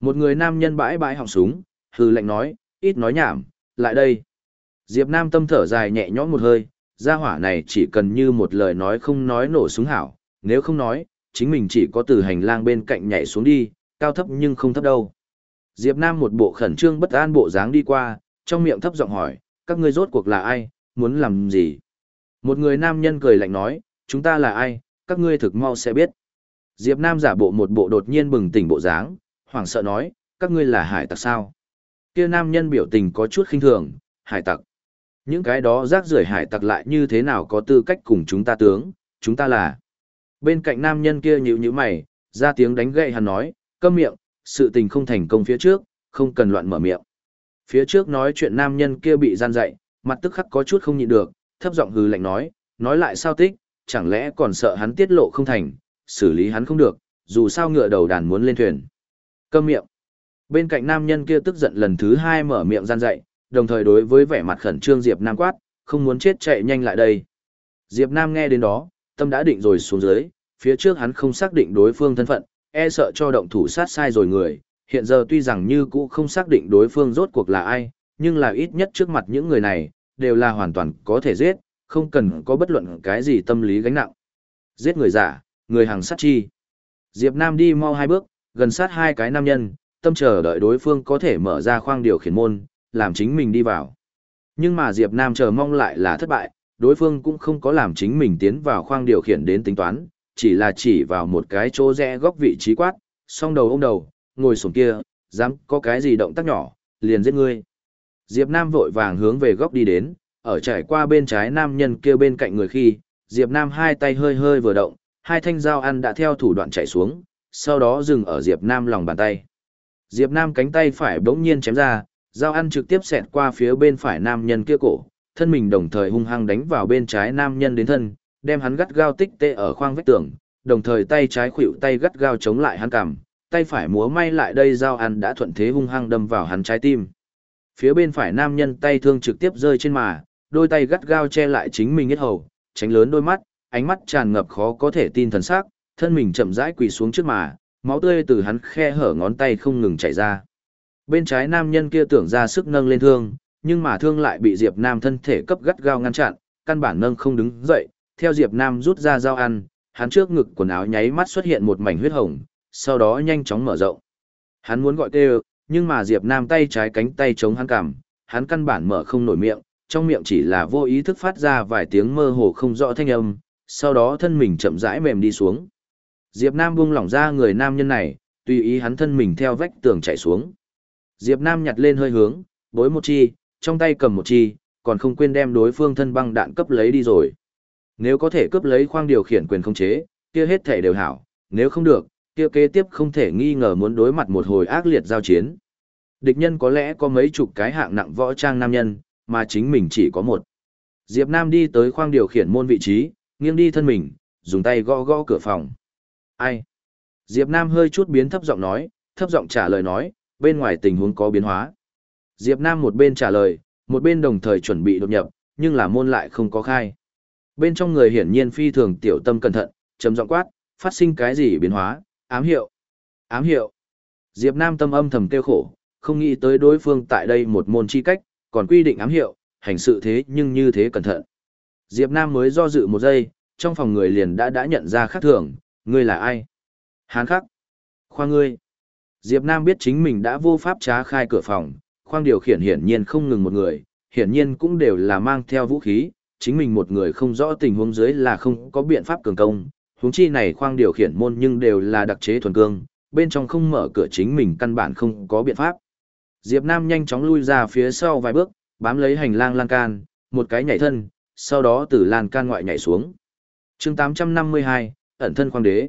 Một người nam nhân bãi bãi họng súng, hừ lệnh nói, ít nói nhảm, lại đây. Diệp Nam tâm thở dài nhẹ nhõm một hơi, gia hỏa này chỉ cần như một lời nói không nói nổ súng hảo, nếu không nói, chính mình chỉ có từ hành lang bên cạnh nhảy xuống đi, cao thấp nhưng không thấp đâu. Diệp Nam một bộ khẩn trương bất an bộ dáng đi qua, trong miệng thấp giọng hỏi, các ngươi rốt cuộc là ai, muốn làm gì? Một người nam nhân cười lạnh nói, chúng ta là ai, các ngươi thực mau sẽ biết. Diệp Nam giả bộ một bộ đột nhiên bừng tỉnh bộ dáng, hoảng sợ nói, các ngươi là hải tặc sao? Kia nam nhân biểu tình có chút khinh thường, hải tặc. Những cái đó rác rưởi hải tặc lại như thế nào có tư cách cùng chúng ta tướng, chúng ta là. Bên cạnh nam nhân kia nhíu nhíu mày, ra tiếng đánh gậy hắn nói, câm miệng, sự tình không thành công phía trước, không cần loạn mở miệng. Phía trước nói chuyện nam nhân kia bị gian dạy, mặt tức khắc có chút không nhịn được, thấp giọng hừ lạnh nói, nói lại sao tích, chẳng lẽ còn sợ hắn tiết lộ không thành, xử lý hắn không được, dù sao ngựa đầu đàn muốn lên thuyền. Câm miệng. Bên cạnh nam nhân kia tức giận lần thứ hai mở miệng gian dậy, đồng thời đối với vẻ mặt khẩn trương Diệp Nam quát, không muốn chết chạy nhanh lại đây. Diệp Nam nghe đến đó, tâm đã định rồi xuống dưới, phía trước hắn không xác định đối phương thân phận, e sợ cho động thủ sát sai rồi người, hiện giờ tuy rằng như cũ không xác định đối phương rốt cuộc là ai, nhưng là ít nhất trước mặt những người này, đều là hoàn toàn có thể giết, không cần có bất luận cái gì tâm lý gánh nặng. Giết người giả, người hàng sát chi. Diệp Nam đi mau hai bước, gần sát hai cái nam nhân, tâm chờ đợi đối phương có thể mở ra khoang điều khiển môn, làm chính mình đi vào. Nhưng mà Diệp Nam chờ mong lại là thất bại, đối phương cũng không có làm chính mình tiến vào khoang điều khiển đến tính toán, chỉ là chỉ vào một cái chỗ rẽ góc vị trí quát, song đầu ôm đầu, ngồi xuống kia, dám có cái gì động tác nhỏ, liền giết ngươi. Diệp Nam vội vàng hướng về góc đi đến, ở trải qua bên trái nam nhân kia bên cạnh người khi, Diệp Nam hai tay hơi hơi vừa động, hai thanh dao ăn đã theo thủ đoạn chạy xuống, sau đó dừng ở Diệp Nam lòng bàn tay. Diệp Nam cánh tay phải bỗng nhiên chém ra, dao ăn trực tiếp xẹt qua phía bên phải nam nhân kia cổ, thân mình đồng thời hung hăng đánh vào bên trái nam nhân đến thân, đem hắn gắt gao tích tê ở khoang vách tường, đồng thời tay trái khuỵu tay gắt gao chống lại hắn cằm, tay phải múa may lại đây dao ăn đã thuận thế hung hăng đâm vào hắn trái tim. Phía bên phải nam nhân tay thương trực tiếp rơi trên mà, đôi tay gắt gao che lại chính mình hết hầu, tránh lớn đôi mắt, ánh mắt tràn ngập khó có thể tin thần sắc, thân mình chậm rãi quỳ xuống trước mà, máu tươi từ hắn khe hở ngón tay không ngừng chảy ra. Bên trái nam nhân kia tưởng ra sức nâng lên thương, nhưng mà thương lại bị Diệp Nam thân thể cấp gắt gao ngăn chặn, căn bản nâng không đứng dậy, theo Diệp Nam rút ra dao ăn, hắn trước ngực quần áo nháy mắt xuất hiện một mảnh huyết hồng, sau đó nhanh chóng mở rộng. Hắn muốn gọi kêu, nhưng mà Diệp Nam tay trái cánh tay chống hắn cằm, hắn căn bản mở không nổi miệng, trong miệng chỉ là vô ý thức phát ra vài tiếng mơ hồ không rõ thanh âm, sau đó thân mình chậm rãi mềm đi xuống. Diệp Nam buông lỏng ra người nam nhân này, tùy ý hắn thân mình theo vách tường chạy xuống. Diệp Nam nhặt lên hơi hướng, bối một chi, trong tay cầm một chi, còn không quên đem đối phương thân băng đạn cấp lấy đi rồi. Nếu có thể cướp lấy khoang điều khiển quyền không chế, kia hết thể đều hảo, nếu không được, kia kế tiếp không thể nghi ngờ muốn đối mặt một hồi ác liệt giao chiến. Địch nhân có lẽ có mấy chục cái hạng nặng võ trang nam nhân, mà chính mình chỉ có một. Diệp Nam đi tới khoang điều khiển môn vị trí, nghiêng đi thân mình, dùng tay gõ gõ cửa phòng. Ai? Diệp Nam hơi chút biến thấp giọng nói, thấp giọng trả lời nói, bên ngoài tình huống có biến hóa. Diệp Nam một bên trả lời, một bên đồng thời chuẩn bị đột nhập, nhưng là môn lại không có khai. Bên trong người hiển nhiên phi thường tiểu tâm cẩn thận, trầm giọng quát, phát sinh cái gì biến hóa, ám hiệu. Ám hiệu. Diệp Nam tâm âm thầm kêu khổ, không nghĩ tới đối phương tại đây một môn chi cách, còn quy định ám hiệu, hành sự thế nhưng như thế cẩn thận. Diệp Nam mới do dự một giây, trong phòng người liền đã đã nhận ra khác thường, ngươi là ai? Hán khắc. Khoa ngươi. Diệp Nam biết chính mình đã vô pháp trá khai cửa phòng, khoang điều khiển hiển nhiên không ngừng một người, hiển nhiên cũng đều là mang theo vũ khí, chính mình một người không rõ tình huống dưới là không có biện pháp cường công, huống chi này khoang điều khiển môn nhưng đều là đặc chế thuần cương, bên trong không mở cửa chính mình căn bản không có biện pháp. Diệp Nam nhanh chóng lui ra phía sau vài bước, bám lấy hành lang lan can, một cái nhảy thân, sau đó từ lan can ngoại nhảy xuống. Chương 852, ẩn thân khoang đế.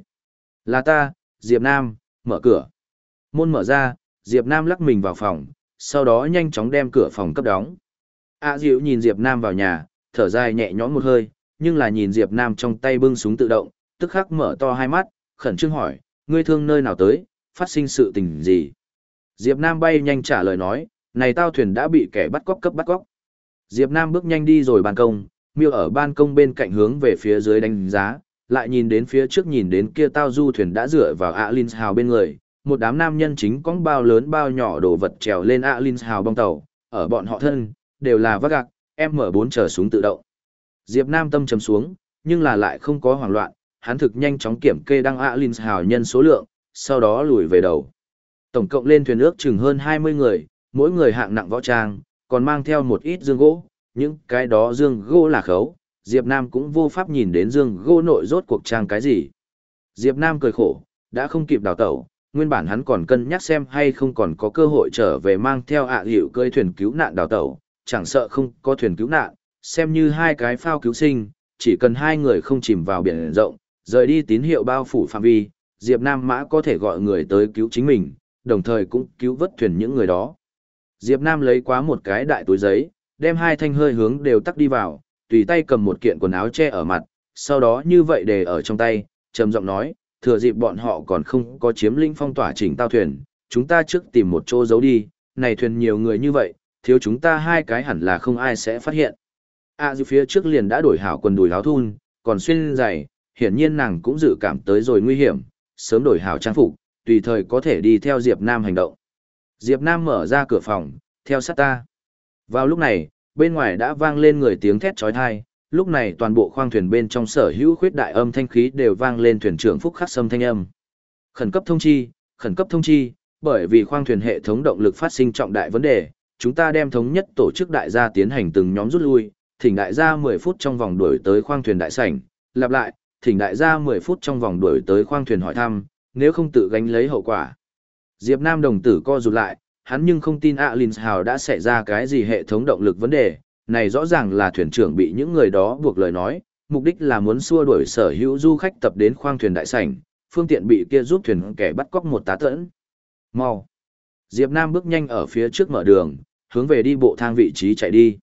Là ta, Diệp Nam, mở cửa. Môn mở ra, Diệp Nam lắc mình vào phòng, sau đó nhanh chóng đem cửa phòng cấp đóng. A Diệu nhìn Diệp Nam vào nhà, thở dài nhẹ nhõm một hơi, nhưng là nhìn Diệp Nam trong tay bưng súng tự động, tức khắc mở to hai mắt, khẩn trương hỏi, ngươi thương nơi nào tới, phát sinh sự tình gì? Diệp Nam bay nhanh trả lời nói, này tao thuyền đã bị kẻ bắt cóc cấp bắt cóc. Diệp Nam bước nhanh đi rồi ban công, miêu ở ban công bên cạnh hướng về phía dưới đánh giá, lại nhìn đến phía trước nhìn đến kia tao du thuyền đã dựa vào Alins Hào bên người, một đám nam nhân chính cóng bao lớn bao nhỏ đồ vật trèo lên Alin hào bong tàu, ở bọn họ thân, đều là vác gạc, M4 chờ súng tự động. Diệp Nam tâm trầm xuống, nhưng là lại không có hoảng loạn, hắn thực nhanh chóng kiểm kê đăng Alin hào nhân số lượng, sau đó lùi về đầu. Tổng cộng lên thuyền ước chừng hơn 20 người, mỗi người hạng nặng võ trang, còn mang theo một ít dương gỗ, những cái đó dương gỗ là khấu, Diệp Nam cũng vô pháp nhìn đến dương gỗ nội rốt cuộc trang cái gì. Diệp Nam cười khổ, đã không kịp đào tẩu, nguyên bản hắn còn cân nhắc xem hay không còn có cơ hội trở về mang theo ạ à hiệu cơi thuyền cứu nạn đào tẩu, chẳng sợ không có thuyền cứu nạn, xem như hai cái phao cứu sinh, chỉ cần hai người không chìm vào biển rộng, rời đi tín hiệu bao phủ phạm vi, Diệp Nam Mã có thể gọi người tới cứu chính mình, đồng thời cũng cứu vớt thuyền những người đó. Diệp Nam lấy quá một cái đại túi giấy, đem hai thanh hơi hướng đều tắt đi vào, tùy tay cầm một kiện quần áo che ở mặt, sau đó như vậy để ở trong tay, trầm giọng nói, thừa dịp bọn họ còn không có chiếm lĩnh phong tỏa chỉnh tao thuyền, chúng ta trước tìm một chỗ giấu đi, này thuyền nhiều người như vậy, thiếu chúng ta hai cái hẳn là không ai sẽ phát hiện. À dù phía trước liền đã đổi hảo quần đùi áo thun, còn xuyên giày, hiển nhiên nàng cũng dự cảm tới rồi nguy hiểm, sớm đổi hảo trang phục, tùy thời có thể đi theo Diệp Nam hành động. Diệp Nam mở ra cửa phòng, theo sát ta. Vào lúc này, bên ngoài đã vang lên người tiếng thét chói tai, lúc này toàn bộ khoang thuyền bên trong sở hữu khuyết đại âm thanh khí đều vang lên thuyền trưởng Phúc Khắc Sâm thanh âm. Khẩn cấp thông chi, khẩn cấp thông chi, bởi vì khoang thuyền hệ thống động lực phát sinh trọng đại vấn đề, chúng ta đem thống nhất tổ chức đại gia tiến hành từng nhóm rút lui, thỉnh đại gia 10 phút trong vòng đuổi tới khoang thuyền đại sảnh, lặp lại, thỉnh đại gia 10 phút trong vòng đuổi tới khoang thuyền hỏi thăm, nếu không tự gánh lấy hậu quả. Diệp Nam đồng tử co rụt lại, hắn nhưng không tin Alins Hào đã xảy ra cái gì hệ thống động lực vấn đề, này rõ ràng là thuyền trưởng bị những người đó buộc lời nói, mục đích là muốn xua đuổi sở hữu du khách tập đến khoang thuyền đại sảnh, phương tiện bị kia giúp thuyền kẻ bắt cóc một tá tẫn. Mau! Diệp Nam bước nhanh ở phía trước mở đường, hướng về đi bộ thang vị trí chạy đi.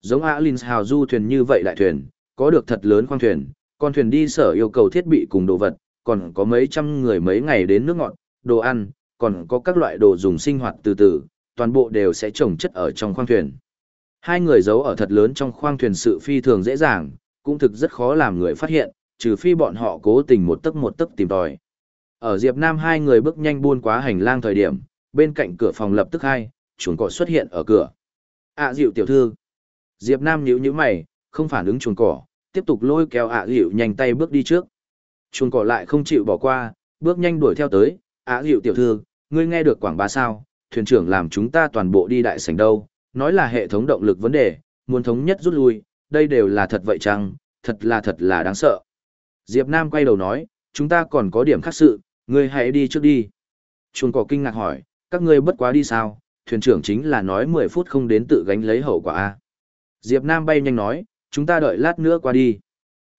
Giống Alins Hào du thuyền như vậy đại thuyền, có được thật lớn khoang thuyền, con thuyền đi sở yêu cầu thiết bị cùng đồ vật, còn có mấy trăm người mấy ngày đến nước ngọt, đồ ăn, còn có các loại đồ dùng sinh hoạt từ từ, toàn bộ đều sẽ trồng chất ở trong khoang thuyền. Hai người giấu ở thật lớn trong khoang thuyền sự phi thường dễ dàng, cũng thực rất khó làm người phát hiện, trừ phi bọn họ cố tình một tấc một tấc tìm tòi. Ở Diệp Nam hai người bước nhanh buôn quá hành lang thời điểm, bên cạnh cửa phòng lập tức hai, chuồng cỏ xuất hiện ở cửa. ạ dịu tiểu thư. Diệp Nam nhíu nhíu mày, không phản ứng chuồng cỏ, tiếp tục lôi kéo ạ dịu nhanh tay bước đi trước. Chuồng cỏ lại không chịu bỏ qua, bước nhanh đuổi theo tới, ạ dịu tiểu thư, ngươi nghe được quảng bá sao, thuyền trưởng làm chúng ta toàn bộ đi đại sảnh đâu, nói là hệ thống động lực vấn đề, muốn thống nhất rút lui, đây đều là thật vậy chăng, thật là thật là đáng sợ. Diệp Nam quay đầu nói, chúng ta còn có điểm khác sự, ngươi hãy đi trước đi. Chuồng cỏ kinh ngạc hỏi, các ngươi bất quá đi sao, thuyền trưởng chính là nói 10 phút không đến tự gánh lấy hậu quả a. Diệp Nam bay nhanh nói, chúng ta đợi lát nữa qua đi.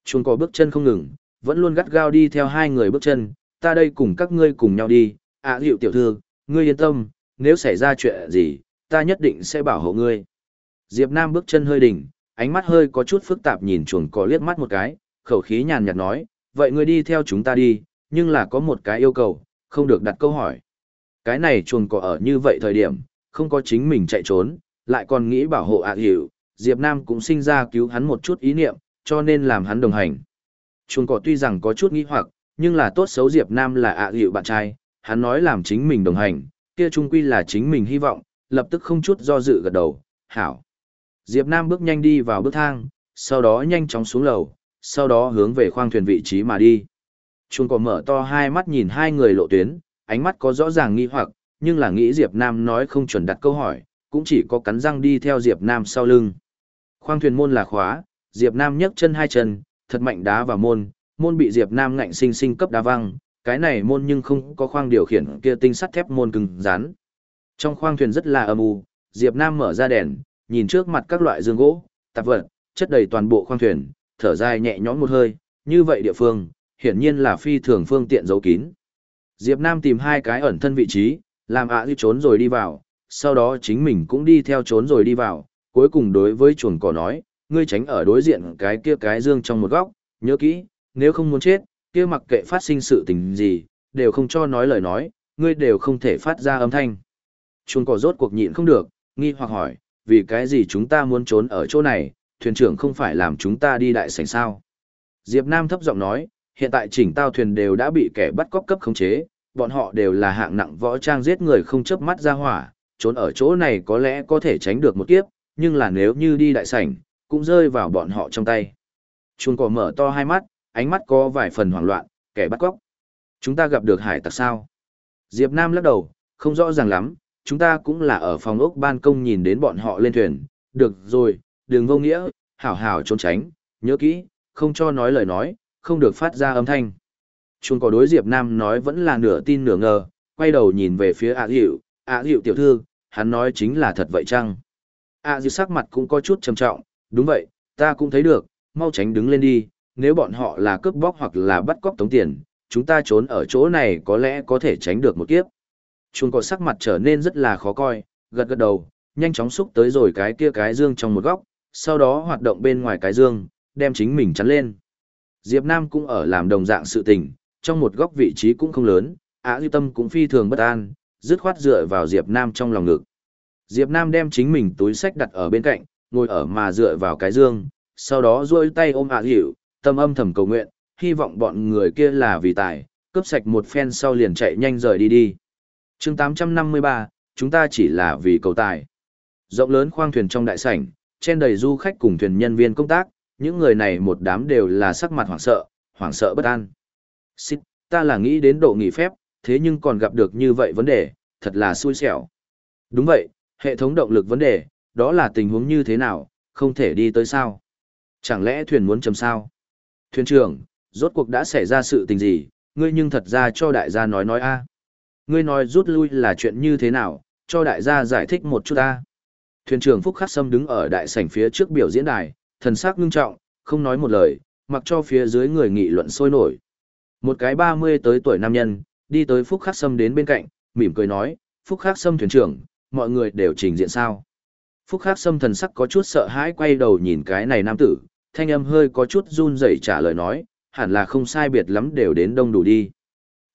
Chuồng cỏ bước chân không ngừng, vẫn luôn gắt gao đi theo hai người bước chân, ta đây cùng các ngươi cùng nhau đi, ạ à, tiểu thư, ngươi yên tâm, nếu xảy ra chuyện gì, ta nhất định sẽ bảo hộ ngươi. Diệp Nam bước chân hơi đỉnh, ánh mắt hơi có chút phức tạp nhìn chuồng cỏ liếc mắt một cái, khẩu khí nhàn nhạt nói, vậy ngươi đi theo chúng ta đi, nhưng là có một cái yêu cầu, không được đặt câu hỏi. Cái này chuồng cỏ ở như vậy thời điểm, không có chính mình chạy trốn, lại còn nghĩ bảo hộ ạ à Diệp Nam cũng sinh ra cứu hắn một chút ý niệm, cho nên làm hắn đồng hành. Chuồng cỏ tuy rằng có chút nghi hoặc, nhưng là tốt xấu Diệp Nam là ạ à hiệu bạn trai, hắn nói làm chính mình đồng hành, kia trung quy là chính mình hy vọng, lập tức không chút do dự gật đầu, hảo. Diệp Nam bước nhanh đi vào bước thang, sau đó nhanh chóng xuống lầu, sau đó hướng về khoang thuyền vị trí mà đi. Chuông cỏ mở to hai mắt nhìn hai người lộ tuyến, ánh mắt có rõ ràng nghi hoặc, nhưng là nghĩ Diệp Nam nói không chuẩn đặt câu hỏi, cũng chỉ có cắn răng đi theo Diệp Nam sau lưng. Khoang thuyền môn là khóa, Diệp Nam nhấc chân hai chân, thật mạnh đá vào môn, môn bị Diệp Nam ngạnh sinh sinh cấp đá văng, cái này môn nhưng không có khoang điều khiển kia tinh sắt thép môn cứng rắn. Trong khoang thuyền rất là âm u, Diệp Nam mở ra đèn, nhìn trước mặt các loại dương gỗ, tạp vật, chất đầy toàn bộ khoang thuyền, thở dài nhẹ nhõm một hơi, như vậy địa phương, hiển nhiên là phi thường phương tiện giấu kín. Diệp Nam tìm hai cái ẩn thân vị trí, làm ạ à trốn rồi đi vào, sau đó chính mình cũng đi theo trốn rồi đi vào, cuối cùng đối với chuồng cỏ nói, ngươi tránh ở đối diện cái kia cái dương trong một góc, nhớ kỹ, nếu không muốn chết, kia mặc kệ phát sinh sự tình gì, đều không cho nói lời nói, ngươi đều không thể phát ra âm thanh. Chuồng cỏ rốt cuộc nhịn không được, nghi hoặc hỏi, vì cái gì chúng ta muốn trốn ở chỗ này, thuyền trưởng không phải làm chúng ta đi đại sảnh sao. Diệp Nam thấp giọng nói, hiện tại chỉnh tao thuyền đều đã bị kẻ bắt cóc cấp khống chế, bọn họ đều là hạng nặng võ trang giết người không chớp mắt ra hỏa, trốn ở chỗ này có lẽ có thể tránh được một kiếp, nhưng là nếu như đi đại sảnh, cũng rơi vào bọn họ trong tay. Chuồng cỏ mở to hai mắt, ánh mắt có vài phần hoảng loạn, kẻ bắt cóc. Chúng ta gặp được hải tặc sao? Diệp Nam lắc đầu, không rõ ràng lắm, chúng ta cũng là ở phòng ốc ban công nhìn đến bọn họ lên thuyền. Được rồi, đừng vô nghĩa, hảo hảo trốn tránh, nhớ kỹ, không cho nói lời nói, không được phát ra âm thanh. Chuông có đối Diệp Nam nói vẫn là nửa tin nửa ngờ, quay đầu nhìn về phía ạ hiệu, ạ hiệu tiểu thư, hắn nói chính là thật vậy chăng? ạ hiệu sắc mặt cũng có chút trầm trọng, đúng vậy, ta cũng thấy được, mau tránh đứng lên đi, nếu bọn họ là cướp bóc hoặc là bắt cóc tống tiền, chúng ta trốn ở chỗ này có lẽ có thể tránh được một kiếp. Chuông cỏ sắc mặt trở nên rất là khó coi, gật gật đầu, nhanh chóng xúc tới rồi cái kia cái dương trong một góc, sau đó hoạt động bên ngoài cái dương, đem chính mình chắn lên. Diệp Nam cũng ở làm đồng dạng sự tình, trong một góc vị trí cũng không lớn, Á Dư Tâm cũng phi thường bất an, dứt khoát dựa vào Diệp Nam trong lòng ngực. Diệp Nam đem chính mình túi sách đặt ở bên cạnh, ngồi ở mà dựa vào cái dương, sau đó duỗi tay ôm Á dịu tâm âm thầm cầu nguyện, hy vọng bọn người kia là vì tài, cướp sạch một phen sau liền chạy nhanh rời đi đi. Chương 853, chúng ta chỉ là vì cầu tài. Rộng lớn khoang thuyền trong đại sảnh, trên đầy du khách cùng thuyền nhân viên công tác, những người này một đám đều là sắc mặt hoảng sợ, hoảng sợ bất an. Xích, ta là nghĩ đến độ nghỉ phép, thế nhưng còn gặp được như vậy vấn đề, thật là xui xẻo. Đúng vậy, hệ thống động lực vấn đề, đó là tình huống như thế nào, không thể đi tới sao? Chẳng lẽ thuyền muốn chầm sao? Thuyền trưởng, rốt cuộc đã xảy ra sự tình gì, ngươi nhưng thật ra cho đại gia nói nói a. Ngươi nói rút lui là chuyện như thế nào, cho đại gia giải thích một chút a. Thuyền trưởng Phúc Khắc Sâm đứng ở đại sảnh phía trước biểu diễn đài, thần sắc ngưng trọng, không nói một lời, mặc cho phía dưới người nghị luận sôi nổi. Một cái 30 tới tuổi nam nhân, đi tới Phúc Khắc Sâm đến bên cạnh, mỉm cười nói, Phúc Khắc Sâm thuyền trưởng, mọi người đều trình diện sao. Phúc Khắc Sâm thần sắc có chút sợ hãi quay đầu nhìn cái này nam tử, thanh âm hơi có chút run rẩy trả lời nói, hẳn là không sai biệt lắm đều đến đông đủ đi.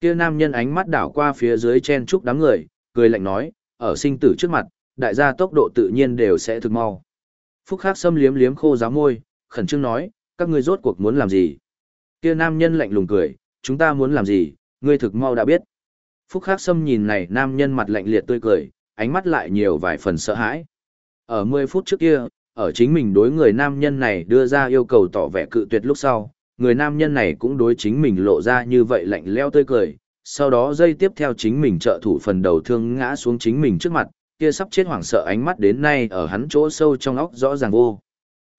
Kia nam nhân ánh mắt đảo qua phía dưới chen chúc đám người, cười lạnh nói, ở sinh tử trước mặt, đại gia tốc độ tự nhiên đều sẽ thực mau. Phúc Khắc Sâm liếm liếm khô giáo môi, khẩn trương nói, các ngươi rốt cuộc muốn làm gì? Kia nam nhân lạnh lùng cười, chúng ta muốn làm gì, ngươi thực mau đã biết. Phúc Khắc Sâm nhìn này nam nhân mặt lạnh liệt tươi cười, ánh mắt lại nhiều vài phần sợ hãi. Ở 10 phút trước kia, ở chính mình đối người nam nhân này đưa ra yêu cầu tỏ vẻ cự tuyệt lúc sau, người nam nhân này cũng đối chính mình lộ ra như vậy lạnh leo tươi cười, sau đó dây tiếp theo chính mình trợ thủ phần đầu thương ngã xuống chính mình trước mặt, kia sắp chết hoảng sợ ánh mắt đến nay ở hắn chỗ sâu trong óc rõ ràng vô.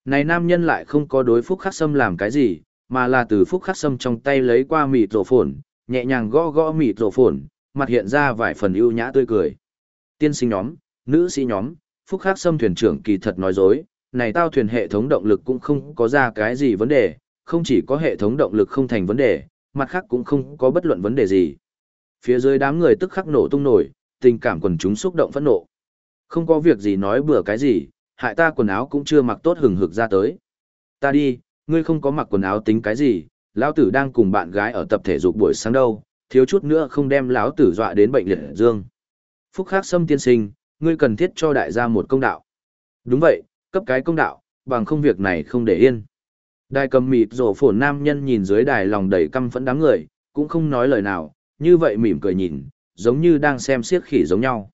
Này nam nhân lại không có đối phúc khắc sâm làm cái gì, mà là từ phúc khắc sâm trong tay lấy qua mịt rổ phồn, nhẹ nhàng gõ gõ mịt rổ phồn, mặt hiện ra vài phần ưu nhã tươi cười. Tiên sinh nhóm, nữ sĩ nhóm, phúc khắc sâm thuyền trưởng kỳ thật nói dối, này tao thuyền hệ thống động lực cũng không có ra cái gì vấn đề, không chỉ có hệ thống động lực không thành vấn đề, mặt khác cũng không có bất luận vấn đề gì. Phía dưới đám người tức khắc nổ tung nổi, tình cảm quần chúng xúc động phẫn nộ. Không có việc gì nói bừa cái gì, hại ta quần áo cũng chưa mặc tốt hừng hực ra tới. Ta đi, ngươi không có mặc quần áo tính cái gì, lão tử đang cùng bạn gái ở tập thể dục buổi sáng đâu, thiếu chút nữa không đem lão tử dọa đến bệnh liệt dương. Phúc Khắc Sâm tiên sinh, ngươi cần thiết cho đại gia một công đạo. Đúng vậy, cấp cái công đạo, bằng không việc này không để yên. Đài cầm mịt rổ phổn nam nhân nhìn dưới đài lòng đầy căm phẫn đám người, cũng không nói lời nào, như vậy mỉm cười nhìn, giống như đang xem siếc khỉ giống nhau.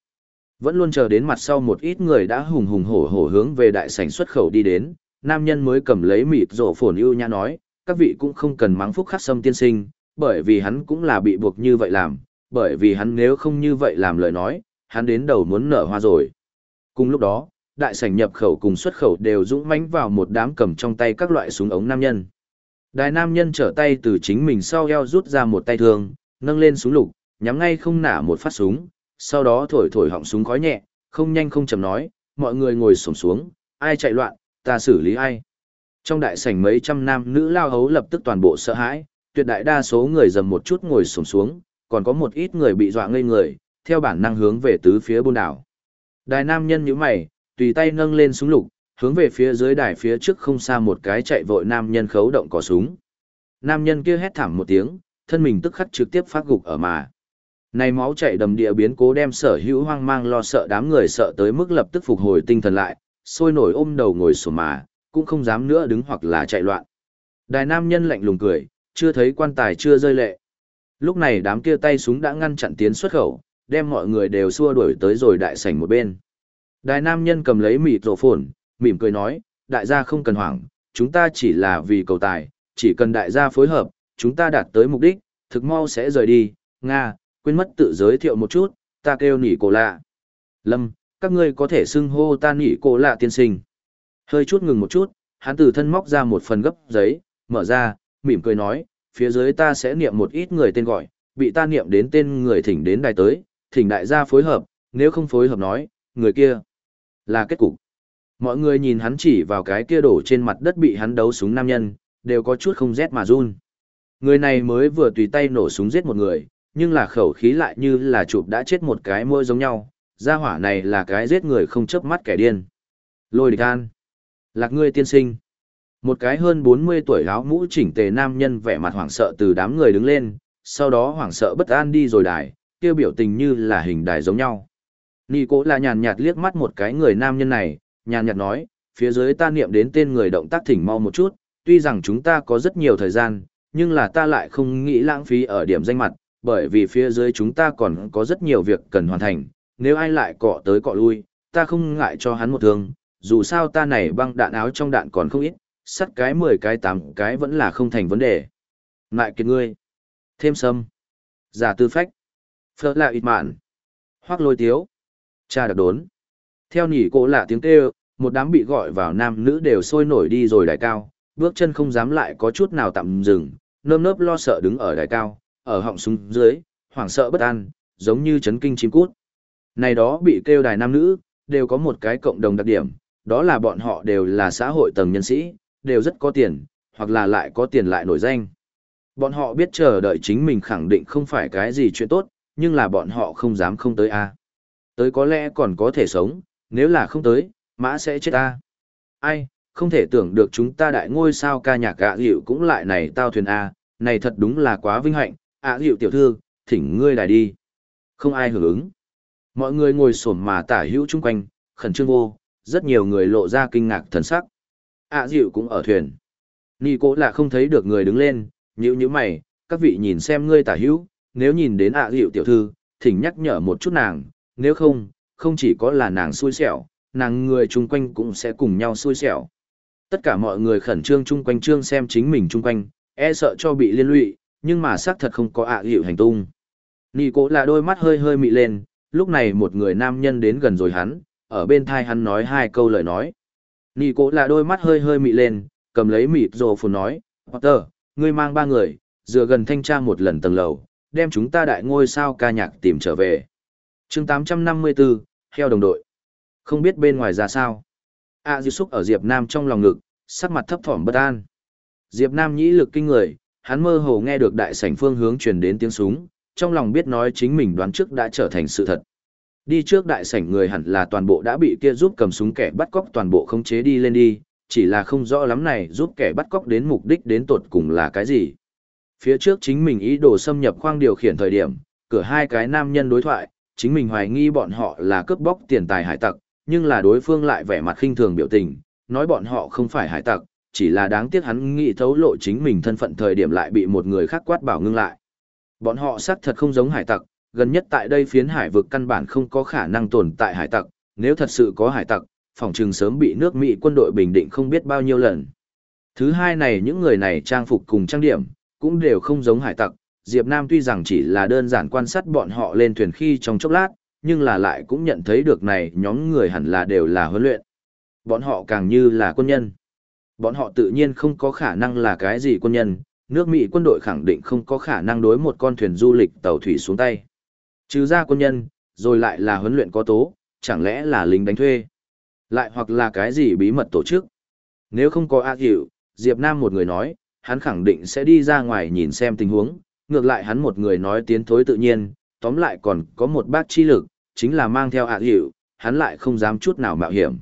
Vẫn luôn chờ đến mặt sau một ít người đã hùng hùng hổ hổ hướng về đại sảnh xuất khẩu đi đến, nam nhân mới cầm lấy mịt rổ phổn ưu nhã nói, các vị cũng không cần mắng phúc khắc sâm tiên sinh, bởi vì hắn cũng là bị buộc như vậy làm, bởi vì hắn nếu không như vậy làm lời nói, hắn đến đầu muốn nở hoa rồi. Cùng lúc đó, đại sảnh nhập khẩu cùng xuất khẩu đều dũng mãnh vào một đám cầm trong tay các loại súng ống nam nhân. Đại nam nhân trở tay từ chính mình sau eo rút ra một tay thương, nâng lên súng lục, nhắm ngay không nả một phát súng, sau đó thổi thổi họng súng khói nhẹ, không nhanh không chậm nói, mọi người ngồi xổm xuống, ai chạy loạn, ta xử lý ai. Trong đại sảnh mấy trăm nam nữ lao hấu lập tức toàn bộ sợ hãi, tuyệt đại đa số người dầm một chút ngồi xổm xuống, còn có một ít người bị dọa ngây người, theo bản năng hướng về tứ phía buôn đảo. Đài nam nhân nhíu mày, tùy tay nâng lên súng lục, hướng về phía dưới đài phía trước không xa một cái chạy vội nam nhân khấu động cò súng. Nam nhân kia hét thảm một tiếng, thân mình tức khắc trực tiếp phát gục ở mà. Này máu chảy đầm địa biến cố đem sở hữu hoang mang lo sợ đám người sợ tới mức lập tức phục hồi tinh thần lại, sôi nổi ôm đầu ngồi sổ mà, cũng không dám nữa đứng hoặc là chạy loạn. Đài nam nhân lạnh lùng cười, chưa thấy quan tài chưa rơi lệ. Lúc này đám kia tay súng đã ngăn chặn tiến xuất khẩu, đem mọi người đều xua đuổi tới rồi đại sảnh một bên. Đại nam nhân cầm lấy mịt rổ phồn, mỉm cười nói, đại gia không cần hoảng, chúng ta chỉ là vì cầu tài, chỉ cần đại gia phối hợp, chúng ta đạt tới mục đích, thực mau sẽ rời đi, Nga, quên mất tự giới thiệu một chút, ta kêu nỉ cổ lạ. Lâm, các ngươi có thể xưng hô ta nỉ cổ lạ tiên sinh. Hơi chút ngừng một chút, hắn từ thân móc ra một phần gấp giấy, mở ra, mỉm cười nói, phía dưới ta sẽ niệm một ít người tên gọi, bị ta niệm đến tên người thỉnh đến đài tới, thỉnh đại gia phối hợp, nếu không phối hợp nói, người kia là kết cục. Mọi người nhìn hắn chỉ vào cái kia đổ trên mặt đất bị hắn đấu súng nam nhân, đều có chút không rét mà run. Người này mới vừa tùy tay nổ súng giết một người, nhưng là khẩu khí lại như là chụp đã chết một cái môi giống nhau, gia hỏa này là cái giết người không chớp mắt kẻ điên. Lôi địch an. Lạc ngươi tiên sinh. Một cái hơn 40 tuổi áo mũ chỉnh tề nam nhân vẻ mặt hoảng sợ từ đám người đứng lên, sau đó hoảng sợ bất an đi rồi đài, kêu biểu tình như là hình đài giống nhau. Nị cố là nhàn nhạt liếc mắt một cái người nam nhân này, nhàn nhạt nói, phía dưới ta niệm đến tên người động tác thỉnh mau một chút, tuy rằng chúng ta có rất nhiều thời gian, nhưng là ta lại không nghĩ lãng phí ở điểm danh mặt, bởi vì phía dưới chúng ta còn có rất nhiều việc cần hoàn thành, nếu ai lại cọ tới cọ lui, ta không ngại cho hắn một thương, dù sao ta này băng đạn áo trong đạn còn không ít, sắt cái 10 cái 8 cái vẫn là không thành vấn đề. Ngại kiệt ngươi. Thêm sâm. Giả tư phách. Phở lạ ịt mạn. Hoác lôi tiếu. Cha đặc đốn. Theo nhỉ cổ lạ tiếng kêu, một đám bị gọi vào nam nữ đều sôi nổi đi rồi đài cao, bước chân không dám lại có chút nào tạm dừng, nơm nớp lo sợ đứng ở đài cao, ở họng súng dưới, hoảng sợ bất an, giống như chấn kinh chim cút. Này đó bị kêu đài nam nữ, đều có một cái cộng đồng đặc điểm, đó là bọn họ đều là xã hội tầng nhân sĩ, đều rất có tiền, hoặc là lại có tiền lại nổi danh. Bọn họ biết chờ đợi chính mình khẳng định không phải cái gì chuyện tốt, nhưng là bọn họ không dám không tới a. Tới có lẽ còn có thể sống, nếu là không tới, mã sẽ chết a. Ai, không thể tưởng được chúng ta đại ngôi sao ca nhạc ạ hiệu cũng lại này tao thuyền a, này thật đúng là quá vinh hạnh, ạ hiệu tiểu thư, thỉnh ngươi đài đi. Không ai hưởng ứng. Mọi người ngồi xổm mà tả hữu chung quanh, khẩn trương vô, rất nhiều người lộ ra kinh ngạc thần sắc. ạ hiệu cũng ở thuyền. Nì cố là không thấy được người đứng lên, nhữ như mày, các vị nhìn xem ngươi tả hữu, nếu nhìn đến ạ à dịu tiểu thư, thỉnh nhắc nhở một chút nàng, nếu không, không chỉ có là nàng xui xẻo, nàng người chung quanh cũng sẽ cùng nhau xui xẻo. Tất cả mọi người khẩn trương chung quanh trương xem chính mình chung quanh, e sợ cho bị liên lụy, nhưng mà xác thật không có ạ hiệu hành tung. Nì cố là đôi mắt hơi hơi mị lên, lúc này một người nam nhân đến gần rồi hắn, ở bên thai hắn nói hai câu lời nói. Nì cố là đôi mắt hơi hơi mị lên, cầm lấy mịt rồ phù nói, Potter, ngươi mang ba người, dựa gần thanh tra một lần tầng lầu, đem chúng ta đại ngôi sao ca nhạc tìm trở về. chương 854, heo đồng đội. Không biết bên ngoài ra sao. A à, Diệp Xúc ở Diệp Nam trong lòng ngực, sắc mặt thấp thỏm bất an. Diệp Nam nhĩ lực kinh người, hắn mơ hồ nghe được đại sảnh phương hướng truyền đến tiếng súng, trong lòng biết nói chính mình đoán trước đã trở thành sự thật. Đi trước đại sảnh người hẳn là toàn bộ đã bị kia giúp cầm súng kẻ bắt cóc toàn bộ khống chế đi lên đi, chỉ là không rõ lắm này giúp kẻ bắt cóc đến mục đích đến tột cùng là cái gì. Phía trước chính mình ý đồ xâm nhập khoang điều khiển thời điểm, cửa hai cái nam nhân đối thoại, chính mình hoài nghi bọn họ là cướp bóc tiền tài hải tặc, nhưng là đối phương lại vẻ mặt khinh thường biểu tình, nói bọn họ không phải hải tặc, chỉ là đáng tiếc hắn nghĩ thấu lộ chính mình thân phận thời điểm lại bị một người khác quát bảo ngưng lại. Bọn họ xác thật không giống hải tặc, gần nhất tại đây phiến hải vực căn bản không có khả năng tồn tại hải tặc, nếu thật sự có hải tặc, phòng trường sớm bị nước Mỹ quân đội bình định không biết bao nhiêu lần. Thứ hai này những người này trang phục cùng trang điểm, cũng đều không giống hải tặc, Diệp Nam tuy rằng chỉ là đơn giản quan sát bọn họ lên thuyền khi trong chốc lát, nhưng là lại cũng nhận thấy được này nhóm người hẳn là đều là huấn luyện. Bọn họ càng như là quân nhân. Bọn họ tự nhiên không có khả năng là cái gì quân nhân, nước Mỹ quân đội khẳng định không có khả năng đối một con thuyền du lịch tàu thủy xuống tay. Trừ ra quân nhân, rồi lại là huấn luyện có tố, chẳng lẽ là lính đánh thuê. Lại hoặc là cái gì bí mật tổ chức. Nếu không có ác hiệu, Diệp Nam một người nói, hắn khẳng định sẽ đi ra ngoài nhìn xem tình huống, ngược lại hắn một người nói tiến thối tự nhiên, tóm lại còn có một bác chi lực, chính là mang theo ác hiệu, hắn lại không dám chút nào mạo hiểm.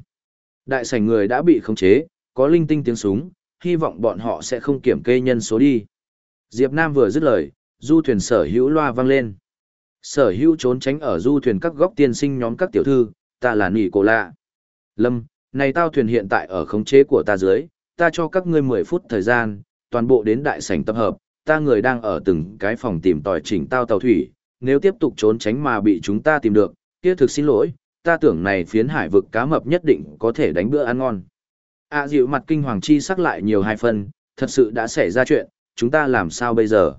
Đại sảnh người đã bị khống chế, có linh tinh tiếng súng, hy vọng bọn họ sẽ không kiểm kê nhân số đi. Diệp Nam vừa dứt lời, du thuyền sở hữu loa vang lên. Sở hữu trốn tránh ở du thuyền các góc tiên sinh nhóm các tiểu thư, ta là nỉ cổ lạ. Lâm, này tao thuyền hiện tại ở khống chế của ta dưới, ta cho các ngươi 10 phút thời gian, toàn bộ đến đại sảnh tập hợp, ta người đang ở từng cái phòng tìm tòi chỉnh tao tàu thủy, nếu tiếp tục trốn tránh mà bị chúng ta tìm được, kia thực xin lỗi, ta tưởng này phiến hải vực cá mập nhất định có thể đánh bữa ăn ngon. À dịu mặt kinh hoàng chi sắc lại nhiều hai phần, thật sự đã xảy ra chuyện, chúng ta làm sao bây giờ?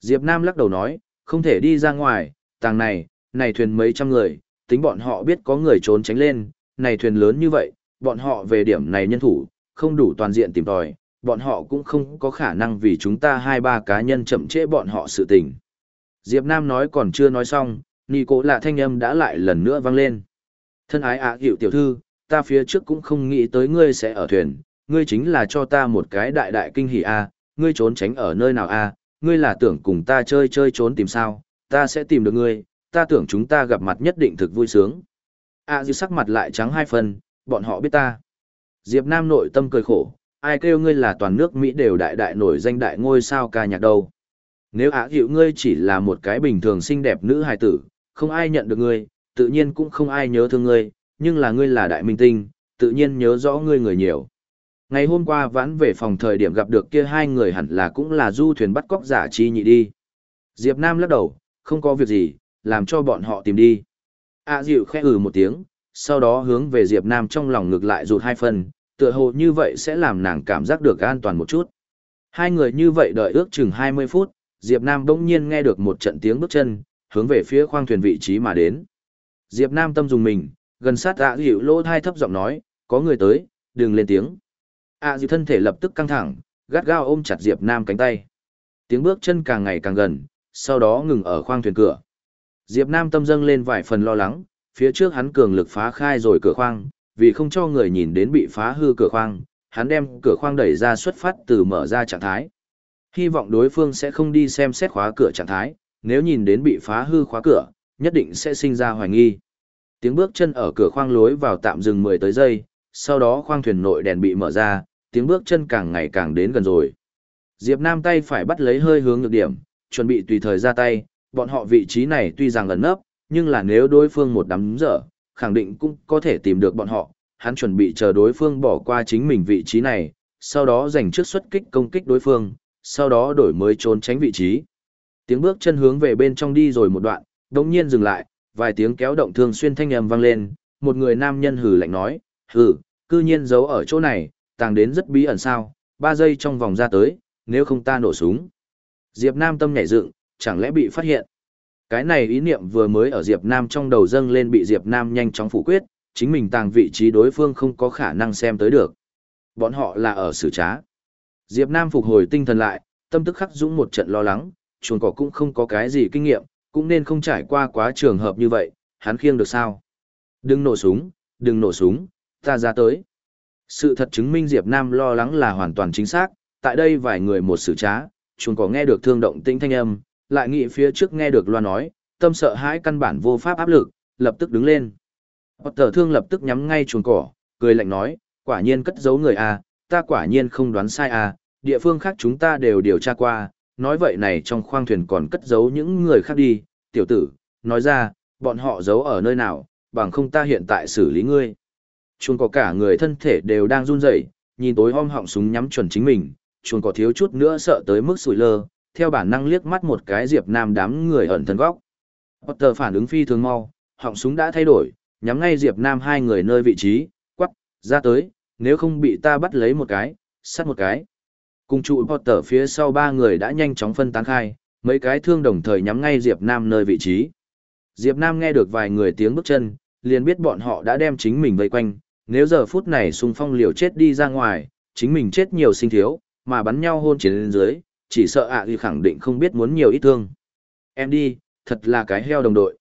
Diệp Nam lắc đầu nói, không thể đi ra ngoài, tàng này, này thuyền mấy trăm người, tính bọn họ biết có người trốn tránh lên, này thuyền lớn như vậy, bọn họ về điểm này nhân thủ, không đủ toàn diện tìm tòi, bọn họ cũng không có khả năng vì chúng ta hai ba cá nhân chậm trễ bọn họ sự tình. Diệp Nam nói còn chưa nói xong, Nì cổ lạ thanh âm đã lại lần nữa vang lên. Thân ái ạ hiệu tiểu thư, ta phía trước cũng không nghĩ tới ngươi sẽ ở thuyền, ngươi chính là cho ta một cái đại đại kinh hỉ a, ngươi trốn tránh ở nơi nào a, ngươi là tưởng cùng ta chơi chơi trốn tìm sao, ta sẽ tìm được ngươi, ta tưởng chúng ta gặp mặt nhất định thực vui sướng. A dư sắc mặt lại trắng hai phần, bọn họ biết ta. Diệp Nam nội tâm cười khổ, ai kêu ngươi là toàn nước Mỹ đều đại đại nổi danh đại ngôi sao ca nhạc đâu. Nếu á hiệu ngươi chỉ là một cái bình thường xinh đẹp nữ hài tử, không ai nhận được ngươi, tự nhiên cũng không ai nhớ thương ngươi, nhưng là ngươi là đại minh tinh, tự nhiên nhớ rõ ngươi người nhiều. Ngày hôm qua vãn về phòng thời điểm gặp được kia hai người hẳn là cũng là du thuyền bắt cóc giả chi nhị đi. Diệp Nam lắc đầu, không có việc gì, làm cho bọn họ tìm đi. A dịu khẽ ừ một tiếng, sau đó hướng về Diệp Nam trong lòng ngược lại rụt hai phần, tựa hồ như vậy sẽ làm nàng cảm giác được an toàn một chút. Hai người như vậy đợi ước chừng 20 phút, Diệp Nam bỗng nhiên nghe được một trận tiếng bước chân, hướng về phía khoang thuyền vị trí mà đến. Diệp Nam tâm dùng mình, gần sát ạ dịu lỗ thai thấp giọng nói, có người tới, đừng lên tiếng. ạ dịu thân thể lập tức căng thẳng, gắt gao ôm chặt Diệp Nam cánh tay. Tiếng bước chân càng ngày càng gần, sau đó ngừng ở khoang thuyền cửa. Diệp Nam tâm dâng lên vài phần lo lắng, phía trước hắn cường lực phá khai rồi cửa khoang, vì không cho người nhìn đến bị phá hư cửa khoang, hắn đem cửa khoang đẩy ra xuất phát từ mở ra trạng thái. Hy vọng đối phương sẽ không đi xem xét khóa cửa trạng thái, nếu nhìn đến bị phá hư khóa cửa, nhất định sẽ sinh ra hoài nghi. Tiếng bước chân ở cửa khoang lối vào tạm dừng 10 tới giây, sau đó khoang thuyền nội đèn bị mở ra, tiếng bước chân càng ngày càng đến gần rồi. Diệp Nam tay phải bắt lấy hơi hướng nhược điểm, chuẩn bị tùy thời ra tay, bọn họ vị trí này tuy rằng ẩn nấp, nhưng là nếu đối phương một đám dở, khẳng định cũng có thể tìm được bọn họ, hắn chuẩn bị chờ đối phương bỏ qua chính mình vị trí này, sau đó giành trước xuất kích công kích đối phương, sau đó đổi mới trốn tránh vị trí. Tiếng bước chân hướng về bên trong đi rồi một đoạn, đồng nhiên dừng lại, vài tiếng kéo động thường xuyên thanh âm vang lên, một người nam nhân hừ lạnh nói, hừ, cư nhiên giấu ở chỗ này, tàng đến rất bí ẩn sao, ba giây trong vòng ra tới, nếu không ta nổ súng. Diệp Nam tâm nhảy dựng, chẳng lẽ bị phát hiện. Cái này ý niệm vừa mới ở Diệp Nam trong đầu dâng lên bị Diệp Nam nhanh chóng phủ quyết, chính mình tàng vị trí đối phương không có khả năng xem tới được. Bọn họ là ở xử trá. Diệp Nam phục hồi tinh thần lại, tâm tức khắc dũng một trận lo lắng, chuồng cỏ cũng không có cái gì kinh nghiệm, cũng nên không trải qua quá trường hợp như vậy, hắn khiêng được sao. Đừng nổ súng, đừng nổ súng, ta ra tới. Sự thật chứng minh Diệp Nam lo lắng là hoàn toàn chính xác, tại đây vài người một xử trá, chuồng cỏ nghe được thương động tĩnh thanh âm, lại nghĩ phía trước nghe được loa nói, tâm sợ hãi căn bản vô pháp áp lực, lập tức đứng lên. Potter thương lập tức nhắm ngay chuồn cỏ, cười lạnh nói, quả nhiên cất giấu người a, ta quả nhiên không đoán sai a, địa phương khác chúng ta đều điều tra qua, nói vậy này trong khoang thuyền còn cất giấu những người khác đi, tiểu tử, nói ra, bọn họ giấu ở nơi nào, bằng không ta hiện tại xử lý ngươi. Chuồn cỏ cả người thân thể đều đang run rẩy, nhìn tối om họng súng nhắm chuẩn chính mình, chuồn cỏ thiếu chút nữa sợ tới mức sủi lơ, theo bản năng liếc mắt một cái Diệp Nam đám người ẩn thân góc. Potter phản ứng phi thường mau, họng súng đã thay đổi, nhắm ngay Diệp Nam hai người nơi vị trí, quắc, ra tới, nếu không bị ta bắt lấy một cái, sát một cái. Cùng trụ Potter phía sau ba người đã nhanh chóng phân tán khai, mấy cái thương đồng thời nhắm ngay Diệp Nam nơi vị trí. Diệp Nam nghe được vài người tiếng bước chân, liền biết bọn họ đã đem chính mình vây quanh, nếu giờ phút này xung phong liều chết đi ra ngoài, chính mình chết nhiều sinh thiếu, mà bắn nhau hôn chiến lên dưới, chỉ sợ ạ à khẳng định không biết muốn nhiều ít thương. Em đi, thật là cái heo đồng đội.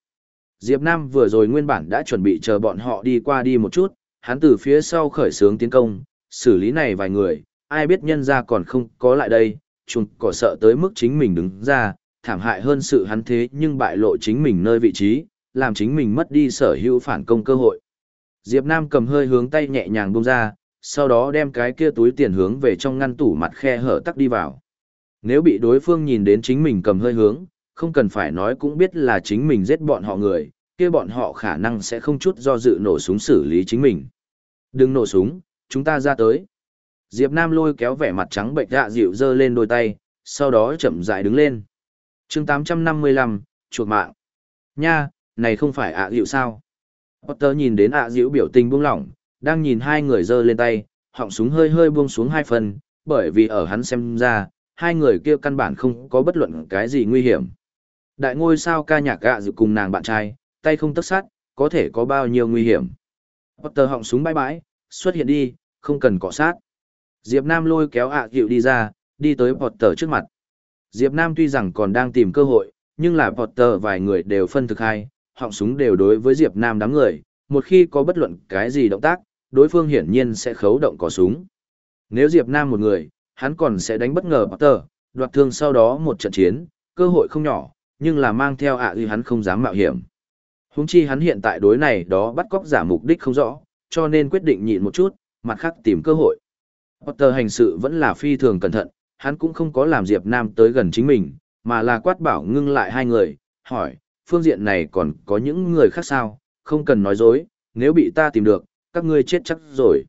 Diệp Nam vừa rồi nguyên bản đã chuẩn bị chờ bọn họ đi qua đi một chút, hắn từ phía sau khởi sướng tiến công, xử lý này vài người, ai biết nhân ra còn không có lại đây, chung cỏ sợ tới mức chính mình đứng ra, thảm hại hơn sự hắn thế nhưng bại lộ chính mình nơi vị trí, làm chính mình mất đi sở hữu phản công cơ hội. Diệp Nam cầm hơi hướng tay nhẹ nhàng buông ra, sau đó đem cái kia túi tiền hướng về trong ngăn tủ mặt khe hở tắc đi vào. Nếu bị đối phương nhìn đến chính mình cầm hơi hướng, không cần phải nói cũng biết là chính mình giết bọn họ người, kia bọn họ khả năng sẽ không chút do dự nổ súng xử lý chính mình. Đừng nổ súng, chúng ta ra tới. Diệp Nam lôi kéo vẻ mặt trắng bệnh dạ dịu dơ lên đôi tay, sau đó chậm rãi đứng lên. chương 855, chuột mạng. Nha, này không phải ạ dịu sao? Potter nhìn đến ạ dịu biểu tình buông lỏng, đang nhìn hai người dơ lên tay, họng súng hơi hơi buông xuống hai phần, bởi vì ở hắn xem ra, hai người kia căn bản không có bất luận cái gì nguy hiểm. Đại ngôi sao ca nhạc gạ dự cùng nàng bạn trai, tay không tất sát, có thể có bao nhiêu nguy hiểm. Potter họng súng bãi bãi, xuất hiện đi, không cần cọ sát. Diệp Nam lôi kéo ạ dịu đi ra, đi tới Potter trước mặt. Diệp Nam tuy rằng còn đang tìm cơ hội, nhưng là Potter vài người đều phân thực hai, họng súng đều đối với Diệp Nam đám người, một khi có bất luận cái gì động tác, đối phương hiển nhiên sẽ khấu động cò súng. Nếu Diệp Nam một người, hắn còn sẽ đánh bất ngờ Potter, đoạt thương sau đó một trận chiến, cơ hội không nhỏ, nhưng là mang theo ạ à hắn không dám mạo hiểm. Húng chi hắn hiện tại đối này đó bắt cóc giả mục đích không rõ, cho nên quyết định nhịn một chút, mặt khác tìm cơ hội. Potter hành sự vẫn là phi thường cẩn thận, hắn cũng không có làm Diệp Nam tới gần chính mình, mà là quát bảo ngưng lại hai người, hỏi, phương diện này còn có những người khác sao, không cần nói dối, nếu bị ta tìm được, các ngươi chết chắc rồi.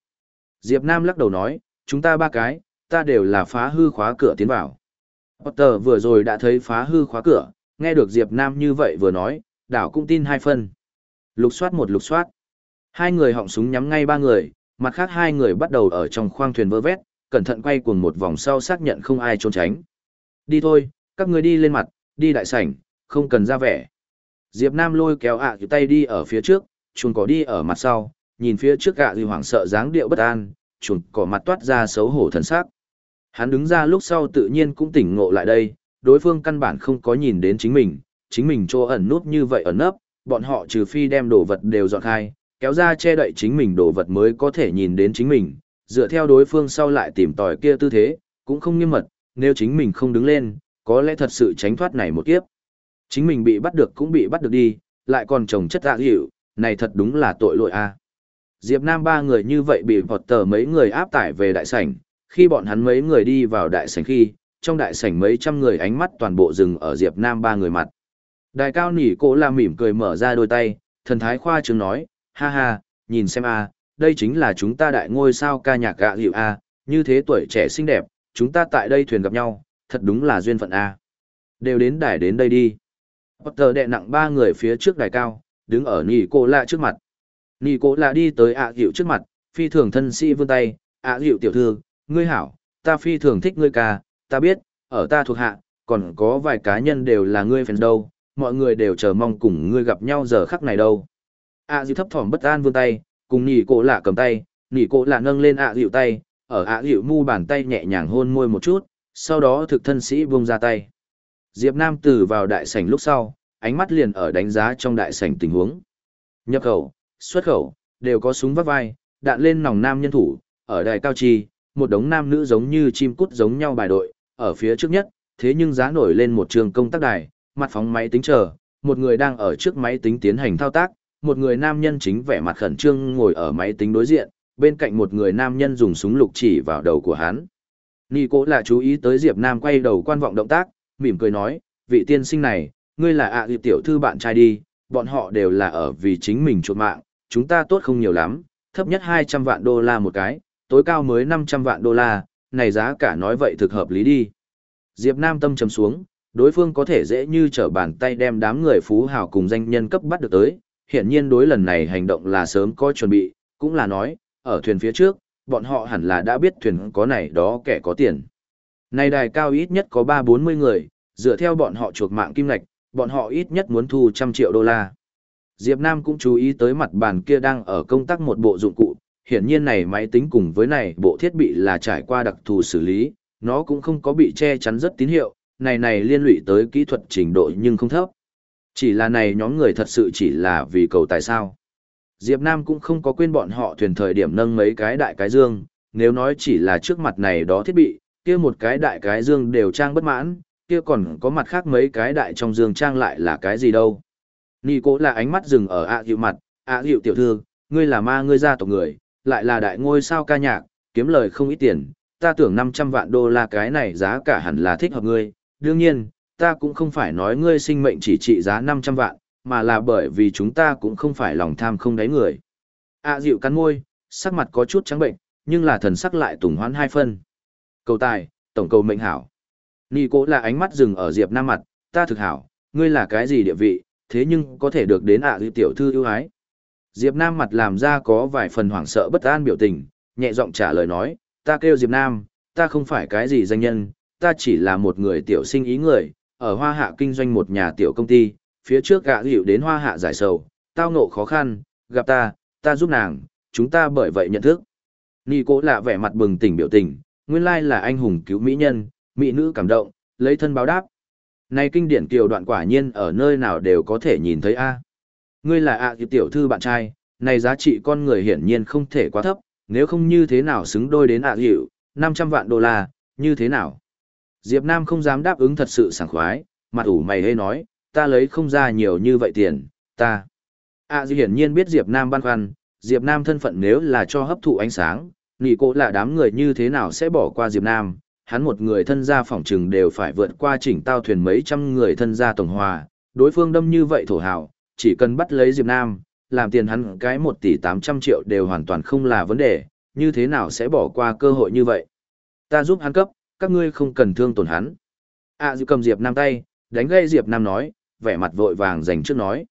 Diệp Nam lắc đầu nói, chúng ta ba cái, ta đều là phá hư khóa cửa tiến vào. Potter vừa rồi đã thấy phá hư khóa cửa, nghe được Diệp Nam như vậy vừa nói, đảo cũng tin hai phần. Lục soát một lục soát. Hai người họng súng nhắm ngay ba người, mặt khác hai người bắt đầu ở trong khoang thuyền vơ vét, cẩn thận quay cuồng một vòng sau xác nhận không ai trốn tránh. Đi thôi, các người đi lên mặt, đi đại sảnh, không cần ra vẻ. Diệp Nam lôi kéo ạ à tay đi ở phía trước, chuồng cỏ đi ở mặt sau, nhìn phía trước ạ à hoảng sợ dáng điệu bất an, chuồng cỏ mặt toát ra xấu hổ thần sắc. Hắn đứng ra lúc sau tự nhiên cũng tỉnh ngộ lại đây, đối phương căn bản không có nhìn đến chính mình, chính mình cho ẩn nút như vậy ẩn nấp, bọn họ trừ phi đem đồ vật đều dọn khai, kéo ra che đậy chính mình đồ vật mới có thể nhìn đến chính mình, dựa theo đối phương sau lại tìm tòi kia tư thế, cũng không nghiêm mật, nếu chính mình không đứng lên, có lẽ thật sự tránh thoát này một kiếp. Chính mình bị bắt được cũng bị bắt được đi, lại còn chồng chất dạ hiệu, này thật đúng là tội lỗi a. Diệp Nam ba người như vậy bị vọt tờ mấy người áp tải về đại sảnh, khi bọn hắn mấy người đi vào đại sảnh khi, trong đại sảnh mấy trăm người ánh mắt toàn bộ dừng ở Diệp Nam ba người mặt. Đại cao nỉ cổ la mỉm cười mở ra đôi tay, thần thái khoa trương nói, ha ha, nhìn xem a, đây chính là chúng ta đại ngôi sao ca nhạc gạ hiệu a, như thế tuổi trẻ xinh đẹp, chúng ta tại đây thuyền gặp nhau, thật đúng là duyên phận a. Đều đến đài đến đây đi. Potter đè nặng ba người phía trước đài cao, đứng ở nỉ cổ la trước mặt. Nỉ cổ la đi tới ạ hiệu trước mặt, phi thường thân sĩ vươn tay, ạ hiệu tiểu thư, ngươi hảo, ta phi thường thích ngươi ca, ta biết, ở ta thuộc hạ, còn có vài cá nhân đều là ngươi fan đâu, mọi người đều chờ mong cùng ngươi gặp nhau giờ khắc này đâu. ạ dịu thấp thỏm bất an vươn tay, cùng nỉ cổ lạ cầm tay, nỉ cổ lạ nâng lên ạ dịu tay, ở ạ dịu mu bàn tay nhẹ nhàng hôn môi một chút, sau đó thực thân sĩ buông ra tay. Diệp Nam từ vào đại sảnh lúc sau, ánh mắt liền ở đánh giá trong đại sảnh tình huống. Nhập khẩu, xuất khẩu, đều có súng vắt vai, đạn lên nòng nam nhân thủ, ở đài cao trì, một đống nam nữ giống như chim cút giống nhau bài đội, ở phía trước nhất, thế nhưng giá nổi lên một trường công tác đài, mặt phóng máy tính chờ, một người đang ở trước máy tính tiến hành thao tác, một người nam nhân chính vẻ mặt khẩn trương ngồi ở máy tính đối diện, bên cạnh một người nam nhân dùng súng lục chỉ vào đầu của hắn. Nhi cố là chú ý tới Diệp Nam quay đầu quan vọng động tác, mỉm cười nói, vị tiên sinh này, ngươi là ạ à tiểu thư bạn trai đi, bọn họ đều là ở vì chính mình chuột mạng, chúng ta tốt không nhiều lắm, thấp nhất 200 vạn đô la một cái, tối cao mới 500 vạn đô la, này giá cả nói vậy thực hợp lý đi. Diệp Nam tâm trầm xuống, đối phương có thể dễ như trở bàn tay đem đám người phú hào cùng danh nhân cấp bắt được tới, hiển nhiên đối lần này hành động là sớm có chuẩn bị, cũng là nói, ở thuyền phía trước, bọn họ hẳn là đã biết thuyền có này đó kẻ có tiền. Này đài cao ít nhất có 3-40 người, dựa theo bọn họ chuộc mạng kim ngạch, bọn họ ít nhất muốn thu trăm triệu đô la. Diệp Nam cũng chú ý tới mặt bàn kia đang ở công tác một bộ dụng cụ, hiển nhiên này máy tính cùng với này bộ thiết bị là trải qua đặc thù xử lý, nó cũng không có bị che chắn rất tín hiệu, này này liên lụy tới kỹ thuật trình độ nhưng không thấp. Chỉ là này nhóm người thật sự chỉ là vì cầu tại sao. Diệp Nam cũng không có quên bọn họ thuyền thời điểm nâng mấy cái đại cái dương, nếu nói chỉ là trước mặt này đó thiết bị, kia một cái đại cái dương đều trang bất mãn, kia còn có mặt khác mấy cái đại trong dương trang lại là cái gì đâu. Nì cố là ánh mắt dừng ở ạ à hiệu mặt, ạ à hiệu tiểu thư, ngươi là ma ngươi gia tộc người, lại là đại ngôi sao ca nhạc, kiếm lời không ít tiền, ta tưởng 500 vạn đô la cái này giá cả hẳn là thích hợp ngươi, đương nhiên, ta cũng không phải nói ngươi sinh mệnh chỉ trị giá 500 vạn, mà là bởi vì chúng ta cũng không phải lòng tham không đáy người. À dịu cắn môi, sắc mặt có chút trắng bệnh, nhưng là thần sắc lại tùng hoán hai phân. Cầu tài, tổng cầu mệnh hảo. Nì cố là ánh mắt dừng ở Diệp Nam mặt, ta thực hảo, ngươi là cái gì địa vị, thế nhưng có thể được đến ạ à tiểu thư ưu ái. Diệp Nam mặt làm ra có vài phần hoảng sợ bất an biểu tình, nhẹ giọng trả lời nói, ta kêu Diệp Nam, ta không phải cái gì danh nhân, ta chỉ là một người tiểu sinh ý người, ở Hoa Hạ kinh doanh một nhà tiểu công ty, phía trước gạ hiệu đến Hoa Hạ giải sầu, tao ngộ khó khăn, gặp ta, ta giúp nàng, chúng ta bởi vậy nhận thức. Nị cố lạ vẻ mặt bừng tỉnh biểu tình, nguyên lai là anh hùng cứu mỹ nhân, mỹ nữ cảm động, lấy thân báo đáp. Này kinh điển kiều đoạn quả nhiên ở nơi nào đều có thể nhìn thấy a. Ngươi là ạ à tiểu thư bạn trai, này giá trị con người hiển nhiên không thể quá thấp, nếu không như thế nào xứng đôi đến ạ à hiệu, 500 vạn đô la, như thế nào? Diệp Nam không dám đáp ứng thật sự sảng khoái, mặt ủ mày hê nói, ta lấy không ra nhiều như vậy tiền, ta. À dư hiển nhiên biết Diệp Nam băn khoăn, Diệp Nam thân phận nếu là cho hấp thụ ánh sáng, nghỉ cố là đám người như thế nào sẽ bỏ qua Diệp Nam, hắn một người thân gia phỏng trừng đều phải vượt qua chỉnh tao thuyền mấy trăm người thân gia tổng hòa, đối phương đâm như vậy thổ hào, chỉ cần bắt lấy Diệp Nam, làm tiền hắn cái 1 tỷ 800 triệu đều hoàn toàn không là vấn đề, như thế nào sẽ bỏ qua cơ hội như vậy. Ta giúp hắn cấp, các ngươi không cần thương tổn hắn. À Diệu cầm Diệp Nam tay, đánh gây Diệp Nam nói, vẻ mặt vội vàng dành trước nói.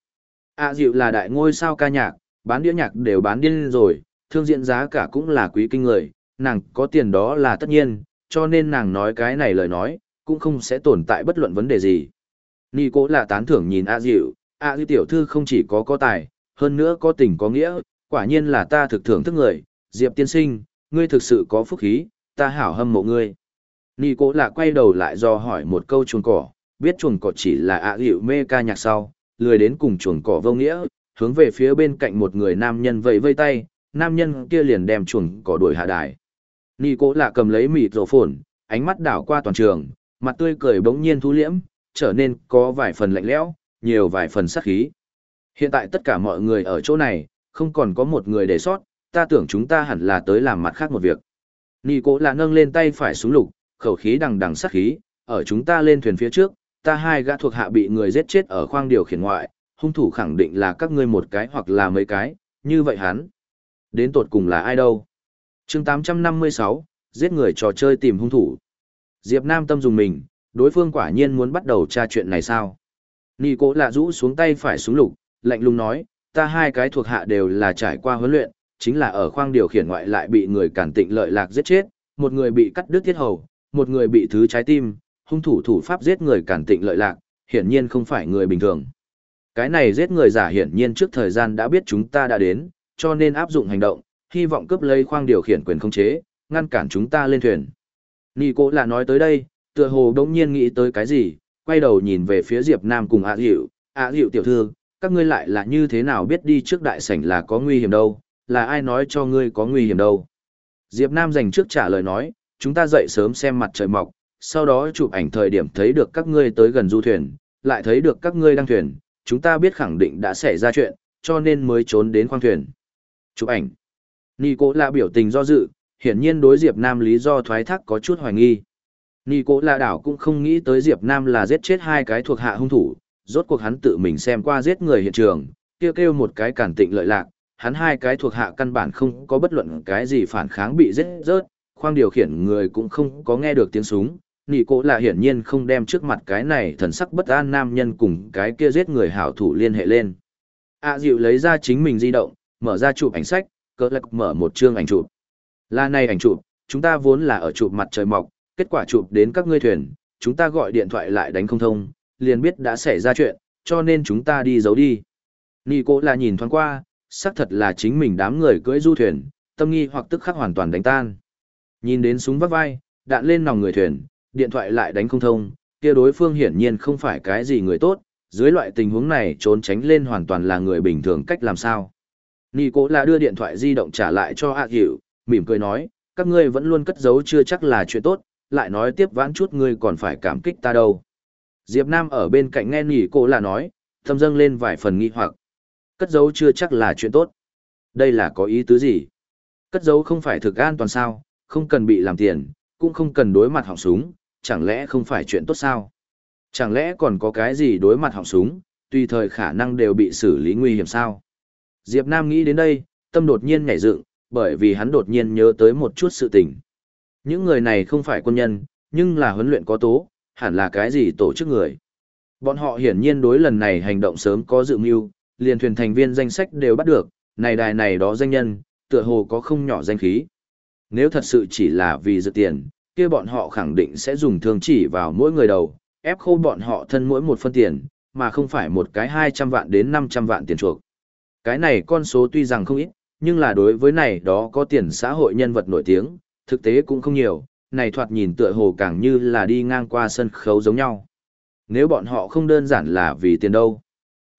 À Diệu là đại ngôi sao ca nhạc, bán đĩa nhạc đều bán điên rồi, thương diện giá cả cũng là quý kinh người, nàng có tiền đó là tất nhiên, cho nên nàng nói cái này lời nói, cũng không sẽ tồn tại bất luận vấn đề gì. Nì cố là tán thưởng nhìn A Diệu, A Diệu tiểu thư không chỉ có có tài, hơn nữa có tình có nghĩa, quả nhiên là ta thực thưởng thức người, Diệp tiên sinh, ngươi thực sự có phúc khí, ta hảo hâm mộ ngươi. Nì cố là quay đầu lại do hỏi một câu chuồng cỏ, biết chuồng cỏ chỉ là ạ hiệu mê ca nhạc sau, lười đến cùng chuồng cỏ vô nghĩa, hướng về phía bên cạnh một người nam nhân vẫy vây tay, nam nhân kia liền đem chuồng cỏ đuổi hạ đài. Nì cố là cầm lấy mịt rổ phồn, ánh mắt đảo qua toàn trường, mặt tươi cười bỗng nhiên thu liễm, trở nên có vài phần lạnh lẽo, nhiều vài phần sát khí. Hiện tại tất cả mọi người ở chỗ này, không còn có một người để sót, ta tưởng chúng ta hẳn là tới làm mặt khác một việc. Nì cố là nâng lên tay phải xuống lục, khẩu khí đằng đằng sát khí, ở chúng ta lên thuyền phía trước, ta hai gã thuộc hạ bị người giết chết ở khoang điều khiển ngoại, hung thủ khẳng định là các ngươi một cái hoặc là mấy cái, như vậy hắn. Đến tột cùng là ai đâu? chương 856, giết người trò chơi tìm hung thủ. Diệp Nam tâm dùng mình, đối phương quả nhiên muốn bắt đầu tra chuyện này sao? Nì cố lạ rũ xuống tay phải xuống lục, lạnh lùng nói, ta hai cái thuộc hạ đều là trải qua huấn luyện, chính là ở khoang điều khiển ngoại lại bị người cản tịnh lợi lạc giết chết, một người bị cắt đứt tiết hầu, một người bị thứ trái tim, hung thủ thủ pháp giết người cản tịnh lợi lạc, hiển nhiên không phải người bình thường. Cái này giết người giả hiển nhiên trước thời gian đã biết chúng ta đã đến, cho nên áp dụng hành động, hy vọng cướp lấy khoang điều khiển quyền không chế, ngăn cản chúng ta lên thuyền. Nì cố là nói tới đây, tựa hồ đống nhiên nghĩ tới cái gì, quay đầu nhìn về phía Diệp Nam cùng ạ Diệu, ạ Diệu tiểu thư, các ngươi lại là như thế nào biết đi trước đại sảnh là có nguy hiểm đâu, là ai nói cho ngươi có nguy hiểm đâu. Diệp Nam dành trước trả lời nói, chúng ta dậy sớm xem mặt trời mọc, sau đó chụp ảnh thời điểm thấy được các ngươi tới gần du thuyền, lại thấy được các ngươi đang thuyền, chúng ta biết khẳng định đã xảy ra chuyện, cho nên mới trốn đến khoang thuyền. Chụp ảnh. Nì cố là biểu tình do dự, hiển nhiên đối Diệp Nam lý do thoái thác có chút hoài nghi. Nì cố là đảo cũng không nghĩ tới Diệp Nam là giết chết hai cái thuộc hạ hung thủ, rốt cuộc hắn tự mình xem qua giết người hiện trường, kêu kêu một cái cản tịnh lợi lạc, hắn hai cái thuộc hạ căn bản không có bất luận cái gì phản kháng bị giết rớt, khoang điều khiển người cũng không có nghe được tiếng súng. Nị cố là hiển nhiên không đem trước mặt cái này thần sắc bất an nam nhân cùng cái kia giết người hảo thủ liên hệ lên. A à, dịu lấy ra chính mình di động, mở ra chụp ảnh sách, cỡ lạc mở một chương ảnh chụp. Là này ảnh chụp, chúng ta vốn là ở chụp mặt trời mọc, kết quả chụp đến các ngươi thuyền, chúng ta gọi điện thoại lại đánh không thông, liền biết đã xảy ra chuyện, cho nên chúng ta đi giấu đi. Nị cố là nhìn thoáng qua, xác thật là chính mình đám người cưỡi du thuyền, tâm nghi hoặc tức khắc hoàn toàn đánh tan. Nhìn đến súng vắt vai, đạn lên nòng người thuyền, điện thoại lại đánh không thông, kia đối phương hiển nhiên không phải cái gì người tốt, dưới loại tình huống này trốn tránh lên hoàn toàn là người bình thường cách làm sao. Nì cố là đưa điện thoại di động trả lại cho hạ hiệu, mỉm cười nói, các ngươi vẫn luôn cất giấu chưa chắc là chuyện tốt, lại nói tiếp vãn chút ngươi còn phải cảm kích ta đâu. Diệp Nam ở bên cạnh nghe nỉ cô là nói, thâm dâng lên vài phần nghi hoặc. Cất giấu chưa chắc là chuyện tốt. Đây là có ý tứ gì? Cất giấu không phải thực an toàn sao, không cần bị làm tiền, cũng không cần đối mặt họng súng, chẳng lẽ không phải chuyện tốt sao? Chẳng lẽ còn có cái gì đối mặt họng súng, tùy thời khả năng đều bị xử lý nguy hiểm sao? Diệp Nam nghĩ đến đây, tâm đột nhiên nhảy dựng, bởi vì hắn đột nhiên nhớ tới một chút sự tình. Những người này không phải quân nhân, nhưng là huấn luyện có tố, hẳn là cái gì tổ chức người. Bọn họ hiển nhiên đối lần này hành động sớm có dự mưu, liền thuyền thành viên danh sách đều bắt được, này đài này đó danh nhân, tựa hồ có không nhỏ danh khí. Nếu thật sự chỉ là vì dự tiền, kia bọn họ khẳng định sẽ dùng thương chỉ vào mỗi người đầu, ép khô bọn họ thân mỗi một phân tiền, mà không phải một cái 200 vạn đến 500 vạn tiền chuộc. Cái này con số tuy rằng không ít, nhưng là đối với này đó có tiền xã hội nhân vật nổi tiếng, thực tế cũng không nhiều, này thoạt nhìn tựa hồ càng như là đi ngang qua sân khấu giống nhau. Nếu bọn họ không đơn giản là vì tiền đâu.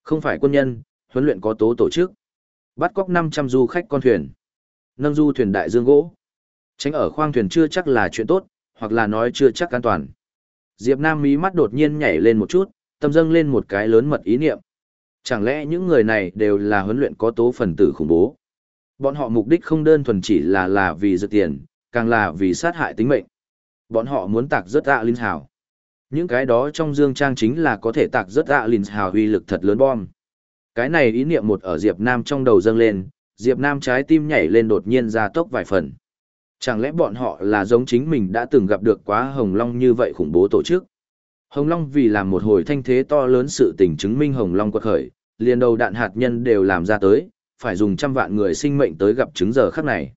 Không phải quân nhân, huấn luyện có tố tổ chức. Bắt cóc 500 du khách con thuyền. Nâng du thuyền đại dương gỗ. Tránh ở khoang thuyền chưa chắc là chuyện tốt, hoặc là nói chưa chắc an toàn. Diệp Nam mí mắt đột nhiên nhảy lên một chút, tâm dâng lên một cái lớn mật ý niệm. Chẳng lẽ những người này đều là huấn luyện có tố phần tử khủng bố? Bọn họ mục đích không đơn thuần chỉ là là vì giật tiền, càng là vì sát hại tính mệnh. Bọn họ muốn tạc rất ạ linh hào. Những cái đó trong dương trang chính là có thể tạc rất ạ linh hào uy lực thật lớn bom. Cái này ý niệm một ở Diệp Nam trong đầu dâng lên, Diệp Nam trái tim nhảy lên đột nhiên ra tốc vài phần. Chẳng lẽ bọn họ là giống chính mình đã từng gặp được quá Hồng Long như vậy khủng bố tổ chức? Hồng Long vì làm một hồi thanh thế to lớn sự tình chứng minh Hồng Long quật khởi, liền đầu đạn hạt nhân đều làm ra tới, phải dùng trăm vạn người sinh mệnh tới gặp chứng giờ khắc này.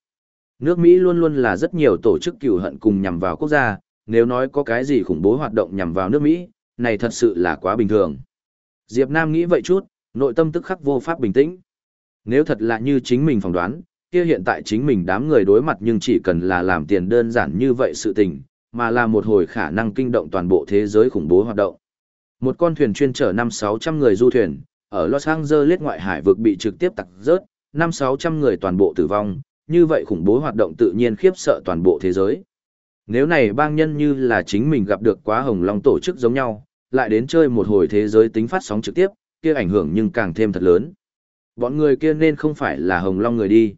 Nước Mỹ luôn luôn là rất nhiều tổ chức cừu hận cùng nhằm vào quốc gia, nếu nói có cái gì khủng bố hoạt động nhằm vào nước Mỹ, này thật sự là quá bình thường. Diệp Nam nghĩ vậy chút, nội tâm tức khắc vô pháp bình tĩnh. Nếu thật là như chính mình phỏng đoán, kia hiện tại chính mình đám người đối mặt nhưng chỉ cần là làm tiền đơn giản như vậy sự tình, mà là một hồi khả năng kinh động toàn bộ thế giới khủng bố hoạt động. Một con thuyền chuyên chở 5-600 người du thuyền, ở Los Angeles ngoại hải vực bị trực tiếp tặc rớt, 5-600 người toàn bộ tử vong, như vậy khủng bố hoạt động tự nhiên khiếp sợ toàn bộ thế giới. Nếu này bang nhân như là chính mình gặp được quá hồng long tổ chức giống nhau, lại đến chơi một hồi thế giới tính phát sóng trực tiếp, kia ảnh hưởng nhưng càng thêm thật lớn. Bọn người kia nên không phải là hồng long người đi.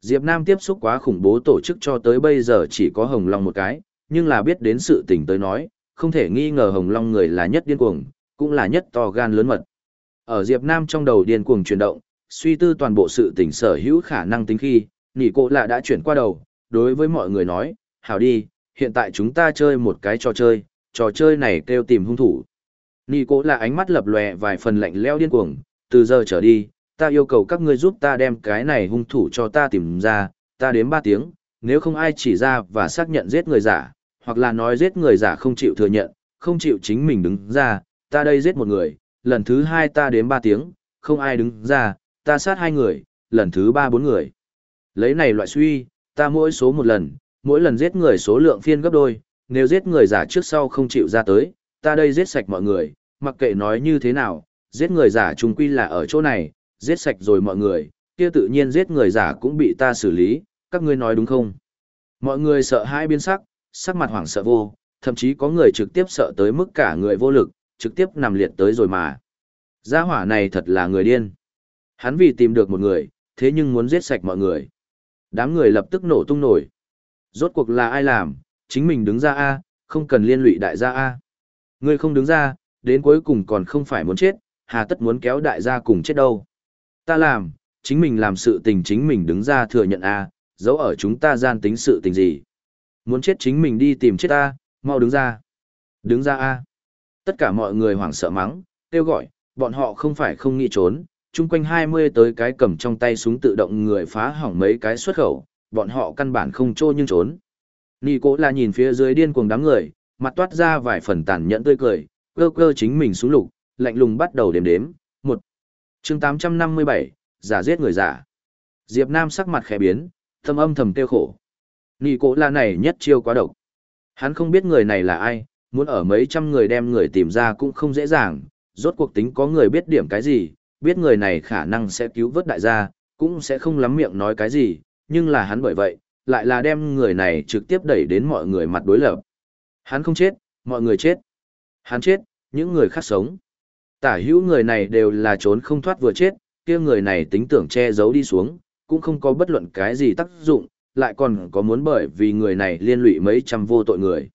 Diệp Nam tiếp xúc quá khủng bố tổ chức cho tới bây giờ chỉ có hồng long một cái, nhưng là biết đến sự tình tới nói, không thể nghi ngờ hồng long người là nhất điên cuồng, cũng là nhất to gan lớn mật. Ở Diệp Nam trong đầu điên cuồng chuyển động, suy tư toàn bộ sự tình sở hữu khả năng tính khi, nỉ cô lạ đã chuyển qua đầu, đối với mọi người nói, hảo đi, hiện tại chúng ta chơi một cái trò chơi, trò chơi này kêu tìm hung thủ. Nỉ cô lạ ánh mắt lập lòe vài phần lạnh leo điên cuồng, từ giờ trở đi, ta yêu cầu các ngươi giúp ta đem cái này hung thủ cho ta tìm ra, ta đếm ba tiếng, nếu không ai chỉ ra và xác nhận giết người giả, hoặc là nói giết người giả không chịu thừa nhận, không chịu chính mình đứng ra, ta đây giết một người, lần thứ hai ta đếm ba tiếng, không ai đứng ra, ta sát hai người, lần thứ ba bốn người. Lấy này loại suy, ta mỗi số một lần, mỗi lần giết người số lượng phiên gấp đôi, nếu giết người giả trước sau không chịu ra tới, ta đây giết sạch mọi người, mặc kệ nói như thế nào, giết người giả trùng quy là ở chỗ này, giết sạch rồi mọi người, kia tự nhiên giết người giả cũng bị ta xử lý, các ngươi nói đúng không? Mọi người sợ hai biến sắc, sắc mặt hoảng sợ vô, thậm chí có người trực tiếp sợ tới mức cả người vô lực, trực tiếp nằm liệt tới rồi mà. Gia hỏa này thật là người điên. Hắn vì tìm được một người, thế nhưng muốn giết sạch mọi người. Đám người lập tức nổ tung nổi. Rốt cuộc là ai làm, chính mình đứng ra A, không cần liên lụy đại gia A. ngươi không đứng ra, đến cuối cùng còn không phải muốn chết, hà tất muốn kéo đại gia cùng chết đâu. Ta làm, chính mình làm sự tình chính mình đứng ra thừa nhận A, dấu ở chúng ta gian tính sự tình gì. Muốn chết chính mình đi tìm chết ta, mau đứng ra. Đứng ra A. Tất cả mọi người hoảng sợ mắng, kêu gọi, bọn họ không phải không nghĩ trốn, chung quanh 20 tới cái cầm trong tay súng tự động người phá hỏng mấy cái xuất khẩu, bọn họ căn bản không trô nhưng trốn. Nì cố là nhìn phía dưới điên cuồng đám người, mặt toát ra vài phần tàn nhẫn tươi cười, cơ cơ chính mình xuống lục, lạnh lùng bắt đầu đếm đếm, một chương 857, giả giết người giả. Diệp Nam sắc mặt khẽ biến, thâm âm thầm tiêu khổ. Nì cố là này nhất chiêu quá độc. Hắn không biết người này là ai, muốn ở mấy trăm người đem người tìm ra cũng không dễ dàng, rốt cuộc tính có người biết điểm cái gì, biết người này khả năng sẽ cứu vớt đại gia, cũng sẽ không lắm miệng nói cái gì, nhưng là hắn bởi vậy, lại là đem người này trực tiếp đẩy đến mọi người mặt đối lập. Hắn không chết, mọi người chết. Hắn chết, những người khác sống. Tả hữu người này đều là trốn không thoát vừa chết, kia người này tính tưởng che giấu đi xuống, cũng không có bất luận cái gì tác dụng, lại còn có muốn bởi vì người này liên lụy mấy trăm vô tội người.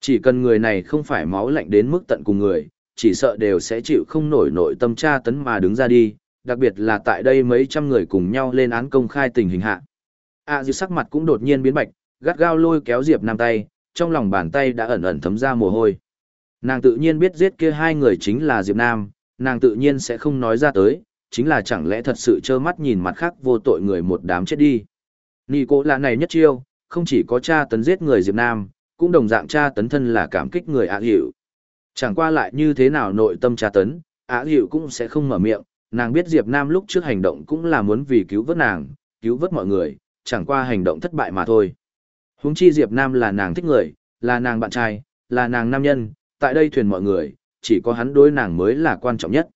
Chỉ cần người này không phải máu lạnh đến mức tận cùng người, chỉ sợ đều sẽ chịu không nổi nội tâm tra tấn mà đứng ra đi, đặc biệt là tại đây mấy trăm người cùng nhau lên án công khai tình hình hạ. A à, sắc mặt cũng đột nhiên biến bạch, gắt gao lôi kéo Diệp Nam tay, trong lòng bàn tay đã ẩn ẩn thấm ra mồ hôi. Nàng tự nhiên biết giết kia hai người chính là Diệp Nam, nàng tự nhiên sẽ không nói ra tới, chính là chẳng lẽ thật sự trơ mắt nhìn mặt khác vô tội người một đám chết đi. Nì cố là này nhất chiêu, không chỉ có cha tấn giết người Diệp Nam, cũng đồng dạng cha tấn thân là cảm kích người ạ hiệu. Chẳng qua lại như thế nào nội tâm cha tấn, Á hiệu cũng sẽ không mở miệng, nàng biết Diệp Nam lúc trước hành động cũng là muốn vì cứu vớt nàng, cứu vớt mọi người, chẳng qua hành động thất bại mà thôi. Huống chi Diệp Nam là nàng thích người, là nàng bạn trai, là nàng nam nhân, tại đây thuyền mọi người, chỉ có hắn đối nàng mới là quan trọng nhất.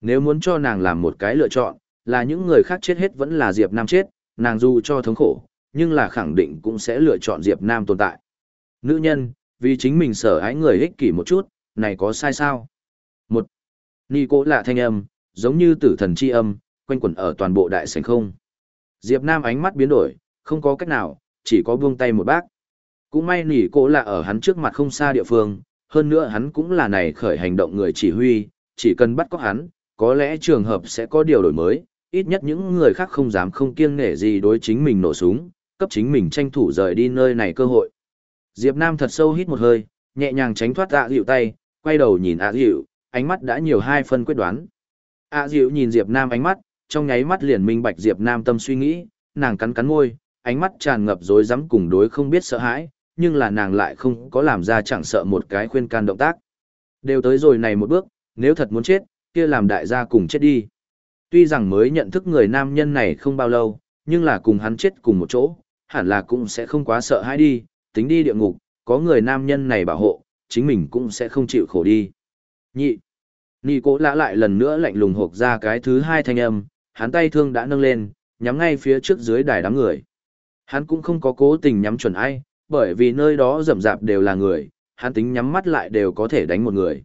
Nếu muốn cho nàng làm một cái lựa chọn, là những người khác chết hết vẫn là Diệp Nam chết, nàng dù cho thống khổ, nhưng là khẳng định cũng sẽ lựa chọn Diệp Nam tồn tại. Nữ nhân, vì chính mình sở ái người ích kỷ một chút, này có sai sao? Một, Ni cố lạ thanh âm, giống như tử thần chi âm, quanh quẩn ở toàn bộ đại sảnh không. Diệp Nam ánh mắt biến đổi, không có cách nào, chỉ có buông tay một bác. Cũng may nỉ cố lạ ở hắn trước mặt không xa địa phương, hơn nữa hắn cũng là này khởi hành động người chỉ huy, chỉ cần bắt có hắn, có lẽ trường hợp sẽ có điều đổi mới, ít nhất những người khác không dám không kiêng nể gì đối chính mình nổ súng, cấp chính mình tranh thủ rời đi nơi này cơ hội. Diệp Nam thật sâu hít một hơi, nhẹ nhàng tránh thoát dạ dịu à tay, quay đầu nhìn ạ à dịu, ánh mắt đã nhiều hai phân quyết đoán. ạ à dịu nhìn Diệp Nam ánh mắt, trong nháy mắt liền minh bạch Diệp Nam tâm suy nghĩ, nàng cắn cắn môi, ánh mắt tràn ngập rối rắm cùng đối không biết sợ hãi, nhưng là nàng lại không có làm ra chẳng sợ một cái khuyên can động tác. Đều tới rồi này một bước, nếu thật muốn chết, kia làm đại gia cùng chết đi. Tuy rằng mới nhận thức người nam nhân này không bao lâu, nhưng là cùng hắn chết cùng một chỗ, hẳn là cũng sẽ không quá sợ hãi đi, tính đi địa ngục, có người nam nhân này bảo hộ, chính mình cũng sẽ không chịu khổ đi. Nhị. Nị cố lã lại lần nữa lạnh lùng hộp ra cái thứ hai thanh âm, hắn tay thương đã nâng lên, nhắm ngay phía trước dưới đài đám người. Hắn cũng không có cố tình nhắm chuẩn ai, bởi vì nơi đó rậm rạp đều là người, hắn tính nhắm mắt lại đều có thể đánh một người.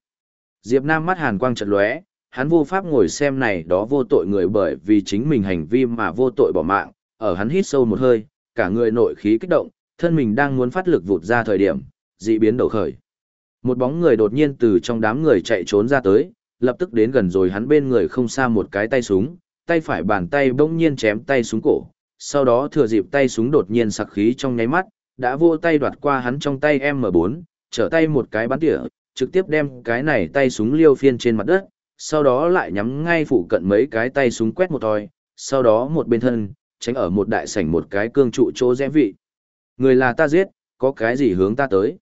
Diệp Nam mắt hàn quang chợt lóe, hắn vô pháp ngồi xem này đó vô tội người bởi vì chính mình hành vi mà vô tội bỏ mạng, ở hắn hít sâu một hơi, cả người nội khí kích động, thân mình đang muốn phát lực vụt ra thời điểm, dị biến đầu khởi. Một bóng người đột nhiên từ trong đám người chạy trốn ra tới, lập tức đến gần rồi hắn bên người không xa một cái tay súng, tay phải bàn tay bỗng nhiên chém tay súng cổ, sau đó thừa dịp tay súng đột nhiên sặc khí trong nháy mắt, đã vô tay đoạt qua hắn trong tay M4, trở tay một cái bắn tỉa, trực tiếp đem cái này tay súng liêu phiên trên mặt đất, sau đó lại nhắm ngay phụ cận mấy cái tay súng quét một thôi, sau đó một bên thân, tránh ở một đại sảnh một cái cương trụ chỗ rẽ vị. Người là ta giết, có cái gì hướng ta tới.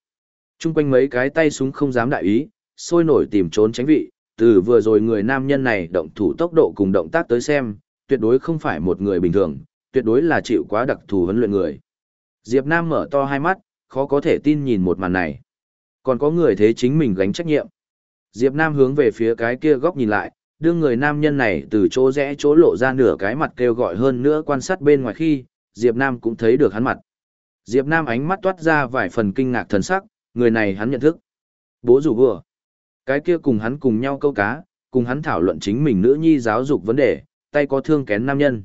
Trung quanh mấy cái tay súng không dám đại ý, sôi nổi tìm trốn tránh vị, từ vừa rồi người nam nhân này động thủ tốc độ cùng động tác tới xem, tuyệt đối không phải một người bình thường, tuyệt đối là chịu quá đặc thù huấn luyện người. Diệp Nam mở to hai mắt, khó có thể tin nhìn một màn này. Còn có người thế chính mình gánh trách nhiệm. Diệp Nam hướng về phía cái kia góc nhìn lại, đưa người nam nhân này từ chỗ rẽ chỗ lộ ra nửa cái mặt kêu gọi hơn nữa quan sát bên ngoài khi, Diệp Nam cũng thấy được hắn mặt. Diệp Nam ánh mắt toát ra vài phần kinh ngạc thần sắc, người này hắn nhận thức. Bố rủ vừa. Cái kia cùng hắn cùng nhau câu cá, cùng hắn thảo luận chính mình nữ nhi giáo dục vấn đề, tay có thương kén nam nhân.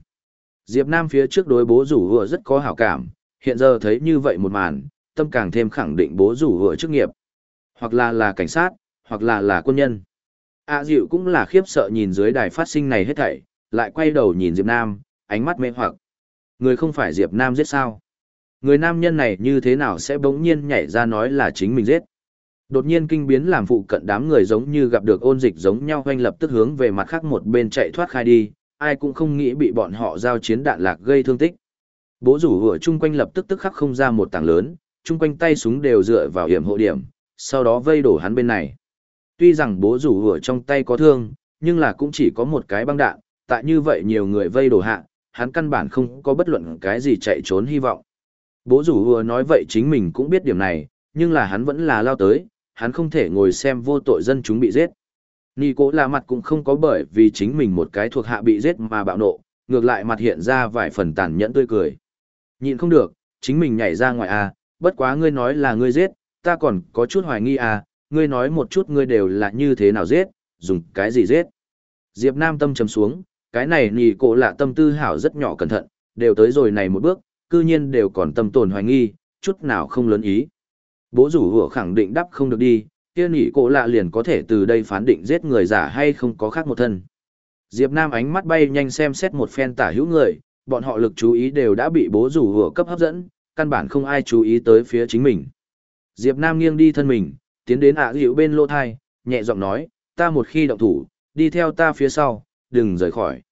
Diệp Nam phía trước đối bố rủ vừa rất có hảo cảm, hiện giờ thấy như vậy một màn, tâm càng thêm khẳng định bố rủ vừa chức nghiệp. Hoặc là là cảnh sát, hoặc là là quân nhân. A à, Diệu cũng là khiếp sợ nhìn dưới đài phát sinh này hết thảy, lại quay đầu nhìn Diệp Nam, ánh mắt mê hoặc. Người không phải Diệp Nam giết sao? Người nam nhân này như thế nào sẽ bỗng nhiên nhảy ra nói là chính mình giết? Đột nhiên kinh biến làm phụ cận đám người giống như gặp được ôn dịch giống nhau hoanh lập tức hướng về mặt khác một bên chạy thoát khai đi, ai cũng không nghĩ bị bọn họ giao chiến đạn lạc gây thương tích. Bố rủ vừa chung quanh lập tức tức khắc không ra một tảng lớn, chung quanh tay súng đều dựa vào hiểm hộ điểm, sau đó vây đổ hắn bên này. Tuy rằng bố rủ vừa trong tay có thương, nhưng là cũng chỉ có một cái băng đạn, tại như vậy nhiều người vây đổ hạ, hắn căn bản không có bất luận cái gì chạy trốn hy vọng. Bố rủ vừa nói vậy chính mình cũng biết điểm này, nhưng là hắn vẫn là lao tới, hắn không thể ngồi xem vô tội dân chúng bị giết. Nì cố là mặt cũng không có bởi vì chính mình một cái thuộc hạ bị giết mà bạo nộ, ngược lại mặt hiện ra vài phần tàn nhẫn tươi cười. Nhịn không được, chính mình nhảy ra ngoài à, bất quá ngươi nói là ngươi giết, ta còn có chút hoài nghi à, ngươi nói một chút ngươi đều là như thế nào giết, dùng cái gì giết. Diệp Nam tâm trầm xuống, cái này nì cổ lạ tâm tư hảo rất nhỏ cẩn thận, đều tới rồi này một bước, cư nhiên đều còn tâm tồn hoài nghi, chút nào không lớn ý. Bố rủ hủa khẳng định đáp không được đi, kia nỉ cổ lạ liền có thể từ đây phán định giết người giả hay không có khác một thân. Diệp Nam ánh mắt bay nhanh xem xét một phen tả hữu người, bọn họ lực chú ý đều đã bị bố rủ hủa cấp hấp dẫn, căn bản không ai chú ý tới phía chính mình. Diệp Nam nghiêng đi thân mình, tiến đến ạ hữu bên lô thai, nhẹ giọng nói, ta một khi động thủ, đi theo ta phía sau, đừng rời khỏi.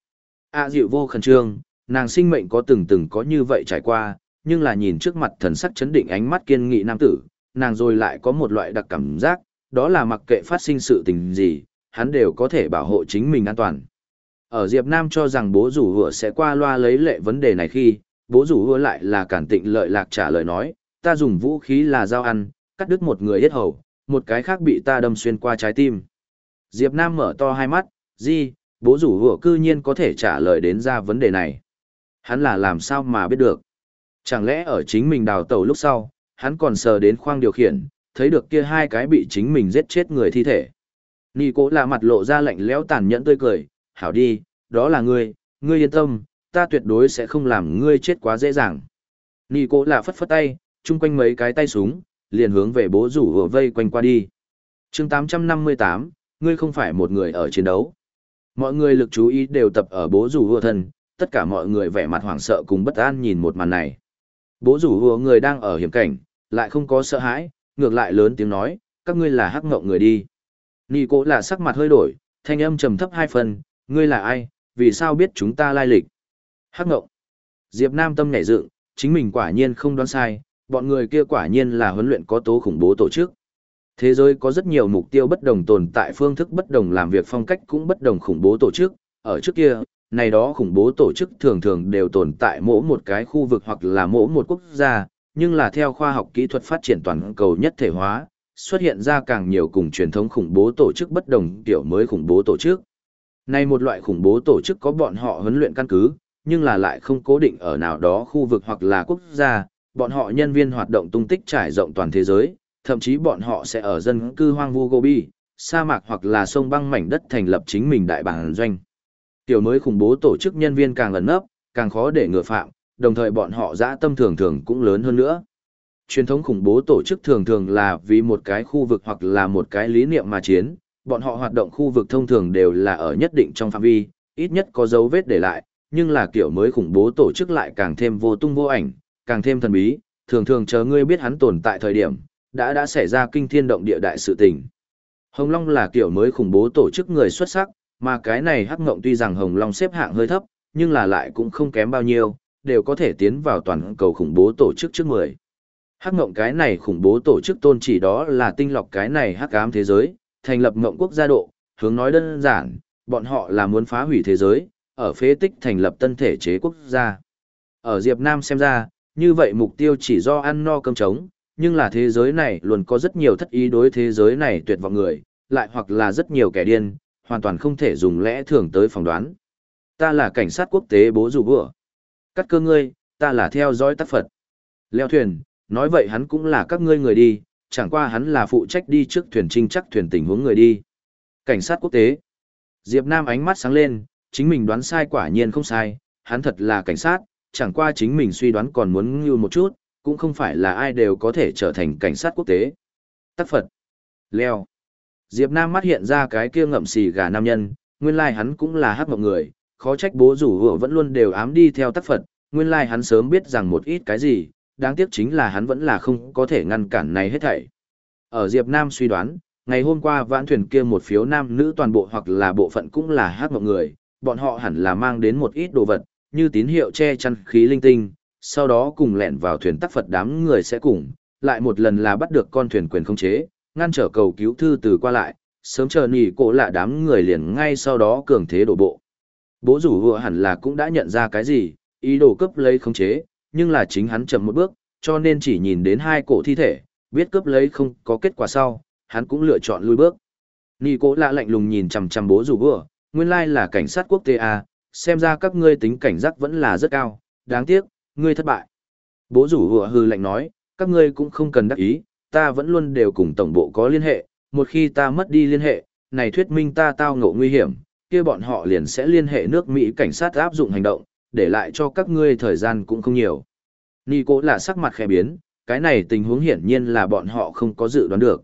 ạ dịu vô khẩn trương, nàng sinh mệnh có từng từng có như vậy trải qua, nhưng là nhìn trước mặt thần sắc chấn định ánh mắt kiên nghị nam tử, nàng rồi lại có một loại đặc cảm giác, đó là mặc kệ phát sinh sự tình gì, hắn đều có thể bảo hộ chính mình an toàn. Ở Diệp Nam cho rằng bố rủ hựa sẽ qua loa lấy lệ vấn đề này khi, bố rủ hựa lại là cản tịnh lợi lạc trả lời nói, ta dùng vũ khí là dao ăn, cắt đứt một người hết hầu, một cái khác bị ta đâm xuyên qua trái tim. Diệp Nam mở to hai mắt, gì, bố rủ hựa cư nhiên có thể trả lời đến ra vấn đề này. Hắn là làm sao mà biết được. Chẳng lẽ ở chính mình đào tàu lúc sau, hắn còn sờ đến khoang điều khiển, thấy được kia hai cái bị chính mình giết chết người thi thể. Nì cố là mặt lộ ra lạnh lẽo tàn nhẫn tươi cười, hảo đi, đó là ngươi, ngươi yên tâm, ta tuyệt đối sẽ không làm ngươi chết quá dễ dàng. Nì cố là phất phất tay, chung quanh mấy cái tay súng, liền hướng về bố rủ vừa vây quanh qua đi. chương 858, ngươi không phải một người ở chiến đấu. Mọi người lực chú ý đều tập ở bố rủ vừa thân, tất cả mọi người vẻ mặt hoảng sợ cùng bất an nhìn một màn này. Bố rủ vừa người đang ở hiểm cảnh, lại không có sợ hãi, ngược lại lớn tiếng nói, các ngươi là hắc ngộng người đi. Nì cố là sắc mặt hơi đổi, thanh âm trầm thấp hai phần, ngươi là ai, vì sao biết chúng ta lai lịch. Hắc ngộng. Diệp Nam tâm nhảy dựng, chính mình quả nhiên không đoán sai, bọn người kia quả nhiên là huấn luyện có tố khủng bố tổ chức. Thế giới có rất nhiều mục tiêu bất đồng tồn tại phương thức bất đồng làm việc phong cách cũng bất đồng khủng bố tổ chức, ở trước kia, này đó khủng bố tổ chức thường thường đều tồn tại mỗi một cái khu vực hoặc là mỗi một quốc gia, nhưng là theo khoa học kỹ thuật phát triển toàn cầu nhất thể hóa, xuất hiện ra càng nhiều cùng truyền thống khủng bố tổ chức bất đồng kiểu mới khủng bố tổ chức. Này một loại khủng bố tổ chức có bọn họ huấn luyện căn cứ, nhưng là lại không cố định ở nào đó khu vực hoặc là quốc gia, bọn họ nhân viên hoạt động tung tích trải rộng toàn thế giới, thậm chí bọn họ sẽ ở dân cư hoang vu Gobi, sa mạc hoặc là sông băng mảnh đất thành lập chính mình đại bản doanh. Tiểu mới khủng bố tổ chức nhân viên càng ẩn nấp, càng khó để ngừa phạm, đồng thời bọn họ dã tâm thường thường cũng lớn hơn nữa. Truyền thống khủng bố tổ chức thường thường là vì một cái khu vực hoặc là một cái lý niệm mà chiến, bọn họ hoạt động khu vực thông thường đều là ở nhất định trong phạm vi, ít nhất có dấu vết để lại, nhưng là kiểu mới khủng bố tổ chức lại càng thêm vô tung vô ảnh, càng thêm thần bí, thường thường chờ ngươi biết hắn tồn tại thời điểm, đã đã xảy ra kinh thiên động địa đại sự tình. Hồng Long là kiểu mới khủng bố tổ chức người xuất sắc, mà cái này hắc ngộng tuy rằng Hồng Long xếp hạng hơi thấp, nhưng là lại cũng không kém bao nhiêu, đều có thể tiến vào toàn cầu khủng bố tổ chức trước 10. Hắc ngộng cái này khủng bố tổ chức tôn chỉ đó là tinh lọc cái này hắc ám thế giới, thành lập ngộng quốc gia độ, hướng nói đơn giản, bọn họ là muốn phá hủy thế giới, ở phế tích thành lập tân thể chế quốc gia. Ở Diệp Nam xem ra, như vậy mục tiêu chỉ do ăn no cơm trống, nhưng là thế giới này luôn có rất nhiều thất ý đối thế giới này tuyệt vọng người, lại hoặc là rất nhiều kẻ điên, hoàn toàn không thể dùng lẽ thường tới phỏng đoán. Ta là cảnh sát quốc tế bố rủ vừa. Cắt cơ ngươi, ta là theo dõi tác Phật. Leo thuyền, nói vậy hắn cũng là các ngươi người đi, chẳng qua hắn là phụ trách đi trước thuyền trinh chắc thuyền tình huống người đi. Cảnh sát quốc tế. Diệp Nam ánh mắt sáng lên, chính mình đoán sai quả nhiên không sai, hắn thật là cảnh sát, chẳng qua chính mình suy đoán còn muốn như một chút, cũng không phải là ai đều có thể trở thành cảnh sát quốc tế. Tắc Phật. Leo. Diệp Nam mắt hiện ra cái kia ngậm xì gà nam nhân, nguyên lai hắn cũng là hắc mộng người, khó trách bố rủ hựa vẫn luôn đều ám đi theo tác Phật, nguyên lai hắn sớm biết rằng một ít cái gì, đáng tiếc chính là hắn vẫn là không có thể ngăn cản này hết thảy. Ở Diệp Nam suy đoán, ngày hôm qua vãn thuyền kia một phiếu nam nữ toàn bộ hoặc là bộ phận cũng là hắc mộng người, bọn họ hẳn là mang đến một ít đồ vật, như tín hiệu che chắn khí linh tinh, sau đó cùng lẻn vào thuyền tắc Phật đám người sẽ cùng, lại một lần là bắt được con thuyền quyền không chế, ngăn trở cầu cứu thư từ qua lại, sớm chờ nỉ cổ lạ đám người liền ngay sau đó cường thế đổ bộ. Bố rủ vừa hẳn là cũng đã nhận ra cái gì, ý đồ cướp lấy không chế, nhưng là chính hắn chậm một bước, cho nên chỉ nhìn đến hai cổ thi thể, biết cướp lấy không có kết quả sau, hắn cũng lựa chọn lui bước. Nỉ cổ lạ lạnh lùng nhìn chằm chằm bố rủ vừa, nguyên lai là cảnh sát quốc tế à, xem ra các ngươi tính cảnh giác vẫn là rất cao, đáng tiếc, ngươi thất bại. Bố rủ vừa hư lạnh nói, các ngươi cũng không cần đắc ý, ta vẫn luôn đều cùng tổng bộ có liên hệ, một khi ta mất đi liên hệ, này thuyết minh ta tao ngộ nguy hiểm, kia bọn họ liền sẽ liên hệ nước Mỹ cảnh sát áp dụng hành động, để lại cho các ngươi thời gian cũng không nhiều. Nico là sắc mặt khẽ biến, cái này tình huống hiển nhiên là bọn họ không có dự đoán được.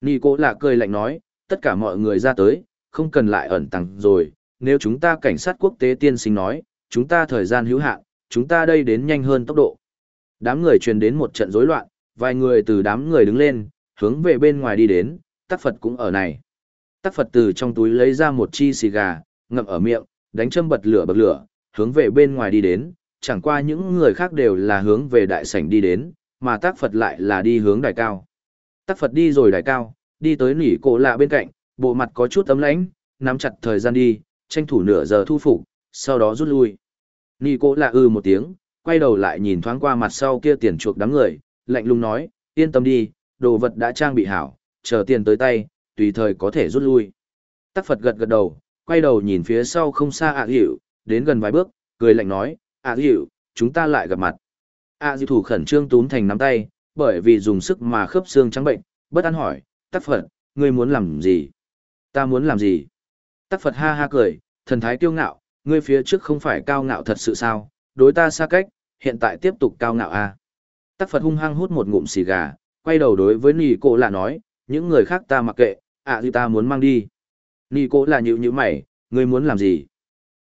Nico là cười lạnh nói, tất cả mọi người ra tới, không cần lại ẩn tàng rồi, nếu chúng ta cảnh sát quốc tế tiên sinh nói, chúng ta thời gian hữu hạn, chúng ta đây đến nhanh hơn tốc độ. Đám người truyền đến một trận rối loạn, vài người từ đám người đứng lên, hướng về bên ngoài đi đến, Tắc Phật cũng ở này. Tắc Phật từ trong túi lấy ra một chi xì gà, ngậm ở miệng, đánh châm bật lửa bật lửa, hướng về bên ngoài đi đến, chẳng qua những người khác đều là hướng về đại sảnh đi đến, mà tác Phật lại là đi hướng đài cao. Tác Phật đi rồi đài cao, đi tới nỉ cổ lạ bên cạnh, bộ mặt có chút ấm lãnh, nắm chặt thời gian đi, tranh thủ nửa giờ thu phục, sau đó rút lui. Nỉ cổ lạ ư một tiếng, quay đầu lại nhìn thoáng qua mặt sau kia tiền chuộc đám người, lạnh lùng nói, yên tâm đi, đồ vật đã trang bị hảo, chờ tiền tới tay, tùy thời có thể rút lui. Tắc Phật gật gật đầu, quay đầu nhìn phía sau không xa ạ à hiệu, đến gần vài bước, cười lạnh nói, ạ à hiệu, chúng ta lại gặp mặt. ạ à hiệu thủ khẩn trương túm thành nắm tay, bởi vì dùng sức mà khớp xương trắng bệnh, bất an hỏi, Tắc Phật, ngươi muốn làm gì? Ta muốn làm gì? Tắc Phật ha ha cười, thần thái kiêu ngạo, ngươi phía trước không phải cao ngạo thật sự sao, đối ta xa cách, hiện tại tiếp tục cao ngạo. À? Tắc Phật hung hăng hút một ngụm xì gà, quay đầu đối với nì cô là nói, những người khác ta mặc kệ, ạ à ta muốn mang đi. Nì cô là nhịu như mày, ngươi muốn làm gì?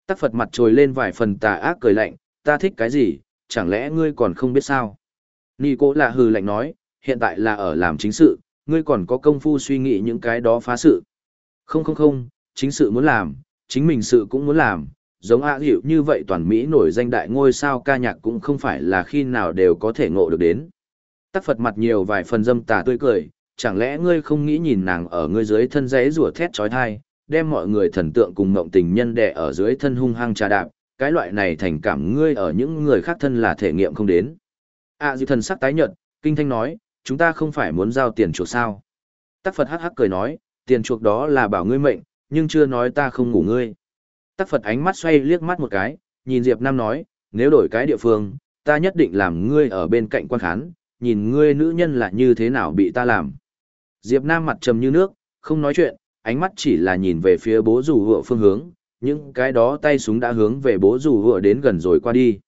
Tắc Phật mặt trồi lên vài phần tà ác cười lạnh, ta thích cái gì, chẳng lẽ ngươi còn không biết sao? Nì cô là hừ lạnh nói, hiện tại là ở làm chính sự, ngươi còn có công phu suy nghĩ những cái đó phá sự. Không không không, chính sự muốn làm, chính mình sự cũng muốn làm, giống ạ hiệu như vậy toàn Mỹ nổi danh đại ngôi sao ca nhạc cũng không phải là khi nào đều có thể ngộ được đến. Tắc Phật mặt nhiều vài phần dâm tà tươi cười, chẳng lẽ ngươi không nghĩ nhìn nàng ở ngươi dưới thân giấy rủa thét trói thai, đem mọi người thần tượng cùng mộng tình nhân đẻ ở dưới thân hung hăng trà đạp, cái loại này thành cảm ngươi ở những người khác thân là thể nghiệm không đến. À dư thần sắc tái nhợt, kinh thanh nói, chúng ta không phải muốn giao tiền chuộc sao. Tắc Phật hắc hắc cười nói, tiền chuộc đó là bảo ngươi mệnh, nhưng chưa nói ta không ngủ ngươi. Tắc Phật ánh mắt xoay liếc mắt một cái, nhìn Diệp Nam nói, nếu đổi cái địa phương, ta nhất định làm ngươi ở bên cạnh quan khán, nhìn ngươi nữ nhân là như thế nào bị ta làm. Diệp Nam mặt trầm như nước, không nói chuyện, ánh mắt chỉ là nhìn về phía bố rủ hựa phương hướng, những cái đó tay súng đã hướng về bố rủ hựa đến gần rồi qua đi.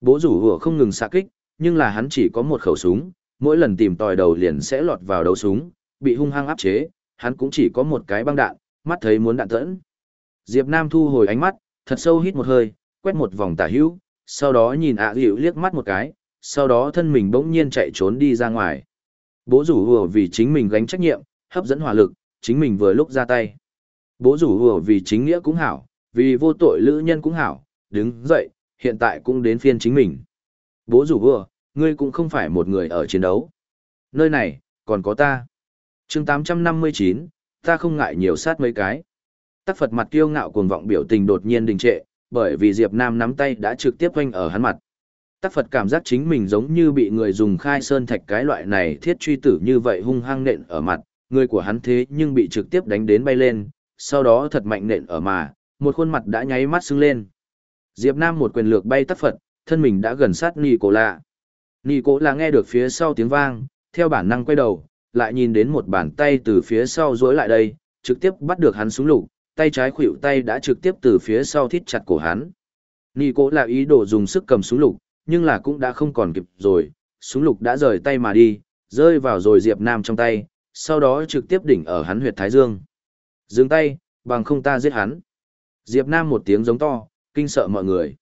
Bố rủ hựa không ngừng xạ kích, nhưng là hắn chỉ có một khẩu súng, mỗi lần tìm tòi đầu liền sẽ lọt vào đầu súng, bị hung hăng áp chế, hắn cũng chỉ có một cái băng đạn, mắt thấy muốn đạn tẫn. Diệp Nam thu hồi ánh mắt, thật sâu hít một hơi, quét một vòng tả hữu, sau đó nhìn ạ à liếc mắt một cái, sau đó thân mình bỗng nhiên chạy trốn đi ra ngoài. Bố rủ hùa vì chính mình gánh trách nhiệm, hấp dẫn hỏa lực, chính mình vừa lúc ra tay. Bố rủ hùa vì chính nghĩa cũng hảo, vì vô tội lữ nhân cũng hảo, đứng dậy, hiện tại cũng đến phiên chính mình. Bố rủ hùa, ngươi cũng không phải một người ở chiến đấu. Nơi này, còn có ta. chương 859, ta không ngại nhiều sát mấy cái. Tắc Phật mặt kiêu ngạo cuồng vọng biểu tình đột nhiên đình trệ, bởi vì Diệp Nam nắm tay đã trực tiếp quanh ở hắn mặt. Tắc Phật cảm giác chính mình giống như bị người dùng khai sơn thạch cái loại này thiết truy tử như vậy hung hăng nện ở mặt, người của hắn thế nhưng bị trực tiếp đánh đến bay lên, sau đó thật mạnh nện ở mà, một khuôn mặt đã nháy mắt sưng lên. Diệp Nam một quyền lược bay Tắc Phật, thân mình đã gần sát Nì Cổ Lạ. Nì Cổ Lạ nghe được phía sau tiếng vang, theo bản năng quay đầu, lại nhìn đến một bàn tay từ phía sau dối lại đây, trực tiếp bắt được hắn xuống lục, tay trái khuỵu tay đã trực tiếp từ phía sau thít chặt cổ hắn. Nị Cố là ý đồ dùng sức cầm súng lục, nhưng là cũng đã không còn kịp rồi, súng lục đã rời tay mà đi, rơi vào rồi Diệp Nam trong tay, sau đó trực tiếp đỉnh ở hắn huyệt thái dương. Dừng tay, bằng không ta giết hắn. Diệp Nam một tiếng giống to, kinh sợ mọi người.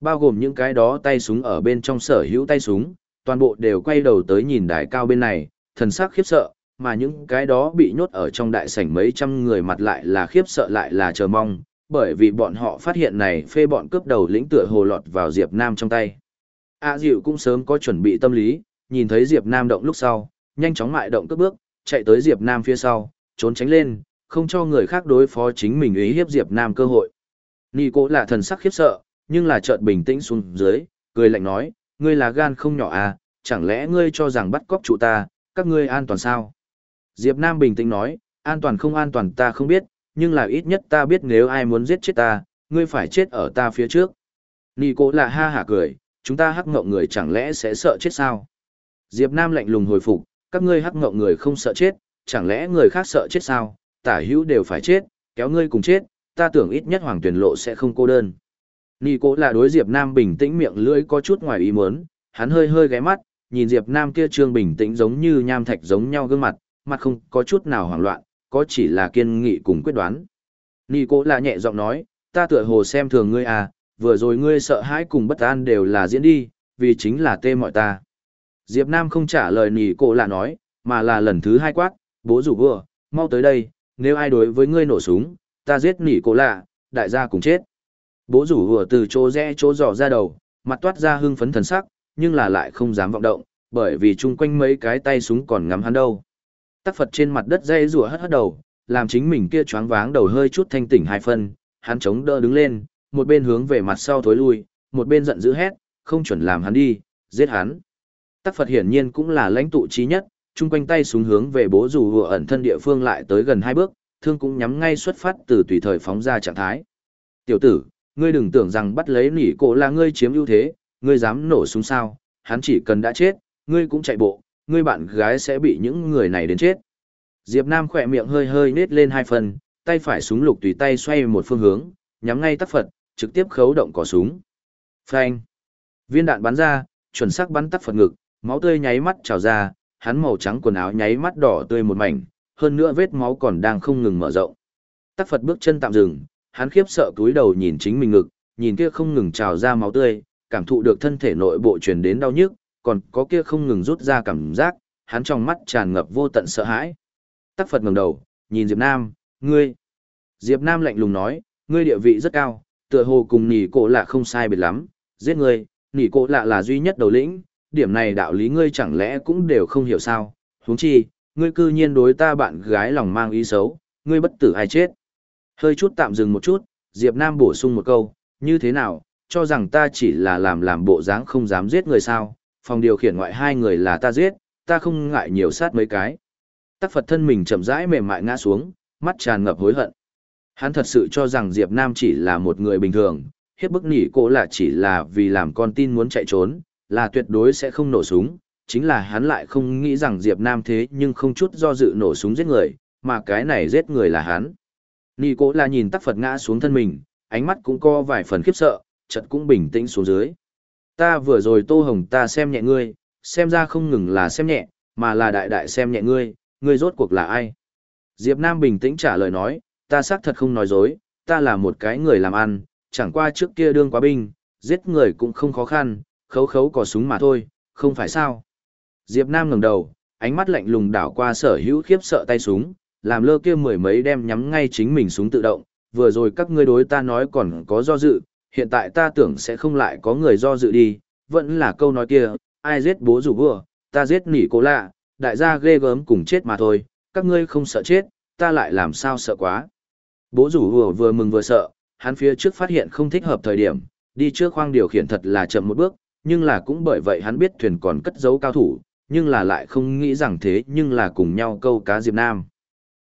Bao gồm những cái đó tay súng ở bên trong sở hữu tay súng, toàn bộ đều quay đầu tới nhìn đài cao bên này, thần sắc khiếp sợ, mà những cái đó bị nhốt ở trong đại sảnh mấy trăm người mặt lại là khiếp sợ lại là chờ mong, bởi vì bọn họ phát hiện này phê bọn cướp đầu lĩnh tựa hồ lọt vào Diệp Nam trong tay. A à, Diệu cũng sớm có chuẩn bị tâm lý, nhìn thấy Diệp Nam động lúc sau, nhanh chóng mại động cướp bước, chạy tới Diệp Nam phía sau, trốn tránh lên, không cho người khác đối phó chính mình ý hiếp Diệp Nam cơ hội. Nì cố là thần sắc khiếp sợ, nhưng là chợt bình tĩnh xuống dưới, cười lạnh nói, ngươi là gan không nhỏ à, chẳng lẽ ngươi cho rằng bắt cóc chủ ta, các ngươi an toàn sao? Diệp Nam bình tĩnh nói, an toàn không an toàn ta không biết, nhưng là ít nhất ta biết nếu ai muốn giết chết ta, ngươi phải chết ở ta phía trước. Nị cố là ha hả cười, chúng ta hắc ngộng người chẳng lẽ sẽ sợ chết sao? Diệp Nam lạnh lùng hồi phục, các ngươi hắc ngộng người không sợ chết, chẳng lẽ người khác sợ chết sao? Tả hữu đều phải chết, kéo ngươi cùng chết, ta tưởng ít nhất hoàng tuyển lộ sẽ không cô đơn. Nị cố là đối Diệp Nam bình tĩnh miệng lưỡi có chút ngoài ý muốn, hắn hơi hơi ghé mắt, nhìn Diệp Nam kia trương bình tĩnh giống như nham thạch giống nhau gương mặt, mặt không có chút nào hoảng loạn, có chỉ là kiên nghị cùng quyết đoán. Nị cố là nhẹ giọng nói, ta tựa hồ xem thường ngươi à, vừa rồi ngươi sợ hãi cùng bất an đều là diễn đi, vì chính là tê mọi ta. Diệp Nam không trả lời nì cô là nói, mà là lần thứ hai quát, bố rủ vừa, mau tới đây, nếu ai đối với ngươi nổ súng, ta giết nỉ cổ lạ, đại gia cùng chết. Bố rủ vừa từ chỗ rẽ chỗ dò ra đầu, mặt toát ra hưng phấn thần sắc, nhưng là lại không dám vọng động, bởi vì chung quanh mấy cái tay súng còn ngắm hắn đâu. Tắc Phật trên mặt đất dây rùa hất hất đầu, làm chính mình kia choáng váng đầu hơi chút thanh tỉnh hai phân, hắn chống đỡ đứng lên, một bên hướng về mặt sau thối lui, một bên giận dữ hét, không chuẩn làm hắn đi, giết hắn. Tắc Phật hiển nhiên cũng là lãnh tụ trí nhất, chung quanh tay xuống hướng về bố rủ vừa ẩn thân địa phương lại tới gần hai bước, thương cũng nhắm ngay xuất phát từ tùy thời phóng ra trạng thái. Tiểu tử, ngươi đừng tưởng rằng bắt lấy nỉ cổ là ngươi chiếm ưu thế, ngươi dám nổ súng sao, hắn chỉ cần đã chết, ngươi cũng chạy bộ, ngươi bạn gái sẽ bị những người này đến chết. Diệp Nam khỏe miệng hơi hơi nết lên hai phần, tay phải súng lục tùy tay xoay một phương hướng, nhắm ngay tắc Phật, trực tiếp khấu động cò súng. Phanh! Viên đạn bắn ra, chuẩn xác bắn tắc Phật ngực, máu tươi nháy mắt trào ra, hắn màu trắng quần áo nháy mắt đỏ tươi một mảnh, hơn nữa vết máu còn đang không ngừng mở rộng. Tắc Phật bước chân tạm dừng, hắn khiếp sợ cúi đầu nhìn chính mình ngực, nhìn kia không ngừng trào ra máu tươi, cảm thụ được thân thể nội bộ truyền đến đau nhức, còn có kia không ngừng rút ra cảm giác, hắn trong mắt tràn ngập vô tận sợ hãi. Tắc Phật ngẩng đầu, nhìn Diệp Nam, ngươi. Diệp Nam lạnh lùng nói, ngươi địa vị rất cao, tựa hồ cùng nỉ cổ lạ không sai biệt lắm, giết ngươi, nỉ cổ lạ là duy nhất đầu lĩnh, điểm này đạo lý ngươi chẳng lẽ cũng đều không hiểu sao, huống chi, ngươi cư nhiên đối ta bạn gái lòng mang ý xấu, ngươi bất tử ai chết. Hơi chút tạm dừng một chút, Diệp Nam bổ sung một câu, như thế nào, cho rằng ta chỉ là làm làm bộ dáng không dám giết người sao, phòng điều khiển ngoại hai người là ta giết, ta không ngại nhiều sát mấy cái. Tắc Phật thân mình chậm rãi mềm mại ngã xuống, mắt tràn ngập hối hận. Hắn thật sự cho rằng Diệp Nam chỉ là một người bình thường, hiếp bức nỉ cô là chỉ là vì làm con tin muốn chạy trốn, là tuyệt đối sẽ không nổ súng, chính là hắn lại không nghĩ rằng Diệp Nam thế nhưng không chút do dự nổ súng giết người, mà cái này giết người là hắn. Nỉ cô là nhìn tắc Phật ngã xuống thân mình, ánh mắt cũng có vài phần khiếp sợ, chợt cũng bình tĩnh xuống dưới. Ta vừa rồi tô hồng ta xem nhẹ ngươi, xem ra không ngừng là xem nhẹ, mà là đại đại xem nhẹ ngươi, ngươi rốt cuộc là ai? Diệp Nam bình tĩnh trả lời nói, ta xác thật không nói dối, ta là một cái người làm ăn, chẳng qua trước kia đương quá binh, giết người cũng không khó khăn, khấu khấu có súng mà thôi, không phải sao? Diệp Nam ngẩng đầu, ánh mắt lạnh lùng đảo qua sở hữu khiếp sợ tay súng, làm lơ kia mười mấy đem nhắm ngay chính mình súng tự động, vừa rồi các ngươi đối ta nói còn có do dự, hiện tại ta tưởng sẽ không lại có người do dự đi, vẫn là câu nói kia, ai giết bố rủ vừa, ta giết nỉ cô lạ, đại gia ghê gớm cùng chết mà thôi, các ngươi không sợ chết, ta lại làm sao sợ quá. Bố rủ vừa vừa mừng vừa sợ, hắn phía trước phát hiện không thích hợp thời điểm, đi trước khoang điều khiển thật là chậm một bước, nhưng là cũng bởi vậy hắn biết thuyền còn cất giấu cao thủ, nhưng là lại không nghĩ rằng thế nhưng là cùng nhau câu cá Diệp Nam.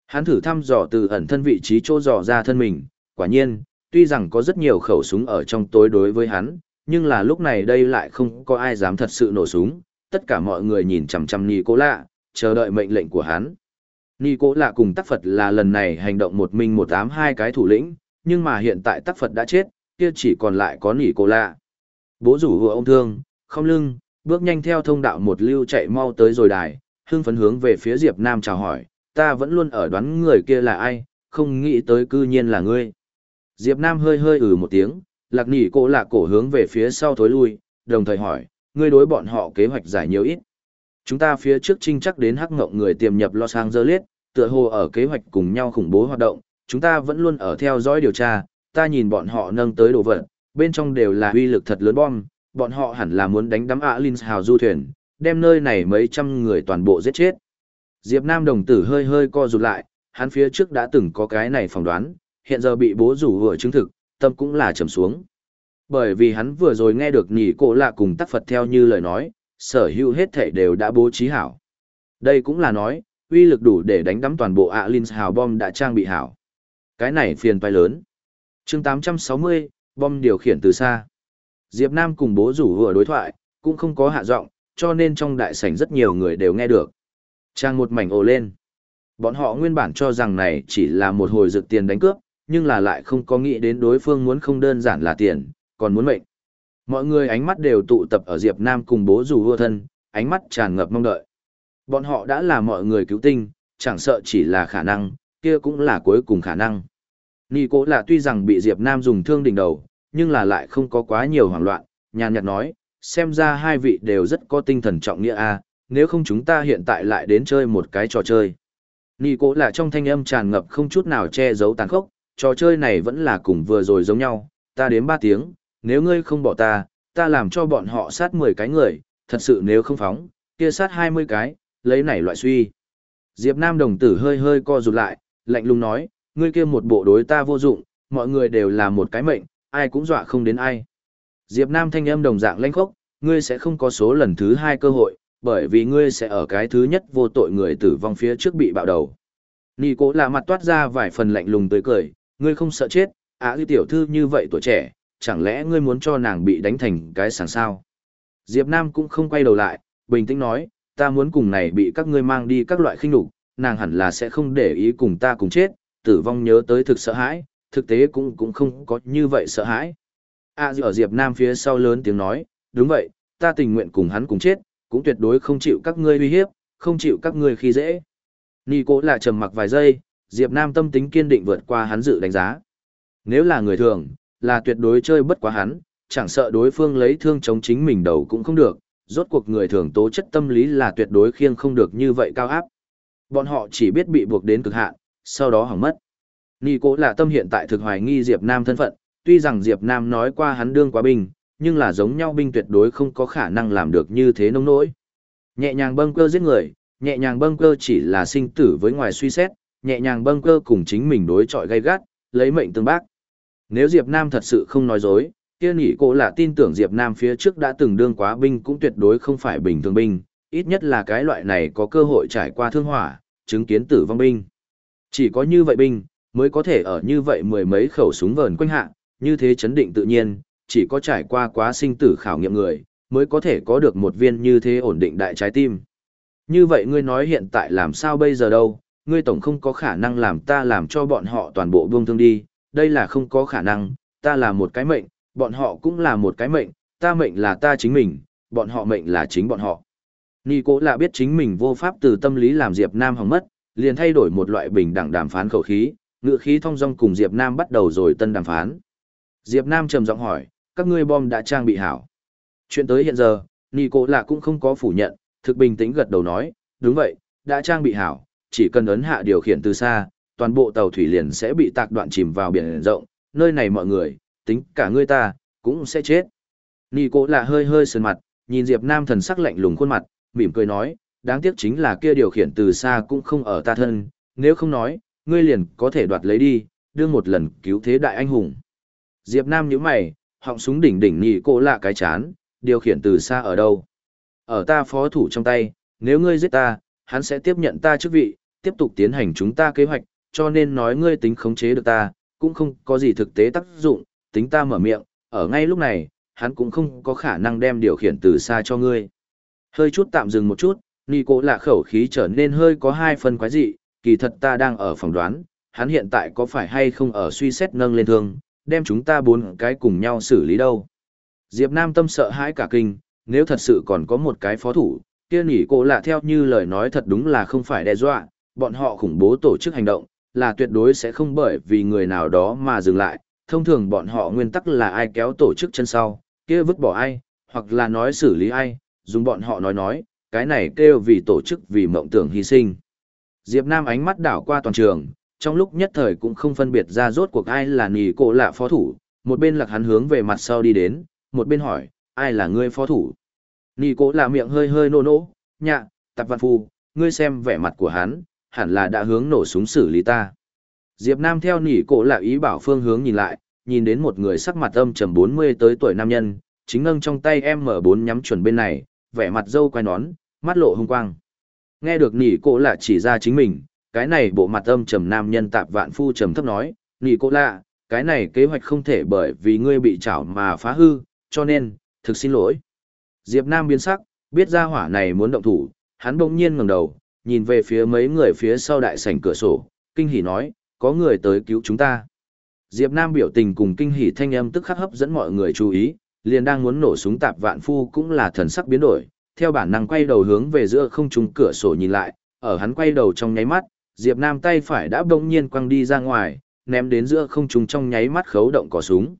Hắn thử thăm dò từ ẩn thân vị trí chỗ dò ra thân mình, quả nhiên, tuy rằng có rất nhiều khẩu súng ở trong tối đối với hắn, nhưng là lúc này đây lại không có ai dám thật sự nổ súng, tất cả mọi người nhìn chằm chằm Nhi Cố Lạ, chờ đợi mệnh lệnh của hắn. Nhi Cố Lạ cùng Tắc Phật là lần này hành động một mình một ám hai cái thủ lĩnh, nhưng mà hiện tại Tắc Phật đã chết, kia chỉ còn lại có Nhi Cố Lạ. Bố rủ vừa ông thương, không lưng, bước nhanh theo thông đạo một lưu chạy mau tới rồi đài, hưng phấn hướng về phía Diệp Nam chào hỏi, ta vẫn luôn ở đoán người kia là ai, không nghĩ tới cư nhiên là ngươi. Diệp Nam hơi hơi ừ một tiếng, lạc nỉ cổ lạc cổ hướng về phía sau thối lui, đồng thời hỏi, ngươi đối bọn họ kế hoạch giải nhiều ít. Chúng ta phía trước trinh chắc đến hắc ngộng người tiềm nhập Los Angeles, tựa hồ ở kế hoạch cùng nhau khủng bố hoạt động, chúng ta vẫn luôn ở theo dõi điều tra, ta nhìn bọn họ nâng tới đồ vật, bên trong đều là uy lực thật lớn bom, bọn họ hẳn là muốn đánh đắm Alins hào du thuyền, đem nơi này mấy trăm người toàn bộ giết chết. Diệp Nam đồng tử hơi hơi co rụt lại, hắn phía trước đã từng có cái này phỏng đoán, hiện giờ bị bố rủ vừa chứng thực, tâm cũng là trầm xuống. Bởi vì hắn vừa rồi nghe được nhỉ cổ lạ cùng tắc Phật theo như lời nói, sở hữu hết thể đều đã bố trí hảo. Đây cũng là nói, uy lực đủ để đánh đắm toàn bộ ạ linh hào bom đã trang bị hảo. Cái này phiền toái lớn. chương 860, bom điều khiển từ xa. Diệp Nam cùng bố rủ vừa đối thoại, cũng không có hạ giọng, cho nên trong đại sảnh rất nhiều người đều nghe được. Trang một mảnh ồ lên. Bọn họ nguyên bản cho rằng này chỉ là một hồi dự tiền đánh cướp, nhưng là lại không có nghĩ đến đối phương muốn không đơn giản là tiền, còn muốn mệnh. Mọi người ánh mắt đều tụ tập ở Diệp Nam cùng bố rủ vua thân, ánh mắt tràn ngập mong đợi. Bọn họ đã là mọi người cứu tinh, chẳng sợ chỉ là khả năng, kia cũng là cuối cùng khả năng. Nị cố là tuy rằng bị Diệp Nam dùng thương đỉnh đầu, nhưng là lại không có quá nhiều hoảng loạn, nhàn nhạt nói, xem ra hai vị đều rất có tinh thần trọng nghĩa a, nếu không chúng ta hiện tại lại đến chơi một cái trò chơi. Nị cố là trong thanh âm tràn ngập không chút nào che giấu tàn khốc, trò chơi này vẫn là cùng vừa rồi giống nhau, ta đến 3 tiếng, nếu ngươi không bỏ ta, ta làm cho bọn họ sát 10 cái người, thật sự nếu không phóng, kia sát 20 cái, lấy này loại suy. Diệp Nam đồng tử hơi hơi co rụt lại, lạnh lùng nói, ngươi kia một bộ đối ta vô dụng, mọi người đều là một cái mệnh, ai cũng dọa không đến ai. Diệp Nam thanh âm đồng dạng lãnh khốc, ngươi sẽ không có số lần thứ hai cơ hội, bởi vì ngươi sẽ ở cái thứ nhất vô tội người tử vong phía trước bị bạo đầu. Nị cố là mặt toát ra vài phần lạnh lùng tới cười, ngươi không sợ chết, á à, tiểu thư như vậy tuổi trẻ, chẳng lẽ ngươi muốn cho nàng bị đánh thành cái sàng sao? Diệp Nam cũng không quay đầu lại, bình tĩnh nói, ta muốn cùng này bị các ngươi mang đi các loại khinh nhục, nàng hẳn là sẽ không để ý cùng ta cùng chết, tử vong nhớ tới thực sợ hãi, thực tế cũng cũng không có như vậy sợ hãi. À ở Diệp Nam phía sau lớn tiếng nói, đúng vậy, ta tình nguyện cùng hắn cùng chết, cũng tuyệt đối không chịu các ngươi uy hiếp, không chịu các ngươi khi dễ. Nì cố là trầm mặc vài giây, Diệp Nam tâm tính kiên định vượt qua hắn dự đánh giá. Nếu là người thường, là tuyệt đối chơi bất quá hắn, chẳng sợ đối phương lấy thương chống chính mình đầu cũng không được, rốt cuộc người thường tố chất tâm lý là tuyệt đối khiêng không được như vậy cao áp. Bọn họ chỉ biết bị buộc đến cực hạn, sau đó hỏng mất. Nhi cố là tâm hiện tại thực hoài nghi Diệp Nam thân phận, tuy rằng Diệp Nam nói qua hắn đương quá binh, nhưng là giống nhau binh tuyệt đối không có khả năng làm được như thế nông nỗi. Nhẹ nhàng bâng cơ giết người, nhẹ nhàng bâng cơ chỉ là sinh tử với ngoài suy xét, nhẹ nhàng bâng cơ cùng chính mình đối chọi gay gắt, lấy mệnh tương bác. Nếu Diệp Nam thật sự không nói dối, kia nghĩ cô là tin tưởng Diệp Nam phía trước đã từng đương quá binh cũng tuyệt đối không phải bình thường binh, ít nhất là cái loại này có cơ hội trải qua thương hỏa, chứng kiến tử vong binh. Chỉ có như vậy binh, mới có thể ở như vậy mười mấy khẩu súng vờn quanh hạ, như thế chấn định tự nhiên, chỉ có trải qua quá sinh tử khảo nghiệm người, mới có thể có được một viên như thế ổn định đại trái tim. Như vậy ngươi nói hiện tại làm sao bây giờ đâu, ngươi tổng không có khả năng làm ta làm cho bọn họ toàn bộ buông thương đi, đây là không có khả năng, ta là một cái mệnh, bọn họ cũng là một cái mệnh, ta mệnh là ta chính mình, bọn họ mệnh là chính bọn họ. Nì cố là biết chính mình vô pháp từ tâm lý làm Diệp Nam hỏng mất, liền thay đổi một loại bình đẳng đàm phán khẩu khí, ngựa khí thông dong cùng Diệp Nam bắt đầu rồi tân đàm phán. Diệp Nam trầm giọng hỏi, các ngươi bom đã trang bị hảo. Chuyện tới hiện giờ, Nì cố là cũng không có phủ nhận, thực bình tĩnh gật đầu nói, đúng vậy, đã trang bị hảo, chỉ cần ấn hạ điều khiển từ xa, toàn bộ tàu thủy liền sẽ bị tạc đoạn chìm vào biển rộng, nơi này mọi người, tính cả ngươi ta, cũng sẽ chết. Nì cố là hơi hơi sườn mặt, nhìn Diệp Nam thần sắc lạnh lùng khuôn mặt, mỉm cười nói, đáng tiếc chính là kia điều khiển từ xa cũng không ở ta thân, nếu không nói, ngươi liền có thể đoạt lấy đi, đưa một lần cứu thế đại anh hùng. Diệp Nam nhíu mày, họng súng đỉnh đỉnh nì cố lạ cái chán, điều khiển từ xa ở đâu? Ở ta phó thủ trong tay, nếu ngươi giết ta, hắn sẽ tiếp nhận ta chức vị, tiếp tục tiến hành chúng ta kế hoạch, cho nên nói ngươi tính khống chế được ta, cũng không có gì thực tế tác dụng, tính ta mở miệng, ở ngay lúc này, hắn cũng không có khả năng đem điều khiển từ xa cho ngươi. Hơi chút tạm dừng một chút, Nì cố lạ khẩu khí trở nên hơi có hai phần quái dị, kỳ thật ta đang ở phòng đoán, hắn hiện tại có phải hay không ở suy xét nâng lên thương, đem chúng ta bốn cái cùng nhau xử lý đâu. Diệp Nam tâm sợ hãi cả kinh, nếu thật sự còn có một cái phó thủ, kia nỉ cô lạ theo như lời nói thật đúng là không phải đe dọa, bọn họ khủng bố tổ chức hành động, là tuyệt đối sẽ không bởi vì người nào đó mà dừng lại, thông thường bọn họ nguyên tắc là ai kéo tổ chức chân sau, kia vứt bỏ ai, hoặc là nói xử lý ai, dùng bọn họ nói nói, cái này kêu vì tổ chức vì mộng tưởng hy sinh. Diệp Nam ánh mắt đảo qua toàn trường, trong lúc nhất thời cũng không phân biệt ra rốt cuộc ai là nì cổ lạ phó thủ, một bên lạc hắn hướng về mặt sau đi đến, một bên hỏi, ai là ngươi phó thủ? Nì cổ lạ miệng hơi hơi nô nô, nhạ, tạp văn phu, ngươi xem vẻ mặt của hắn, hẳn là đã hướng nổ súng xử lý ta. Diệp Nam theo nỉ cổ lạ ý bảo phương hướng nhìn lại, nhìn đến một người sắc mặt âm trầm 40 tới tuổi nam nhân, chính ngâng trong tay M4 nhắm chuẩn bên này, vẻ mặt dâu quay nón, mắt lộ hung quang. Nghe được nỉ cổ lạ chỉ ra chính mình, cái này bộ mặt âm trầm nam nhân tạp vạn phu trầm thấp nói, nỉ cổ lạ, cái này kế hoạch không thể bởi vì ngươi bị chảo mà phá hư, cho nên, thực xin lỗi. Diệp Nam biến sắc, biết ra hỏa này muốn động thủ, hắn bỗng nhiên ngẩng đầu, nhìn về phía mấy người phía sau đại sảnh cửa sổ, kinh hỉ nói, có người tới cứu chúng ta. Diệp Nam biểu tình cùng kinh hỉ thanh âm tức khắc hấp dẫn mọi người chú ý, liền đang muốn nổ súng tạp vạn phu cũng là thần sắc biến đổi, theo bản năng quay đầu hướng về giữa không trung cửa sổ nhìn lại, ở hắn quay đầu trong nháy mắt, Diệp Nam tay phải đã bỗng nhiên quăng đi ra ngoài, ném đến giữa không trung trong nháy mắt khấu động cò súng.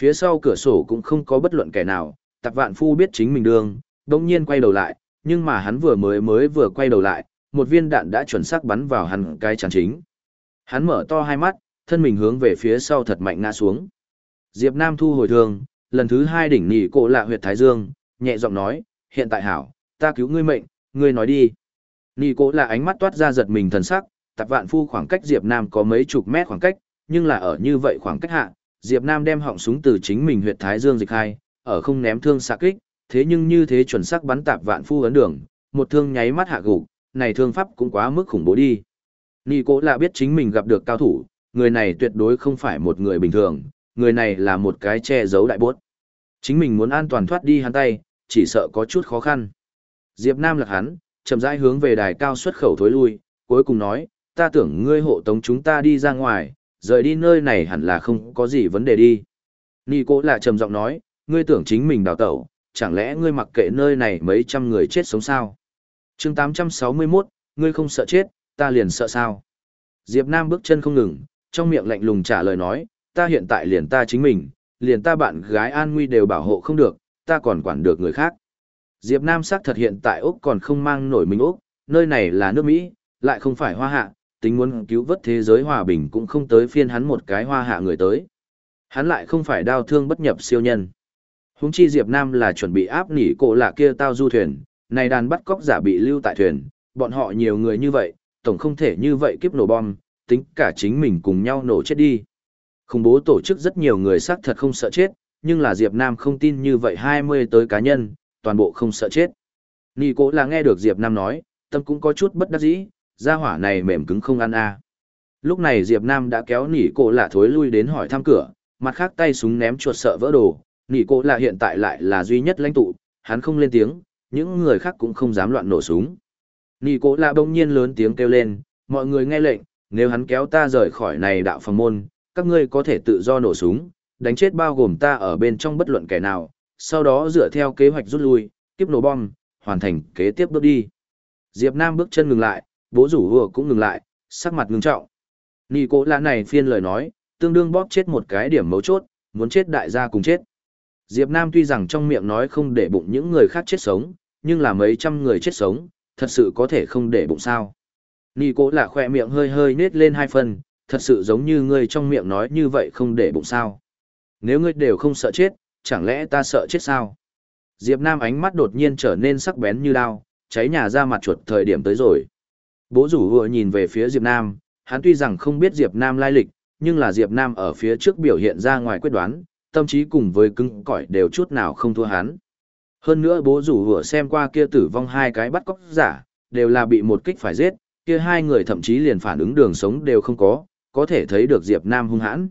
Phía sau cửa sổ cũng không có bất luận kẻ nào, tạp vạn phu biết chính mình đường, bỗng nhiên quay đầu lại, nhưng mà hắn vừa mới mới vừa quay đầu lại, một viên đạn đã chuẩn xác bắn vào hắn cái chán chính. Hắn mở to hai mắt, thân mình hướng về phía sau thật mạnh ngã xuống. Diệp Nam thu hồi thương, lần thứ hai đỉnh nỉ cổ lạ huyệt thái dương, nhẹ giọng nói, hiện tại hảo, ta cứu ngươi mệnh, ngươi nói đi. Nỉ cổ là ánh mắt toát ra giật mình thần sắc, tạp vạn phu khoảng cách Diệp Nam có mấy chục mét khoảng cách, nhưng là ở như vậy khoảng cách hạ, Diệp Nam đem họng súng từ chính mình huyệt thái dương dịch hai, ở không ném thương xạ kích, thế nhưng như thế chuẩn xác bắn tạp vạn phu ấn đường, một thương nháy mắt hạ gục, này thương pháp cũng quá mức khủng bố đi. Nị cố là biết chính mình gặp được cao thủ, người này tuyệt đối không phải một người bình thường, người này là một cái che giấu đại bốt. Chính mình muốn an toàn thoát đi hắn tay, chỉ sợ có chút khó khăn. Diệp Nam lật hắn, chậm rãi hướng về đài cao xuất khẩu thối lui, cuối cùng nói, ta tưởng ngươi hộ tống chúng ta đi ra ngoài, rời đi nơi này hẳn là không có gì vấn đề đi. Nị cố là trầm giọng nói, ngươi tưởng chính mình đào tẩu, chẳng lẽ ngươi mặc kệ nơi này mấy trăm người chết sống sao? chương 861, ngươi không sợ chết, ta liền sợ sao? Diệp Nam bước chân không ngừng, trong miệng lạnh lùng trả lời nói, ta hiện tại liền ta chính mình, liền ta bạn gái an nguy đều bảo hộ không được, ta còn quản được người khác. Diệp Nam xác thật hiện tại Úc còn không mang nổi mình Úc, nơi này là nước Mỹ, lại không phải hoa hạ, tính muốn cứu vớt thế giới hòa bình cũng không tới phiên hắn một cái hoa hạ người tới. Hắn lại không phải đau thương bất nhập siêu nhân. Huống chi Diệp Nam là chuẩn bị áp nỉ cổ lạ kia tao du thuyền, này đàn bắt cóc giả bị lưu tại thuyền, bọn họ nhiều người như vậy, tổng không thể như vậy kiếp nổ bom, tính cả chính mình cùng nhau nổ chết đi. Khủng bố tổ chức rất nhiều người xác thật không sợ chết, nhưng là Diệp Nam không tin như vậy 20 tới cá nhân, toàn bộ không sợ chết. Nị cố là nghe được Diệp Nam nói, tâm cũng có chút bất đắc dĩ, gia hỏa này mềm cứng không ăn a. Lúc này Diệp Nam đã kéo nỉ cổ lạ thối lui đến hỏi thăm cửa, mặt khác tay súng ném chuột sợ vỡ đồ, nỉ cô lạ hiện tại lại là duy nhất lãnh tụ, hắn không lên tiếng, những người khác cũng không dám loạn nổ súng. Nỉ cô lạ bỗng nhiên lớn tiếng kêu lên, mọi người nghe lệnh, nếu hắn kéo ta rời khỏi này đạo phòng môn, các ngươi có thể tự do nổ súng, đánh chết bao gồm ta ở bên trong bất luận kẻ nào, sau đó dựa theo kế hoạch rút lui, tiếp nổ bom, hoàn thành kế tiếp bước đi. Diệp Nam bước chân ngừng lại, bố rủ vừa cũng ngừng lại, sắc mặt ngưng trọng. Nì cố lạ này phiên lời nói, tương đương bóp chết một cái điểm mấu chốt, muốn chết đại gia cùng chết. Diệp Nam tuy rằng trong miệng nói không để bụng những người khác chết sống, nhưng là mấy trăm người chết sống, thật sự có thể không để bụng sao. Nì cố là khỏe miệng hơi hơi nết lên hai phần, thật sự giống như ngươi trong miệng nói như vậy không để bụng sao. Nếu ngươi đều không sợ chết, chẳng lẽ ta sợ chết sao? Diệp Nam ánh mắt đột nhiên trở nên sắc bén như đao, cháy nhà ra mặt chuột thời điểm tới rồi. Bố rủ vừa nhìn về phía Diệp Nam, hắn tuy rằng không biết Diệp Nam lai lịch, nhưng là Diệp Nam ở phía trước biểu hiện ra ngoài quyết đoán, tâm trí cùng với cứng cỏi đều chút nào không thua hắn. Hơn nữa bố rủ vừa xem qua kia tử vong hai cái bắt cóc giả, đều là bị một kích phải giết, kia hai người thậm chí liền phản ứng đường sống đều không có, có thể thấy được Diệp Nam hung hãn.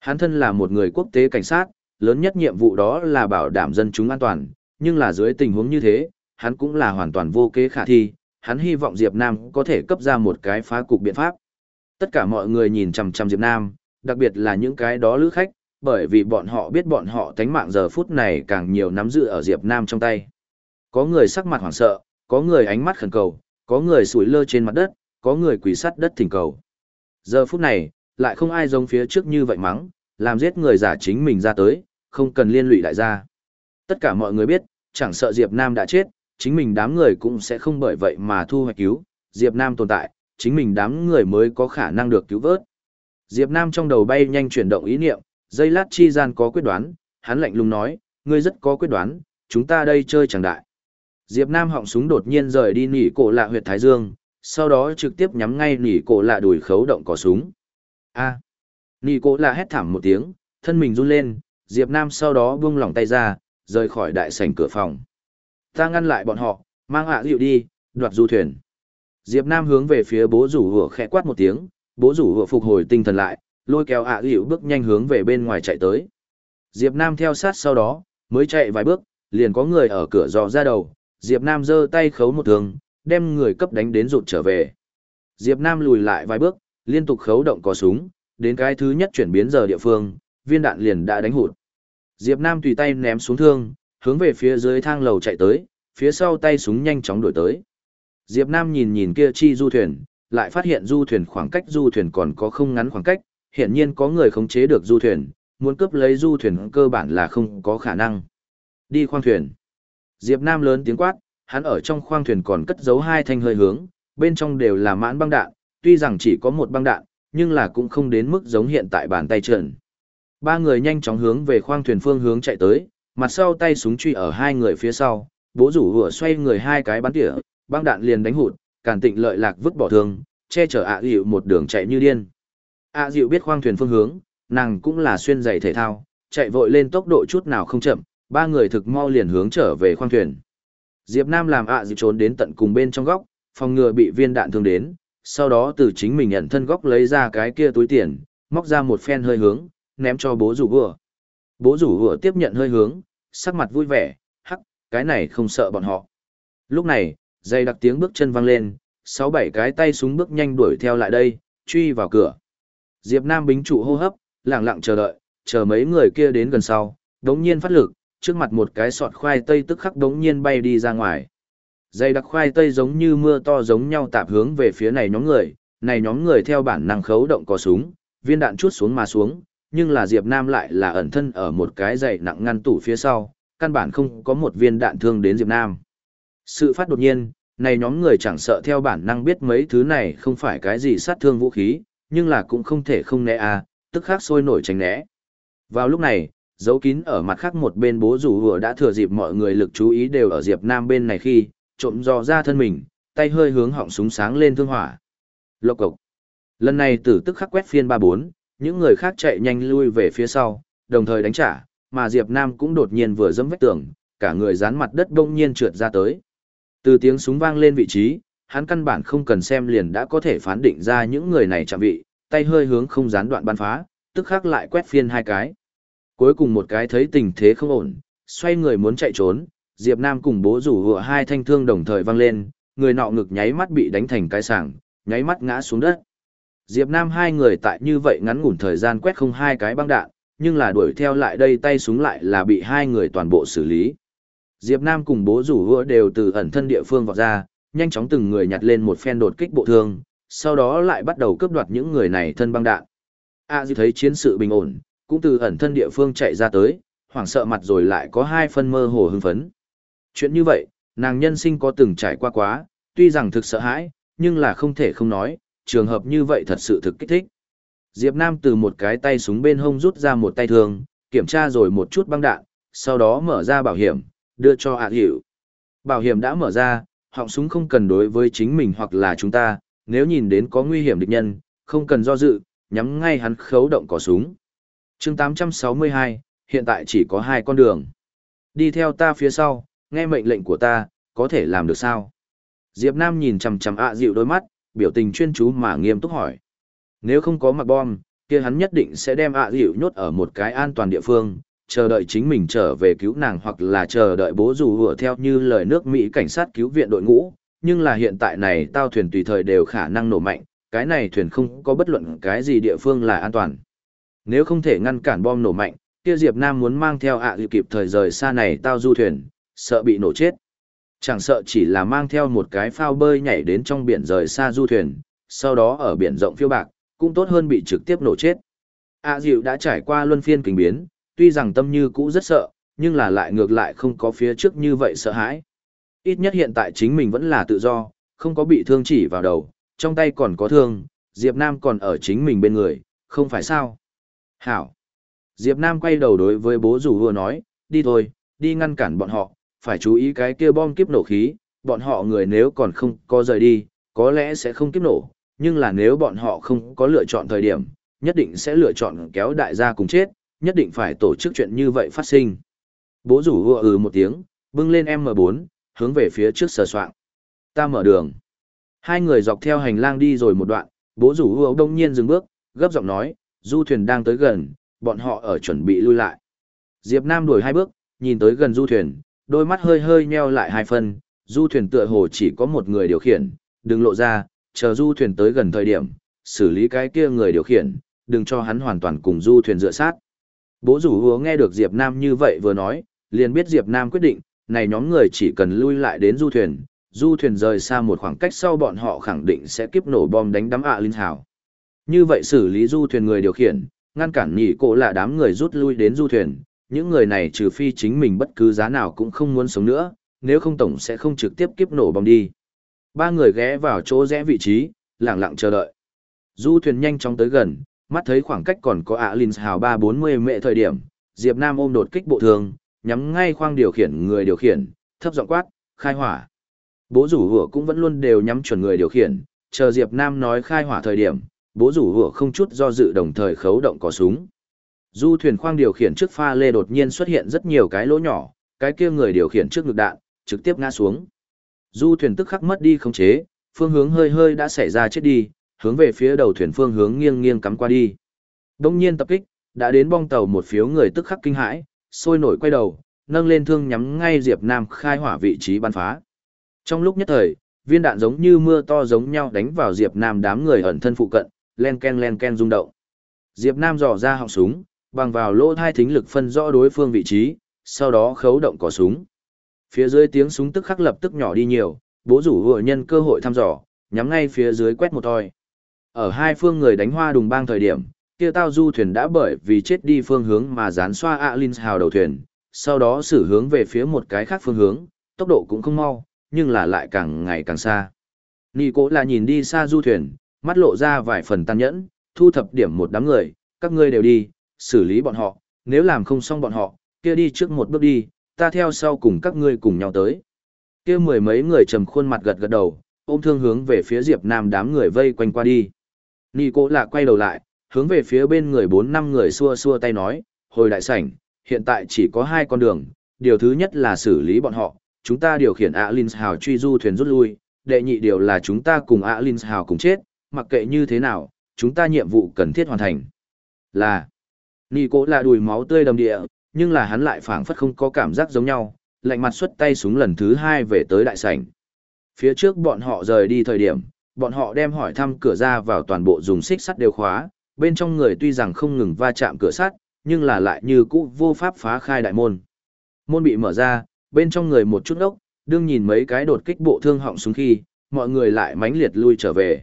Hắn thân là một người quốc tế cảnh sát, lớn nhất nhiệm vụ đó là bảo đảm dân chúng an toàn, nhưng là dưới tình huống như thế, hắn cũng là hoàn toàn vô kế khả thi, hắn hy vọng Diệp Nam có thể cấp ra một cái phá cục biện pháp. Tất cả mọi người nhìn chằm chằm Diệp Nam, đặc biệt là những cái đó lữ khách, bởi vì bọn họ biết bọn họ tánh mạng giờ phút này càng nhiều nắm giữ ở Diệp Nam trong tay. Có người sắc mặt hoảng sợ, có người ánh mắt khẩn cầu, có người sủi lơ trên mặt đất, có người quỳ sắt đất thỉnh cầu. Giờ phút này, lại không ai giống phía trước như vậy mắng, làm giết người giả chính mình ra tới, không cần liên lụy đại gia. Tất cả mọi người biết, chẳng sợ Diệp Nam đã chết, chính mình đám người cũng sẽ không bởi vậy mà thu hoạch cứu, Diệp Nam tồn tại, chính mình đám người mới có khả năng được cứu vớt. Diệp Nam trong đầu bay nhanh chuyển động ý niệm, dây lát chi gian có quyết đoán, hắn lạnh lùng nói, ngươi rất có quyết đoán, chúng ta đây chơi chẳng đại. Diệp Nam họng súng đột nhiên rời đi nỉ cổ lạ huyệt Thái Dương, sau đó trực tiếp nhắm ngay nỉ cổ lạ đùi khấu động cò súng. A. Nỉ cổ lạ hét thảm một tiếng, thân mình run lên, Diệp Nam sau đó buông lỏng tay ra, rời khỏi đại sảnh cửa phòng. Ta ngăn lại bọn họ, mang hạ dịu đi, đoạt du thuyền. Diệp Nam hướng về phía bố rủ hùa khẽ quát một tiếng, bố rủ hùa phục hồi tinh thần lại, lôi kéo ạ hữu bước nhanh hướng về bên ngoài chạy tới. Diệp Nam theo sát sau đó, mới chạy vài bước, liền có người ở cửa dò ra đầu, Diệp Nam giơ tay khấu một thường, đem người cấp đánh đến rụt trở về. Diệp Nam lùi lại vài bước, liên tục khấu động cò súng, đến cái thứ nhất chuyển biến giờ địa phương, viên đạn liền đã đánh hụt. Diệp Nam tùy tay ném xuống thương, hướng về phía dưới thang lầu chạy tới, phía sau tay súng nhanh chóng đuổi tới. Diệp Nam nhìn nhìn kia chi du thuyền, lại phát hiện du thuyền khoảng cách du thuyền còn có không ngắn khoảng cách, hiện nhiên có người khống chế được du thuyền, muốn cướp lấy du thuyền cơ bản là không có khả năng. Đi khoang thuyền. Diệp Nam lớn tiếng quát, hắn ở trong khoang thuyền còn cất giấu hai thanh hơi hướng, bên trong đều là mãn băng đạn, tuy rằng chỉ có một băng đạn, nhưng là cũng không đến mức giống hiện tại bàn tay trần. Ba người nhanh chóng hướng về khoang thuyền phương hướng chạy tới, mặt sau tay súng truy ở hai người phía sau, bố rủ vừa xoay người hai cái bắn tỉa, băng đạn liền đánh hụt, càn tịnh lợi lạc vứt bỏ thương, che chở ạ hiệu một đường chạy như điên. A Diệu biết khoang thuyền phương hướng, nàng cũng là xuyên giày thể thao, chạy vội lên tốc độ chút nào không chậm, ba người thực mau liền hướng trở về khoang thuyền. Diệp Nam làm A Diệu trốn đến tận cùng bên trong góc, phòng ngừa bị viên đạn thương đến, sau đó từ chính mình nhận thân góc lấy ra cái kia túi tiền, móc ra một phen hơi hướng, ném cho bố rủ vừa. Bố rủ vừa tiếp nhận hơi hướng, sắc mặt vui vẻ, hắc, cái này không sợ bọn họ. Lúc này, dây đặc tiếng bước chân vang lên, sáu bảy cái tay súng bước nhanh đuổi theo lại đây, truy vào cửa. Diệp Nam bính trụ hô hấp, lặng lặng chờ đợi, chờ mấy người kia đến gần sau, đống nhiên phát lực, trước mặt một cái sọt khoai tây tức khắc đống nhiên bay đi ra ngoài. Dây đặc khoai tây giống như mưa to giống nhau tạp hướng về phía này nhóm người, này nhóm người theo bản năng khấu động có súng, viên đạn chút xuống mà xuống, nhưng là Diệp Nam lại là ẩn thân ở một cái dày nặng ngăn tủ phía sau, căn bản không có một viên đạn thương đến Diệp Nam. Sự phát đột nhiên, này nhóm người chẳng sợ theo bản năng biết mấy thứ này không phải cái gì sát thương vũ khí, nhưng là cũng không thể không né à, tức khắc sôi nổi tránh né. Vào lúc này, dấu kín ở mặt khác một bên bố rủ vừa đã thừa dịp mọi người lực chú ý đều ở Diệp Nam bên này khi, trộm dò ra thân mình, tay hơi hướng họng súng sáng lên thương hỏa. Lộc cộc. Lần này tử tức khắc quét phiên 3-4, những người khác chạy nhanh lui về phía sau, đồng thời đánh trả, mà Diệp Nam cũng đột nhiên vừa dẫm vách tường, cả người dán mặt đất bỗng nhiên trượt ra tới. Từ tiếng súng vang lên vị trí, hắn căn bản không cần xem liền đã có thể phán định ra những người này chạm vị, tay hơi hướng không gián đoạn bắn phá, tức khắc lại quét phiên hai cái. Cuối cùng một cái thấy tình thế không ổn, xoay người muốn chạy trốn, Diệp Nam cùng bố rủ hựa hai thanh thương đồng thời văng lên, người nọ ngực nháy mắt bị đánh thành cái sảng, nháy mắt ngã xuống đất. Diệp Nam hai người tại như vậy ngắn ngủn thời gian quét không hai cái băng đạn, nhưng là đuổi theo lại đây tay súng lại là bị hai người toàn bộ xử lý. Diệp Nam cùng bố rủ hựa đều từ ẩn thân địa phương vọt ra, nhanh chóng từng người nhặt lên một phen đột kích bộ thương, sau đó lại bắt đầu cướp đoạt những người này thân băng đạn. A à, Dư thấy chiến sự bình ổn, cũng từ ẩn thân địa phương chạy ra tới, hoảng sợ mặt rồi lại có hai phân mơ hồ hưng phấn. Chuyện như vậy, nàng nhân sinh có từng trải qua quá, tuy rằng thực sợ hãi, nhưng là không thể không nói, trường hợp như vậy thật sự thực kích thích. Diệp Nam từ một cái tay súng bên hông rút ra một tay thương, kiểm tra rồi một chút băng đạn, sau đó mở ra bảo hiểm, đưa cho ạ hiểu. Bảo hiểm đã mở ra, họng súng không cần đối với chính mình hoặc là chúng ta, nếu nhìn đến có nguy hiểm địch nhân, không cần do dự, nhắm ngay hắn khấu động cò súng. chương 862, hiện tại chỉ có hai con đường. Đi theo ta phía sau, nghe mệnh lệnh của ta, có thể làm được sao? Diệp Nam nhìn chằm chằm ạ dịu đôi mắt, biểu tình chuyên chú mà nghiêm túc hỏi. Nếu không có mặc bom, kia hắn nhất định sẽ đem ạ dịu nhốt ở một cái an toàn địa phương, chờ đợi chính mình trở về cứu nàng hoặc là chờ đợi bố dù hùa theo như lời nước Mỹ cảnh sát cứu viện đội ngũ, nhưng là hiện tại này tao thuyền tùy thời đều khả năng nổ mạnh, cái này thuyền không có bất luận cái gì địa phương là an toàn. Nếu không thể ngăn cản bom nổ mạnh, kia Diệp Nam muốn mang theo ạ à kịp thời rời xa này tao du thuyền, sợ bị nổ chết. Chẳng sợ chỉ là mang theo một cái phao bơi nhảy đến trong biển rời xa du thuyền, sau đó ở biển rộng phiêu bạc, cũng tốt hơn bị trực tiếp nổ chết. A Diệu đã trải qua luân phiên kinh biến, tuy rằng tâm như cũ rất sợ, nhưng là lại ngược lại không có phía trước như vậy sợ hãi. Ít nhất hiện tại chính mình vẫn là tự do, không có bị thương chỉ vào đầu, trong tay còn có thương, Diệp Nam còn ở chính mình bên người, không phải sao. Hảo. Diệp Nam quay đầu đối với bố rủ vừa nói, đi thôi, đi ngăn cản bọn họ, phải chú ý cái kia bom kiếp nổ khí, bọn họ người nếu còn không có rời đi, có lẽ sẽ không kiếp nổ, nhưng là nếu bọn họ không có lựa chọn thời điểm, nhất định sẽ lựa chọn kéo đại gia cùng chết, nhất định phải tổ chức chuyện như vậy phát sinh. Bố rủ vừa ừ một tiếng, bưng lên M4, hướng về phía trước sờ soạn. Ta mở đường. Hai người dọc theo hành lang đi rồi một đoạn, bố rủ vừa đông nhiên dừng bước, gấp giọng nói, du thuyền đang tới gần, bọn họ ở chuẩn bị lui lại. Diệp Nam đuổi hai bước, nhìn tới gần du thuyền, đôi mắt hơi hơi nheo lại hai phần, du thuyền tựa hồ chỉ có một người điều khiển, đừng lộ ra, chờ du thuyền tới gần thời điểm, xử lý cái kia người điều khiển, đừng cho hắn hoàn toàn cùng du thuyền dựa sát. Bố rủ hứa nghe được Diệp Nam như vậy vừa nói, liền biết Diệp Nam quyết định, này nhóm người chỉ cần lui lại đến du thuyền, du thuyền rời xa một khoảng cách sau bọn họ khẳng định sẽ kiếp nổ bom đánh đắm ạ linh hào. Như vậy xử lý du thuyền người điều khiển, ngăn cản nhị cổ là đám người rút lui đến du thuyền, những người này trừ phi chính mình bất cứ giá nào cũng không muốn sống nữa, nếu không tổng sẽ không trực tiếp kiếp nổ bom đi. Ba người ghé vào chỗ rẽ vị trí, lặng lặng chờ đợi. Du thuyền nhanh chóng tới gần, mắt thấy khoảng cách còn có ạ Linh Hào 340 mệ thời điểm, Diệp Nam ôm đột kích bộ thường, nhắm ngay khoang điều khiển người điều khiển, thấp giọng quát, khai hỏa. Bố rủ hủa cũng vẫn luôn đều nhắm chuẩn người điều khiển, chờ Diệp Nam nói khai hỏa thời điểm, bố rủ hủa không chút do dự đồng thời khấu động có súng. Du thuyền khoang điều khiển trước pha lê đột nhiên xuất hiện rất nhiều cái lỗ nhỏ, cái kia người điều khiển trước ngực đạn, trực tiếp ngã xuống. Du thuyền tức khắc mất đi khống chế, phương hướng hơi hơi đã xảy ra chết đi, hướng về phía đầu thuyền phương hướng nghiêng nghiêng cắm qua đi. Đông nhiên tập kích, đã đến bong tàu một phiếu người tức khắc kinh hãi, sôi nổi quay đầu, nâng lên thương nhắm ngay Diệp Nam khai hỏa vị trí bắn phá. Trong lúc nhất thời, viên đạn giống như mưa to giống nhau đánh vào Diệp Nam đám người ẩn thân phụ cận, len ken len ken rung động. Diệp Nam dò ra họng súng, bằng vào lỗ thai thính lực phân rõ đối phương vị trí, sau đó khấu động cò súng. Phía dưới tiếng súng tức khắc lập tức nhỏ đi nhiều, bố rủ vừa nhân cơ hội thăm dò, nhắm ngay phía dưới quét một toi. Ở hai phương người đánh hoa đùng bang thời điểm, kia tao du thuyền đã bởi vì chết đi phương hướng mà dán xoa Alin hào đầu thuyền, sau đó xử hướng về phía một cái khác phương hướng, tốc độ cũng không mau, nhưng là lại càng ngày càng xa. Nì cố là nhìn đi xa du thuyền, mắt lộ ra vài phần tàn nhẫn, thu thập điểm một đám người, các ngươi đều đi, xử lý bọn họ, nếu làm không xong bọn họ, kia đi trước một bước đi, ta theo sau cùng các ngươi cùng nhau tới. Kia mười mấy người trầm khuôn mặt gật gật đầu, ôm thương hướng về phía Diệp Nam đám người vây quanh qua đi. Nì cô lạ quay đầu lại, hướng về phía bên người bốn năm người xua xua tay nói, hồi đại sảnh, hiện tại chỉ có hai con đường, điều thứ nhất là xử lý bọn họ, chúng ta điều khiển Alins Hào truy du thuyền rút lui, đệ nhị điều là chúng ta cùng Alins Hào cùng chết, mặc kệ như thế nào, chúng ta nhiệm vụ cần thiết hoàn thành. Là, Nì cô lạ đùi máu tươi đầm địa, nhưng là hắn lại phảng phất không có cảm giác giống nhau, lạnh mặt xuất tay súng lần thứ hai về tới đại sảnh. Phía trước bọn họ rời đi thời điểm, bọn họ đem hỏi thăm cửa ra vào toàn bộ dùng xích sắt đều khóa, bên trong người tuy rằng không ngừng va chạm cửa sắt, nhưng là lại như cũ vô pháp phá khai đại môn. Môn bị mở ra, bên trong người một chút ốc, đương nhìn mấy cái đột kích bộ thương họng xuống khi, mọi người lại mãnh liệt lui trở về.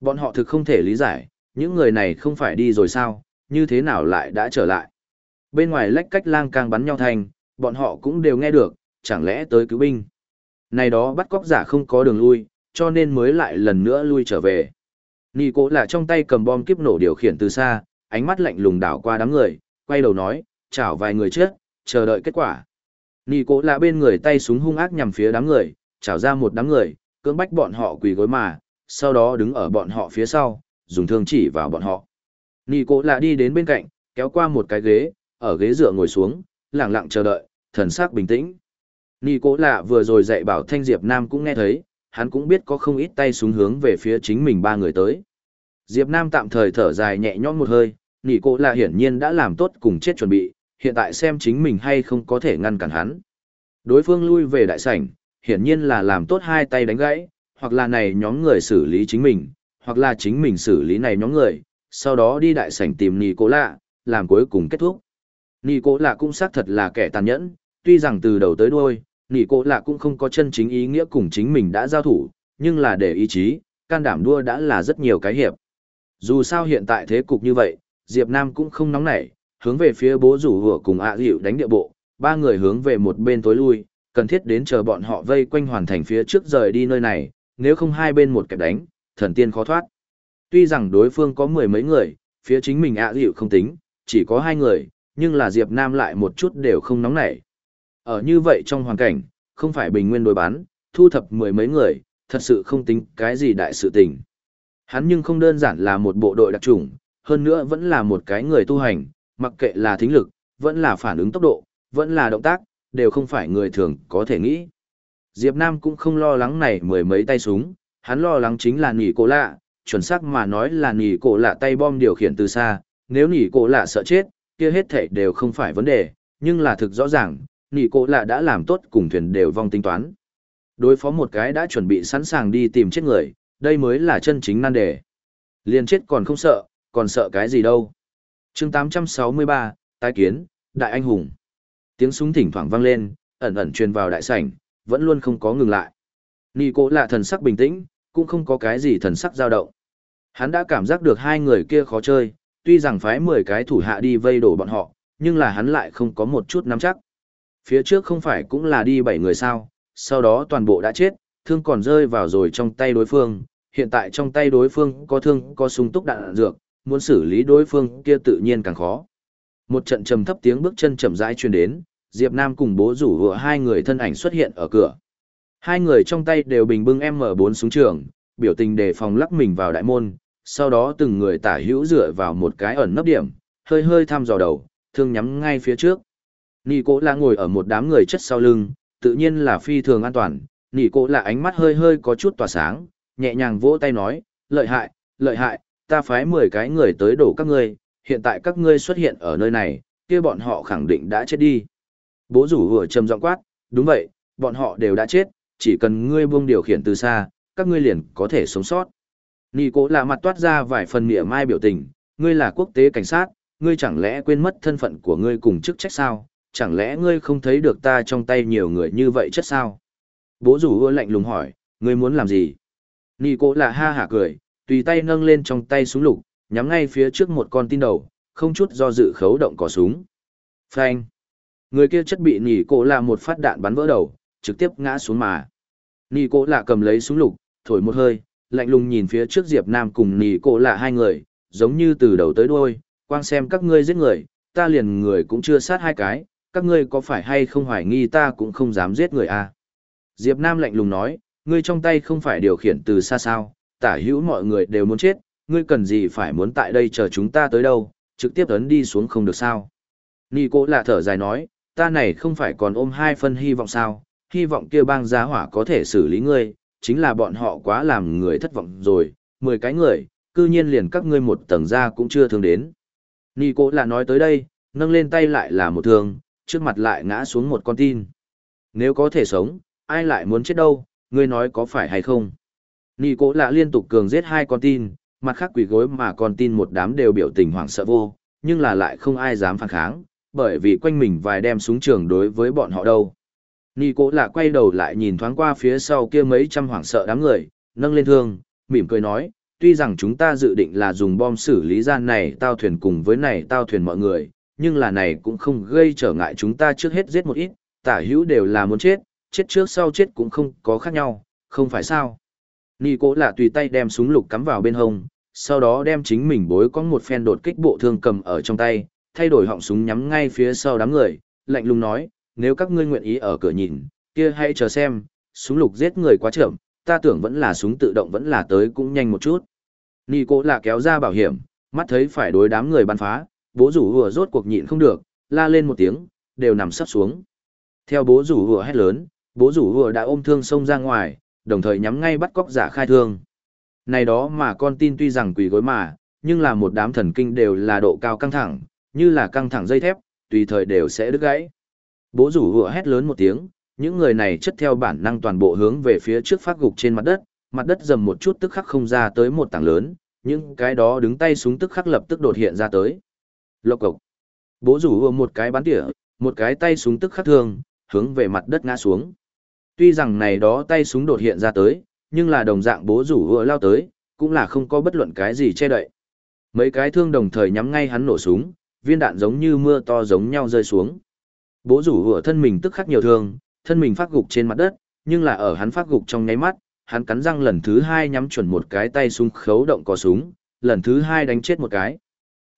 Bọn họ thực không thể lý giải, những người này không phải đi rồi sao, như thế nào lại đã trở lại. Bên ngoài lách cách lang càng bắn nhau thành, bọn họ cũng đều nghe được, chẳng lẽ tới cứu binh. Này đó bắt cóc giả không có đường lui, cho nên mới lại lần nữa lui trở về. Nì cố là trong tay cầm bom kiếp nổ điều khiển từ xa, ánh mắt lạnh lùng đảo qua đám người, quay đầu nói, chào vài người chết, chờ đợi kết quả. Nì cố là bên người tay súng hung ác nhằm phía đám người, chào ra một đám người, cưỡng bách bọn họ quỳ gối mà, sau đó đứng ở bọn họ phía sau, dùng thương chỉ vào bọn họ. Nì cố là đi đến bên cạnh, kéo qua một cái ghế, ở ghế dựa ngồi xuống, lặng lặng chờ đợi, thần sắc bình tĩnh. Nì cố lạ vừa rồi dạy bảo Thanh Diệp Nam cũng nghe thấy, hắn cũng biết có không ít tay xuống hướng về phía chính mình ba người tới. Diệp Nam tạm thời thở dài nhẹ nhõm một hơi, nỉ cố là hiển nhiên đã làm tốt cùng chết chuẩn bị, hiện tại xem chính mình hay không có thể ngăn cản hắn. Đối phương lui về đại sảnh, hiển nhiên là làm tốt hai tay đánh gãy, hoặc là này nhóm người xử lý chính mình, hoặc là chính mình xử lý này nhóm người, sau đó đi đại sảnh tìm nỉ cố lạ, làm cuối cùng kết thúc. Nỉ cố lạ cũng xác thật là kẻ tàn nhẫn, tuy rằng từ đầu tới đuôi, nỉ cổ lạ cũng không có chân chính ý nghĩa cùng chính mình đã giao thủ, nhưng là để ý chí, can đảm đua đã là rất nhiều cái hiệp. Dù sao hiện tại thế cục như vậy, Diệp Nam cũng không nóng nảy, hướng về phía bố rủ hùa cùng ạ à dịu đánh địa bộ, ba người hướng về một bên tối lui, cần thiết đến chờ bọn họ vây quanh hoàn thành phía trước rời đi nơi này, nếu không hai bên một kẹp đánh, thần tiên khó thoát. Tuy rằng đối phương có mười mấy người, phía chính mình ạ à dịu không tính, chỉ có hai người, nhưng là Diệp Nam lại một chút đều không nóng nảy. Ở như vậy trong hoàn cảnh, không phải bình nguyên đối bán, thu thập mười mấy người, thật sự không tính cái gì đại sự tình. Hắn nhưng không đơn giản là một bộ đội đặc trùng, hơn nữa vẫn là một cái người tu hành, mặc kệ là thính lực, vẫn là phản ứng tốc độ, vẫn là động tác, đều không phải người thường có thể nghĩ. Diệp Nam cũng không lo lắng này mười mấy tay súng, hắn lo lắng chính là nỉ cổ lạ, chuẩn xác mà nói là nỉ cổ lạ tay bom điều khiển từ xa, nếu nỉ cổ lạ sợ chết, kia hết thảy đều không phải vấn đề, nhưng là thực rõ ràng, nỉ cổ lạ đã làm tốt cùng thuyền đều vong tính toán. Đối phó một cái đã chuẩn bị sẵn sàng đi tìm chết người, đây mới là chân chính nan đề. Liền chết còn không sợ, còn sợ cái gì đâu. chương 863, tái kiến, đại anh hùng. Tiếng súng thỉnh thoảng vang lên, ẩn ẩn truyền vào đại sảnh, vẫn luôn không có ngừng lại. Nỉ cố là thần sắc bình tĩnh, cũng không có cái gì thần sắc dao động. Hắn đã cảm giác được hai người kia khó chơi, tuy rằng phái 10 cái thủ hạ đi vây đổ bọn họ, nhưng là hắn lại không có một chút nắm chắc. Phía trước không phải cũng là đi bảy người sao, sau đó toàn bộ đã chết, thương còn rơi vào rồi trong tay đối phương, hiện tại trong tay đối phương có thương có súng túc đạn, đạn dược, muốn xử lý đối phương kia tự nhiên càng khó. Một trận trầm thấp tiếng bước chân chậm rãi truyền đến, Diệp Nam cùng bố rủ vừa hai người thân ảnh xuất hiện ở cửa. Hai người trong tay đều bình bưng M4 súng trường, biểu tình đề phòng lắc mình vào đại môn, sau đó từng người tả hữu dựa vào một cái ẩn nấp điểm, hơi hơi thăm dò đầu, thương nhắm ngay phía trước. Nị cố là ngồi ở một đám người chất sau lưng, tự nhiên là phi thường an toàn, nị cố là ánh mắt hơi hơi có chút tỏa sáng, nhẹ nhàng vỗ tay nói, lợi hại, lợi hại, ta phái 10 cái người tới đổ các ngươi, hiện tại các ngươi xuất hiện ở nơi này, kia bọn họ khẳng định đã chết đi. Bố rủ vừa trầm giọng quát, đúng vậy, bọn họ đều đã chết, chỉ cần ngươi buông điều khiển từ xa, các ngươi liền có thể sống sót. Nị cố là mặt toát ra vài phần mỉa mai biểu tình, ngươi là quốc tế cảnh sát, ngươi chẳng lẽ quên mất thân phận của ngươi cùng chức trách sao, chẳng lẽ ngươi không thấy được ta trong tay nhiều người như vậy chất sao? Bố rủ ưa lạnh lùng hỏi, ngươi muốn làm gì? Nì cổ là ha hả cười, tùy tay nâng lên trong tay súng lục, nhắm ngay phía trước một con tin đầu, không chút do dự khấu động cò súng. Phanh! Người kia chất bị nỉ cổ là một phát đạn bắn vỡ đầu, trực tiếp ngã xuống mà. Nỉ cổ là cầm lấy súng lục, thổi một hơi, lạnh lùng nhìn phía trước Diệp Nam cùng nỉ cổ là hai người, giống như từ đầu tới đuôi, quang xem các ngươi giết người, ta liền người cũng chưa sát hai cái, các ngươi có phải hay không hoài nghi ta cũng không dám giết người à. Diệp Nam lạnh lùng nói, ngươi trong tay không phải điều khiển từ xa sao, tả hữu mọi người đều muốn chết, ngươi cần gì phải muốn tại đây chờ chúng ta tới đâu, trực tiếp ấn đi xuống không được sao. Nì cố là thở dài nói, ta này không phải còn ôm hai phân hy vọng sao, hy vọng kia bang giá hỏa có thể xử lý ngươi, chính là bọn họ quá làm người thất vọng rồi, mười cái người, cư nhiên liền các ngươi một tầng ra cũng chưa thương đến. Nì cố là nói tới đây, nâng lên tay lại là một thương, trước mặt lại ngã xuống một con tin. Nếu có thể sống, ai lại muốn chết đâu, ngươi nói có phải hay không? Nị cố lạ liên tục cường giết hai con tin, mặt khác quỷ gối mà con tin một đám đều biểu tình hoảng sợ vô, nhưng là lại không ai dám phản kháng, bởi vì quanh mình vài đem súng trường đối với bọn họ đâu. Nị cố lạ quay đầu lại nhìn thoáng qua phía sau kia mấy trăm hoảng sợ đám người, nâng lên thương, mỉm cười nói, tuy rằng chúng ta dự định là dùng bom xử lý gian này tao thuyền cùng với này tao thuyền mọi người, nhưng là này cũng không gây trở ngại chúng ta trước hết giết một ít, tả hữu đều là muốn chết, chết trước sau chết cũng không có khác nhau, không phải sao. Nì cố là tùy tay đem súng lục cắm vào bên hông, sau đó đem chính mình bối có một phen đột kích bộ thương cầm ở trong tay, thay đổi họng súng nhắm ngay phía sau đám người, lạnh lùng nói, nếu các ngươi nguyện ý ở cửa nhìn, kia hãy chờ xem, súng lục giết người quá chậm, ta tưởng vẫn là súng tự động vẫn là tới cũng nhanh một chút. Nì cố là kéo ra bảo hiểm, mắt thấy phải đối đám người bắn phá, bố rủ hùa rốt cuộc nhịn không được, la lên một tiếng, đều nằm sắp xuống. Theo bố rủ hùa hét lớn, bố rủ hùa đã ôm thương xông ra ngoài, đồng thời nhắm ngay bắt cóc giả khai thương. Này đó mà con tin tuy rằng quỷ gối mà, nhưng là một đám thần kinh đều là độ cao căng thẳng, như là căng thẳng dây thép, tùy thời đều sẽ đứt gãy. Bố rủ hùa hét lớn một tiếng, những người này chất theo bản năng toàn bộ hướng về phía trước phát gục trên mặt đất, mặt đất dầm một chút tức khắc không ra tới một tảng lớn, những cái đó đứng tay súng tức khắc lập tức đột hiện ra tới. Lộc cộc. Bố rủ hùa một cái bắn tỉa, một cái tay súng tức khắc thương, hướng về mặt đất ngã xuống. Tuy rằng này đó tay súng đột hiện ra tới, nhưng là đồng dạng bố rủ vừa lao tới, cũng là không có bất luận cái gì che đậy. Mấy cái thương đồng thời nhắm ngay hắn nổ súng, viên đạn giống như mưa to giống nhau rơi xuống. Bố rủ vừa thân mình tức khắc nhiều thương, thân mình phát gục trên mặt đất, nhưng là ở hắn phát gục trong nháy mắt, hắn cắn răng lần thứ hai nhắm chuẩn một cái tay súng khấu động có súng, lần thứ hai đánh chết một cái.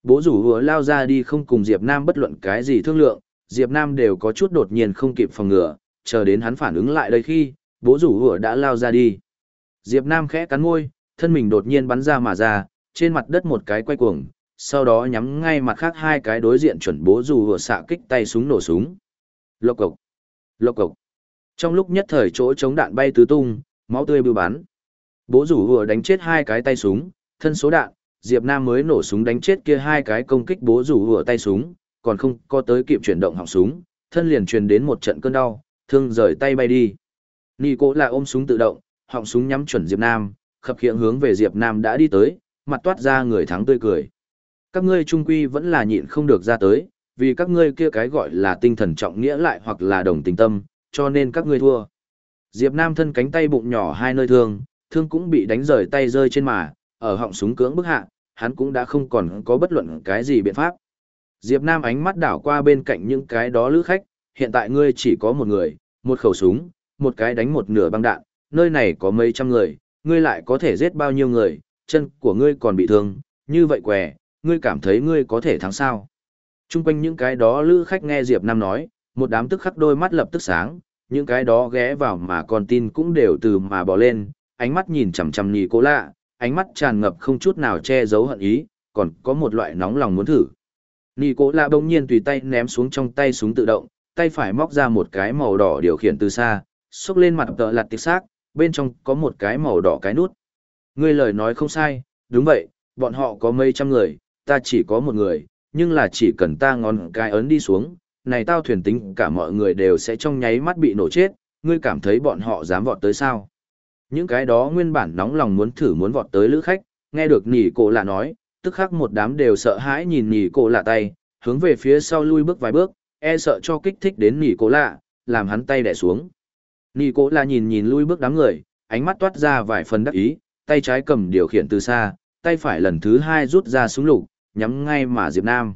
Bố rủ hứa lao ra đi không cùng Diệp Nam bất luận cái gì thương lượng, Diệp Nam đều có chút đột nhiên không kịp phòng ngừa, chờ đến hắn phản ứng lại đây khi, bố rủ hứa đã lao ra đi. Diệp Nam khẽ cắn môi, thân mình đột nhiên bắn ra mà ra, trên mặt đất một cái quay cuồng, sau đó nhắm ngay mặt khác hai cái đối diện chuẩn bố rủ hứa xạ kích tay súng nổ súng. Lộc cộc, lộc cộc. Trong lúc nhất thời chỗ chống đạn bay tứ tung, máu tươi bưu bắn. Bố rủ hứa đánh chết hai cái tay súng, thân số đạn, Diệp Nam mới nổ súng đánh chết kia hai cái công kích bố rủ vừa tay súng, còn không có tới kịp chuyển động họng súng, thân liền truyền đến một trận cơn đau, thương rời tay bay đi. Nị cố là ôm súng tự động, họng súng nhắm chuẩn Diệp Nam, khập khiễng hướng về Diệp Nam đã đi tới, mặt toát ra người thắng tươi cười. Các ngươi trung quy vẫn là nhịn không được ra tới, vì các ngươi kia cái gọi là tinh thần trọng nghĩa lại hoặc là đồng tình tâm, cho nên các ngươi thua. Diệp Nam thân cánh tay bụng nhỏ hai nơi thương, thương cũng bị đánh rời tay rơi trên mà, ở họng súng cưỡng bức hạ, hắn cũng đã không còn có bất luận cái gì biện pháp. Diệp Nam ánh mắt đảo qua bên cạnh những cái đó lữ khách, hiện tại ngươi chỉ có một người, một khẩu súng, một cái đánh một nửa băng đạn, nơi này có mấy trăm người, ngươi lại có thể giết bao nhiêu người, chân của ngươi còn bị thương, như vậy què, ngươi cảm thấy ngươi có thể thắng sao. Trung quanh những cái đó lữ khách nghe Diệp Nam nói, một đám tức khắc đôi mắt lập tức sáng, những cái đó ghé vào mà còn tin cũng đều từ mà bỏ lên, ánh mắt nhìn chằm chằm nhì cô lạ, ánh mắt tràn ngập không chút nào che giấu hận ý, còn có một loại nóng lòng muốn thử. Nì cố lạ bỗng nhiên tùy tay ném xuống trong tay súng tự động, tay phải móc ra một cái màu đỏ điều khiển từ xa, xúc lên mặt tợ lặt tiết xác, bên trong có một cái màu đỏ cái nút. Ngươi lời nói không sai, đúng vậy, bọn họ có mấy trăm người, ta chỉ có một người, nhưng là chỉ cần ta ngón cái ấn đi xuống, này tao thuyền tính cả mọi người đều sẽ trong nháy mắt bị nổ chết, ngươi cảm thấy bọn họ dám vọt tới sao. Những cái đó nguyên bản nóng lòng muốn thử muốn vọt tới lữ khách, nghe được nỉ cổ lạ nói, tức khắc một đám đều sợ hãi nhìn nỉ cổ lạ tay, hướng về phía sau lui bước vài bước, e sợ cho kích thích đến nỉ cổ lạ, làm hắn tay đẻ xuống. Nỉ cổ lạ nhìn nhìn lui bước đám người, ánh mắt toát ra vài phần đắc ý, tay trái cầm điều khiển từ xa, tay phải lần thứ hai rút ra súng lục, nhắm ngay mà Diệp Nam.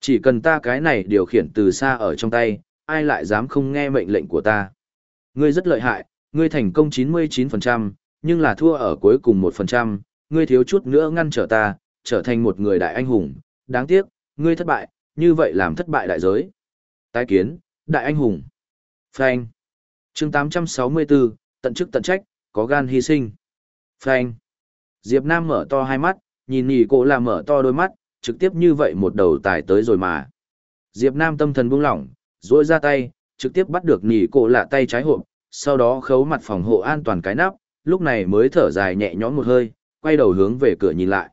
Chỉ cần ta cái này điều khiển từ xa ở trong tay, ai lại dám không nghe mệnh lệnh của ta. Ngươi rất lợi hại, ngươi thành công 99%, nhưng là thua ở cuối cùng 1%, ngươi thiếu chút nữa ngăn trở ta, trở thành một người đại anh hùng. Đáng tiếc, ngươi thất bại, như vậy làm thất bại đại giới. Tái kiến, đại anh hùng. Frank. chương 864, tận chức tận trách, có gan hy sinh. Frank. Diệp Nam mở to hai mắt, nhìn nhì cô là mở to đôi mắt, trực tiếp như vậy một đầu tài tới rồi mà. Diệp Nam tâm thần buông lỏng, duỗi ra tay, trực tiếp bắt được nhì cô là tay trái hộp, sau đó khấu mặt phòng hộ an toàn cái nắp, lúc này mới thở dài nhẹ nhõm một hơi, quay đầu hướng về cửa nhìn lại.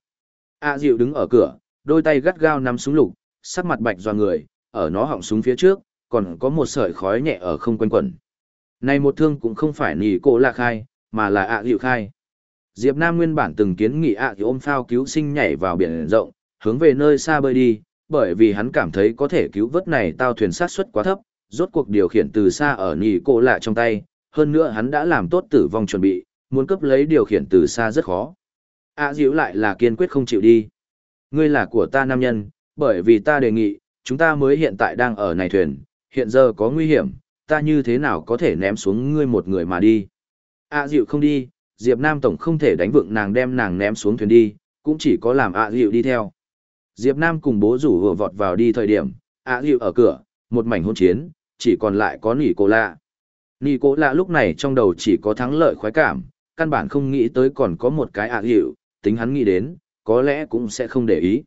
A à Diệu đứng ở cửa, đôi tay gắt gao nắm súng lục, sắc mặt bạch do người, ở nó họng súng phía trước, còn có một sợi khói nhẹ ở không quanh quẩn. Này một thương cũng không phải nỉ cô là khai, mà là A à Diệu khai. Diệp Nam nguyên bản từng kiến nghị ạ à ôm phao cứu sinh nhảy vào biển rộng, hướng về nơi xa bơi đi, bởi vì hắn cảm thấy có thể cứu vớt này tao thuyền sát suất quá thấp, rốt cuộc điều khiển từ xa ở nhì cô lạ trong tay, hơn nữa hắn đã làm tốt tử vong chuẩn bị, muốn cấp lấy điều khiển từ xa rất khó. A à lại là kiên quyết không chịu đi. Ngươi là của ta nam nhân, bởi vì ta đề nghị, chúng ta mới hiện tại đang ở này thuyền, hiện giờ có nguy hiểm, ta như thế nào có thể ném xuống ngươi một người mà đi. A à không đi, Diệp Nam Tổng không thể đánh vựng nàng đem nàng ném xuống thuyền đi, cũng chỉ có làm A à đi theo. Diệp Nam cùng bố rủ vừa vọt vào đi thời điểm, A à ở cửa, một mảnh hôn chiến, chỉ còn lại có nỉ cô lạ. Nỉ cô lạ lúc này trong đầu chỉ có thắng lợi khoái cảm, căn bản không nghĩ tới còn có một cái ạ à tính hắn nghĩ đến, có lẽ cũng sẽ không để ý.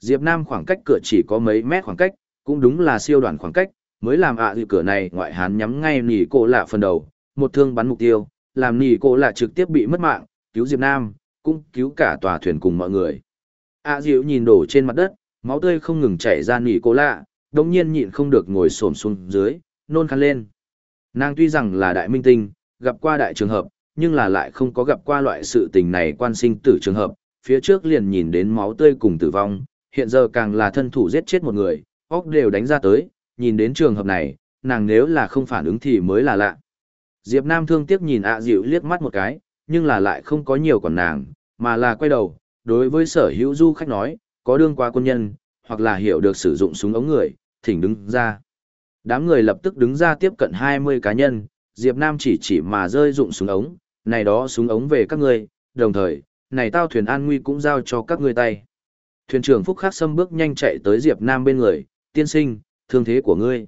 Diệp Nam khoảng cách cửa chỉ có mấy mét khoảng cách, cũng đúng là siêu đoạn khoảng cách, mới làm ạ à cửa này ngoại hán nhắm ngay nỉ cô lạ phần đầu, một thương bắn mục tiêu, làm nỉ cô lạ trực tiếp bị mất mạng, cứu Diệp Nam, cũng cứu cả tòa thuyền cùng mọi người. A Diệu nhìn đổ trên mặt đất, máu tươi không ngừng chảy ra nỉ cô lạ, đồng nhiên nhịn không được ngồi xổm xuống dưới, nôn khăn lên. Nàng tuy rằng là đại minh tinh, gặp qua đại trường hợp, nhưng là lại không có gặp qua loại sự tình này quan sinh tử trường hợp, phía trước liền nhìn đến máu tươi cùng tử vong, hiện giờ càng là thân thủ giết chết một người, óc đều đánh ra tới, nhìn đến trường hợp này, nàng nếu là không phản ứng thì mới là lạ. Diệp Nam thương tiếc nhìn ạ dịu liếc mắt một cái, nhưng là lại không có nhiều còn nàng, mà là quay đầu, đối với sở hữu du khách nói, có đương qua quân nhân, hoặc là hiểu được sử dụng súng ống người, thỉnh đứng ra. Đám người lập tức đứng ra tiếp cận 20 cá nhân, Diệp Nam chỉ chỉ mà rơi dụng súng ống, này đó súng ống về các ngươi, đồng thời, này tao thuyền an nguy cũng giao cho các ngươi tay. Thuyền trưởng Phúc Khắc Sâm bước nhanh chạy tới Diệp Nam bên người, tiên sinh, thương thế của ngươi.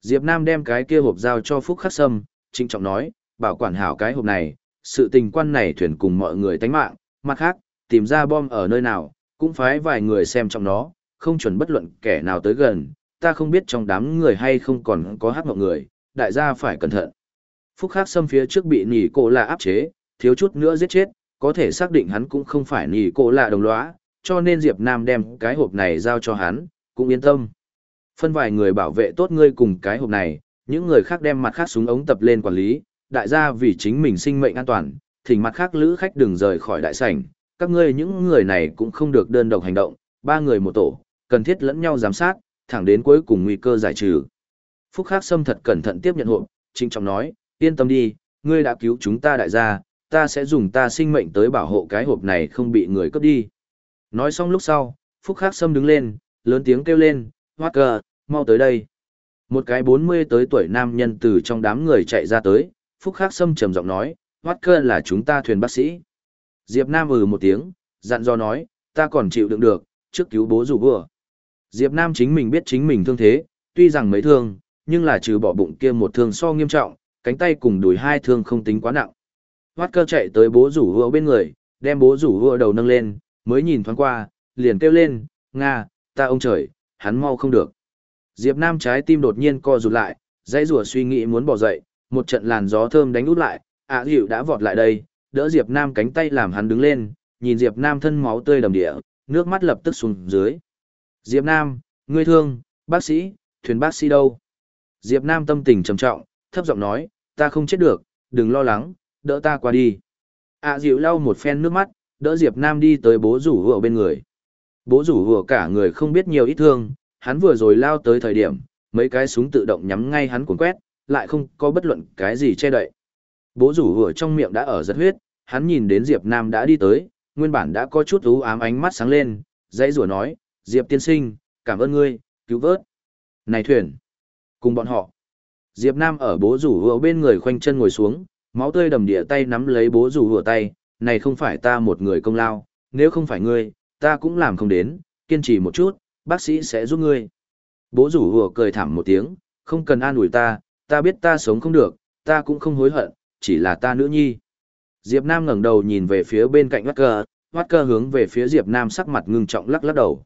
Diệp Nam đem cái kia hộp giao cho Phúc Khắc Sâm, trinh trọng nói, bảo quản hảo cái hộp này, sự tình quan này thuyền cùng mọi người tánh mạng, mặt khác, tìm ra bom ở nơi nào, cũng phải vài người xem trong nó, không chuẩn bất luận kẻ nào tới gần, ta không biết trong đám người hay không còn có hát mộng người, đại gia phải cẩn thận. Phúc Khắc Sâm phía trước bị nỉ cổ là áp chế, thiếu chút nữa giết chết, có thể xác định hắn cũng không phải nỉ cổ là đồng lõa, cho nên Diệp Nam đem cái hộp này giao cho hắn, cũng yên tâm. Phân vài người bảo vệ tốt ngươi cùng cái hộp này, những người khác đem mặt khác súng ống tập lên quản lý, đại gia vì chính mình sinh mệnh an toàn, thỉnh mặt khác lữ khách đừng rời khỏi đại sảnh, các ngươi những người này cũng không được đơn độc hành động, ba người một tổ, cần thiết lẫn nhau giám sát, thẳng đến cuối cùng nguy cơ giải trừ. Phúc Khắc Sâm thật cẩn thận tiếp nhận hộp, trinh trọng nói, yên tâm đi, ngươi đã cứu chúng ta đại gia, ta sẽ dùng ta sinh mệnh tới bảo hộ cái hộp này không bị người cướp đi. Nói xong lúc sau, Phúc Khắc Sâm đứng lên, lớn tiếng kêu lên, Walker, mau tới đây. Một cái 40 tới tuổi nam nhân từ trong đám người chạy ra tới, Phúc Khắc Sâm trầm giọng nói, Walker là chúng ta thuyền bác sĩ. Diệp Nam ừ một tiếng, dặn dò nói, ta còn chịu đựng được, trước cứu bố rủ vừa. Diệp Nam chính mình biết chính mình thương thế, tuy rằng mấy thương, nhưng là trừ bỏ bụng kia một thương so nghiêm trọng, cánh tay cùng đùi hai thương không tính quá nặng. Hoát cơ chạy tới bố rủ vừa bên người, đem bố rủ vừa đầu nâng lên, mới nhìn thoáng qua, liền kêu lên, Nga, ta ông trời, hắn mau không được. Diệp Nam trái tim đột nhiên co rụt lại, dãy rùa suy nghĩ muốn bỏ dậy, một trận làn gió thơm đánh út lại, ạ hiệu đã vọt lại đây, đỡ Diệp Nam cánh tay làm hắn đứng lên, nhìn Diệp Nam thân máu tươi đầm địa, nước mắt lập tức xuống dưới. Diệp Nam, ngươi thương, bác sĩ, thuyền bác sĩ đâu? Diệp Nam tâm tình trầm trọng, thấp giọng nói, ta không chết được, đừng lo lắng, đỡ ta qua đi. À dịu lau một phen nước mắt, đỡ Diệp Nam đi tới bố rủ hùa bên người. Bố rủ hùa cả người không biết nhiều ít thương, hắn vừa rồi lao tới thời điểm, mấy cái súng tự động nhắm ngay hắn cuốn quét, lại không có bất luận cái gì che đậy. Bố rủ hùa trong miệng đã ở giật huyết, hắn nhìn đến Diệp Nam đã đi tới, nguyên bản đã có chút ú ám ánh mắt sáng lên, dãy rủa nói, Diệp tiên sinh, cảm ơn ngươi, cứu vớt. Này thuyền, cùng bọn họ. Diệp Nam ở bố rủ hùa bên người khoanh chân ngồi xuống, máu tươi đầm địa tay nắm lấy bố rủ hùa tay, này không phải ta một người công lao, nếu không phải ngươi, ta cũng làm không đến, kiên trì một chút, bác sĩ sẽ giúp ngươi. Bố rủ hùa cười thảm một tiếng, không cần an ủi ta, ta biết ta sống không được, ta cũng không hối hận, chỉ là ta nữ nhi. Diệp Nam ngẩng đầu nhìn về phía bên cạnh Wacker, Wacker hướng về phía Diệp Nam sắc mặt ngưng trọng lắc lắc đầu.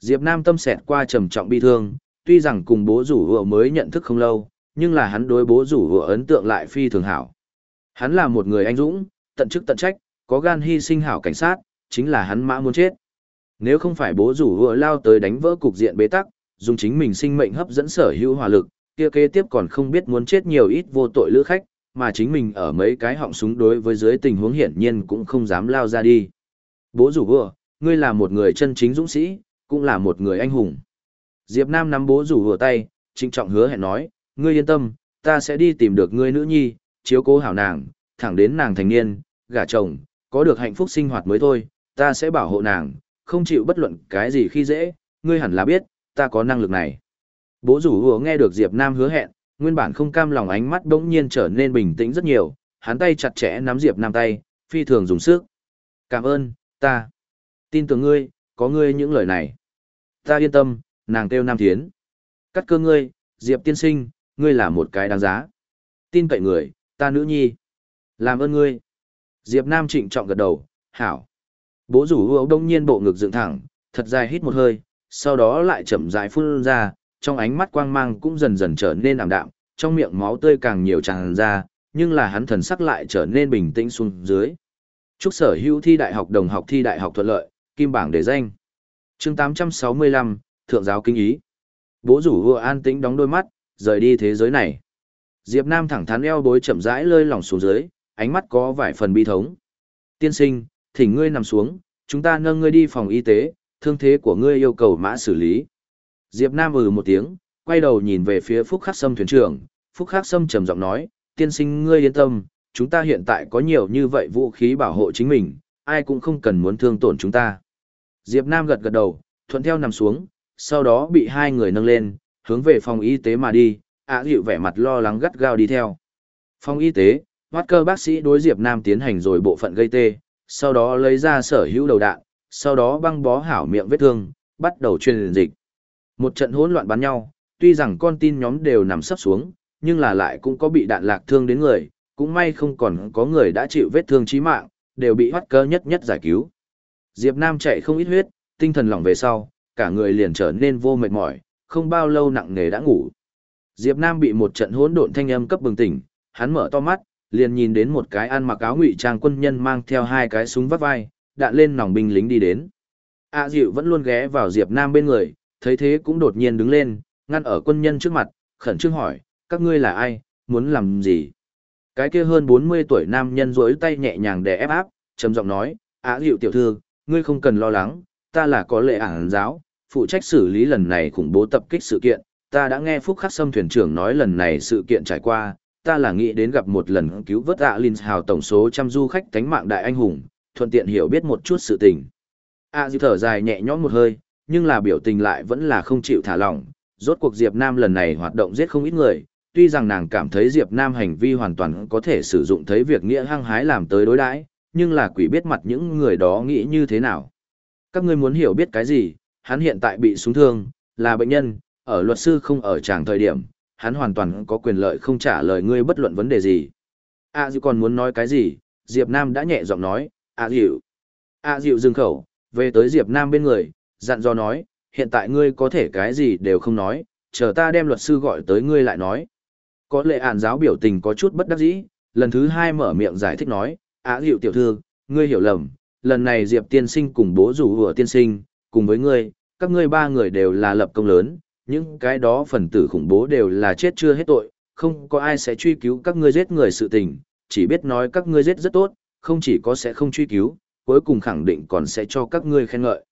Diệp Nam tâm xẹt qua trầm trọng bi thương, tuy rằng cùng bố rủ vừa mới nhận thức không lâu, nhưng là hắn đối bố rủ vừa ấn tượng lại phi thường hảo. Hắn là một người anh dũng, tận chức tận trách, có gan hy sinh hảo cảnh sát, chính là hắn mã muốn chết. Nếu không phải bố rủ vừa lao tới đánh vỡ cục diện bế tắc, dùng chính mình sinh mệnh hấp dẫn sở hữu hỏa lực, kia kế tiếp còn không biết muốn chết nhiều ít vô tội lữ khách, mà chính mình ở mấy cái họng súng đối với dưới tình huống hiển nhiên cũng không dám lao ra đi. Bố rủ vừa, ngươi là một người chân chính dũng sĩ, cũng là một người anh hùng. Diệp Nam nắm bố rủ vừa tay, trinh trọng hứa hẹn nói, ngươi yên tâm, ta sẽ đi tìm được ngươi nữ nhi, chiếu cố hảo nàng, thẳng đến nàng thành niên, gả chồng, có được hạnh phúc sinh hoạt mới thôi, ta sẽ bảo hộ nàng, không chịu bất luận cái gì khi dễ, ngươi hẳn là biết, ta có năng lực này. Bố rủ vừa nghe được Diệp Nam hứa hẹn, nguyên bản không cam lòng ánh mắt bỗng nhiên trở nên bình tĩnh rất nhiều, hắn tay chặt chẽ nắm Diệp Nam tay, phi thường dùng sức. Cảm ơn, ta. Tin tưởng ngươi, có ngươi những lời này. Ta yên tâm, nàng kêu Nam Thiến. Cắt cơ ngươi, Diệp tiên sinh, ngươi là một cái đáng giá. Tin cậy người, ta nữ nhi. Làm ơn ngươi. Diệp Nam trịnh trọng gật đầu, hảo. Bố rủ hữu đông nhiên bộ ngực dựng thẳng, thật dài hít một hơi, sau đó lại chậm rãi phun ra, trong ánh mắt quang mang cũng dần dần trở nên ảm đạm, trong miệng máu tươi càng nhiều tràn ra, nhưng là hắn thần sắc lại trở nên bình tĩnh xuống dưới. Chúc sở hữu thi đại học đồng học thi đại học thuận lợi, kim bảng để danh chương 865, Thượng giáo kinh ý. Bố rủ vừa an tĩnh đóng đôi mắt, rời đi thế giới này. Diệp Nam thẳng thắn eo bối chậm rãi lơi lỏng xuống dưới, ánh mắt có vài phần bi thống. Tiên sinh, thỉnh ngươi nằm xuống, chúng ta nâng ngươi đi phòng y tế, thương thế của ngươi yêu cầu mã xử lý. Diệp Nam ừ một tiếng, quay đầu nhìn về phía Phúc Khắc Sâm thuyền trưởng, Phúc Khắc Sâm trầm giọng nói, tiên sinh ngươi yên tâm, chúng ta hiện tại có nhiều như vậy vũ khí bảo hộ chính mình, ai cũng không cần muốn thương tổn chúng ta. Diệp Nam gật gật đầu, thuận theo nằm xuống, sau đó bị hai người nâng lên, hướng về phòng y tế mà đi, ạ à, dịu vẻ mặt lo lắng gắt gao đi theo. Phòng y tế, Hoát cơ bác sĩ đối Diệp Nam tiến hành rồi bộ phận gây tê, sau đó lấy ra sở hữu đầu đạn, sau đó băng bó hảo miệng vết thương, bắt đầu truyền dịch. Một trận hỗn loạn bắn nhau, tuy rằng con tin nhóm đều nằm sấp xuống, nhưng là lại cũng có bị đạn lạc thương đến người, cũng may không còn có người đã chịu vết thương chí mạng, đều bị hoát cơ nhất nhất giải cứu. Diệp Nam chạy không ít huyết, tinh thần lỏng về sau, cả người liền trở nên vô mệt mỏi, không bao lâu nặng nề đã ngủ. Diệp Nam bị một trận hỗn độn thanh âm cấp bừng tỉnh, hắn mở to mắt, liền nhìn đến một cái ăn mặc áo ngụy trang quân nhân mang theo hai cái súng vắt vai, đạn lên nòng binh lính đi đến. A à Diệu vẫn luôn ghé vào Diệp Nam bên người, thấy thế cũng đột nhiên đứng lên, ngăn ở quân nhân trước mặt, khẩn trương hỏi, các ngươi là ai, muốn làm gì? Cái kia hơn 40 tuổi nam nhân rỗi tay nhẹ nhàng để ép áp, trầm giọng nói, A à Diệu tiểu thư, ngươi không cần lo lắng, ta là có lệ ảnh giáo, phụ trách xử lý lần này khủng bố tập kích sự kiện, ta đã nghe Phúc Khắc Sâm thuyền trưởng nói lần này sự kiện trải qua, ta là nghĩ đến gặp một lần cứu vớt ạ Linh Hào tổng số trăm du khách tánh mạng đại anh hùng, thuận tiện hiểu biết một chút sự tình. A Diệp thở dài nhẹ nhõm một hơi, nhưng là biểu tình lại vẫn là không chịu thả lỏng, rốt cuộc Diệp Nam lần này hoạt động giết không ít người, tuy rằng nàng cảm thấy Diệp Nam hành vi hoàn toàn có thể sử dụng thấy việc nghĩa hăng hái làm tới đối đãi, nhưng là quỷ biết mặt những người đó nghĩ như thế nào. Các ngươi muốn hiểu biết cái gì, hắn hiện tại bị súng thương, là bệnh nhân, ở luật sư không ở tràng thời điểm, hắn hoàn toàn có quyền lợi không trả lời ngươi bất luận vấn đề gì. A à, Diệu còn muốn nói cái gì, Diệp Nam đã nhẹ giọng nói, A à, Diệu. A à, Diệu dừng khẩu, về tới Diệp Nam bên người, dặn dò nói, hiện tại ngươi có thể cái gì đều không nói, chờ ta đem luật sư gọi tới ngươi lại nói. Có lệ ản giáo biểu tình có chút bất đắc dĩ, lần thứ hai mở miệng giải thích nói, Á Diệu tiểu thư, ngươi hiểu lầm, lần này Diệp tiên sinh cùng bố rủ vừa tiên sinh, cùng với ngươi, các ngươi ba người đều là lập công lớn, những cái đó phần tử khủng bố đều là chết chưa hết tội, không có ai sẽ truy cứu các ngươi giết người sự tình, chỉ biết nói các ngươi giết rất tốt, không chỉ có sẽ không truy cứu, cuối cùng khẳng định còn sẽ cho các ngươi khen ngợi.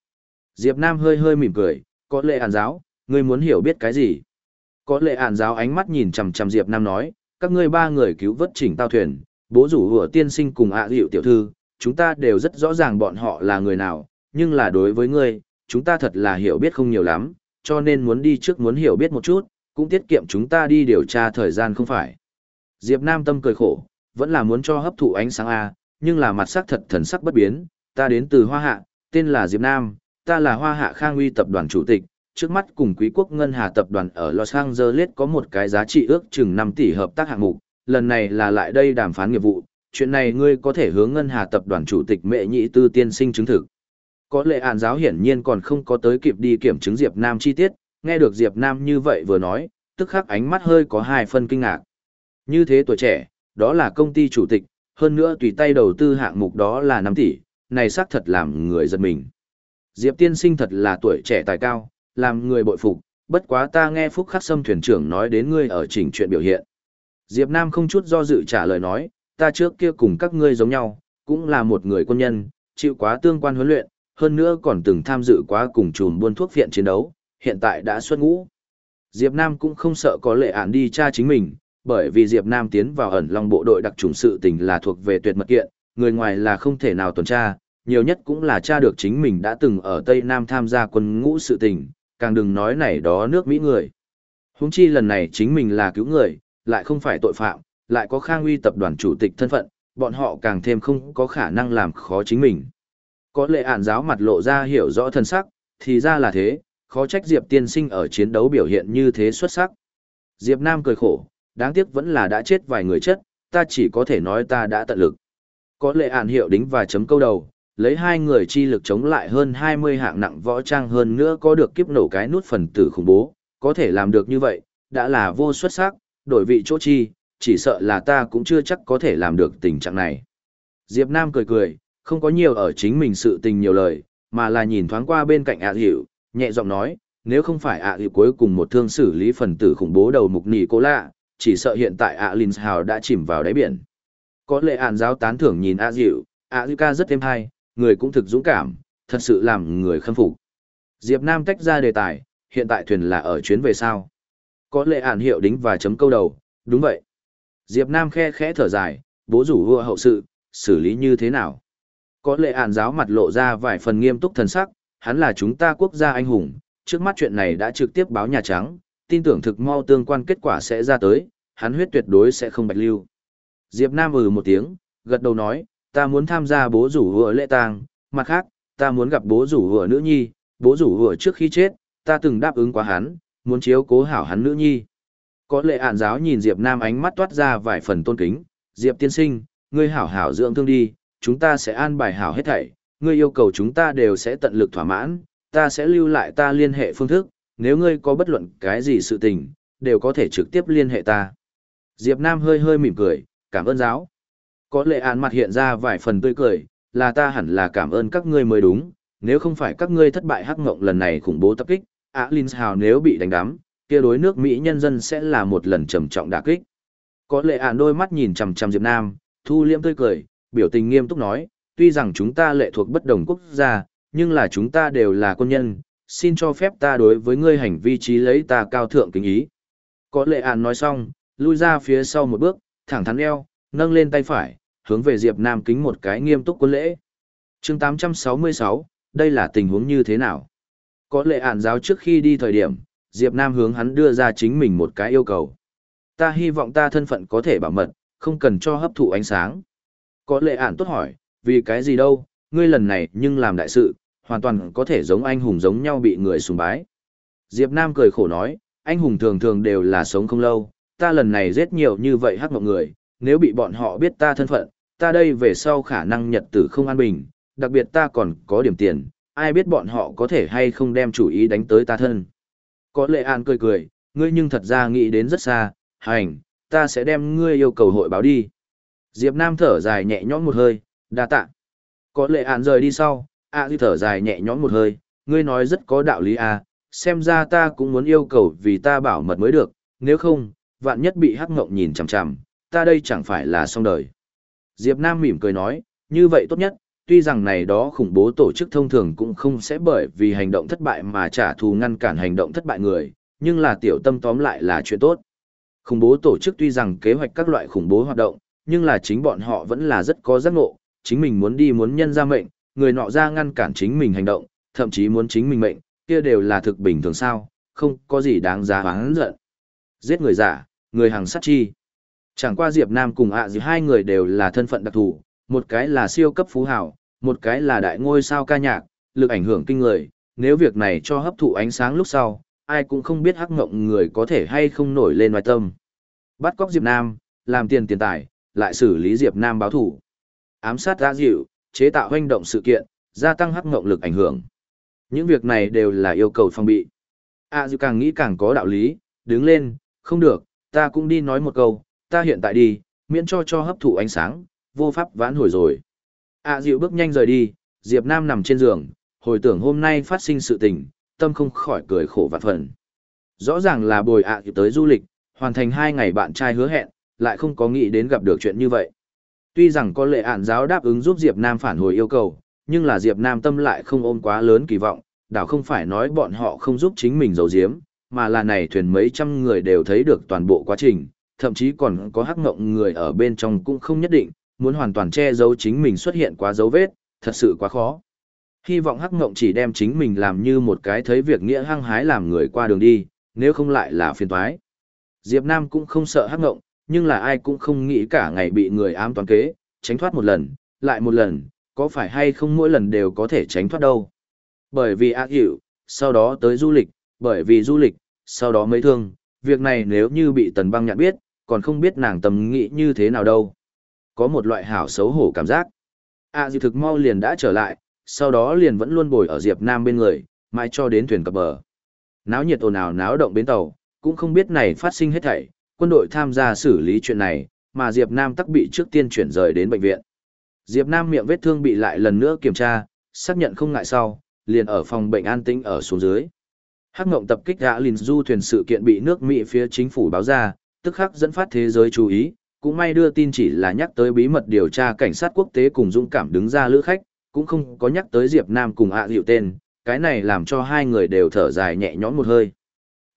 Diệp Nam hơi hơi mỉm cười, có lệ ản giáo, ngươi muốn hiểu biết cái gì? Có lệ ản giáo ánh mắt nhìn chằm chằm Diệp Nam nói, các ngươi ba người cứu vớt chỉnh tao thuyền, bố rủ hùa tiên sinh cùng ạ à tiểu thư, chúng ta đều rất rõ ràng bọn họ là người nào, nhưng là đối với ngươi, chúng ta thật là hiểu biết không nhiều lắm, cho nên muốn đi trước muốn hiểu biết một chút, cũng tiết kiệm chúng ta đi điều tra thời gian không phải. Diệp Nam tâm cười khổ, vẫn là muốn cho hấp thụ ánh sáng A, nhưng là mặt sắc thật thần sắc bất biến, ta đến từ Hoa Hạ, tên là Diệp Nam, ta là Hoa Hạ Khang Uy tập đoàn chủ tịch, trước mắt cùng Quý quốc Ngân Hà tập đoàn ở Los Angeles có một cái giá trị ước chừng 5 tỷ hợp tác hạng mục, lần này là lại đây đàm phán nghiệp vụ, chuyện này ngươi có thể hướng Ngân Hà tập đoàn chủ tịch Mẹ Nhị Tư tiên sinh chứng thực. Có lệ án giáo hiển nhiên còn không có tới kịp đi kiểm chứng Diệp Nam chi tiết, nghe được Diệp Nam như vậy vừa nói, tức khắc ánh mắt hơi có hai phân kinh ngạc. Như thế tuổi trẻ, đó là công ty chủ tịch, hơn nữa tùy tay đầu tư hạng mục đó là 5 tỷ, này xác thật làm người giật mình. Diệp tiên sinh thật là tuổi trẻ tài cao, làm người bội phục, bất quá ta nghe Phúc Khắc Sâm thuyền trưởng nói đến ngươi ở chỉnh chuyện biểu hiện. Diệp Nam không chút do dự trả lời nói, ta trước kia cùng các ngươi giống nhau, cũng là một người quân nhân, chịu quá tương quan huấn luyện, hơn nữa còn từng tham dự quá cùng chùm buôn thuốc viện chiến đấu, hiện tại đã xuất ngũ. Diệp Nam cũng không sợ có lệ án đi tra chính mình, bởi vì Diệp Nam tiến vào ẩn long bộ đội đặc trùng sự tình là thuộc về tuyệt mật kiện, người ngoài là không thể nào tuần tra, nhiều nhất cũng là tra được chính mình đã từng ở Tây Nam tham gia quân ngũ sự tình, càng đừng nói này đó nước Mỹ người. Húng chi lần này chính mình là cứu người, lại không phải tội phạm, lại có khang uy tập đoàn chủ tịch thân phận, bọn họ càng thêm không có khả năng làm khó chính mình. Có lệ ản giáo mặt lộ ra hiểu rõ thân sắc, thì ra là thế, khó trách Diệp tiên sinh ở chiến đấu biểu hiện như thế xuất sắc. Diệp Nam cười khổ, đáng tiếc vẫn là đã chết vài người chết, ta chỉ có thể nói ta đã tận lực. Có lệ ản hiệu đính và chấm câu đầu, lấy hai người chi lực chống lại hơn 20 hạng nặng võ trang hơn nữa có được kiếp nổ cái nút phần tử khủng bố, có thể làm được như vậy, đã là vô xuất sắc, đổi vị chỗ chi, chỉ sợ là ta cũng chưa chắc có thể làm được tình trạng này. Diệp Nam cười cười, không có nhiều ở chính mình sự tình nhiều lời, mà là nhìn thoáng qua bên cạnh ạ hiệu, nhẹ giọng nói, nếu không phải ạ hiệu cuối cùng một thương xử lý phần tử khủng bố đầu mục nỉ cô lạ, chỉ sợ hiện tại ạ Linh Hào đã chìm vào đáy biển. Có lệ ản giáo tán thưởng nhìn ạ hiệu, ạ hiệu ca rất thêm hay, người cũng thực dũng cảm, thật sự làm người khâm phục. Diệp Nam tách ra đề tài, hiện tại thuyền là ở chuyến về sao. Có lệ ản hiệu đính và chấm câu đầu, đúng vậy. Diệp Nam khe khẽ thở dài, bố rủ vua hậu sự, xử lý như thế nào? Có lệ ản giáo mặt lộ ra vài phần nghiêm túc thần sắc, hắn là chúng ta quốc gia anh hùng, trước mắt chuyện này đã trực tiếp báo Nhà Trắng, tin tưởng thực mau tương quan kết quả sẽ ra tới, hắn huyết tuyệt đối sẽ không bạch lưu. Diệp Nam ừ một tiếng, gật đầu nói, ta muốn tham gia bố rủ vua lễ tang, mặt khác, ta muốn gặp bố rủ vua nữ nhi, bố rủ vua trước khi chết, ta từng đáp ứng quá hắn, muốn chiếu cố hảo hắn nữ nhi. Có lệ ản giáo nhìn Diệp Nam ánh mắt toát ra vài phần tôn kính, Diệp tiên sinh, ngươi hảo hảo dưỡng thương đi, chúng ta sẽ an bài hảo hết thảy, ngươi yêu cầu chúng ta đều sẽ tận lực thỏa mãn, ta sẽ lưu lại ta liên hệ phương thức, nếu ngươi có bất luận cái gì sự tình, đều có thể trực tiếp liên hệ ta. Diệp Nam hơi hơi mỉm cười, cảm ơn giáo. Có lệ án mặt hiện ra vài phần tươi cười, là ta hẳn là cảm ơn các ngươi mới đúng, nếu không phải các ngươi thất bại hắc ngộng lần này khủng bố tập kích, Á h Hào nếu bị đánh đắm, kia đối nước Mỹ nhân dân sẽ là một lần trầm trọng đả kích. Có lệ án đôi mắt nhìn chằm chằm Diệp Nam, thu Liễm tươi cười, biểu tình nghiêm túc nói, tuy rằng chúng ta lệ thuộc bất đồng quốc gia, nhưng là chúng ta đều là quân nhân, xin cho phép ta đối với ngươi hành vi trí lấy ta cao thượng kính ý. Có lệ án nói xong, lui ra phía sau một bước, thẳng thắn eo, nâng lên tay phải, hướng về Diệp Nam kính một cái nghiêm túc quân lễ. Chương 866, đây là tình huống như thế nào? Có lệ ản giáo trước khi đi thời điểm, Diệp Nam hướng hắn đưa ra chính mình một cái yêu cầu. Ta hy vọng ta thân phận có thể bảo mật, không cần cho hấp thụ ánh sáng. Có lệ ản tốt hỏi, vì cái gì đâu, ngươi lần này nhưng làm đại sự, hoàn toàn có thể giống anh hùng giống nhau bị người sùng bái. Diệp Nam cười khổ nói, anh hùng thường thường đều là sống không lâu, ta lần này giết nhiều như vậy hắc mộng người, nếu bị bọn họ biết ta thân phận, ta đây về sau khả năng nhật tử không an bình, đặc biệt ta còn có điểm tiền, ai biết bọn họ có thể hay không đem chủ ý đánh tới ta thân. Có lệ an cười cười, ngươi nhưng thật ra nghĩ đến rất xa, hành, ta sẽ đem ngươi yêu cầu hội báo đi. Diệp Nam thở dài nhẹ nhõm một hơi, đa tạ. Có lệ an rời đi sau, a à, thở dài nhẹ nhõm một hơi, ngươi nói rất có đạo lý à, xem ra ta cũng muốn yêu cầu vì ta bảo mật mới được, nếu không, vạn nhất bị hắc ngộng nhìn chằm chằm, ta đây chẳng phải là xong đời. Diệp Nam mỉm cười nói, như vậy tốt nhất, tuy rằng này đó khủng bố tổ chức thông thường cũng không sẽ bởi vì hành động thất bại mà trả thù ngăn cản hành động thất bại người, nhưng là tiểu tâm tóm lại là chuyện tốt. Khủng bố tổ chức tuy rằng kế hoạch các loại khủng bố hoạt động, nhưng là chính bọn họ vẫn là rất có giác ngộ, chính mình muốn đi muốn nhân ra mệnh, người nọ ra ngăn cản chính mình hành động, thậm chí muốn chính mình mệnh, kia đều là thực bình thường sao, không có gì đáng giá hoáng giận. Giết người giả, người hàng sát chi. Chẳng qua Diệp Nam cùng ạ à hai người đều là thân phận đặc thù, một cái là siêu cấp phú hào, một cái là đại ngôi sao ca nhạc, lực ảnh hưởng kinh người, nếu việc này cho hấp thụ ánh sáng lúc sau, ai cũng không biết hắc ngộng người có thể hay không nổi lên ngoài tâm. Bắt cóc Diệp Nam, làm tiền tiền tài, lại xử lý Diệp Nam báo thủ. Ám sát ra dịu, chế tạo hoành động sự kiện, gia tăng hắc ngộng lực ảnh hưởng. Những việc này đều là yêu cầu phòng bị. A dịu càng nghĩ càng có đạo lý, đứng lên, không được, ta cũng đi nói một câu, ta hiện tại đi, miễn cho cho hấp thụ ánh sáng, vô pháp vãn hồi rồi. A Diệu bước nhanh rời đi, Diệp Nam nằm trên giường, hồi tưởng hôm nay phát sinh sự tình, tâm không khỏi cười khổ vạn phần. Rõ ràng là bồi ạ à tới du lịch, hoàn thành hai ngày bạn trai hứa hẹn, lại không có nghĩ đến gặp được chuyện như vậy. Tuy rằng có lệ ản giáo đáp ứng giúp Diệp Nam phản hồi yêu cầu, nhưng là Diệp Nam tâm lại không ôm quá lớn kỳ vọng, đảo không phải nói bọn họ không giúp chính mình giấu giếm, mà là này thuyền mấy trăm người đều thấy được toàn bộ quá trình, thậm chí còn có hắc ngộng người ở bên trong cũng không nhất định, muốn hoàn toàn che giấu chính mình xuất hiện quá dấu vết, thật sự quá khó. Hy vọng hắc ngộng chỉ đem chính mình làm như một cái thấy việc nghĩa hăng hái làm người qua đường đi, nếu không lại là phiền toái. Diệp Nam cũng không sợ hắc ngộng, nhưng là ai cũng không nghĩ cả ngày bị người ám toán kế, tránh thoát một lần, lại một lần, có phải hay không mỗi lần đều có thể tránh thoát đâu. Bởi vì ác hiệu, sau đó tới du lịch, bởi vì du lịch, sau đó mới thương, việc này nếu như bị tần băng nhận biết, còn không biết nàng tầm nghĩ như thế nào đâu. Có một loại hảo xấu hổ cảm giác. A à, thực mau liền đã trở lại, sau đó liền vẫn luôn bồi ở Diệp Nam bên người, mãi cho đến thuyền cập bờ. Náo nhiệt ồn ào náo động bến tàu, cũng không biết này phát sinh hết thảy, quân đội tham gia xử lý chuyện này, mà Diệp Nam tắc bị trước tiên chuyển rời đến bệnh viện. Diệp Nam miệng vết thương bị lại lần nữa kiểm tra, xác nhận không ngại sau, liền ở phòng bệnh an tĩnh ở xuống dưới. Hắc ngộng tập kích gã Lin du thuyền sự kiện bị nước Mỹ phía chính phủ báo ra, tức khắc dẫn phát thế giới chú ý, cũng may đưa tin chỉ là nhắc tới bí mật điều tra cảnh sát quốc tế cùng dũng cảm đứng ra lữ khách, cũng không có nhắc tới Diệp Nam cùng ạ dịu tên, cái này làm cho hai người đều thở dài nhẹ nhõm một hơi.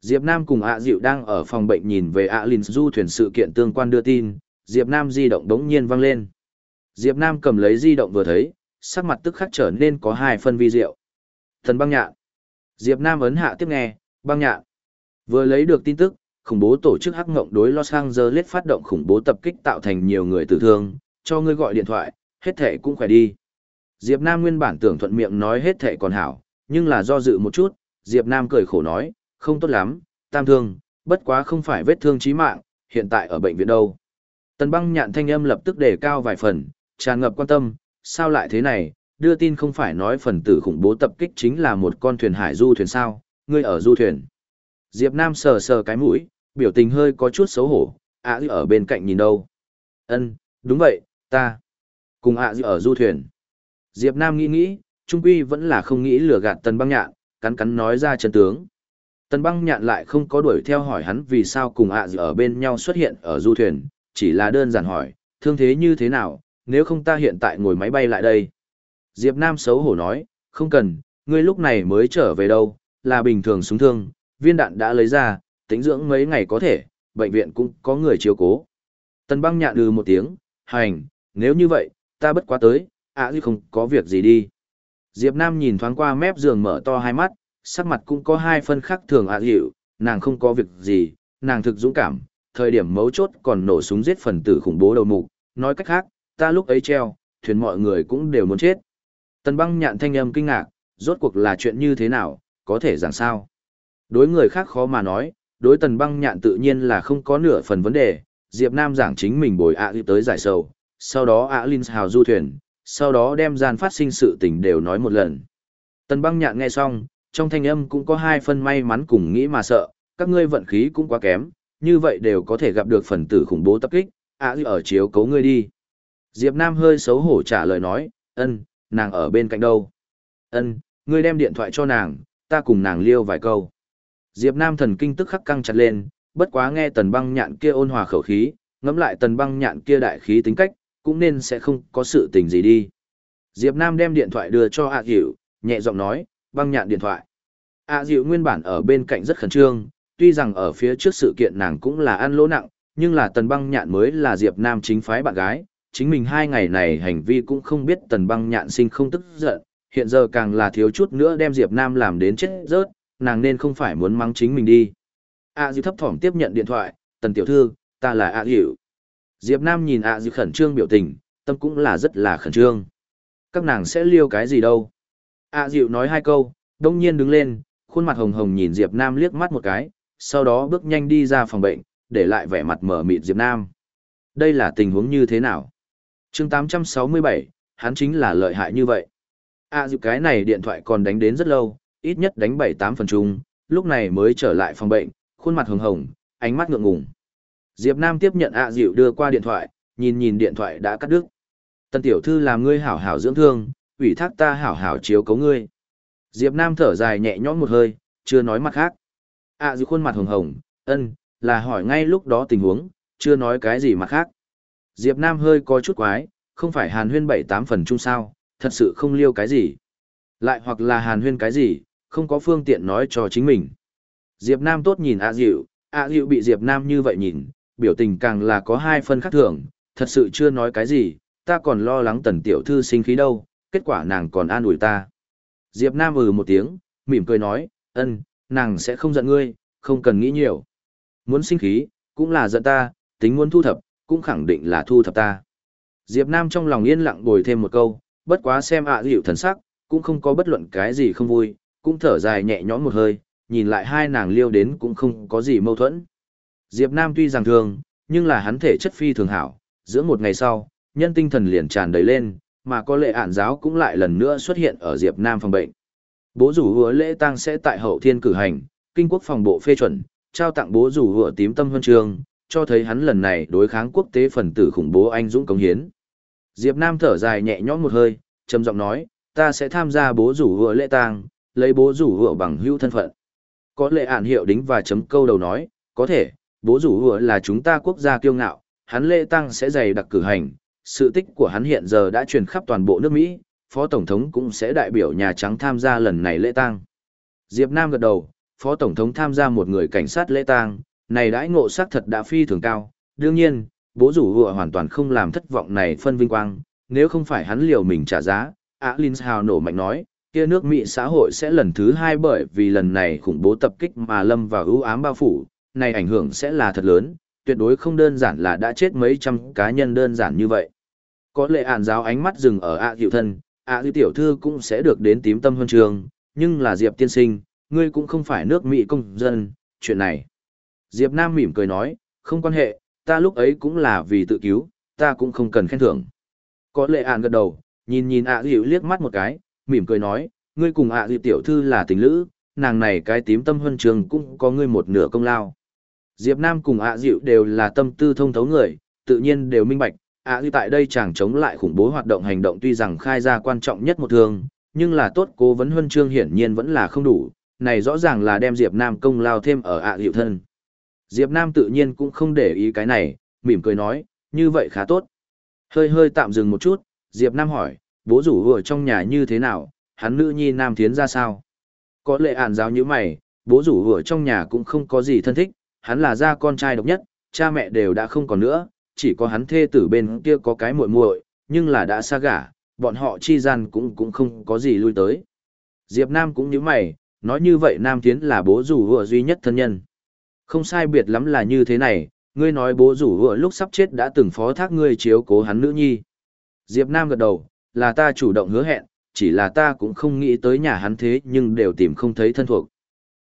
Diệp Nam cùng ạ dịu đang ở phòng bệnh nhìn về ạ Linh du thuyền sự kiện tương quan đưa tin, Diệp Nam di động đống nhiên vang lên. Diệp Nam cầm lấy di động vừa thấy, sắc mặt tức khắc trở nên có hai phân vi diệu. Thần băng nhạn. Diệp Nam ấn hạ tiếp nghe, băng nhạn. Vừa lấy được tin tức, khủng bố tổ chức hắc ngộng đối Los Angeles phát động khủng bố tập kích tạo thành nhiều người tử thương, cho ngươi gọi điện thoại, hết thể cũng khỏe đi. Diệp Nam nguyên bản tưởng thuận miệng nói hết thể còn hảo, nhưng là do dự một chút, Diệp Nam cười khổ nói, không tốt lắm, tam thương, bất quá không phải vết thương chí mạng, hiện tại ở bệnh viện đâu. Tần băng nhạn thanh âm lập tức đề cao vài phần, tràn ngập quan tâm, sao lại thế này, đưa tin không phải nói phần tử khủng bố tập kích chính là một con thuyền hải du thuyền sao, ngươi ở du thuyền. Diệp Nam sờ sờ cái mũi, biểu tình hơi có chút xấu hổ, ạ à ở bên cạnh nhìn đâu. Ân, đúng vậy, ta. Cùng ạ à ở du thuyền. Diệp Nam nghĩ nghĩ, trung quy vẫn là không nghĩ lừa gạt tần băng nhạn, cắn cắn nói ra chân tướng. Tần băng nhạn lại không có đuổi theo hỏi hắn vì sao cùng ạ à ở bên nhau xuất hiện ở du thuyền, chỉ là đơn giản hỏi, thương thế như thế nào, nếu không ta hiện tại ngồi máy bay lại đây. Diệp Nam xấu hổ nói, không cần, ngươi lúc này mới trở về đâu, là bình thường súng thương, viên đạn đã lấy ra, tính dưỡng mấy ngày có thể, bệnh viện cũng có người chiếu cố. Tần băng nhạn lừ một tiếng, hành, nếu như vậy, ta bất quá tới, ạ à không có việc gì đi. Diệp Nam nhìn thoáng qua mép giường mở to hai mắt, sắc mặt cũng có hai phân khác thường ạ à nàng không có việc gì, nàng thực dũng cảm, thời điểm mấu chốt còn nổ súng giết phần tử khủng bố đầu mục, nói cách khác, ta lúc ấy treo, thuyền mọi người cũng đều muốn chết. Tần băng nhạn thanh âm kinh ngạc, rốt cuộc là chuyện như thế nào, có thể giảng sao. Đối người khác khó mà nói, đối tần băng nhạn tự nhiên là không có nửa phần vấn đề, Diệp Nam giảng chính mình bồi ạ à tới giải sầu, sau đó ạ Linh hào du thuyền, sau đó đem gian phát sinh sự tình đều nói một lần. Tần băng nhạn nghe xong, trong thanh âm cũng có hai phân may mắn cùng nghĩ mà sợ, các ngươi vận khí cũng quá kém, như vậy đều có thể gặp được phần tử khủng bố tập kích, ạ à, ở chiếu cấu ngươi đi. Diệp Nam hơi xấu hổ trả lời nói, ân, nàng ở bên cạnh đâu? Ân, ngươi đem điện thoại cho nàng, ta cùng nàng liêu vài câu. Diệp Nam thần kinh tức khắc căng chặt lên, bất quá nghe tần băng nhạn kia ôn hòa khẩu khí, ngẫm lại tần băng nhạn kia đại khí tính cách, cũng nên sẽ không có sự tình gì đi. Diệp Nam đem điện thoại đưa cho A Diệu, nhẹ giọng nói, băng nhạn điện thoại. A Diệu nguyên bản ở bên cạnh rất khẩn trương, tuy rằng ở phía trước sự kiện nàng cũng là ăn lỗ nặng, nhưng là tần băng nhạn mới là Diệp Nam chính phái bạn gái, chính mình hai ngày này hành vi cũng không biết tần băng nhạn sinh không tức giận, hiện giờ càng là thiếu chút nữa đem Diệp Nam làm đến chết rớt, nàng nên không phải muốn mắng chính mình đi. A Diệu thấp thỏm tiếp nhận điện thoại, tần tiểu thư, ta là A Diệu. Diệp Nam nhìn A Diệu khẩn trương biểu tình, tâm cũng là rất là khẩn trương. Các nàng sẽ liêu cái gì đâu. A Diệu nói hai câu, đông nhiên đứng lên, khuôn mặt hồng hồng nhìn Diệp Nam liếc mắt một cái, sau đó bước nhanh đi ra phòng bệnh, để lại vẻ mặt mở mịt Diệp Nam. Đây là tình huống như thế nào? chương 867, hắn chính là lợi hại như vậy. À Diệp cái này điện thoại còn đánh đến rất lâu, ít nhất đánh 7-8 phần chung, lúc này mới trở lại phòng bệnh, khuôn mặt hồng hồng, ánh mắt ngượng ngùng. Diệp Nam tiếp nhận ạ à dịu đưa qua điện thoại, nhìn nhìn điện thoại đã cắt đứt. Tân tiểu thư làm ngươi hảo hảo dưỡng thương, ủy thác ta hảo hảo chiếu cấu ngươi. Diệp Nam thở dài nhẹ nhõm một hơi, chưa nói mặt khác. ạ à dịu khuôn mặt hồng hồng, ân, là hỏi ngay lúc đó tình huống, chưa nói cái gì mặt khác. Diệp Nam hơi có chút quái, không phải hàn huyên bảy tám phần chung sao, thật sự không liêu cái gì. Lại hoặc là hàn huyên cái gì, không có phương tiện nói cho chính mình. Diệp Nam tốt nhìn A Diệu, A Diệu bị Diệp Nam như vậy nhìn, biểu tình càng là có hai phân khác thường, thật sự chưa nói cái gì, ta còn lo lắng tần tiểu thư sinh khí đâu, kết quả nàng còn an ủi ta. Diệp Nam ừ một tiếng, mỉm cười nói, ân, nàng sẽ không giận ngươi, không cần nghĩ nhiều. Muốn sinh khí, cũng là giận ta, tính muốn thu thập, cũng khẳng định là thu thập ta. Diệp Nam trong lòng yên lặng bồi thêm một câu, bất quá xem ạ dịu thần sắc, cũng không có bất luận cái gì không vui, cũng thở dài nhẹ nhõm một hơi, nhìn lại hai nàng liêu đến cũng không có gì mâu thuẫn. Diệp Nam tuy rằng thường, nhưng là hắn thể chất phi thường hảo, giữa một ngày sau, nhân tinh thần liền tràn đầy lên, mà có lệ ản giáo cũng lại lần nữa xuất hiện ở Diệp Nam phòng bệnh. Bố rủ hứa lễ tang sẽ tại hậu thiên cử hành, kinh quốc phòng bộ phê chuẩn, trao tặng bố rủ hứa tím tâm huân trường, cho thấy hắn lần này đối kháng quốc tế phần tử khủng bố anh dũng cống hiến. Diệp Nam thở dài nhẹ nhõm một hơi, trầm giọng nói, ta sẽ tham gia bố rủ hứa lễ tang, lấy bố rủ hựa bằng hữu thân phận. Có lệ ản hiệu đính và chấm câu đầu nói, có thể, bố rủ hựa là chúng ta quốc gia kiêu ngạo, hắn lễ tang sẽ dày đặc cử hành, sự tích của hắn hiện giờ đã truyền khắp toàn bộ nước Mỹ, Phó Tổng thống cũng sẽ đại biểu Nhà Trắng tham gia lần này lễ tang. Diệp Nam gật đầu, Phó Tổng thống tham gia một người cảnh sát lễ tang, này đãi ngộ xác thật đã phi thường cao, đương nhiên, bố rủ hựa hoàn toàn không làm thất vọng này phân vinh quang, nếu không phải hắn liều mình trả giá, Á Linh Hào nổ mạnh nói, kia nước Mỹ xã hội sẽ lần thứ hai bởi vì lần này khủng bố tập kích mà lâm vào ưu ám bao phủ, này ảnh hưởng sẽ là thật lớn, tuyệt đối không đơn giản là đã chết mấy trăm cá nhân đơn giản như vậy. Có lệ ản giáo ánh mắt dừng ở ạ hiệu thân, ạ diệu tiểu thư cũng sẽ được đến tím tâm huân trường, nhưng là Diệp tiên sinh, ngươi cũng không phải nước Mỹ công dân, chuyện này. Diệp Nam mỉm cười nói, không quan hệ, ta lúc ấy cũng là vì tự cứu, ta cũng không cần khen thưởng. Có lệ ản gật đầu, nhìn nhìn ạ à dịu liếc mắt một cái, mỉm cười nói, ngươi cùng ạ à dịu tiểu thư là tình lữ, nàng này cái tím tâm huân trường cũng có ngươi một nửa công lao. Diệp Nam cùng ạ à dịu đều là tâm tư thông thấu người, tự nhiên đều minh bạch, ạ dịu tại đây chẳng chống lại khủng bố hoạt động hành động tuy rằng khai ra quan trọng nhất một thường, nhưng là tốt cố vấn huân chương hiển nhiên vẫn là không đủ, này rõ ràng là đem Diệp Nam công lao thêm ở ạ dịu thân. Diệp Nam tự nhiên cũng không để ý cái này, mỉm cười nói, như vậy khá tốt. Hơi hơi tạm dừng một chút, Diệp Nam hỏi, bố rủ vừa trong nhà như thế nào, hắn nữ nhi Nam Thiến ra sao? Có lệ ản giáo như mày, bố rủ vừa trong nhà cũng không có gì thân thích, hắn là gia con trai độc nhất, cha mẹ đều đã không còn nữa, chỉ có hắn thê tử bên kia có cái muội muội, nhưng là đã xa gả, bọn họ chi gian cũng cũng không có gì lui tới. Diệp Nam cũng như mày, nói như vậy Nam Thiến là bố rủ vừa duy nhất thân nhân. Không sai biệt lắm là như thế này, ngươi nói bố rủ vừa lúc sắp chết đã từng phó thác ngươi chiếu cố hắn nữ nhi. Diệp Nam gật đầu, là ta chủ động hứa hẹn, chỉ là ta cũng không nghĩ tới nhà hắn thế nhưng đều tìm không thấy thân thuộc.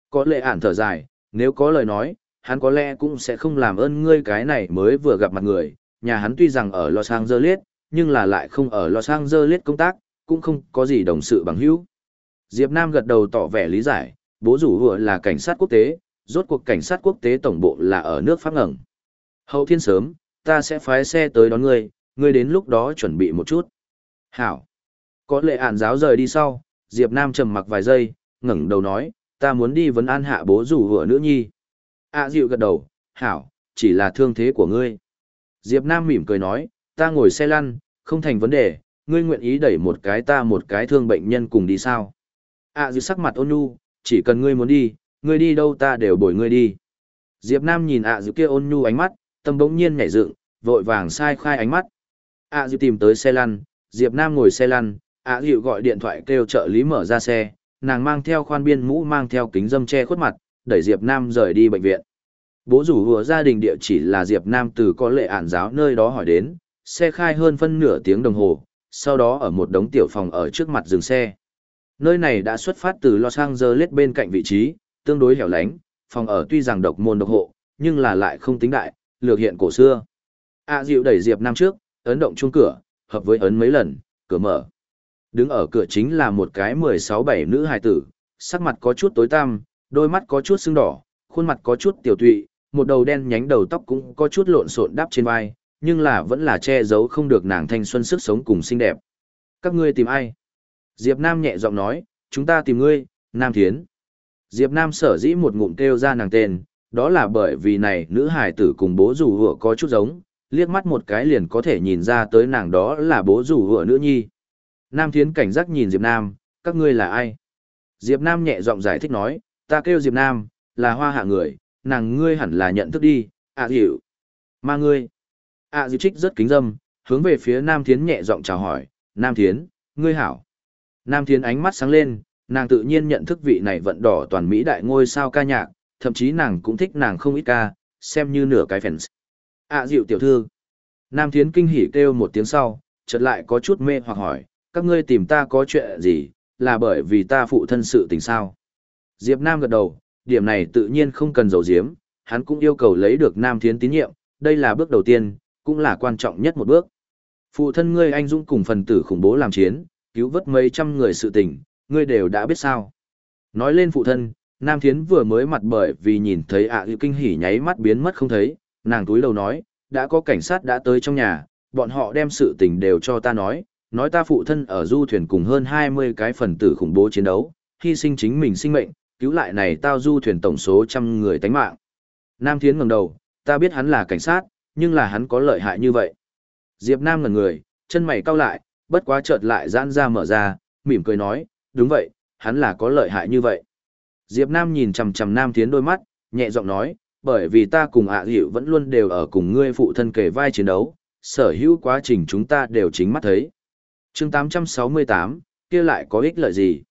Có lệ ản thở dài, nếu có lời nói, hắn có lẽ cũng sẽ không làm ơn ngươi cái này mới vừa gặp mặt người, nhà hắn tuy rằng ở Los Angeles, nhưng là lại không ở Los Angeles công tác, cũng không có gì đồng sự bằng hữu. Diệp Nam gật đầu tỏ vẻ lý giải, bố rủ vừa là cảnh sát quốc tế, rốt cuộc cảnh sát quốc tế tổng bộ là ở nước Pháp ngẩng. Hậu thiên sớm, ta sẽ phái xe tới đón ngươi, ngươi đến lúc đó chuẩn bị một chút. Hảo. Có lệ ản giáo rời đi sau, Diệp Nam trầm mặc vài giây, ngẩng đầu nói, ta muốn đi vấn an hạ bố rủ vừa nữ nhi. À dịu gật đầu, hảo, chỉ là thương thế của ngươi. Diệp Nam mỉm cười nói, ta ngồi xe lăn, không thành vấn đề, ngươi nguyện ý đẩy một cái ta một cái thương bệnh nhân cùng đi sao. À dịu sắc mặt ôn nhu, chỉ cần ngươi muốn đi, ngươi đi đâu ta đều bồi ngươi đi. Diệp Nam nhìn ạ à dịu kia ôn nhu ánh mắt, tâm bỗng nhiên nhảy dựng, vội vàng sai khai ánh mắt. ạ à dịu tìm tới xe lăn, Diệp Nam ngồi xe lăn, ạ à dịu gọi điện thoại kêu trợ lý mở ra xe, nàng mang theo khoan biên mũ mang theo kính dâm che khuất mặt, đẩy Diệp Nam rời đi bệnh viện. Bố rủ vừa gia đình địa chỉ là Diệp Nam từ có lệ ản giáo nơi đó hỏi đến, xe khai hơn phân nửa tiếng đồng hồ, sau đó ở một đống tiểu phòng ở trước mặt dừng xe. Nơi này đã xuất phát từ Los Angeles bên cạnh vị trí, tương đối hẻo lánh, phòng ở tuy rằng độc môn độc hộ, nhưng là lại không tính đại, lược hiện cổ xưa. A Diệu đẩy Diệp Nam trước, ấn động chuông cửa, hợp với ấn mấy lần, cửa mở. Đứng ở cửa chính là một cái 16-7 nữ hài tử, sắc mặt có chút tối tăm, đôi mắt có chút sưng đỏ, khuôn mặt có chút tiểu tụy, một đầu đen nhánh đầu tóc cũng có chút lộn xộn đắp trên vai, nhưng là vẫn là che giấu không được nàng thanh xuân sức sống cùng xinh đẹp. Các ngươi tìm ai? Diệp Nam nhẹ giọng nói, chúng ta tìm ngươi, Nam Thiến. Diệp Nam sở dĩ một ngụm kêu ra nàng tên, đó là bởi vì này nữ hài tử cùng bố rủ hựa có chút giống, liếc mắt một cái liền có thể nhìn ra tới nàng đó là bố rủ hựa nữ nhi. Nam Thiến cảnh giác nhìn Diệp Nam, các ngươi là ai? Diệp Nam nhẹ giọng giải thích nói, ta kêu Diệp Nam, là hoa hạ người, nàng ngươi hẳn là nhận thức đi, ạ à dịu. Mà ngươi. ạ à dịu trích rất kính dâm, hướng về phía Nam Thiến nhẹ giọng chào hỏi, Nam Thiến, ngươi hảo. Nam Thiến ánh mắt sáng lên, nàng tự nhiên nhận thức vị này vận đỏ toàn Mỹ đại ngôi sao ca nhạc, thậm chí nàng cũng thích nàng không ít ca, xem như nửa cái fans ạ à dịu tiểu thư. Nam Thiến kinh hỉ kêu một tiếng sau, chợt lại có chút mê hoặc hỏi, các ngươi tìm ta có chuyện gì, là bởi vì ta phụ thân sự tình sao. Diệp Nam gật đầu, điểm này tự nhiên không cần dầu diếm, hắn cũng yêu cầu lấy được Nam Thiến tín nhiệm, đây là bước đầu tiên, cũng là quan trọng nhất một bước. Phụ thân ngươi anh dũng cùng phần tử khủng bố làm chiến, cứu vớt mấy trăm người sự tình, ngươi đều đã biết sao. Nói lên phụ thân, Nam Thiến vừa mới mặt bởi vì nhìn thấy ạ à kinh hỉ nháy mắt biến mất không thấy, nàng túi đầu nói, đã có cảnh sát đã tới trong nhà, bọn họ đem sự tình đều cho ta nói, nói ta phụ thân ở du thuyền cùng hơn 20 cái phần tử khủng bố chiến đấu, hy sinh chính mình sinh mệnh, cứu lại này tao du thuyền tổng số trăm người tánh mạng. Nam Thiến ngẩng đầu, ta biết hắn là cảnh sát, nhưng là hắn có lợi hại như vậy. Diệp Nam ngẩn người, chân mày cau lại, bất quá chợt lại giãn ra mở ra, mỉm cười nói, đúng vậy, hắn là có lợi hại như vậy. Diệp Nam nhìn chằm chằm Nam Thiến đôi mắt, nhẹ giọng nói, bởi vì ta cùng ạ à hiệu vẫn luôn đều ở cùng ngươi phụ thân kề vai chiến đấu, sở hữu quá trình chúng ta đều chính mắt thấy. Chương 868, kia lại có ích lợi gì?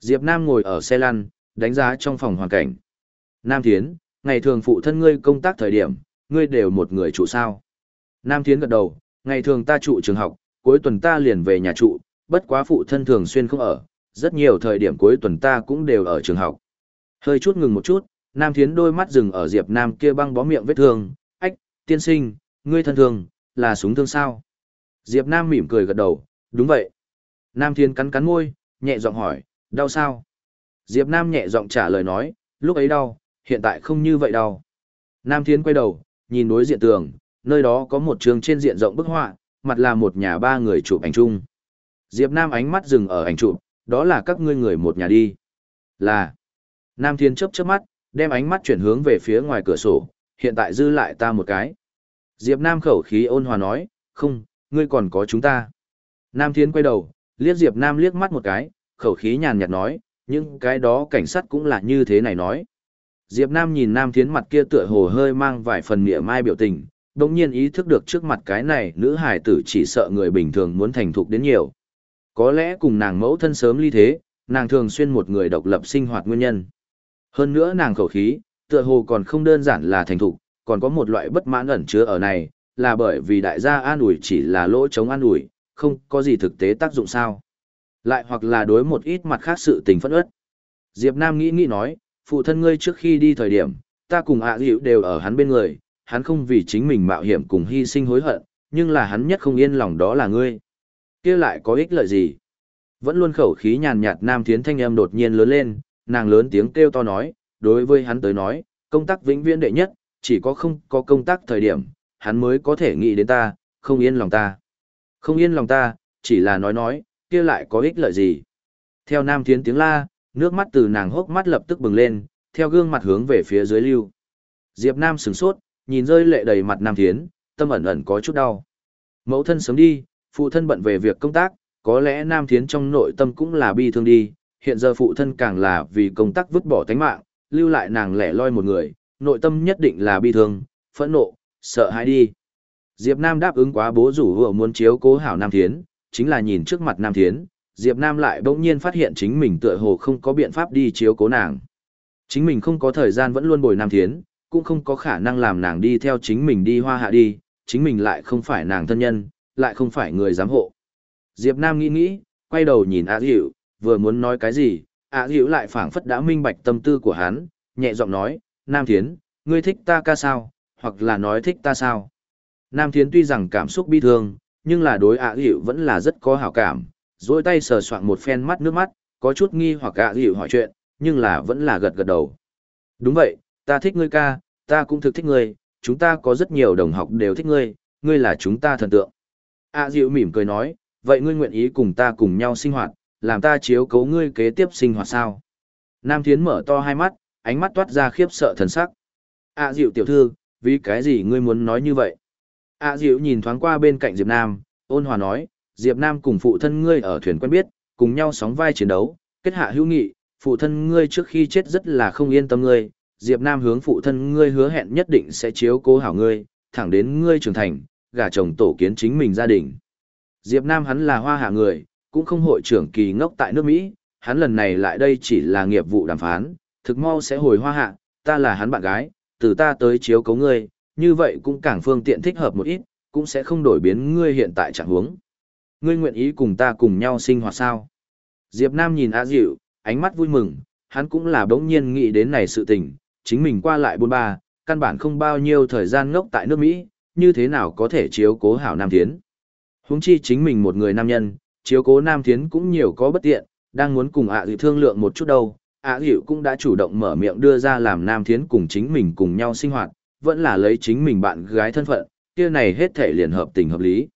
Diệp Nam ngồi ở xe lăn, đánh giá trong phòng hoàn cảnh. Nam Thiến, ngày thường phụ thân ngươi công tác thời điểm, ngươi đều một người trụ sao. Nam Thiến gật đầu, ngày thường ta trụ trường học, cuối tuần ta liền về nhà trụ, bất quá phụ thân thường xuyên không ở, rất nhiều thời điểm cuối tuần ta cũng đều ở trường học. Hơi chút ngừng một chút, Nam Thiến đôi mắt dừng ở Diệp Nam kia băng bó miệng vết thương, ách, tiên sinh, ngươi thân thương, là súng thương sao? Diệp Nam mỉm cười gật đầu, đúng vậy. Nam Thiến cắn cắn môi, nhẹ giọng hỏi, đau sao? Diệp Nam nhẹ giọng trả lời nói, lúc ấy đau, hiện tại không như vậy đau. Nam Thiến quay đầu, nhìn đối diện tường, nơi đó có một trường trên diện rộng bức họa, mặt là một nhà ba người chụp ảnh chung. Diệp Nam ánh mắt dừng ở ảnh chụp, đó là các ngươi người một nhà đi. Là. Nam Thiên chớp chớp mắt, đem ánh mắt chuyển hướng về phía ngoài cửa sổ, hiện tại dư lại ta một cái. Diệp Nam khẩu khí ôn hòa nói, không, ngươi còn có chúng ta. Nam Thiến quay đầu, liếc Diệp Nam liếc mắt một cái, khẩu khí nhàn nhạt nói, nhưng cái đó cảnh sát cũng là như thế này nói. Diệp Nam nhìn Nam Thiến mặt kia tựa hồ hơi mang vài phần mỉa mai biểu tình, đồng nhiên ý thức được trước mặt cái này nữ hài tử chỉ sợ người bình thường muốn thành thục đến nhiều. Có lẽ cùng nàng mẫu thân sớm ly thế, nàng thường xuyên một người độc lập sinh hoạt nguyên nhân. Hơn nữa nàng khẩu khí, tựa hồ còn không đơn giản là thành thục, còn có một loại bất mãn ẩn chứa ở này, là bởi vì đại gia an ủi chỉ là lỗ chống an ủi, không có gì thực tế tác dụng sao. Lại hoặc là đối một ít mặt khác sự tình phẫn ớt. Diệp Nam nghĩ nghĩ nói, phụ thân ngươi trước khi đi thời điểm, ta cùng ạ à đều ở hắn bên người, hắn không vì chính mình mạo hiểm cùng hy sinh hối hận, nhưng là hắn nhất không yên lòng đó là ngươi. kia lại có ích lợi gì? Vẫn luôn khẩu khí nhàn nhạt Nam Thiến thanh âm đột nhiên lớn lên, nàng lớn tiếng kêu to nói, đối với hắn tới nói, công tác vĩnh viễn đệ nhất, chỉ có không có công tác thời điểm, hắn mới có thể nghĩ đến ta, không yên lòng ta. Không yên lòng ta, chỉ là nói nói, kia lại có ích lợi gì. Theo Nam Thiến tiếng la, nước mắt từ nàng hốc mắt lập tức bừng lên, theo gương mặt hướng về phía dưới lưu. Diệp Nam sửng sốt, nhìn rơi lệ đầy mặt Nam Thiến, tâm ẩn ẩn có chút đau. Mẫu thân sớm đi, phụ thân bận về việc công tác, có lẽ Nam Thiến trong nội tâm cũng là bi thương đi, hiện giờ phụ thân càng là vì công tác vứt bỏ tánh mạng, lưu lại nàng lẻ loi một người, nội tâm nhất định là bi thương, phẫn nộ, sợ hãi đi. Diệp Nam đáp ứng quá bố rủ vừa muốn chiếu cố hảo Nam Thiến, chính là nhìn trước mặt Nam Thiến, Diệp Nam lại bỗng nhiên phát hiện chính mình tựa hồ không có biện pháp đi chiếu cố nàng. Chính mình không có thời gian vẫn luôn bồi Nam Thiến, cũng không có khả năng làm nàng đi theo chính mình đi hoa hạ đi, chính mình lại không phải nàng thân nhân, lại không phải người giám hộ. Diệp Nam nghĩ nghĩ, quay đầu nhìn A Diệu, vừa muốn nói cái gì, ạ Diệu lại phảng phất đã minh bạch tâm tư của hắn, nhẹ giọng nói, Nam Thiến, ngươi thích ta ca sao, hoặc là nói thích ta sao. Nam Thiến tuy rằng cảm xúc bi thương, nhưng là đối ạ Diệu vẫn là rất có hảo cảm, dối tay sờ soạn một phen mắt nước mắt, có chút nghi hoặc ạ Diệu hỏi chuyện, nhưng là vẫn là gật gật đầu. Đúng vậy, ta thích ngươi ca, ta cũng thực thích ngươi, chúng ta có rất nhiều đồng học đều thích ngươi, ngươi là chúng ta thần tượng. A Diệu mỉm cười nói, vậy ngươi nguyện ý cùng ta cùng nhau sinh hoạt, làm ta chiếu cố ngươi kế tiếp sinh hoạt sao? Nam Thiến mở to hai mắt, ánh mắt toát ra khiếp sợ thần sắc. À Dịu tiểu thư, vì cái gì ngươi muốn nói như vậy? À Dịu nhìn thoáng qua bên cạnh Diệp Nam, ôn hòa nói, Diệp Nam cùng phụ thân ngươi ở thuyền quen biết, cùng nhau sóng vai chiến đấu, kết hạ hữu nghị, phụ thân ngươi trước khi chết rất là không yên tâm ngươi, Diệp Nam hướng phụ thân ngươi hứa hẹn nhất định sẽ chiếu cố hảo ngươi, thẳng đến ngươi trưởng thành, gả chồng tổ kiến chính mình gia đình. Diệp Nam hắn là hoa hạ người, cũng không hội trưởng kỳ ngốc tại nước Mỹ, hắn lần này lại đây chỉ là nghiệp vụ đàm phán, thực mau sẽ hồi hoa hạ, ta là hắn bạn gái, từ ta tới chiếu cố ngươi, như vậy cũng càng phương tiện thích hợp một ít, cũng sẽ không đổi biến ngươi hiện tại trạng huống. Ngươi nguyện ý cùng ta cùng nhau sinh hoạt sao? Diệp Nam nhìn A Diệu, ánh mắt vui mừng, hắn cũng là đống nhiên nghĩ đến này sự tình, chính mình qua lại bôn ba, căn bản không bao nhiêu thời gian ngốc tại nước Mỹ, như thế nào có thể chiếu cố hảo Nam Thiến. Huống chi chính mình một người nam nhân, chiếu cố Nam Thiến cũng nhiều có bất tiện, đang muốn cùng ạ à dịu thương lượng một chút đâu. ạ à dịu cũng đã chủ động mở miệng đưa ra làm Nam Thiến cùng chính mình cùng nhau sinh hoạt, vẫn là lấy chính mình bạn gái thân phận, kia này hết thể liền hợp tình hợp lý.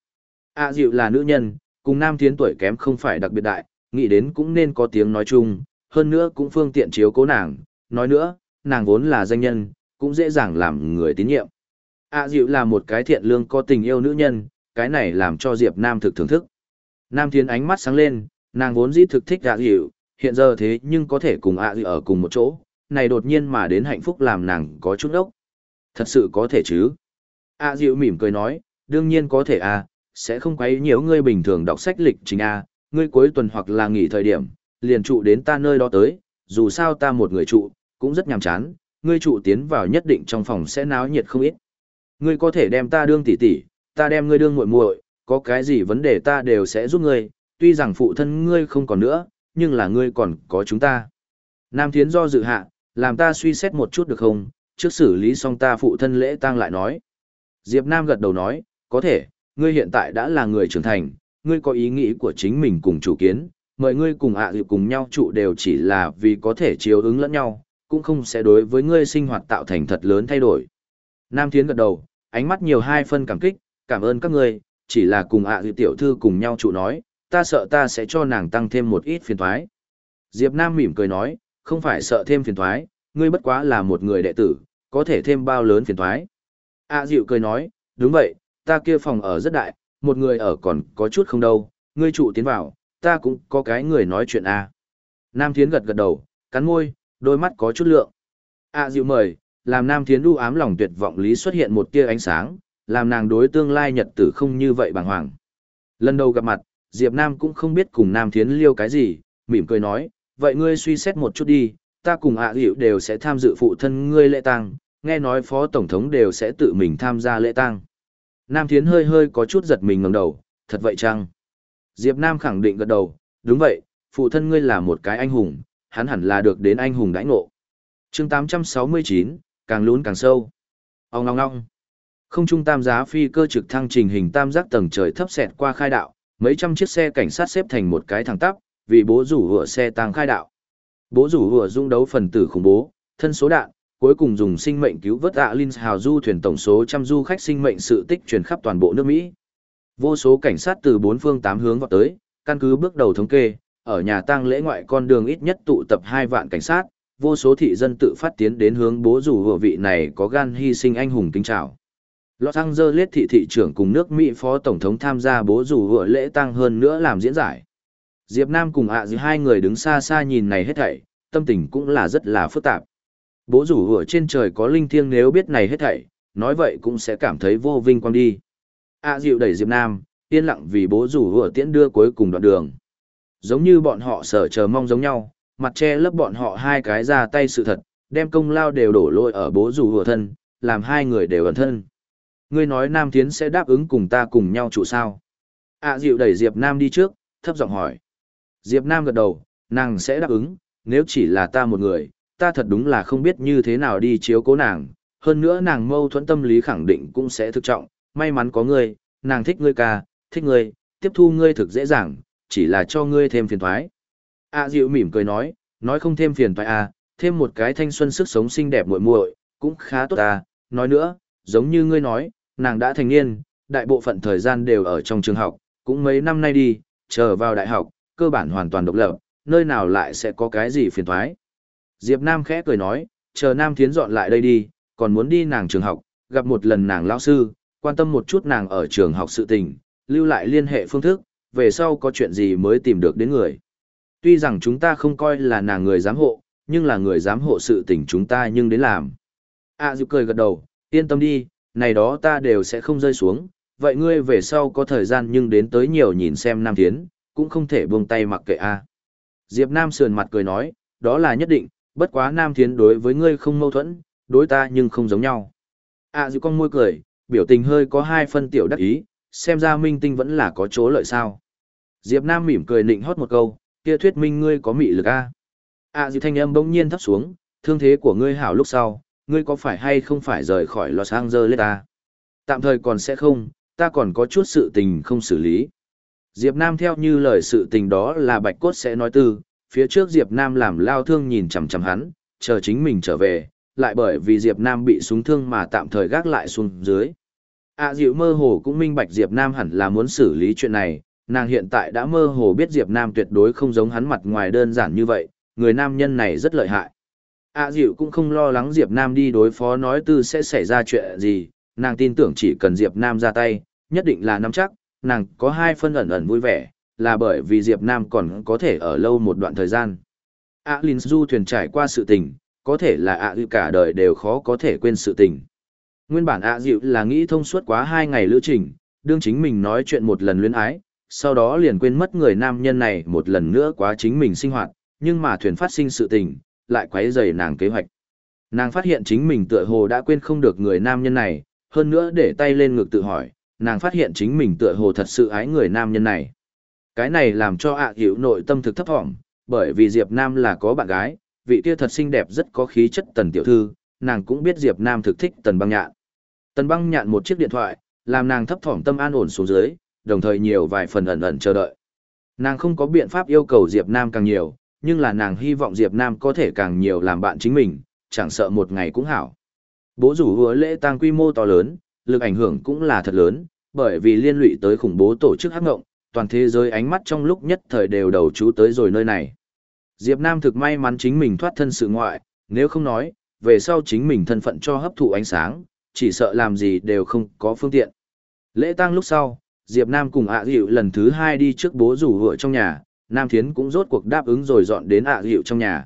ạ à dịu là nữ nhân, cùng Nam Thiến tuổi kém không phải đặc biệt đại, nghĩ đến cũng nên có tiếng nói chung, hơn nữa cũng phương tiện chiếu cố nàng, nói nữa, nàng vốn là danh nhân, cũng dễ dàng làm người tín nhiệm. ạ dịu là một cái thiện lương có tình yêu nữ nhân, cái này làm cho Diệp Nam thực thưởng thức. Nam Thiên ánh mắt sáng lên, nàng vốn dĩ thực thích ạ à Diệu, hiện giờ thế nhưng có thể cùng ạ à Diệu ở cùng một chỗ, này đột nhiên mà đến hạnh phúc làm nàng có chút ốc. Thật sự có thể chứ? ạ Diệu mỉm cười nói, đương nhiên có thể à, sẽ không quấy nhiễu ngươi bình thường đọc sách lịch trình à, ngươi cuối tuần hoặc là nghỉ thời điểm, liền trụ đến ta nơi đó tới, dù sao ta một người trụ, cũng rất nhàm chán, ngươi trụ tiến vào nhất định trong phòng sẽ náo nhiệt không ít. Ngươi có thể đem ta đương tỷ tỷ, ta đem ngươi đương muội muội, có cái gì vấn đề ta đều sẽ giúp ngươi, tuy rằng phụ thân ngươi không còn nữa, nhưng là ngươi còn có chúng ta. Nam Thiến do dự hạ, làm ta suy xét một chút được không, trước xử lý xong ta phụ thân lễ tang lại nói. Diệp Nam gật đầu nói, có thể, ngươi hiện tại đã là người trưởng thành, ngươi có ý nghĩ của chính mình cùng chủ kiến, mời ngươi cùng ạ à cùng nhau trụ đều chỉ là vì có thể chiếu ứng lẫn nhau, cũng không sẽ đối với ngươi sinh hoạt tạo thành thật lớn thay đổi. Nam Thiến gật đầu, ánh mắt nhiều hai phân cảm kích, cảm ơn các ngươi, chỉ là cùng ạ à tiểu thư cùng nhau trụ nói, ta sợ ta sẽ cho nàng tăng thêm một ít phiền thoái. Diệp Nam mỉm cười nói, không phải sợ thêm phiền thoái, ngươi bất quá là một người đệ tử, có thể thêm bao lớn phiền thoái. A dịu cười nói, đúng vậy, ta kia phòng ở rất đại, một người ở còn có chút không đâu, ngươi trụ tiến vào, ta cũng có cái người nói chuyện a. Nam Thiến gật gật đầu, cắn môi, đôi mắt có chút lượng. A dịu mời, làm Nam Thiến đu ám lòng tuyệt vọng lý xuất hiện một tia ánh sáng, làm nàng đối tương lai nhật tử không như vậy bàng hoàng. Lần đầu gặp mặt, Diệp Nam cũng không biết cùng Nam Thiến liêu cái gì, mỉm cười nói, vậy ngươi suy xét một chút đi, ta cùng ạ à đều sẽ tham dự phụ thân ngươi lễ tang, nghe nói phó tổng thống đều sẽ tự mình tham gia lễ tang. Nam Thiến hơi hơi có chút giật mình ngẩng đầu, thật vậy chăng? Diệp Nam khẳng định gật đầu, đúng vậy, phụ thân ngươi là một cái anh hùng, hắn hẳn là được đến anh hùng đãi ngộ. Chương 869, càng lún càng sâu. Ông ngong ngong. Không trung tam giá phi cơ trực thăng trình hình tam giác tầng trời thấp xẹt qua khai đạo, mấy trăm chiếc xe cảnh sát xếp thành một cái thẳng tắp, vì bố rủ vừa xe tăng khai đạo. Bố rủ vừa dung đấu phần tử khủng bố, thân số đạn, cuối cùng dùng sinh mệnh cứu vớt ạ Linh Hào du thuyền tổng số trăm du khách sinh mệnh sự tích truyền khắp toàn bộ nước Mỹ. Vô số cảnh sát từ bốn phương tám hướng vào tới, căn cứ bước đầu thống kê, ở nhà tang lễ ngoại con đường ít nhất tụ tập hai vạn cảnh sát, vô số thị dân tự phát tiến đến hướng bố rủ vừa vị này có gan hy sinh anh hùng kính chào. Los Angeles thị thị trưởng cùng nước Mỹ phó tổng thống tham gia bố rủ hựa lễ tăng hơn nữa làm diễn giải. Diệp Nam cùng ạ à hai người đứng xa xa nhìn này hết thảy, tâm tình cũng là rất là phức tạp. Bố rủ hựa trên trời có linh thiêng nếu biết này hết thảy, nói vậy cũng sẽ cảm thấy vô vinh quang đi. ạ dịu đẩy Diệp Nam, yên lặng vì bố rủ hựa tiễn đưa cuối cùng đoạn đường. Giống như bọn họ sở chờ mong giống nhau, mặt che lấp bọn họ hai cái ra tay sự thật, đem công lao đều đổ lỗi ở bố rủ hựa thân, làm hai người đều ẩn thân. Ngươi nói Nam Thiến sẽ đáp ứng cùng ta cùng nhau trụ sao? ạ dịu đẩy Diệp Nam đi trước, thấp giọng hỏi. Diệp Nam gật đầu, nàng sẽ đáp ứng, nếu chỉ là ta một người, ta thật đúng là không biết như thế nào đi chiếu cố nàng, hơn nữa nàng mâu thuẫn tâm lý khẳng định cũng sẽ thực trọng, may mắn có ngươi, nàng thích ngươi ca, thích ngươi, tiếp thu ngươi thực dễ dàng, chỉ là cho ngươi thêm phiền toái. A à, Diệu mỉm cười nói, nói không thêm phiền toái à, thêm một cái thanh xuân sức sống xinh đẹp muội muội, cũng khá tốt à, nói nữa, giống như ngươi nói, nàng đã thành niên, đại bộ phận thời gian đều ở trong trường học, cũng mấy năm nay đi, chờ vào đại học, cơ bản hoàn toàn độc lập, nơi nào lại sẽ có cái gì phiền toái. Diệp Nam khẽ cười nói, chờ Nam Thiến dọn lại đây đi, còn muốn đi nàng trường học, gặp một lần nàng lão sư, quan tâm một chút nàng ở trường học sự tình, lưu lại liên hệ phương thức, về sau có chuyện gì mới tìm được đến người. Tuy rằng chúng ta không coi là nàng người giám hộ, nhưng là người giám hộ sự tình chúng ta nhưng đến làm. À Diệp cười gật đầu, yên tâm đi, này đó ta đều sẽ không rơi xuống, vậy ngươi về sau có thời gian nhưng đến tới nhiều nhìn xem Nam Thiến, cũng không thể buông tay mặc kệ a. Diệp Nam sườn mặt cười nói, đó là nhất định, bất quá Nam Thiến đối với ngươi không mâu thuẫn, đối ta nhưng không giống nhau. À dù con môi cười, biểu tình hơi có hai phân tiểu đắc ý, xem ra minh tinh vẫn là có chỗ lợi sao. Diệp Nam mỉm cười nịnh hót một câu, kia thuyết minh ngươi có mị lực a. À dù thanh âm bỗng nhiên thấp xuống, thương thế của ngươi hảo lúc sau, ngươi có phải hay không phải rời khỏi Los Angeles ta? Tạm thời còn sẽ không, ta còn có chút sự tình không xử lý. Diệp Nam theo như lời sự tình đó là Bạch Cốt sẽ nói tư, phía trước Diệp Nam làm lao thương nhìn chằm chằm hắn, chờ chính mình trở về, lại bởi vì Diệp Nam bị súng thương mà tạm thời gác lại xuống dưới. À Diệu mơ hồ cũng minh bạch Diệp Nam hẳn là muốn xử lý chuyện này, nàng hiện tại đã mơ hồ biết Diệp Nam tuyệt đối không giống hắn mặt ngoài đơn giản như vậy, người nam nhân này rất lợi hại. À Diệu cũng không lo lắng Diệp Nam đi đối phó nói tư sẽ xảy ra chuyện gì, nàng tin tưởng chỉ cần Diệp Nam ra tay, nhất định là nắm chắc, nàng có hai phân ẩn ẩn vui vẻ, là bởi vì Diệp Nam còn có thể ở lâu một đoạn thời gian. A Linh Du thuyền trải qua sự tình, có thể là ạ à cả đời đều khó có thể quên sự tình. Nguyên bản ạ dịu là nghĩ thông suốt quá hai ngày lữ trình, đương chính mình nói chuyện một lần luyến ái, sau đó liền quên mất người nam nhân này một lần nữa quá chính mình sinh hoạt, nhưng mà thuyền phát sinh sự tình, lại quấy rầy nàng kế hoạch. Nàng phát hiện chính mình tựa hồ đã quên không được người nam nhân này, hơn nữa để tay lên ngực tự hỏi, nàng phát hiện chính mình tựa hồ thật sự ái người nam nhân này. Cái này làm cho ạ à hiểu nội tâm thực thấp thỏm, bởi vì Diệp Nam là có bạn gái, vị kia thật xinh đẹp rất có khí chất tần tiểu thư, nàng cũng biết Diệp Nam thực thích tần băng nhạn. Tần băng nhạn một chiếc điện thoại, làm nàng thấp thỏm tâm an ổn xuống dưới, đồng thời nhiều vài phần ẩn ẩn chờ đợi. Nàng không có biện pháp yêu cầu Diệp Nam càng nhiều, nhưng là nàng hy vọng Diệp Nam có thể càng nhiều làm bạn chính mình, chẳng sợ một ngày cũng hảo. Bố rủ hứa lễ tang quy mô to lớn, lực ảnh hưởng cũng là thật lớn, bởi vì liên lụy tới khủng bố tổ chức hắc ngộng, toàn thế giới ánh mắt trong lúc nhất thời đều đầu chú tới rồi nơi này. Diệp Nam thực may mắn chính mình thoát thân sự ngoại, nếu không nói, về sau chính mình thân phận cho hấp thụ ánh sáng, chỉ sợ làm gì đều không có phương tiện. Lễ tang lúc sau, Diệp Nam cùng ạ à lần thứ hai đi trước bố rủ vợ trong nhà, Nam Thiến cũng rốt cuộc đáp ứng rồi dọn đến ạ à trong nhà.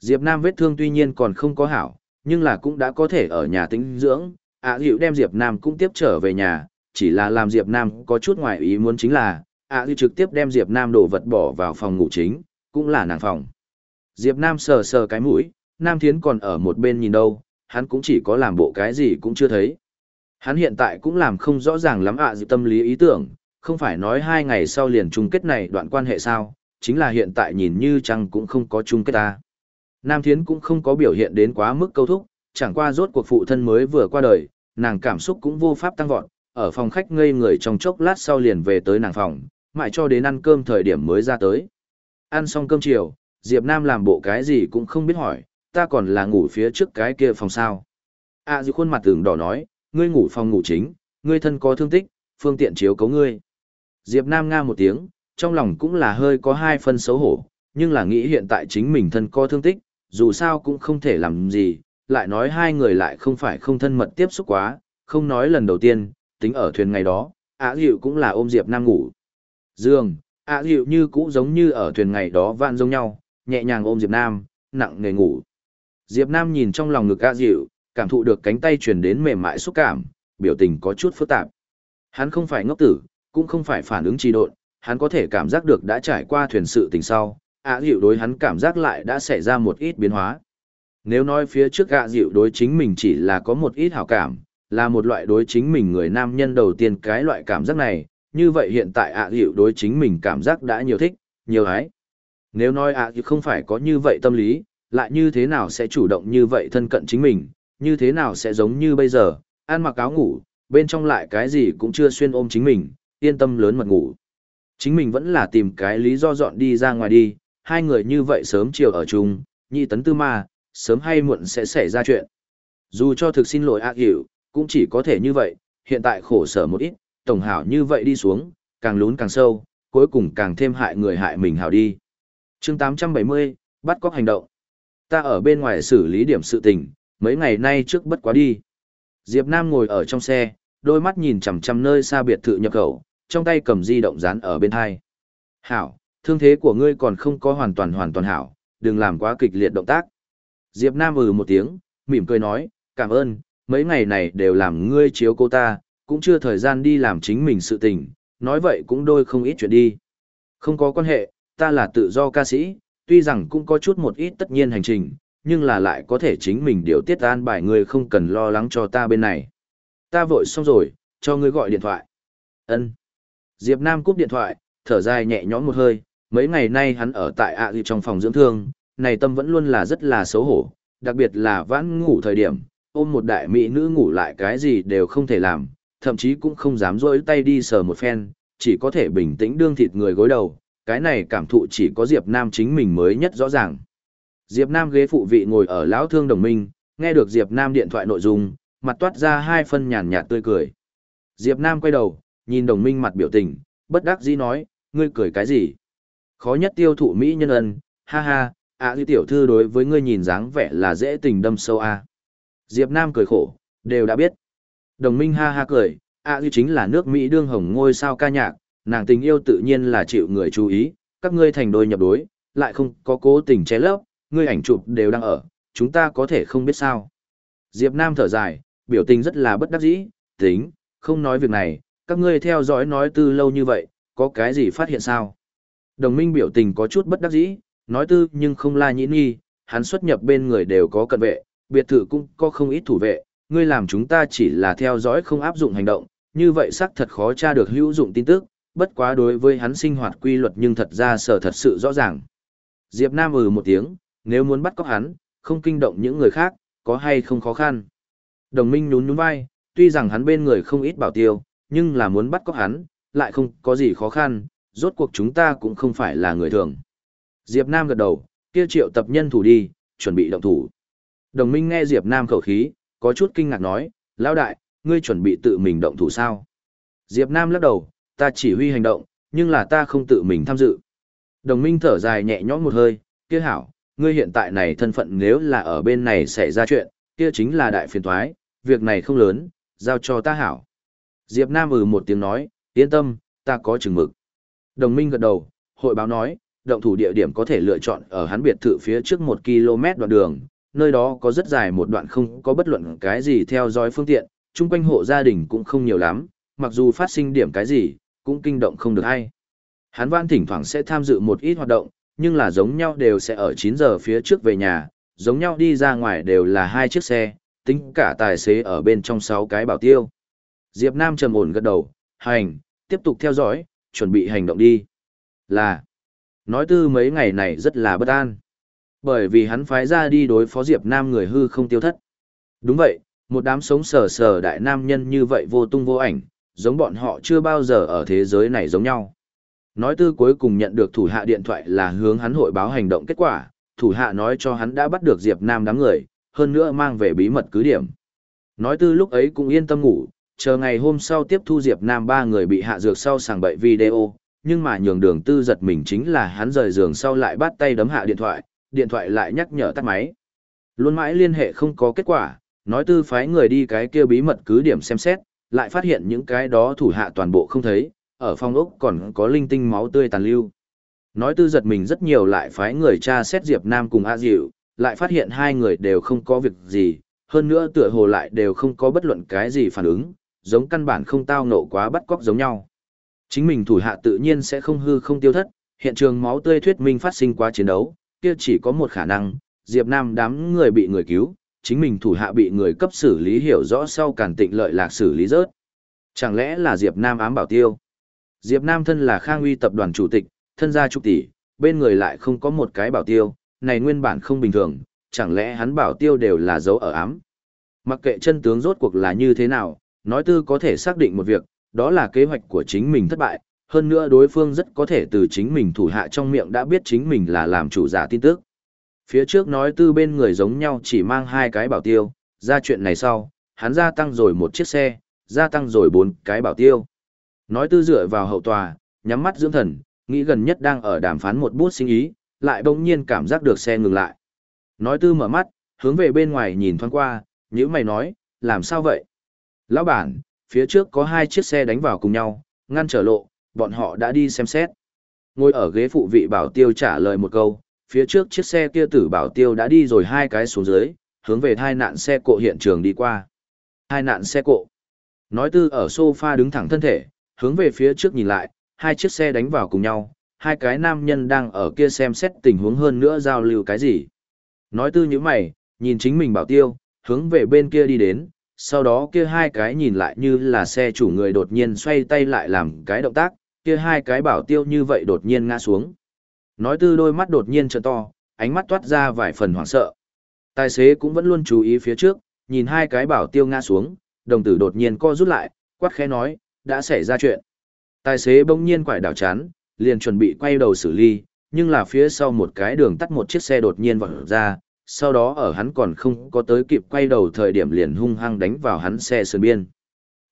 Diệp Nam vết thương tuy nhiên còn không có hảo, nhưng là cũng đã có thể ở nhà tĩnh dưỡng, ạ à đem Diệp Nam cũng tiếp trở về nhà, chỉ là làm Diệp Nam có chút ngoài ý muốn chính là, ạ à trực tiếp đem Diệp Nam đổ vật bỏ vào phòng ngủ chính, cũng là nàng phòng. Diệp Nam sờ sờ cái mũi, Nam Thiến còn ở một bên nhìn đâu, hắn cũng chỉ có làm bộ cái gì cũng chưa thấy. Hắn hiện tại cũng làm không rõ ràng lắm ạ à tâm lý ý tưởng, không phải nói hai ngày sau liền chung kết này đoạn quan hệ sao, chính là hiện tại nhìn như chăng cũng không có chung kết ta. Nam Thiến cũng không có biểu hiện đến quá mức câu thúc, chẳng qua rốt cuộc phụ thân mới vừa qua đời, nàng cảm xúc cũng vô pháp tăng vọt, ở phòng khách ngây người trong chốc lát sau liền về tới nàng phòng, mãi cho đến ăn cơm thời điểm mới ra tới. Ăn xong cơm chiều, Diệp Nam làm bộ cái gì cũng không biết hỏi, ta còn là ngủ phía trước cái kia phòng sao. À dự khuôn mặt tưởng đỏ nói, ngươi ngủ phòng ngủ chính, ngươi thân có thương tích, phương tiện chiếu cấu ngươi. Diệp Nam nga một tiếng, trong lòng cũng là hơi có hai phân xấu hổ, nhưng là nghĩ hiện tại chính mình thân có thương tích, dù sao cũng không thể làm gì, lại nói hai người lại không phải không thân mật tiếp xúc quá, không nói lần đầu tiên, tính ở thuyền ngày đó, Ả Diệu cũng là ôm Diệp Nam ngủ. Dương, Ả Diệu như cũ giống như ở thuyền ngày đó vạn giống nhau, nhẹ nhàng ôm Diệp Nam, nặng nề ngủ. Diệp Nam nhìn trong lòng ngực Ả Diệu, cảm thụ được cánh tay truyền đến mềm mại xúc cảm, biểu tình có chút phức tạp. Hắn không phải ngốc tử, cũng không phải phản ứng trì độn, hắn có thể cảm giác được đã trải qua thuyền sự tình sau, ạ dịu đối hắn cảm giác lại đã xảy ra một ít biến hóa. Nếu nói phía trước ạ dịu đối chính mình chỉ là có một ít hảo cảm, là một loại đối chính mình người nam nhân đầu tiên cái loại cảm giác này, như vậy hiện tại ạ dịu đối chính mình cảm giác đã nhiều thích, nhiều hái. Nếu nói ạ dịu không phải có như vậy tâm lý, lại như thế nào sẽ chủ động như vậy thân cận chính mình, như thế nào sẽ giống như bây giờ, ăn mặc áo ngủ, bên trong lại cái gì cũng chưa xuyên ôm chính mình, yên tâm lớn mật ngủ. Chính mình vẫn là tìm cái lý do dọn đi ra ngoài đi, hai người như vậy sớm chiều ở chung, nhị tấn tư ma, sớm hay muộn sẽ xảy ra chuyện. Dù cho thực xin lỗi ác hiểu, cũng chỉ có thể như vậy, hiện tại khổ sở một ít, tổng hảo như vậy đi xuống, càng lún càng sâu, cuối cùng càng thêm hại người hại mình hảo đi. chương 870, bắt cóc hành động. Ta ở bên ngoài xử lý điểm sự tình, mấy ngày nay trước bất quá đi. Diệp Nam ngồi ở trong xe, đôi mắt nhìn chằm chằm nơi xa biệt thự nhập khẩu, trong tay cầm di động dán ở bên hai. Hảo, thương thế của ngươi còn không có hoàn toàn hoàn toàn hảo, đừng làm quá kịch liệt động tác. Diệp Nam ừ một tiếng, mỉm cười nói, cảm ơn, mấy ngày này đều làm ngươi chiếu cô ta, cũng chưa thời gian đi làm chính mình sự tình, nói vậy cũng đôi không ít chuyện đi. Không có quan hệ, ta là tự do ca sĩ, tuy rằng cũng có chút một ít tất nhiên hành trình, nhưng là lại có thể chính mình điều tiết an bài ngươi không cần lo lắng cho ta bên này. Ta vội xong rồi, cho ngươi gọi điện thoại. Ân. Diệp Nam cúp điện thoại, thở dài nhẹ nhõm một hơi, mấy ngày nay hắn ở tại ạ à trong phòng dưỡng thương, này tâm vẫn luôn là rất là xấu hổ, đặc biệt là vãn ngủ thời điểm, ôm một đại mỹ nữ ngủ lại cái gì đều không thể làm, thậm chí cũng không dám rỗi tay đi sờ một phen, chỉ có thể bình tĩnh đương thịt người gối đầu, cái này cảm thụ chỉ có Diệp Nam chính mình mới nhất rõ ràng. Diệp Nam ghế phụ vị ngồi ở lão thương đồng minh, nghe được Diệp Nam điện thoại nội dung, mặt toát ra hai phân nhàn nhạt tươi cười. Diệp Nam quay đầu, nhìn đồng minh mặt biểu tình, bất đắc dĩ nói, ngươi cười cái gì? Khó nhất tiêu thụ Mỹ nhân ân, ha ha, ạ dư tiểu thư đối với ngươi nhìn dáng vẻ là dễ tình đâm sâu a. À. Diệp Nam cười khổ, đều đã biết. Đồng minh ha ha cười, ạ dư chính là nước Mỹ đương hồng ngôi sao ca nhạc, nàng tình yêu tự nhiên là chịu người chú ý, các ngươi thành đôi nhập đối, lại không có cố tình che lấp, ngươi ảnh chụp đều đang ở, chúng ta có thể không biết sao. Diệp Nam thở dài, biểu tình rất là bất đắc dĩ, tính, không nói việc này, các ngươi theo dõi nói tư lâu như vậy, có cái gì phát hiện sao? Đồng minh biểu tình có chút bất đắc dĩ, nói tư nhưng không la nhĩ nghi, hắn xuất nhập bên người đều có cận vệ, biệt thự cũng có không ít thủ vệ, ngươi làm chúng ta chỉ là theo dõi không áp dụng hành động, như vậy xác thật khó tra được hữu dụng tin tức, bất quá đối với hắn sinh hoạt quy luật nhưng thật ra sở thật sự rõ ràng. Diệp Nam ừ một tiếng, nếu muốn bắt cóc hắn, không kinh động những người khác, có hay không khó khăn. Đồng minh nhún nhún vai, tuy rằng hắn bên người không ít bảo tiêu, nhưng là muốn bắt cóc hắn, lại không có gì khó khăn, rốt cuộc chúng ta cũng không phải là người thường. Diệp Nam gật đầu, kia triệu tập nhân thủ đi, chuẩn bị động thủ. Đồng minh nghe Diệp Nam khẩu khí, có chút kinh ngạc nói, lão đại, ngươi chuẩn bị tự mình động thủ sao? Diệp Nam lắc đầu, ta chỉ huy hành động, nhưng là ta không tự mình tham dự. Đồng minh thở dài nhẹ nhõm một hơi, kia hảo, ngươi hiện tại này thân phận nếu là ở bên này xảy ra chuyện, kia chính là đại phiền toái, việc này không lớn, giao cho ta hảo. Diệp Nam ừ một tiếng nói, yên tâm, ta có chừng mực. Đồng minh gật đầu, hội báo nói, động thủ địa điểm có thể lựa chọn ở hắn biệt thự phía trước một km đoạn đường, nơi đó có rất dài một đoạn không có bất luận cái gì theo dõi phương tiện, chung quanh hộ gia đình cũng không nhiều lắm, mặc dù phát sinh điểm cái gì, cũng kinh động không được hay. Hắn văn thỉnh thoảng sẽ tham dự một ít hoạt động, nhưng là giống nhau đều sẽ ở 9 giờ phía trước về nhà, giống nhau đi ra ngoài đều là hai chiếc xe, tính cả tài xế ở bên trong 6 cái bảo tiêu. Diệp Nam trầm ổn gật đầu, hành, tiếp tục theo dõi, chuẩn bị hành động đi. Là, nói tư mấy ngày này rất là bất an. Bởi vì hắn phái ra đi đối phó Diệp Nam người hư không tiêu thất. Đúng vậy, một đám sống sờ sờ đại nam nhân như vậy vô tung vô ảnh, giống bọn họ chưa bao giờ ở thế giới này giống nhau. Nói tư cuối cùng nhận được thủ hạ điện thoại là hướng hắn hội báo hành động kết quả, thủ hạ nói cho hắn đã bắt được Diệp Nam đám người, hơn nữa mang về bí mật cứ điểm. Nói tư lúc ấy cũng yên tâm ngủ, chờ ngày hôm sau tiếp thu Diệp Nam ba người bị hạ dược sau sàng bậy video, nhưng mà nhường đường tư giật mình chính là hắn rời giường sau lại bắt tay đấm hạ điện thoại, điện thoại lại nhắc nhở tắt máy. Luôn mãi liên hệ không có kết quả, nói tư phái người đi cái kia bí mật cứ điểm xem xét, lại phát hiện những cái đó thủ hạ toàn bộ không thấy, ở phòng ốc còn có linh tinh máu tươi tàn lưu. Nói tư giật mình rất nhiều lại phái người tra xét Diệp Nam cùng A Diệu, lại phát hiện hai người đều không có việc gì, hơn nữa tựa hồ lại đều không có bất luận cái gì phản ứng, giống căn bản không tao nộ quá bắt cóc giống nhau. Chính mình thủ hạ tự nhiên sẽ không hư không tiêu thất, hiện trường máu tươi thuyết minh phát sinh quá chiến đấu, kia chỉ có một khả năng, Diệp Nam đám người bị người cứu, chính mình thủ hạ bị người cấp xử lý hiểu rõ sau càn tịnh lợi lạc xử lý rớt. Chẳng lẽ là Diệp Nam ám bảo tiêu? Diệp Nam thân là Khang Uy tập đoàn chủ tịch, thân gia trục tỷ, bên người lại không có một cái bảo tiêu, này nguyên bản không bình thường, chẳng lẽ hắn bảo tiêu đều là dấu ở ám. Mặc kệ chân tướng rốt cuộc là như thế nào, nói tư có thể xác định một việc, đó là kế hoạch của chính mình thất bại, hơn nữa đối phương rất có thể từ chính mình thủ hạ trong miệng đã biết chính mình là làm chủ giả tin tức. Phía trước nói tư bên người giống nhau chỉ mang hai cái bảo tiêu, ra chuyện này sau, hắn gia tăng rồi một chiếc xe, gia tăng rồi bốn cái bảo tiêu. Nói tư dựa vào hậu tòa, nhắm mắt dưỡng thần, nghĩ gần nhất đang ở đàm phán một bút sinh ý, lại bỗng nhiên cảm giác được xe ngừng lại. Nói tư mở mắt, hướng về bên ngoài nhìn thoáng qua, nhữ mày nói, làm sao vậy? Lão bản, phía trước có hai chiếc xe đánh vào cùng nhau, ngăn trở lộ, bọn họ đã đi xem xét. Ngồi ở ghế phụ vị bảo tiêu trả lời một câu, phía trước chiếc xe kia tử bảo tiêu đã đi rồi hai cái xuống dưới, hướng về thai nạn xe cộ hiện trường đi qua. Hai nạn xe cộ. Nói tư ở sofa đứng thẳng thân thể, hướng về phía trước nhìn lại, hai chiếc xe đánh vào cùng nhau, hai cái nam nhân đang ở kia xem xét tình huống hơn nữa giao lưu cái gì. Nói tư như mày, nhìn chính mình bảo tiêu, hướng về bên kia đi đến, sau đó kia hai cái nhìn lại như là xe chủ người đột nhiên xoay tay lại làm cái động tác, kia hai cái bảo tiêu như vậy đột nhiên ngã xuống. Nói tư đôi mắt đột nhiên trợ to, ánh mắt toát ra vài phần hoảng sợ. Tài xế cũng vẫn luôn chú ý phía trước, nhìn hai cái bảo tiêu ngã xuống, đồng tử đột nhiên co rút lại, quát khẽ nói, đã xảy ra chuyện. Tài xế bỗng nhiên quải đảo chán, liền chuẩn bị quay đầu xử lý, nhưng là phía sau một cái đường tắt một chiếc xe đột nhiên vọt ra, sau đó ở hắn còn không có tới kịp quay đầu thời điểm liền hung hăng đánh vào hắn xe sườn biên.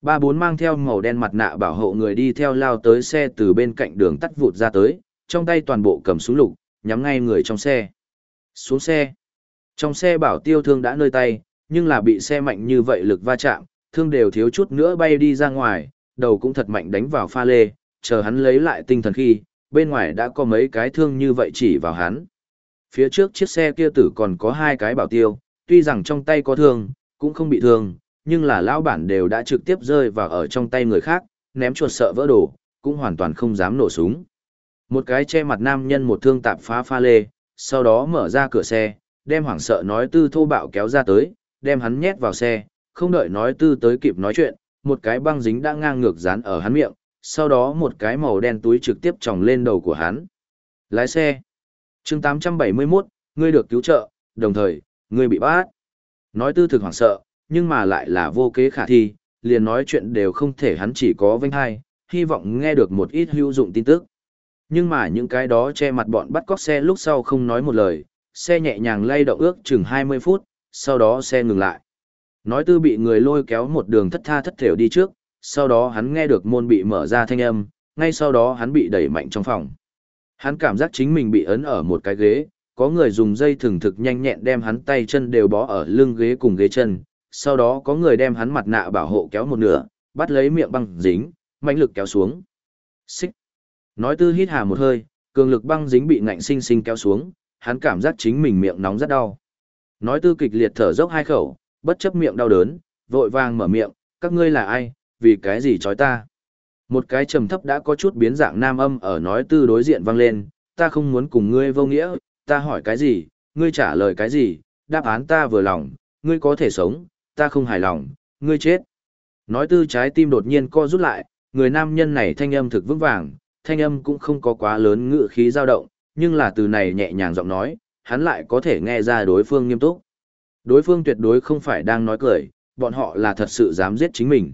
Ba bốn mang theo màu đen mặt nạ bảo hộ người đi theo lao tới xe từ bên cạnh đường tắt vụt ra tới, trong tay toàn bộ cầm súng lục, nhắm ngay người trong xe. Xuống xe. Trong xe bảo tiêu thương đã nơi tay, nhưng là bị xe mạnh như vậy lực va chạm, thương đều thiếu chút nữa bay đi ra ngoài, đầu cũng thật mạnh đánh vào pha lê, chờ hắn lấy lại tinh thần khi, bên ngoài đã có mấy cái thương như vậy chỉ vào hắn. Phía trước chiếc xe kia tử còn có hai cái bảo tiêu, tuy rằng trong tay có thương, cũng không bị thương, nhưng là lão bản đều đã trực tiếp rơi vào ở trong tay người khác, ném chuột sợ vỡ đổ, cũng hoàn toàn không dám nổ súng. Một cái che mặt nam nhân một thương tạp phá pha lê, sau đó mở ra cửa xe, đem hoảng sợ nói tư thô bạo kéo ra tới, đem hắn nhét vào xe, không đợi nói tư tới kịp nói chuyện, một cái băng dính đã ngang ngược dán ở hắn miệng, sau đó một cái màu đen túi trực tiếp tròng lên đầu của hắn. Lái xe chương 871, ngươi được cứu trợ, đồng thời, ngươi bị bắt. Nói tư thực hoảng sợ, nhưng mà lại là vô kế khả thi, liền nói chuyện đều không thể hắn chỉ có vinh hai, hy vọng nghe được một ít hữu dụng tin tức. Nhưng mà những cái đó che mặt bọn bắt cóc xe lúc sau không nói một lời, xe nhẹ nhàng lay động ước chừng 20 phút, sau đó xe ngừng lại. Nói tư bị người lôi kéo một đường thất tha thất thểu đi trước, sau đó hắn nghe được môn bị mở ra thanh âm, ngay sau đó hắn bị đẩy mạnh trong phòng. Hắn cảm giác chính mình bị ấn ở một cái ghế, có người dùng dây thường thực nhanh nhẹn đem hắn tay chân đều bó ở lưng ghế cùng ghế chân, sau đó có người đem hắn mặt nạ bảo hộ kéo một nửa, bắt lấy miệng băng dính, mạnh lực kéo xuống. Xích. Nói tư hít hà một hơi, cường lực băng dính bị ngạnh sinh sinh kéo xuống, hắn cảm giác chính mình miệng nóng rất đau. Nói tư kịch liệt thở dốc hai khẩu, bất chấp miệng đau đớn, vội vàng mở miệng, các ngươi là ai, vì cái gì chói ta. Một cái trầm thấp đã có chút biến dạng nam âm ở nói tư đối diện vang lên, ta không muốn cùng ngươi vô nghĩa, ta hỏi cái gì, ngươi trả lời cái gì, đáp án ta vừa lòng, ngươi có thể sống, ta không hài lòng, ngươi chết. Nói tư trái tim đột nhiên co rút lại, người nam nhân này thanh âm thực vững vàng, thanh âm cũng không có quá lớn ngự khí dao động, nhưng là từ này nhẹ nhàng giọng nói, hắn lại có thể nghe ra đối phương nghiêm túc. Đối phương tuyệt đối không phải đang nói cười, bọn họ là thật sự dám giết chính mình.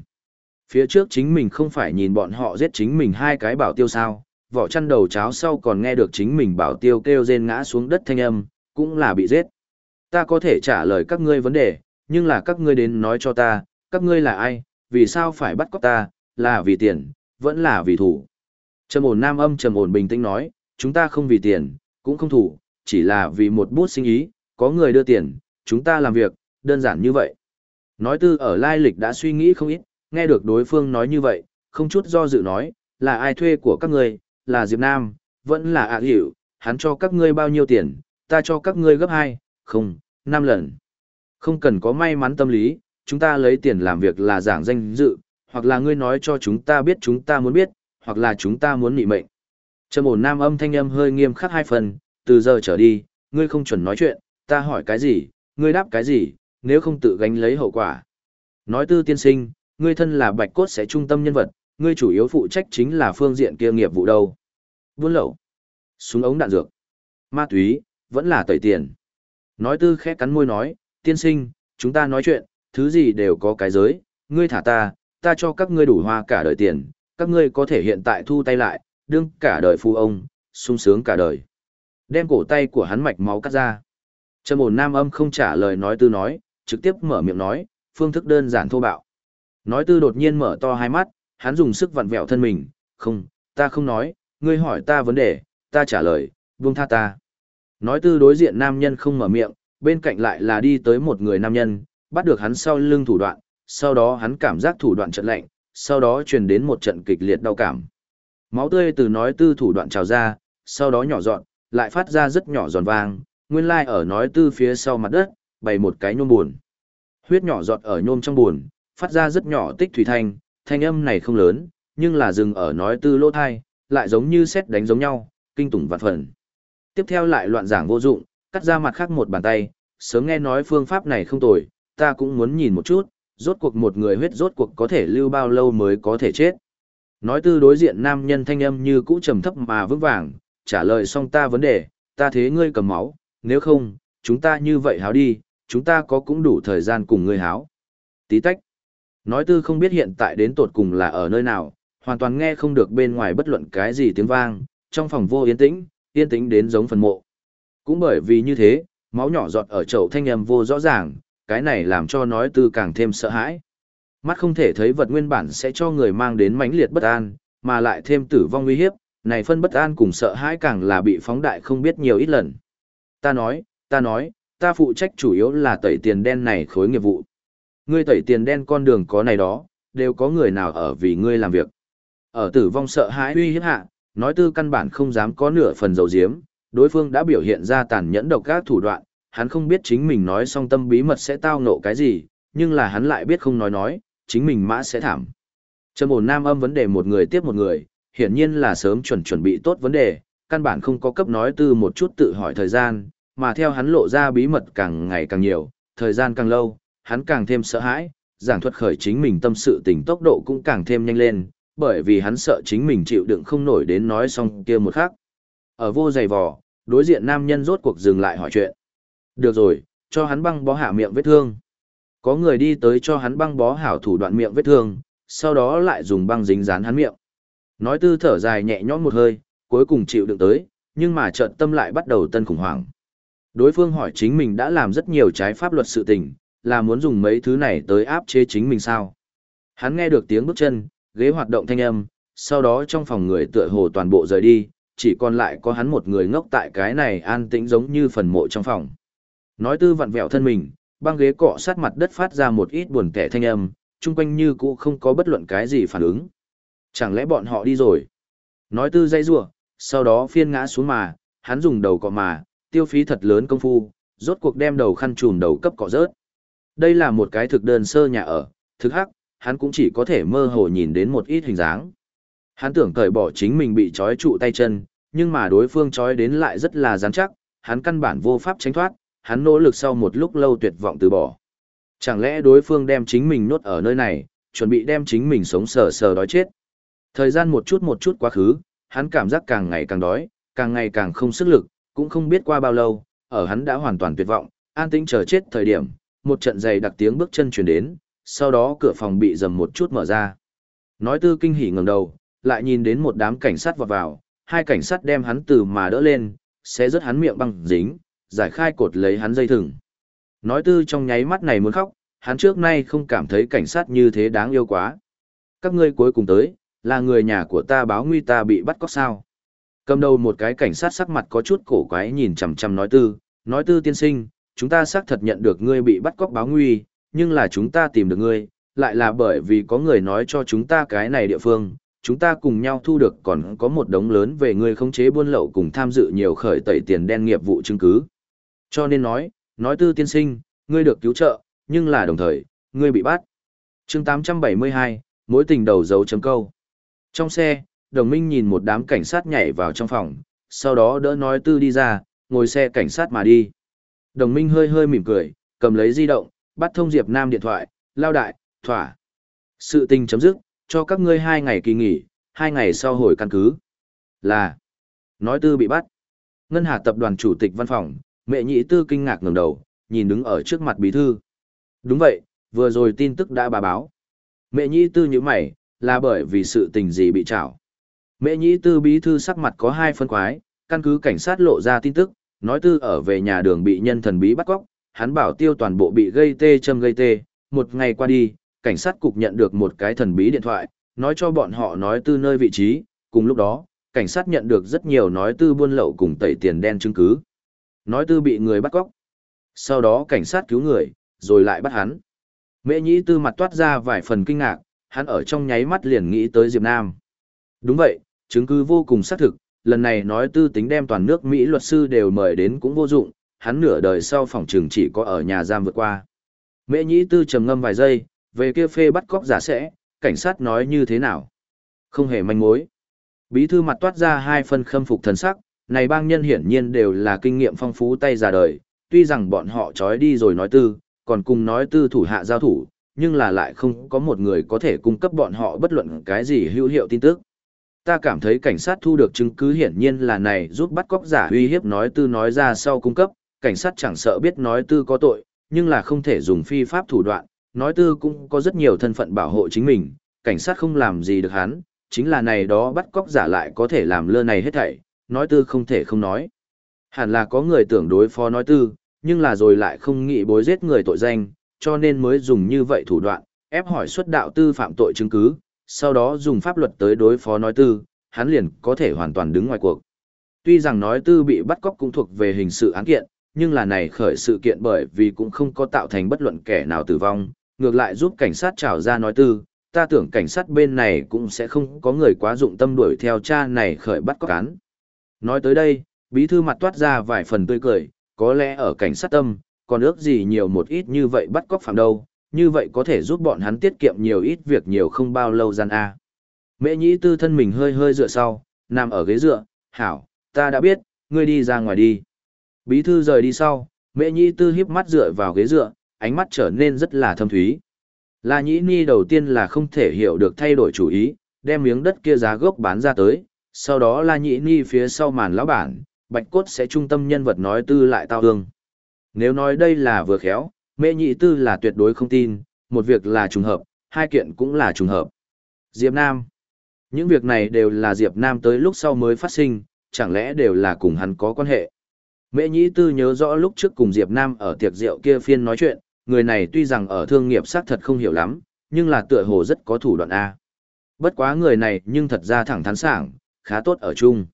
Phía trước chính mình không phải nhìn bọn họ giết chính mình hai cái bảo tiêu sao, vỏ chăn đầu cháo sau còn nghe được chính mình bảo tiêu kêu rên ngã xuống đất thanh âm, cũng là bị giết. Ta có thể trả lời các ngươi vấn đề, nhưng là các ngươi đến nói cho ta, các ngươi là ai, vì sao phải bắt cóc ta, là vì tiền, vẫn là vì thủ. Trầm ổn nam âm trầm ổn bình tĩnh nói, chúng ta không vì tiền, cũng không thủ, chỉ là vì một bút sinh ý, có người đưa tiền, chúng ta làm việc, đơn giản như vậy. Nói tư ở lai lịch đã suy nghĩ không ít, nghe được đối phương nói như vậy, không chút do dự nói, là ai thuê của các ngươi, là Diệp Nam, vẫn là ạ à hiểu, hắn cho các ngươi bao nhiêu tiền, ta cho các ngươi gấp hai, không, năm lần. Không cần có may mắn tâm lý, chúng ta lấy tiền làm việc là giảng danh dự, hoặc là ngươi nói cho chúng ta biết chúng ta muốn biết, hoặc là chúng ta muốn nị mệnh. Trầm ổn nam âm thanh âm hơi nghiêm khắc hai phần, từ giờ trở đi, ngươi không chuẩn nói chuyện, ta hỏi cái gì, ngươi đáp cái gì, nếu không tự gánh lấy hậu quả. Nói tư tiên sinh, ngươi thân là bạch cốt sẽ trung tâm nhân vật, ngươi chủ yếu phụ trách chính là phương diện kia nghiệp vụ đâu. Buôn lậu, súng ống đạn dược, ma túy, vẫn là tẩy tiền. Nói tư khẽ cắn môi nói, tiên sinh, chúng ta nói chuyện, thứ gì đều có cái giới, ngươi thả ta, ta cho các ngươi đủ hoa cả đời tiền, các ngươi có thể hiện tại thu tay lại, đương cả đời phu ông, sung sướng cả đời. Đem cổ tay của hắn mạch máu cắt ra. Trầm ổn nam âm không trả lời nói tư nói, trực tiếp mở miệng nói, phương thức đơn giản thô bạo. Nói tư đột nhiên mở to hai mắt, hắn dùng sức vặn vẹo thân mình, không, ta không nói, ngươi hỏi ta vấn đề, ta trả lời, buông tha ta. Nói tư đối diện nam nhân không mở miệng, bên cạnh lại là đi tới một người nam nhân, bắt được hắn sau lưng thủ đoạn, sau đó hắn cảm giác thủ đoạn trận lạnh, sau đó truyền đến một trận kịch liệt đau cảm. Máu tươi từ nói tư thủ đoạn trào ra, sau đó nhỏ dọn, lại phát ra rất nhỏ giòn vang, nguyên lai ở nói tư phía sau mặt đất, bày một cái nhôm buồn. Huyết nhỏ giọt ở nhôm trong buồn, phát ra rất nhỏ tích thủy thanh, thanh âm này không lớn, nhưng là dừng ở nói tư lỗ thai, lại giống như xét đánh giống nhau, kinh tủng vạn phần. Tiếp theo lại loạn giảng vô dụng, cắt ra mặt khác một bàn tay, sớm nghe nói phương pháp này không tồi, ta cũng muốn nhìn một chút, rốt cuộc một người huyết rốt cuộc có thể lưu bao lâu mới có thể chết. Nói tư đối diện nam nhân thanh âm như cũ trầm thấp mà vững vàng, trả lời xong ta vấn đề, ta thế ngươi cầm máu, nếu không, chúng ta như vậy háo đi, chúng ta có cũng đủ thời gian cùng ngươi háo. Tí tách. Nói tư không biết hiện tại đến tột cùng là ở nơi nào, hoàn toàn nghe không được bên ngoài bất luận cái gì tiếng vang, trong phòng vô yên tĩnh, yên tĩnh đến giống phần mộ. Cũng bởi vì như thế, máu nhỏ giọt ở chậu thanh âm vô rõ ràng, cái này làm cho nói tư càng thêm sợ hãi. Mắt không thể thấy vật nguyên bản sẽ cho người mang đến mãnh liệt bất an, mà lại thêm tử vong nguy hiếp, này phân bất an cùng sợ hãi càng là bị phóng đại không biết nhiều ít lần. Ta nói, ta nói, ta phụ trách chủ yếu là tẩy tiền đen này khối nghiệp vụ. Ngươi tẩy tiền đen con đường có này đó, đều có người nào ở vì ngươi làm việc. Ở tử vong sợ hãi uy hiếp hạ, nói tư căn bản không dám có nửa phần dầu diếm, đối phương đã biểu hiện ra tàn nhẫn độc các thủ đoạn, hắn không biết chính mình nói xong tâm bí mật sẽ tao nộ cái gì, nhưng là hắn lại biết không nói nói, chính mình mã sẽ thảm. Trầm ổn nam âm vấn đề một người tiếp một người, hiển nhiên là sớm chuẩn chuẩn bị tốt vấn đề, căn bản không có cấp nói tư một chút tự hỏi thời gian, mà theo hắn lộ ra bí mật càng ngày càng nhiều, thời gian càng lâu, hắn càng thêm sợ hãi, giảng thuật khởi chính mình tâm sự tình tốc độ cũng càng thêm nhanh lên, bởi vì hắn sợ chính mình chịu đựng không nổi đến nói xong kia một khắc. Ở vô giày vò, đối diện nam nhân rốt cuộc dừng lại hỏi chuyện. Được rồi, cho hắn băng bó hạ miệng vết thương. Có người đi tới cho hắn băng bó hảo thủ đoạn miệng vết thương, sau đó lại dùng băng dính dán hắn miệng. Nói tư thở dài nhẹ nhõm một hơi, cuối cùng chịu đựng tới, nhưng mà trận tâm lại bắt đầu tân khủng hoảng. Đối phương hỏi chính mình đã làm rất nhiều trái pháp luật sự tình, là muốn dùng mấy thứ này tới áp chế chính mình sao. Hắn nghe được tiếng bước chân, ghế hoạt động thanh âm, sau đó trong phòng người tựa hồ toàn bộ rời đi, chỉ còn lại có hắn một người ngốc tại cái này an tĩnh giống như phần mộ trong phòng. Nói tư vặn vẹo thân mình, băng ghế cọ sát mặt đất phát ra một ít buồn kẻ thanh âm, chung quanh như cũ không có bất luận cái gì phản ứng. Chẳng lẽ bọn họ đi rồi? Nói tư dây rủa sau đó phiên ngã xuống mà, hắn dùng đầu cọ mà, tiêu phí thật lớn công phu, rốt cuộc đem đầu khăn trùm đầu cấp cọ rớt. Đây là một cái thực đơn sơ nhà ở, thực hắc, hắn cũng chỉ có thể mơ hồ nhìn đến một ít hình dáng. Hắn tưởng cởi bỏ chính mình bị trói trụ tay chân, nhưng mà đối phương trói đến lại rất là rắn chắc, hắn căn bản vô pháp tránh thoát, hắn nỗ lực sau một lúc lâu tuyệt vọng từ bỏ. Chẳng lẽ đối phương đem chính mình nuốt ở nơi này, chuẩn bị đem chính mình sống sờ sờ đói chết. Thời gian một chút một chút quá khứ, hắn cảm giác càng ngày càng đói, càng ngày càng không sức lực, cũng không biết qua bao lâu, ở hắn đã hoàn toàn tuyệt vọng, an tĩnh chờ chết thời điểm, một trận giày đặc tiếng bước chân truyền đến, sau đó cửa phòng bị dầm một chút mở ra. Nói tư kinh hỉ ngẩng đầu, lại nhìn đến một đám cảnh sát vọt vào, hai cảnh sát đem hắn từ mà đỡ lên, sẽ rớt hắn miệng băng dính, giải khai cột lấy hắn dây thừng. Nói tư trong nháy mắt này muốn khóc, hắn trước nay không cảm thấy cảnh sát như thế đáng yêu quá. Các ngươi cuối cùng tới, là người nhà của ta báo nguy ta bị bắt cóc sao. Cầm đầu một cái cảnh sát sắc mặt có chút cổ quái nhìn chằm chằm nói tư, nói tư tiên sinh, chúng ta xác thật nhận được ngươi bị bắt cóc báo nguy, nhưng là chúng ta tìm được ngươi, lại là bởi vì có người nói cho chúng ta cái này địa phương, chúng ta cùng nhau thu được còn có một đống lớn về ngươi khống chế buôn lậu cùng tham dự nhiều khởi tẩy tiền đen nghiệp vụ chứng cứ. Cho nên nói, nói tư tiên sinh, ngươi được cứu trợ, nhưng là đồng thời, ngươi bị bắt. chương 872, mối tình đầu dấu chấm câu. Trong xe, đồng minh nhìn một đám cảnh sát nhảy vào trong phòng, sau đó đỡ nói tư đi ra, ngồi xe cảnh sát mà đi. Đồng minh hơi hơi mỉm cười, cầm lấy di động, bắt thông Diệp Nam điện thoại, lao đại, thỏa. Sự tình chấm dứt, cho các ngươi hai ngày kỳ nghỉ, hai ngày sau hồi căn cứ. Là, nói tư bị bắt. Ngân Hà tập đoàn chủ tịch văn phòng, mẹ nhị tư kinh ngạc ngẩng đầu, nhìn đứng ở trước mặt bí thư. Đúng vậy, vừa rồi tin tức đã bà báo. Mẹ nhị tư như mày, là bởi vì sự tình gì bị trảo. Mẹ nhị tư bí thư sắc mặt có hai phân quái, căn cứ cảnh sát lộ ra tin tức, nói tư ở về nhà đường bị nhân thần bí bắt cóc, hắn bảo tiêu toàn bộ bị gây tê châm gây tê, một ngày qua đi, cảnh sát cục nhận được một cái thần bí điện thoại, nói cho bọn họ nói tư nơi vị trí, cùng lúc đó, cảnh sát nhận được rất nhiều nói tư buôn lậu cùng tẩy tiền đen chứng cứ. Nói tư bị người bắt cóc. Sau đó cảnh sát cứu người, rồi lại bắt hắn. Mễ nhĩ tư mặt toát ra vài phần kinh ngạc, hắn ở trong nháy mắt liền nghĩ tới Diệp Nam. Đúng vậy, chứng cứ vô cùng xác thực, lần này nói tư tính đem toàn nước Mỹ luật sư đều mời đến cũng vô dụng, hắn nửa đời sau phòng trường chỉ có ở nhà giam vượt qua. Mễ nhĩ tư trầm ngâm vài giây, về kia phê bắt cóc giả sẽ, cảnh sát nói như thế nào? Không hề manh mối. Bí thư mặt toát ra hai phân khâm phục thần sắc, này bang nhân hiển nhiên đều là kinh nghiệm phong phú tay già đời, tuy rằng bọn họ trói đi rồi nói tư, còn cùng nói tư thủ hạ giao thủ, nhưng là lại không có một người có thể cung cấp bọn họ bất luận cái gì hữu hiệu tin tức. Ta cảm thấy cảnh sát thu được chứng cứ hiển nhiên là này giúp bắt cóc giả uy hiếp nói tư nói ra sau cung cấp, cảnh sát chẳng sợ biết nói tư có tội, nhưng là không thể dùng phi pháp thủ đoạn, nói tư cũng có rất nhiều thân phận bảo hộ chính mình, cảnh sát không làm gì được hắn, chính là này đó bắt cóc giả lại có thể làm lơ này hết thảy, nói tư không thể không nói. Hẳn là có người tưởng đối phó nói tư, nhưng là rồi lại không nghĩ bối giết người tội danh, cho nên mới dùng như vậy thủ đoạn, ép hỏi xuất đạo tư phạm tội chứng cứ, sau đó dùng pháp luật tới đối phó nói tư, hắn liền có thể hoàn toàn đứng ngoài cuộc. Tuy rằng nói tư bị bắt cóc cũng thuộc về hình sự án kiện, nhưng là này khởi sự kiện bởi vì cũng không có tạo thành bất luận kẻ nào tử vong, ngược lại giúp cảnh sát trào ra nói tư, ta tưởng cảnh sát bên này cũng sẽ không có người quá dụng tâm đuổi theo cha này khởi bắt cóc án. Nói tới đây, bí thư mặt toát ra vài phần tươi cười, có lẽ ở cảnh sát tâm, còn ước gì nhiều một ít như vậy bắt cóc phạm đâu, như vậy có thể giúp bọn hắn tiết kiệm nhiều ít việc nhiều không bao lâu gian a. Mẹ nhĩ tư thân mình hơi hơi dựa sau, nằm ở ghế dựa, hảo, ta đã biết, ngươi đi ra ngoài đi. Bí thư rời đi sau, mẹ nhĩ tư hiếp mắt dựa vào ghế dựa, ánh mắt trở nên rất là thâm thúy. La nhĩ ni đầu tiên là không thể hiểu được thay đổi chủ ý, đem miếng đất kia giá gốc bán ra tới, sau đó La nhĩ ni phía sau màn lão bản, bạch cốt sẽ trung tâm nhân vật nói tư lại tao hương. Nếu nói đây là vừa khéo, mẹ nhị tư là tuyệt đối không tin, một việc là trùng hợp, hai kiện cũng là trùng hợp. Diệp Nam. Những việc này đều là Diệp Nam tới lúc sau mới phát sinh, chẳng lẽ đều là cùng hắn có quan hệ. Mẹ nhị tư nhớ rõ lúc trước cùng Diệp Nam ở tiệc rượu kia phiên nói chuyện, người này tuy rằng ở thương nghiệp xác thật không hiểu lắm, nhưng là tựa hồ rất có thủ đoạn A. Bất quá người này nhưng thật ra thẳng thắn sảng, khá tốt ở chung.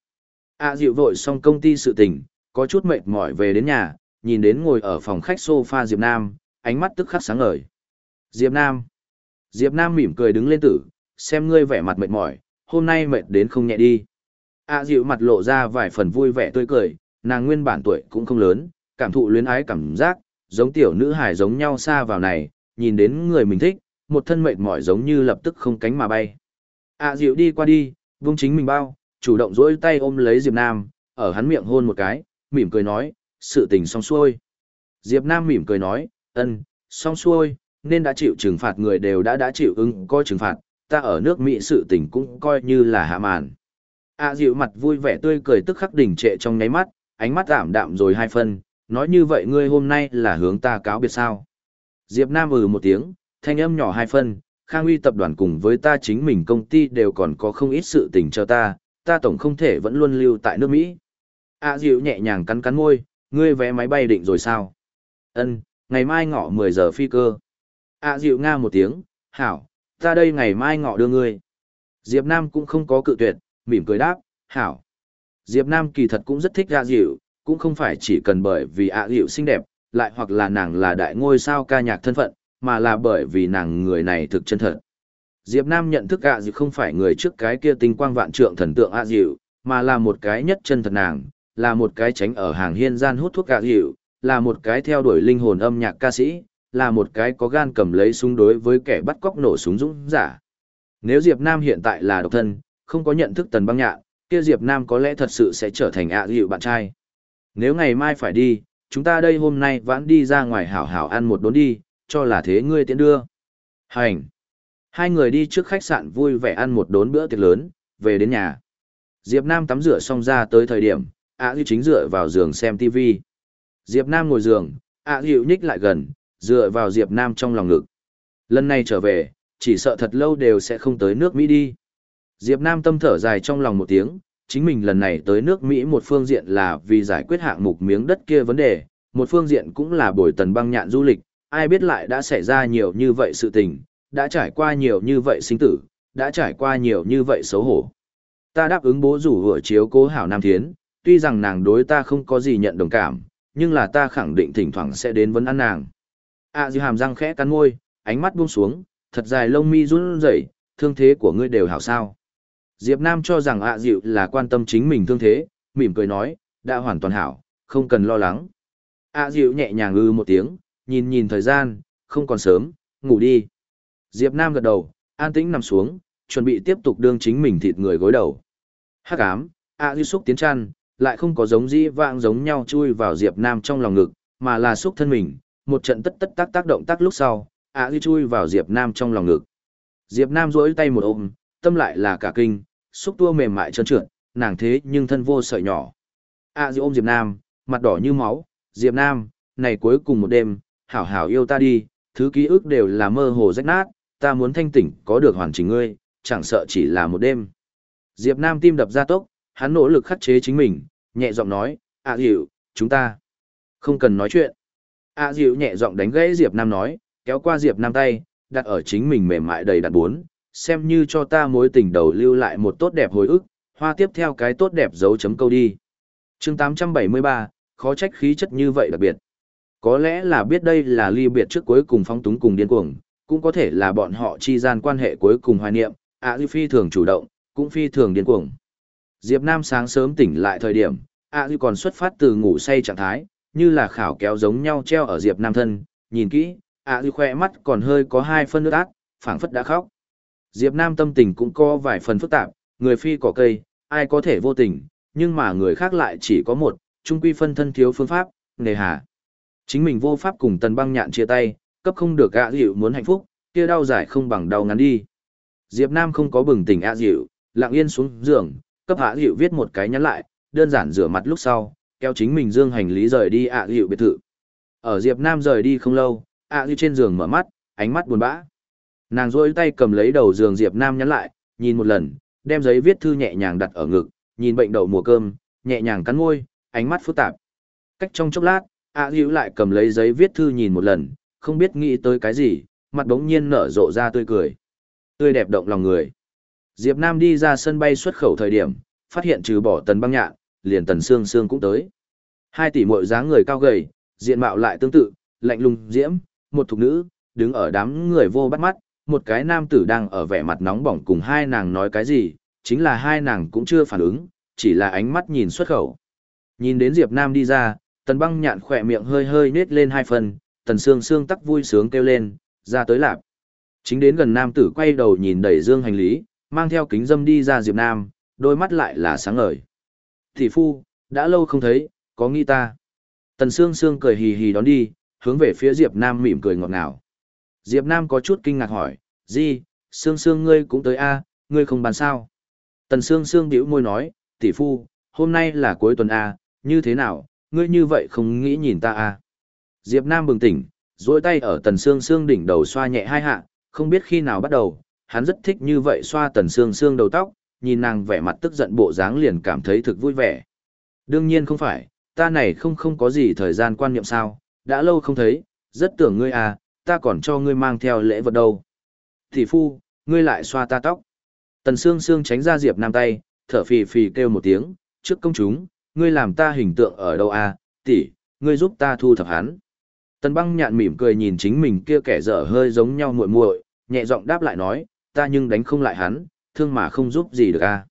A dịu vội xong công ty sự tình, có chút mệt mỏi về đến nhà, nhìn đến ngồi ở phòng khách sofa Diệp Nam, ánh mắt tức khắc sáng ngời. Diệp Nam. Diệp Nam mỉm cười đứng lên tử, xem ngươi vẻ mặt mệt mỏi, hôm nay mệt đến không nhẹ đi. A dịu mặt lộ ra vài phần vui vẻ tươi cười, nàng nguyên bản tuổi cũng không lớn, cảm thụ luyến ái cảm giác, giống tiểu nữ hài giống nhau xa vào này, nhìn đến người mình thích, một thân mệt mỏi giống như lập tức không cánh mà bay. A dịu đi qua đi, vung chính mình bao, chủ động dỗi tay ôm lấy Diệp Nam, ở hắn miệng hôn một cái, mỉm cười nói, sự tình xong xuôi. Diệp Nam mỉm cười nói, ân, Xong xuôi, nên đã chịu trừng phạt người đều đã đã chịu ứng coi trừng phạt, ta ở nước Mỹ sự tình cũng coi như là hạ màn. A dịu mặt vui vẻ tươi cười tức khắc đỉnh trệ trong nháy mắt, ánh mắt giảm đạm rồi hai phân, nói như vậy ngươi hôm nay là hướng ta cáo biệt sao. Diệp Nam ừ một tiếng, thanh âm nhỏ hai phân, Khang Uy tập đoàn cùng với ta chính mình công ty đều còn có không ít sự tình cho ta, ta tổng không thể vẫn luôn lưu tại nước Mỹ. A dịu nhẹ nhàng cắn cắn môi, ngươi vé máy bay định rồi sao? Ân, ngày mai ngọ 10 giờ phi cơ. A dịu nga một tiếng, hảo, ta đây ngày mai ngọ đưa ngươi. Diệp Nam cũng không có cự tuyệt, mỉm cười đáp, hảo. Diệp Nam kỳ thật cũng rất thích A dịu, cũng không phải chỉ cần bởi vì A dịu xinh đẹp, lại hoặc là nàng là đại ngôi sao ca nhạc thân phận, mà là bởi vì nàng người này thực chân thật. Diệp Nam nhận thức A dịu không phải người trước cái kia tinh quang vạn trượng thần tượng A dịu, mà là một cái nhất chân thật nàng, là một cái tránh ở hàng hiên gian hút thuốc gạ hiệu, là một cái theo đuổi linh hồn âm nhạc ca sĩ, là một cái có gan cầm lấy súng đối với kẻ bắt cóc nổ súng dũng giả. Nếu Diệp Nam hiện tại là độc thân, không có nhận thức tần băng nhạn, kia Diệp Nam có lẽ thật sự sẽ trở thành ạ dịu bạn trai. Nếu ngày mai phải đi, chúng ta đây hôm nay vãn đi ra ngoài hảo hảo ăn một đốn đi, cho là thế ngươi tiễn đưa. Hành. Hai người đi trước khách sạn vui vẻ ăn một đốn bữa tiệc lớn, về đến nhà. Diệp Nam tắm rửa xong ra tới thời điểm, ạ hữu chính dựa vào giường xem TV. Diệp Nam ngồi giường, ạ hữu nhích lại gần, dựa vào Diệp Nam trong lòng ngực. Lần này trở về, chỉ sợ thật lâu đều sẽ không tới nước Mỹ đi. Diệp Nam tâm thở dài trong lòng một tiếng, chính mình lần này tới nước Mỹ một phương diện là vì giải quyết hạng mục miếng đất kia vấn đề, một phương diện cũng là bồi tần băng nhạn du lịch, ai biết lại đã xảy ra nhiều như vậy sự tình, đã trải qua nhiều như vậy sinh tử, đã trải qua nhiều như vậy xấu hổ. Ta đáp ứng bố rủ hửa chiếu cố hảo Nam Thiến, tuy rằng nàng đối ta không có gì nhận đồng cảm, nhưng là ta khẳng định thỉnh thoảng sẽ đến vấn ăn nàng. A à, dư hàm răng khẽ cắn môi, ánh mắt buông xuống, thật dài lông mi run rẩy, thương thế của ngươi đều hảo sao. Diệp Nam cho rằng ạ dịu là quan tâm chính mình thương thế, mỉm cười nói, đã hoàn toàn hảo, không cần lo lắng. ạ dịu nhẹ nhàng ư một tiếng, nhìn nhìn thời gian, không còn sớm, ngủ đi. Diệp Nam gật đầu, an tĩnh nằm xuống, chuẩn bị tiếp tục đương chính mình thịt người gối đầu. Hắc ám, ạ dịu xúc tiến chăn, lại không có giống dĩ vãng giống nhau chui vào Diệp Nam trong lòng ngực, mà là xúc thân mình, một trận tất tất tác tác động tác lúc sau, ạ ghi chui vào Diệp Nam trong lòng ngực. Diệp Nam duỗi tay một ôm, tâm lại là cả kinh, xúc tua mềm mại trơn trượt, nàng thế nhưng thân vô sợi nhỏ. A ghi ôm Diệp Nam, mặt đỏ như máu, Diệp Nam, này cuối cùng một đêm, hảo hảo yêu ta đi, thứ ký ức đều là mơ hồ rách nát, ta muốn thanh tỉnh có được hoàn chỉnh ngươi, chẳng sợ chỉ là một đêm. Diệp Nam tim đập ra tốc, hắn nỗ lực khắc chế chính mình, nhẹ giọng nói, ạ Diệu, chúng ta không cần nói chuyện. ạ Diệu nhẹ giọng đánh gãy Diệp Nam nói, kéo qua Diệp Nam tay, đặt ở chính mình mềm mại đầy đặn bốn, xem như cho ta mối tình đầu lưu lại một tốt đẹp hồi ức, hoa tiếp theo cái tốt đẹp dấu chấm câu đi. chương 873, khó trách khí chất như vậy đặc biệt. Có lẽ là biết đây là ly biệt trước cuối cùng phong túng cùng điên cuồng, cũng có thể là bọn họ chi gian quan hệ cuối cùng hoài niệm, ạ à, phi thường chủ động, cũng phi thường điên cuồng. Diệp Nam sáng sớm tỉnh lại thời điểm, ạ à, còn xuất phát từ ngủ say trạng thái, như là khảo kéo giống nhau treo ở Diệp Nam thân, nhìn kỹ, ạ à, khỏe mắt còn hơi có hai phân nước át, phảng phất đã khóc. Diệp Nam tâm tình cũng có vài phần phức tạp, người phi cỏ cây, ai có thể vô tình, nhưng mà người khác lại chỉ có một, trung quy phân thân thiếu phương pháp, nề hà. Chính mình vô pháp cùng tần băng nhạn chia tay, cấp không được ạ dịu muốn hạnh phúc, kia đau dài không bằng đau ngắn đi. Diệp Nam không có bừng tỉnh ạ dịu, lặng yên xuống giường, cấp hạ dịu viết một cái nhắn lại, đơn giản rửa mặt lúc sau, kéo chính mình dương hành lý rời đi ạ dịu biệt thự. Ở Diệp Nam rời đi không lâu, ạ dịu trên giường mở mắt, ánh mắt buồn bã. Nàng rôi tay cầm lấy đầu giường Diệp Nam nhắn lại, nhìn một lần, đem giấy viết thư nhẹ nhàng đặt ở ngực, nhìn bệnh đậu mùa cơm, nhẹ nhàng cắn môi, ánh mắt phức tạp. Cách trong chốc lát, ạ Hữu lại cầm lấy giấy viết thư nhìn một lần, không biết nghĩ tới cái gì, mặt đống nhiên nở rộ ra tươi cười. Tươi đẹp động lòng người. Diệp Nam đi ra sân bay xuất khẩu thời điểm, phát hiện trừ bỏ tần băng nhạn, liền tần xương xương cũng tới. Hai tỷ muội dáng người cao gầy, diện mạo lại tương tự, lạnh lùng diễm, một thục nữ, đứng ở đám người vô bắt mắt, một cái nam tử đang ở vẻ mặt nóng bỏng cùng hai nàng nói cái gì, chính là hai nàng cũng chưa phản ứng, chỉ là ánh mắt nhìn xuất khẩu. Nhìn đến Diệp Nam đi ra, tần băng nhạn khỏe miệng hơi hơi nết lên hai phần, tần xương xương tắc vui sướng kêu lên, ra tới lạp. Chính đến gần nam tử quay đầu nhìn đẩy dương hành lý, mang theo kính dâm đi ra Diệp Nam, đôi mắt lại là sáng ngời. Thị phu, đã lâu không thấy, có nghĩ ta. Tần xương xương cười hì hì đón đi, hướng về phía Diệp Nam mỉm cười ngọt ngào. Diệp Nam có chút kinh ngạc hỏi, gì? Sương Sương ngươi cũng tới a, ngươi không bàn sao? Tần Sương Sương bĩu môi nói, tỷ phu, hôm nay là cuối tuần a, như thế nào, ngươi như vậy không nghĩ nhìn ta a? Diệp Nam bừng tỉnh, duỗi tay ở Tần Sương Sương đỉnh đầu xoa nhẹ hai hạ, không biết khi nào bắt đầu, hắn rất thích như vậy xoa Tần xương xương đầu tóc, nhìn nàng vẻ mặt tức giận bộ dáng liền cảm thấy thực vui vẻ. Đương nhiên không phải, ta này không không có gì thời gian quan niệm sao, đã lâu không thấy, rất tưởng ngươi à, ta còn cho ngươi mang theo lễ vật đâu. Thị phu, ngươi lại xoa ta tóc. Tần Sương Sương tránh ra Diệp Nam tay, thở phì phì kêu một tiếng, trước công chúng, ngươi làm ta hình tượng ở đâu à, tỷ, ngươi giúp ta thu thập hắn. Tần băng nhạn mỉm cười nhìn chính mình kia kẻ dở hơi giống nhau muội muội, nhẹ giọng đáp lại nói, ta nhưng đánh không lại hắn, thương mà không giúp gì được à.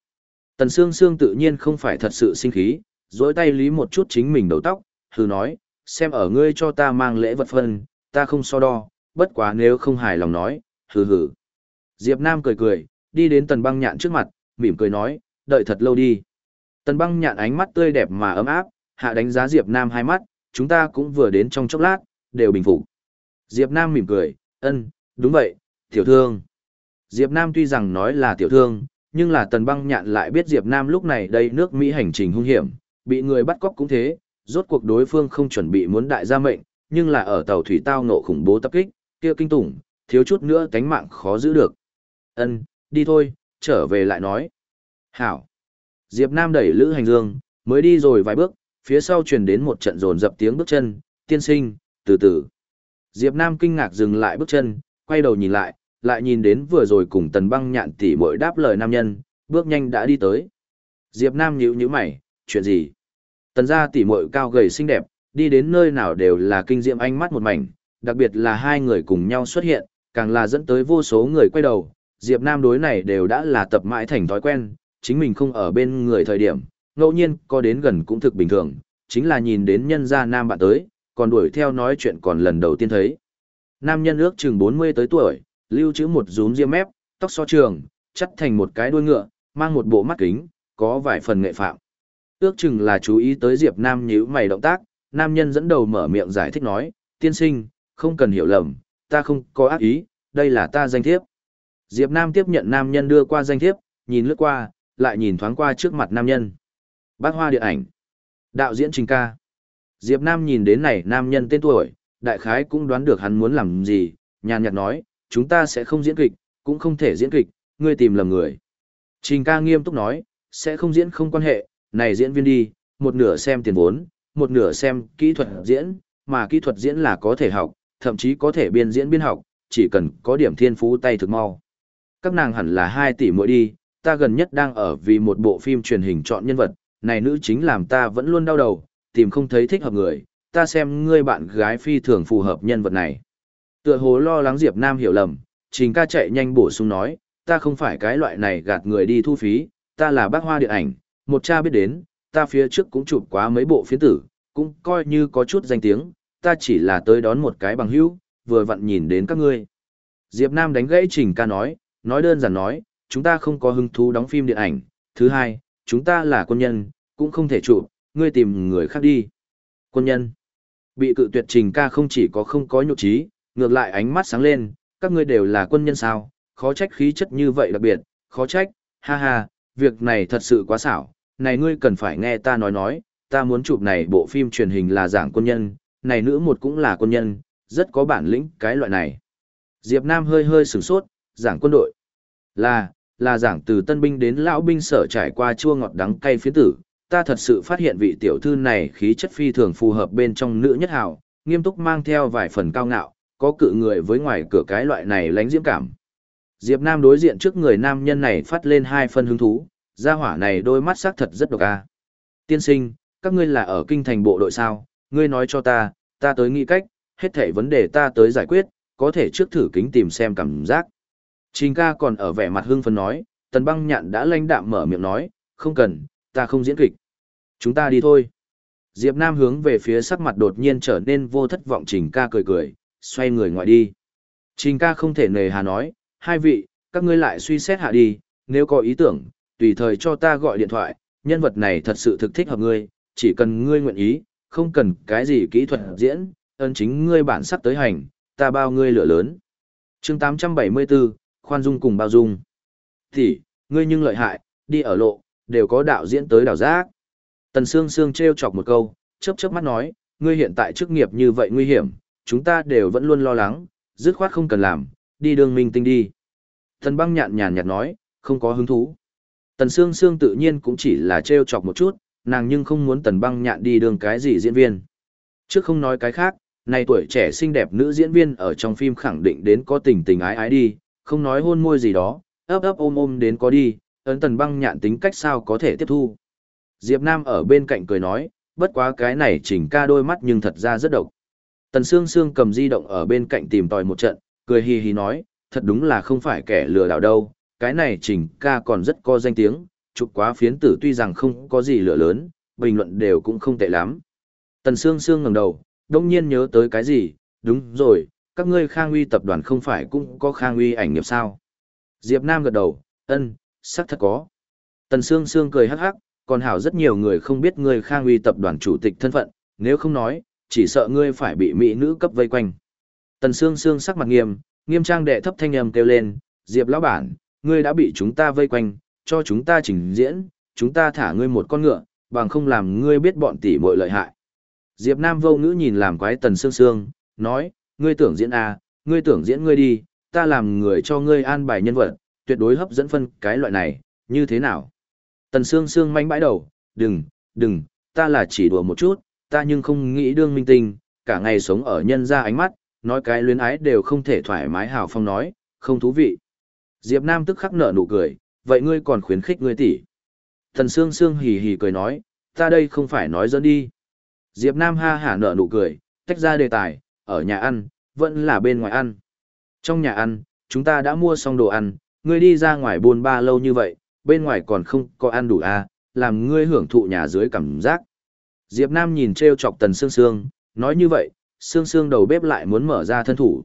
Tần Sương Sương tự nhiên không phải thật sự sinh khí, dối tay lý một chút chính mình đầu tóc, hừ nói, xem ở ngươi cho ta mang lễ vật phân, ta không so đo, bất quá nếu không hài lòng nói, hừ hừ. Diệp Nam cười cười, đi đến tần băng nhạn trước mặt, mỉm cười nói, đợi thật lâu đi. Tần băng nhạn ánh mắt tươi đẹp mà ấm áp, hạ đánh giá Diệp Nam hai mắt, chúng ta cũng vừa đến trong chốc lát, đều bình phục. Diệp Nam mỉm cười, ân, đúng vậy, tiểu thương. Diệp Nam tuy rằng nói là tiểu thương, nhưng là tần băng nhạn lại biết Diệp Nam lúc này đây nước Mỹ hành trình hung hiểm, bị người bắt cóc cũng thế, rốt cuộc đối phương không chuẩn bị muốn đại gia mệnh, nhưng là ở tàu thủy tao nộ khủng bố tập kích, kia kinh tủng, thiếu chút nữa tánh mạng khó giữ được. Ân, đi thôi, trở về lại nói. Hảo. Diệp Nam đẩy Lữ Hành Dương, mới đi rồi vài bước, phía sau truyền đến một trận rồn dập tiếng bước chân, tiên sinh, từ từ. Diệp Nam kinh ngạc dừng lại bước chân, quay đầu nhìn lại, lại nhìn đến vừa rồi cùng tần băng nhạn tỷ muội đáp lời nam nhân, bước nhanh đã đi tới. Diệp Nam nhíu nhíu mày, chuyện gì? Tần gia tỷ muội cao gầy xinh đẹp, đi đến nơi nào đều là kinh diệm ánh mắt một mảnh, đặc biệt là hai người cùng nhau xuất hiện, càng là dẫn tới vô số người quay đầu. Diệp Nam đối này đều đã là tập mãi thành thói quen, chính mình không ở bên người thời điểm, ngẫu nhiên có đến gần cũng thực bình thường, chính là nhìn đến nhân gia nam bạn tới, còn đuổi theo nói chuyện còn lần đầu tiên thấy. Nam nhân ước chừng 40 tới tuổi, lưu trữ một rúm ria mép, tóc so trường, chắt thành một cái đuôi ngựa, mang một bộ mắt kính, có vài phần nghệ phạm. Ước chừng là chú ý tới Diệp Nam nhíu mày động tác, nam nhân dẫn đầu mở miệng giải thích nói, tiên sinh, không cần hiểu lầm, ta không có ác ý, đây là ta danh thiếp. Diệp Nam tiếp nhận nam nhân đưa qua danh thiếp, nhìn lướt qua, lại nhìn thoáng qua trước mặt nam nhân. Bác hoa điện ảnh. Đạo diễn Trình ca. Diệp Nam nhìn đến này nam nhân tên tuổi, đại khái cũng đoán được hắn muốn làm gì, nhàn nhạt nói, chúng ta sẽ không diễn kịch, cũng không thể diễn kịch, ngươi tìm lầm người. Trình ca nghiêm túc nói, sẽ không diễn không quan hệ, này diễn viên đi, một nửa xem tiền vốn, một nửa xem kỹ thuật diễn, mà kỹ thuật diễn là có thể học, thậm chí có thể biên diễn biên học, chỉ cần có điểm thiên phú tay thực mau. Các nàng hẳn là 2 tỷ mỗi đi, ta gần nhất đang ở vì một bộ phim truyền hình chọn nhân vật, này nữ chính làm ta vẫn luôn đau đầu, tìm không thấy thích hợp người, ta xem ngươi bạn gái phi thường phù hợp nhân vật này. Tựa hồ lo lắng Diệp Nam hiểu lầm, Trình ca chạy nhanh bổ sung nói, ta không phải cái loại này gạt người đi thu phí, ta là bác hoa điện ảnh, một cha biết đến, ta phía trước cũng chụp quá mấy bộ phiến tử, cũng coi như có chút danh tiếng, ta chỉ là tới đón một cái bằng hữu, vừa vặn nhìn đến các ngươi. Diệp Nam đánh gãy Trình ca nói, nói đơn giản nói, chúng ta không có hứng thú đóng phim điện ảnh, thứ hai, chúng ta là quân nhân, cũng không thể chụp, ngươi tìm người khác đi. Quân nhân. Bị cự tuyệt Trình ca không chỉ có không có nhục trí, ngược lại ánh mắt sáng lên, các ngươi đều là quân nhân sao, khó trách khí chất như vậy đặc biệt, khó trách, ha ha, việc này thật sự quá xảo, này ngươi cần phải nghe ta nói nói, ta muốn chụp này bộ phim truyền hình là giảng quân nhân, này nữ một cũng là quân nhân, rất có bản lĩnh cái loại này. Diệp Nam hơi hơi sửng sốt, giảng quân đội. Là, là giảng từ tân binh đến lão binh sở trải qua chua ngọt đắng cay phiến tử, ta thật sự phát hiện vị tiểu thư này khí chất phi thường phù hợp bên trong nữ nhất hào, nghiêm túc mang theo vài phần cao ngạo, có cự người với ngoài cửa cái loại này lánh diễm cảm. Diệp Nam đối diện trước người nam nhân này phát lên hai phân hứng thú, gia hỏa này đôi mắt sắc thật rất độc a. Tiên sinh, các ngươi là ở kinh thành bộ đội sao, ngươi nói cho ta, ta tới nghĩ cách, hết thảy vấn đề ta tới giải quyết, có thể trước thử kính tìm xem cảm giác. Trình ca còn ở vẻ mặt hưng phấn nói, tần băng nhạn đã lãnh đạm mở miệng nói, không cần, ta không diễn kịch. Chúng ta đi thôi. Diệp Nam hướng về phía sắc mặt đột nhiên trở nên vô thất vọng Trình ca cười cười, xoay người ngoại đi. Trình ca không thể nề hà nói, hai vị, các ngươi lại suy xét hạ đi, nếu có ý tưởng, tùy thời cho ta gọi điện thoại, nhân vật này thật sự thực thích hợp ngươi, chỉ cần ngươi nguyện ý, không cần cái gì kỹ thuật diễn, ơn chính ngươi bản sắc tới hành, ta bao ngươi lửa lớn. chương 874, khoan dung cùng bao dung. Thì, ngươi nhưng lợi hại, đi ở lộ, đều có đạo diễn tới đảo giác. Tần Sương Sương treo chọc một câu, chớp chớp mắt nói, ngươi hiện tại chức nghiệp như vậy nguy hiểm, chúng ta đều vẫn luôn lo lắng, dứt khoát không cần làm, đi đường minh tinh đi. Tần băng nhạn nhàn nhạt nói, không có hứng thú. Tần Sương Sương tự nhiên cũng chỉ là treo chọc một chút, nàng nhưng không muốn tần băng nhạn đi đường cái gì diễn viên. Trước không nói cái khác, này tuổi trẻ xinh đẹp nữ diễn viên ở trong phim khẳng định đến có tình tình ái ái đi, không nói hôn môi gì đó, ấp ấp ôm ôm đến có đi, ấn tần băng nhạn tính cách sao có thể tiếp thu. Diệp Nam ở bên cạnh cười nói, bất quá cái này chỉnh ca đôi mắt nhưng thật ra rất độc. Tần Sương Sương cầm di động ở bên cạnh tìm tòi một trận, cười hì hì nói, thật đúng là không phải kẻ lừa đảo đâu, cái này chỉnh ca còn rất có danh tiếng, chụp quá phiến tử tuy rằng không có gì lửa lớn, bình luận đều cũng không tệ lắm. Tần Sương Sương ngẩng đầu, đông nhiên nhớ tới cái gì, đúng rồi, các ngươi Khang Uy tập đoàn không phải cũng có Khang Uy ảnh nghiệp sao? Diệp Nam gật đầu, ân, xác thật có. Tần Sương Sương cười hắc hắc, còn hảo rất nhiều người không biết ngươi Khang Uy tập đoàn chủ tịch thân phận, nếu không nói, chỉ sợ ngươi phải bị mỹ nữ cấp vây quanh. Tần Sương Sương sắc mặt nghiêm, nghiêm trang đệ thấp thanh âm kêu lên, Diệp lão bản, ngươi đã bị chúng ta vây quanh, cho chúng ta trình diễn, chúng ta thả ngươi một con ngựa, bằng không làm ngươi biết bọn tỷ muội lợi hại. Diệp Nam vô ngữ nhìn làm quái Tần Sương Sương, nói, ngươi tưởng diễn à, ngươi tưởng diễn ngươi đi, ta làm người cho ngươi an bài nhân vật, tuyệt đối hấp dẫn phân cái loại này, như thế nào? Tần Sương Sương manh bãi đầu, đừng, đừng, ta là chỉ đùa một chút, ta nhưng không nghĩ đương minh tinh, cả ngày sống ở nhân ra ánh mắt, nói cái luyến ái đều không thể thoải mái hào phong nói, không thú vị. Diệp Nam tức khắc nở nụ cười, vậy ngươi còn khuyến khích ngươi tỷ. thần Sương Sương hì hì cười nói, ta đây không phải nói dẫn đi. Diệp Nam ha hả nở nụ cười, tách ra đề tài, ở nhà ăn, vẫn là bên ngoài ăn. Trong nhà ăn, chúng ta đã mua xong đồ ăn, ngươi đi ra ngoài buôn ba lâu như vậy, bên ngoài còn không có ăn đủ à, làm ngươi hưởng thụ nhà dưới cảm giác. Diệp Nam nhìn treo chọc tần sương sương, nói như vậy, sương sương đầu bếp lại muốn mở ra thân thủ.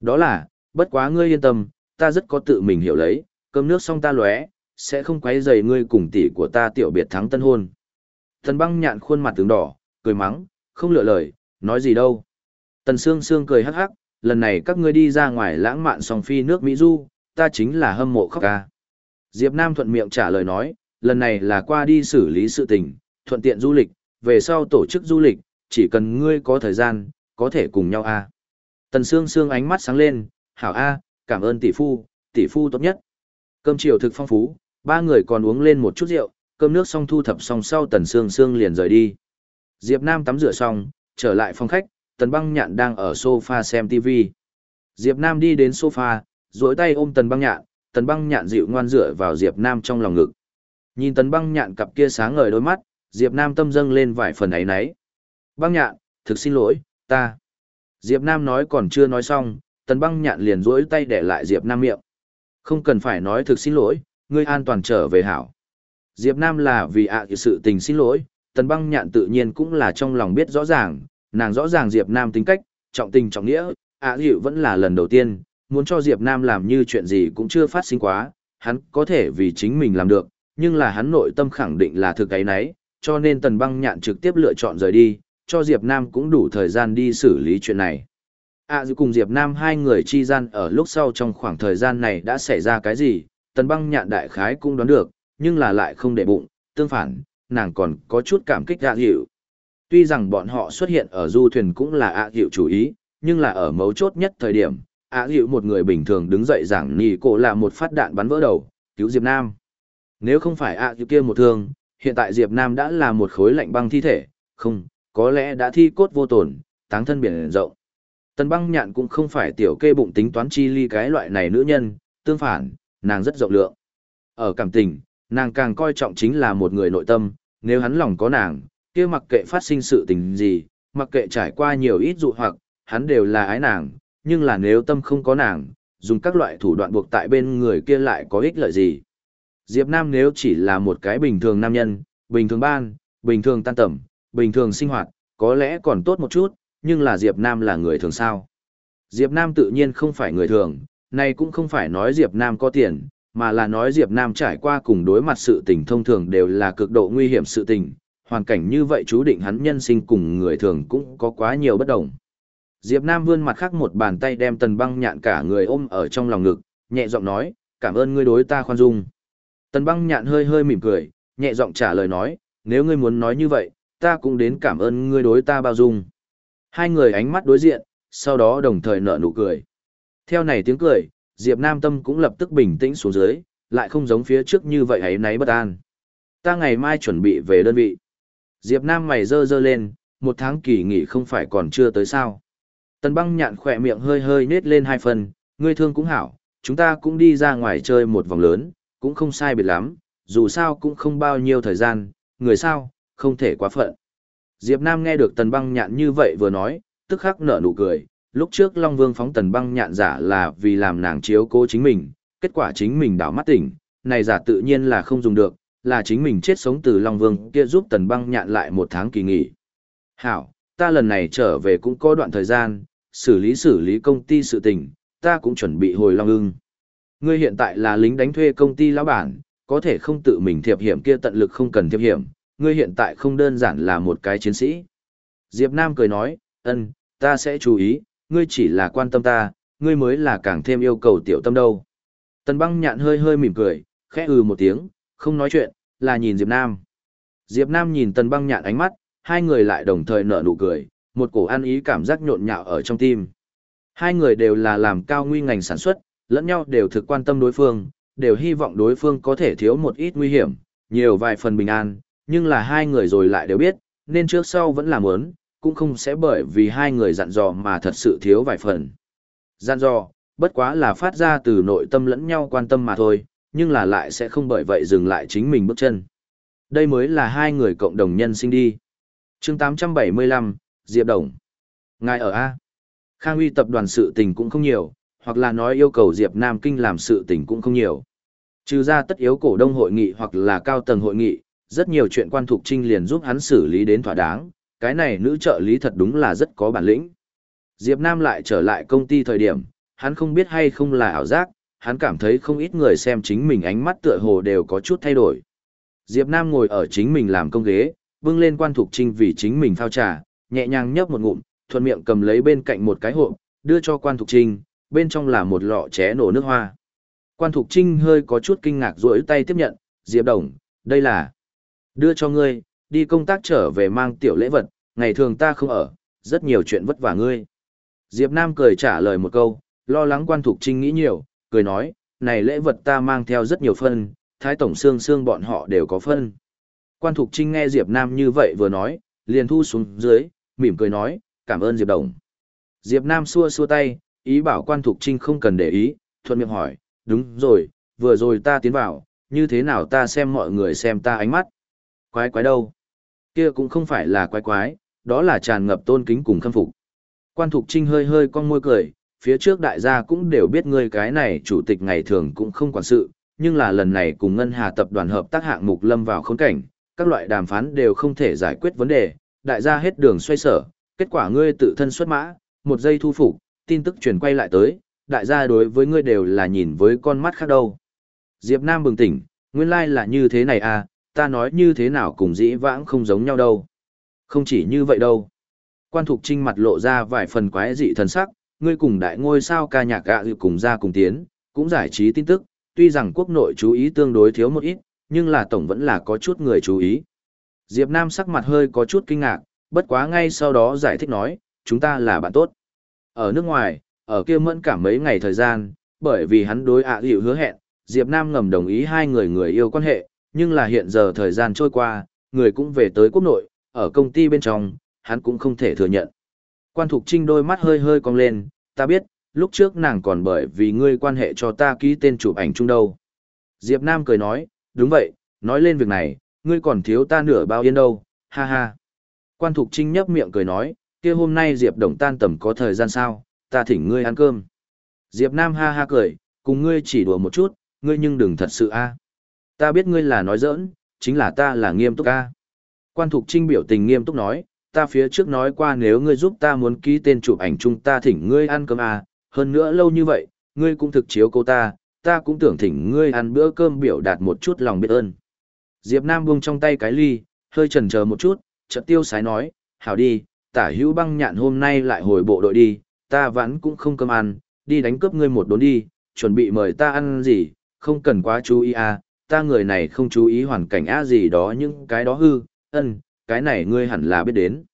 Đó là, bất quá ngươi yên tâm, ta rất có tự mình hiểu lấy, cơm nước xong ta lóe, sẽ không quấy rầy ngươi cùng tỷ của ta tiểu biệt thắng tân hôn. Tần băng nhạn khuôn mặt tướng đỏ, cười mắng, không lựa lời, nói gì đâu. Tần Sương Sương cười hắc hắc, lần này các ngươi đi ra ngoài lãng mạn song phi nước Mỹ Du, ta chính là hâm mộ khóc ca. Diệp Nam thuận miệng trả lời nói, lần này là qua đi xử lý sự tình, thuận tiện du lịch, về sau tổ chức du lịch, chỉ cần ngươi có thời gian, có thể cùng nhau a. Tần Sương Sương ánh mắt sáng lên, hảo a, cảm ơn tỷ phu, tỷ phu tốt nhất. Cơm chiều thực phong phú, ba người còn uống lên một chút rượu, cơm nước xong thu thập xong sau Tần Sương Sương liền rời đi. Diệp Nam tắm rửa xong, trở lại phòng khách, Tần Băng Nhạn đang ở sofa xem TV. Diệp Nam đi đến sofa, duỗi tay ôm Tần Băng Nhạn, Tần Băng Nhạn dịu ngoan dựa vào Diệp Nam trong lòng ngực. Nhìn Tần Băng Nhạn cặp kia sáng ngời đôi mắt, Diệp Nam tâm dâng lên vài phần ấy nấy. Băng Nhạn, thực xin lỗi, ta. Diệp Nam nói còn chưa nói xong, Tần Băng Nhạn liền duỗi tay để lại Diệp Nam miệng. Không cần phải nói thực xin lỗi, ngươi an toàn trở về hảo. Diệp Nam là vì ạ à sự tình xin lỗi, Tần Băng Nhạn tự nhiên cũng là trong lòng biết rõ ràng, nàng rõ ràng Diệp Nam tính cách, trọng tình trọng nghĩa, ạ à dịu vẫn là lần đầu tiên, muốn cho Diệp Nam làm như chuyện gì cũng chưa phát sinh quá, hắn có thể vì chính mình làm được, nhưng là hắn nội tâm khẳng định là thực ấy nấy, cho nên Tần Băng Nhạn trực tiếp lựa chọn rời đi, cho Diệp Nam cũng đủ thời gian đi xử lý chuyện này. À dù cùng Diệp Nam hai người chi gian ở lúc sau trong khoảng thời gian này đã xảy ra cái gì, Tần Băng Nhạn đại khái cũng đoán được, nhưng là lại không để bụng, tương phản, nàng còn có chút cảm kích dạ ạ dịu. Tuy rằng bọn họ xuất hiện ở du thuyền cũng là dạ ạ dịu chủ ý, nhưng là ở mấu chốt nhất thời điểm, dạ ạ dịu một người bình thường đứng dậy giảng nì cổ là một phát đạn bắn vỡ đầu, cứu Diệp Nam. Nếu không phải ạ dịu kia một thương, hiện tại Diệp Nam đã là một khối lạnh băng thi thể, không, có lẽ đã thi cốt vô tổn, táng thân biển rộng. Tần băng nhạn cũng không phải tiểu kê bụng tính toán chi ly cái loại này nữ nhân, tương phản, nàng rất rộng lượng. Ở cảm tình, nàng càng coi trọng chính là một người nội tâm, nếu hắn lòng có nàng, kia mặc kệ phát sinh sự tình gì, mặc kệ trải qua nhiều ít dụ hoặc, hắn đều là ái nàng, nhưng là nếu tâm không có nàng, dùng các loại thủ đoạn buộc tại bên người kia lại có ích lợi gì. Diệp Nam nếu chỉ là một cái bình thường nam nhân, bình thường ban, bình thường tan tầm, bình thường sinh hoạt, có lẽ còn tốt một chút, nhưng là Diệp Nam là người thường sao. Diệp Nam tự nhiên không phải người thường, này cũng không phải nói Diệp Nam có tiền, mà là nói Diệp Nam trải qua cùng đối mặt sự tình thông thường đều là cực độ nguy hiểm sự tình, hoàn cảnh như vậy chú định hắn nhân sinh cùng người thường cũng có quá nhiều bất đồng. Diệp Nam vươn mặt khác một bàn tay đem tần băng nhạn cả người ôm ở trong lòng ngực, nhẹ giọng nói, cảm ơn ngươi đối ta khoan dung. Tần băng nhạn hơi hơi mỉm cười, nhẹ giọng trả lời nói, nếu ngươi muốn nói như vậy, ta cũng đến cảm ơn ngươi đối ta bao dung. Hai người ánh mắt đối diện, sau đó đồng thời nở nụ cười. Theo này tiếng cười, Diệp Nam Tâm cũng lập tức bình tĩnh xuống dưới, lại không giống phía trước như vậy ấy nấy bất an. Ta ngày mai chuẩn bị về đơn vị. Diệp Nam mày dơ dơ lên, một tháng kỳ nghỉ không phải còn chưa tới sao. Tần băng nhạn khỏe miệng hơi hơi nết lên hai phần, ngươi thương cũng hảo, chúng ta cũng đi ra ngoài chơi một vòng lớn, cũng không sai biệt lắm, dù sao cũng không bao nhiêu thời gian, người sao, không thể quá phận. Diệp Nam nghe được tần băng nhạn như vậy vừa nói, tức khắc nở nụ cười, lúc trước Long Vương phóng tần băng nhạn giả là vì làm nàng chiếu cố chính mình, kết quả chính mình đảo mắt tỉnh, này giả tự nhiên là không dùng được, là chính mình chết sống từ Long Vương kia giúp tần băng nhạn lại một tháng kỳ nghỉ. Hảo, ta lần này trở về cũng có đoạn thời gian, xử lý xử lý công ty sự tình, ta cũng chuẩn bị hồi Long ưng. Ngươi hiện tại là lính đánh thuê công ty lão bản, có thể không tự mình thiệp hiểm kia tận lực không cần thiệp hiểm, ngươi hiện tại không đơn giản là một cái chiến sĩ. Diệp Nam cười nói, ân, ta sẽ chú ý, ngươi chỉ là quan tâm ta, ngươi mới là càng thêm yêu cầu tiểu tâm đâu. Tần băng nhạn hơi hơi mỉm cười, khẽ ừ một tiếng, không nói chuyện, là nhìn Diệp Nam. Diệp Nam nhìn tần băng nhạn ánh mắt, hai người lại đồng thời nở nụ cười, một cổ ăn ý cảm giác nhộn nhạo ở trong tim. Hai người đều là làm cao nguy ngành sản xuất, lẫn nhau đều thực quan tâm đối phương, đều hy vọng đối phương có thể thiếu một ít nguy hiểm, nhiều vài phần bình an, nhưng là hai người rồi lại đều biết, nên trước sau vẫn làm ớn, cũng không sẽ bởi vì hai người dặn dò mà thật sự thiếu vài phần. Dặn dò, bất quá là phát ra từ nội tâm lẫn nhau quan tâm mà thôi, nhưng là lại sẽ không bởi vậy dừng lại chính mình bước chân. Đây mới là hai người cộng đồng nhân sinh đi. chương 875, Diệp Đồng. Ngài ở A. Khang uy tập đoàn sự tình cũng không nhiều, hoặc là nói yêu cầu Diệp Nam Kinh làm sự tình cũng không nhiều. Trừ ra tất yếu cổ đông hội nghị hoặc là cao tầng hội nghị, rất nhiều chuyện quan thuộc trinh liền giúp hắn xử lý đến thỏa đáng, cái này nữ trợ lý thật đúng là rất có bản lĩnh. Diệp Nam lại trở lại công ty thời điểm, hắn không biết hay không là ảo giác, hắn cảm thấy không ít người xem chính mình ánh mắt tựa hồ đều có chút thay đổi. Diệp Nam ngồi ở chính mình làm công ghế, bưng lên quan thuộc trinh vì chính mình thao trà, nhẹ nhàng nhấp một ngụm, thuận miệng cầm lấy bên cạnh một cái hộp, đưa cho quan thuộc trinh, bên trong là một lọ ché nổ nước hoa. Quan thục trinh hơi có chút kinh ngạc rỗi tay tiếp nhận, Diệp Đồng, đây là đưa cho ngươi, đi công tác trở về mang tiểu lễ vật, ngày thường ta không ở, rất nhiều chuyện vất vả ngươi. Diệp Nam cười trả lời một câu, lo lắng quan thục trinh nghĩ nhiều, cười nói, này lễ vật ta mang theo rất nhiều phân, thái tổng xương xương bọn họ đều có phân. Quan thục trinh nghe Diệp Nam như vậy vừa nói, liền thu xuống dưới, mỉm cười nói, cảm ơn Diệp Đồng. Diệp Nam xua xua tay, ý bảo quan thục trinh không cần để ý, thuận miệng hỏi, đúng rồi, vừa rồi ta tiến vào, như thế nào ta xem mọi người xem ta ánh mắt. Quái quái đâu? Kia cũng không phải là quái quái, đó là tràn ngập tôn kính cùng khâm phục. Quan Thục Trinh hơi hơi cong môi cười, phía trước đại gia cũng đều biết ngươi cái này chủ tịch ngày thường cũng không quản sự, nhưng là lần này cùng Ngân Hà tập đoàn hợp tác hạng mục lâm vào khốn cảnh, các loại đàm phán đều không thể giải quyết vấn đề, đại gia hết đường xoay sở, kết quả ngươi tự thân xuất mã, một giây thu phục, tin tức truyền quay lại tới, đại gia đối với ngươi đều là nhìn với con mắt khác đâu. Diệp Nam bừng tỉnh, nguyên lai là như thế này à, ta nói như thế nào cùng dĩ vãng không giống nhau đâu. Không chỉ như vậy đâu. Quan Thục Trinh mặt lộ ra vài phần quái dị thần sắc, ngươi cùng đại ngôi sao ca nhạc gạ dự cùng ra cùng tiến, cũng giải trí tin tức, tuy rằng quốc nội chú ý tương đối thiếu một ít, nhưng là tổng vẫn là có chút người chú ý. Diệp Nam sắc mặt hơi có chút kinh ngạc, bất quá ngay sau đó giải thích nói, chúng ta là bạn tốt. Ở nước ngoài, ở kia mẫn cả mấy ngày thời gian, bởi vì hắn đối ạ à hứa hẹn, Diệp Nam ngầm đồng ý hai người người yêu quan hệ, nhưng là hiện giờ thời gian trôi qua, người cũng về tới quốc nội, ở công ty bên trong, hắn cũng không thể thừa nhận. Quan Thục Trinh đôi mắt hơi hơi cong lên, ta biết, lúc trước nàng còn bởi vì ngươi quan hệ cho ta ký tên chụp ảnh chung đâu. Diệp Nam cười nói, đúng vậy, nói lên việc này, ngươi còn thiếu ta nửa bao yên đâu, ha ha. Quan Thục Trinh nhấp miệng cười nói, kia hôm nay Diệp Đồng tan tầm có thời gian sao, ta thỉnh ngươi ăn cơm. Diệp Nam ha ha cười, cùng ngươi chỉ đùa một chút, ngươi nhưng đừng thật sự a. Ta biết ngươi là nói giỡn, chính là ta là nghiêm túc a. Quan Thục Trinh biểu tình nghiêm túc nói, ta phía trước nói qua nếu ngươi giúp ta muốn ký tên chụp ảnh chung ta thỉnh ngươi ăn cơm à, hơn nữa lâu như vậy, ngươi cũng thực chiếu cô ta, ta cũng tưởng thỉnh ngươi ăn bữa cơm biểu đạt một chút lòng biết ơn. Diệp Nam buông trong tay cái ly, hơi chần chờ một chút, chợt tiêu sái nói, hảo đi, tả hữu băng nhạn hôm nay lại hồi bộ đội đi, ta vẫn cũng không cơm ăn, đi đánh cướp ngươi một đốn đi, chuẩn bị mời ta ăn gì, không cần quá chú ý à, ta người này không chú ý hoàn cảnh á gì đó những cái đó hư, ân, cái này ngươi hẳn là biết đến.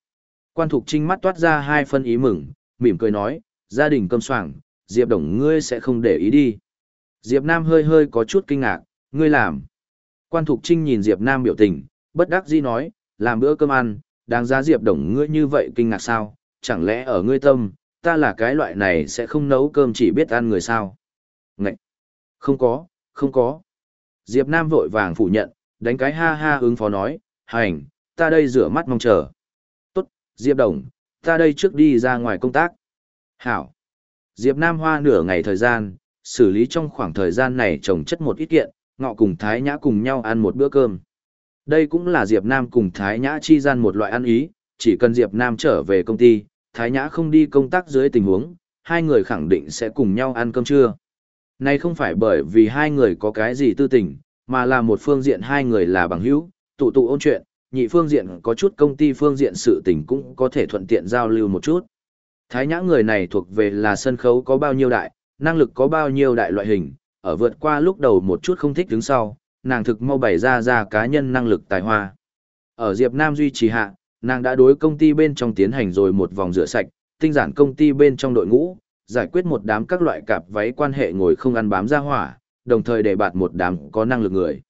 Quan Thục Trinh mắt toát ra hai phân ý mừng, mỉm cười nói, gia đình cơm soảng, Diệp Đồng ngươi sẽ không để ý đi. Diệp Nam hơi hơi có chút kinh ngạc, ngươi làm. Quan Thục Trinh nhìn Diệp Nam biểu tình, bất đắc dĩ nói, làm bữa cơm ăn, đáng giá Diệp Đồng ngươi như vậy kinh ngạc sao, chẳng lẽ ở ngươi tâm, ta là cái loại này sẽ không nấu cơm chỉ biết ăn người sao. Ngậy! Không có, không có. Diệp Nam vội vàng phủ nhận, đánh cái ha ha ứng phó nói, hành, ta đây rửa mắt mong chờ. Tốt, Diệp Đồng, ta đây trước đi ra ngoài công tác. Hảo. Diệp Nam hoa nửa ngày thời gian, xử lý trong khoảng thời gian này trồng chất một ít kiện, ngọ cùng Thái Nhã cùng nhau ăn một bữa cơm. Đây cũng là Diệp Nam cùng Thái Nhã chi gian một loại ăn ý, chỉ cần Diệp Nam trở về công ty, Thái Nhã không đi công tác dưới tình huống, hai người khẳng định sẽ cùng nhau ăn cơm trưa. Này không phải bởi vì hai người có cái gì tư tình, mà là một phương diện hai người là bằng hữu, tụ tụ ôn chuyện, nhị phương diện có chút công ty phương diện sự tình cũng có thể thuận tiện giao lưu một chút. Thái nhã người này thuộc về là sân khấu có bao nhiêu đại, năng lực có bao nhiêu đại loại hình, ở vượt qua lúc đầu một chút không thích đứng sau, nàng thực mau bày ra ra cá nhân năng lực tài hoa. Ở Diệp Nam duy trì hạ, nàng đã đối công ty bên trong tiến hành rồi một vòng rửa sạch, tinh giản công ty bên trong đội ngũ, giải quyết một đám các loại cặp váy quan hệ ngồi không ăn bám ra hỏa, đồng thời để bạt một đám có năng lực người.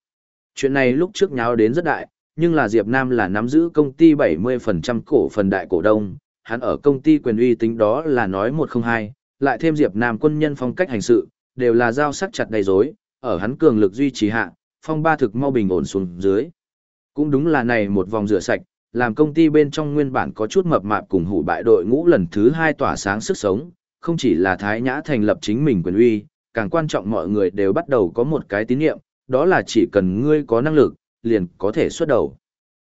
Chuyện này lúc trước nháo đến rất đại, nhưng là Diệp Nam là nắm giữ công ty 70% cổ phần đại cổ đông, hắn ở công ty quyền uy tính đó là nói một không hai, lại thêm Diệp Nam quân nhân phong cách hành sự, đều là giao sắc chặt đầy rối, ở hắn cường lực duy trì hạ, phong ba thực mau bình ổn xuống dưới. Cũng đúng là này một vòng rửa sạch, làm công ty bên trong nguyên bản có chút mập mạp cùng hủ bại đội ngũ lần thứ hai tỏa sáng sức sống, không chỉ là Thái Nhã thành lập chính mình quyền uy, càng quan trọng mọi người đều bắt đầu có một cái tín niệm, đó là chỉ cần ngươi có năng lực, liền có thể xuất đầu.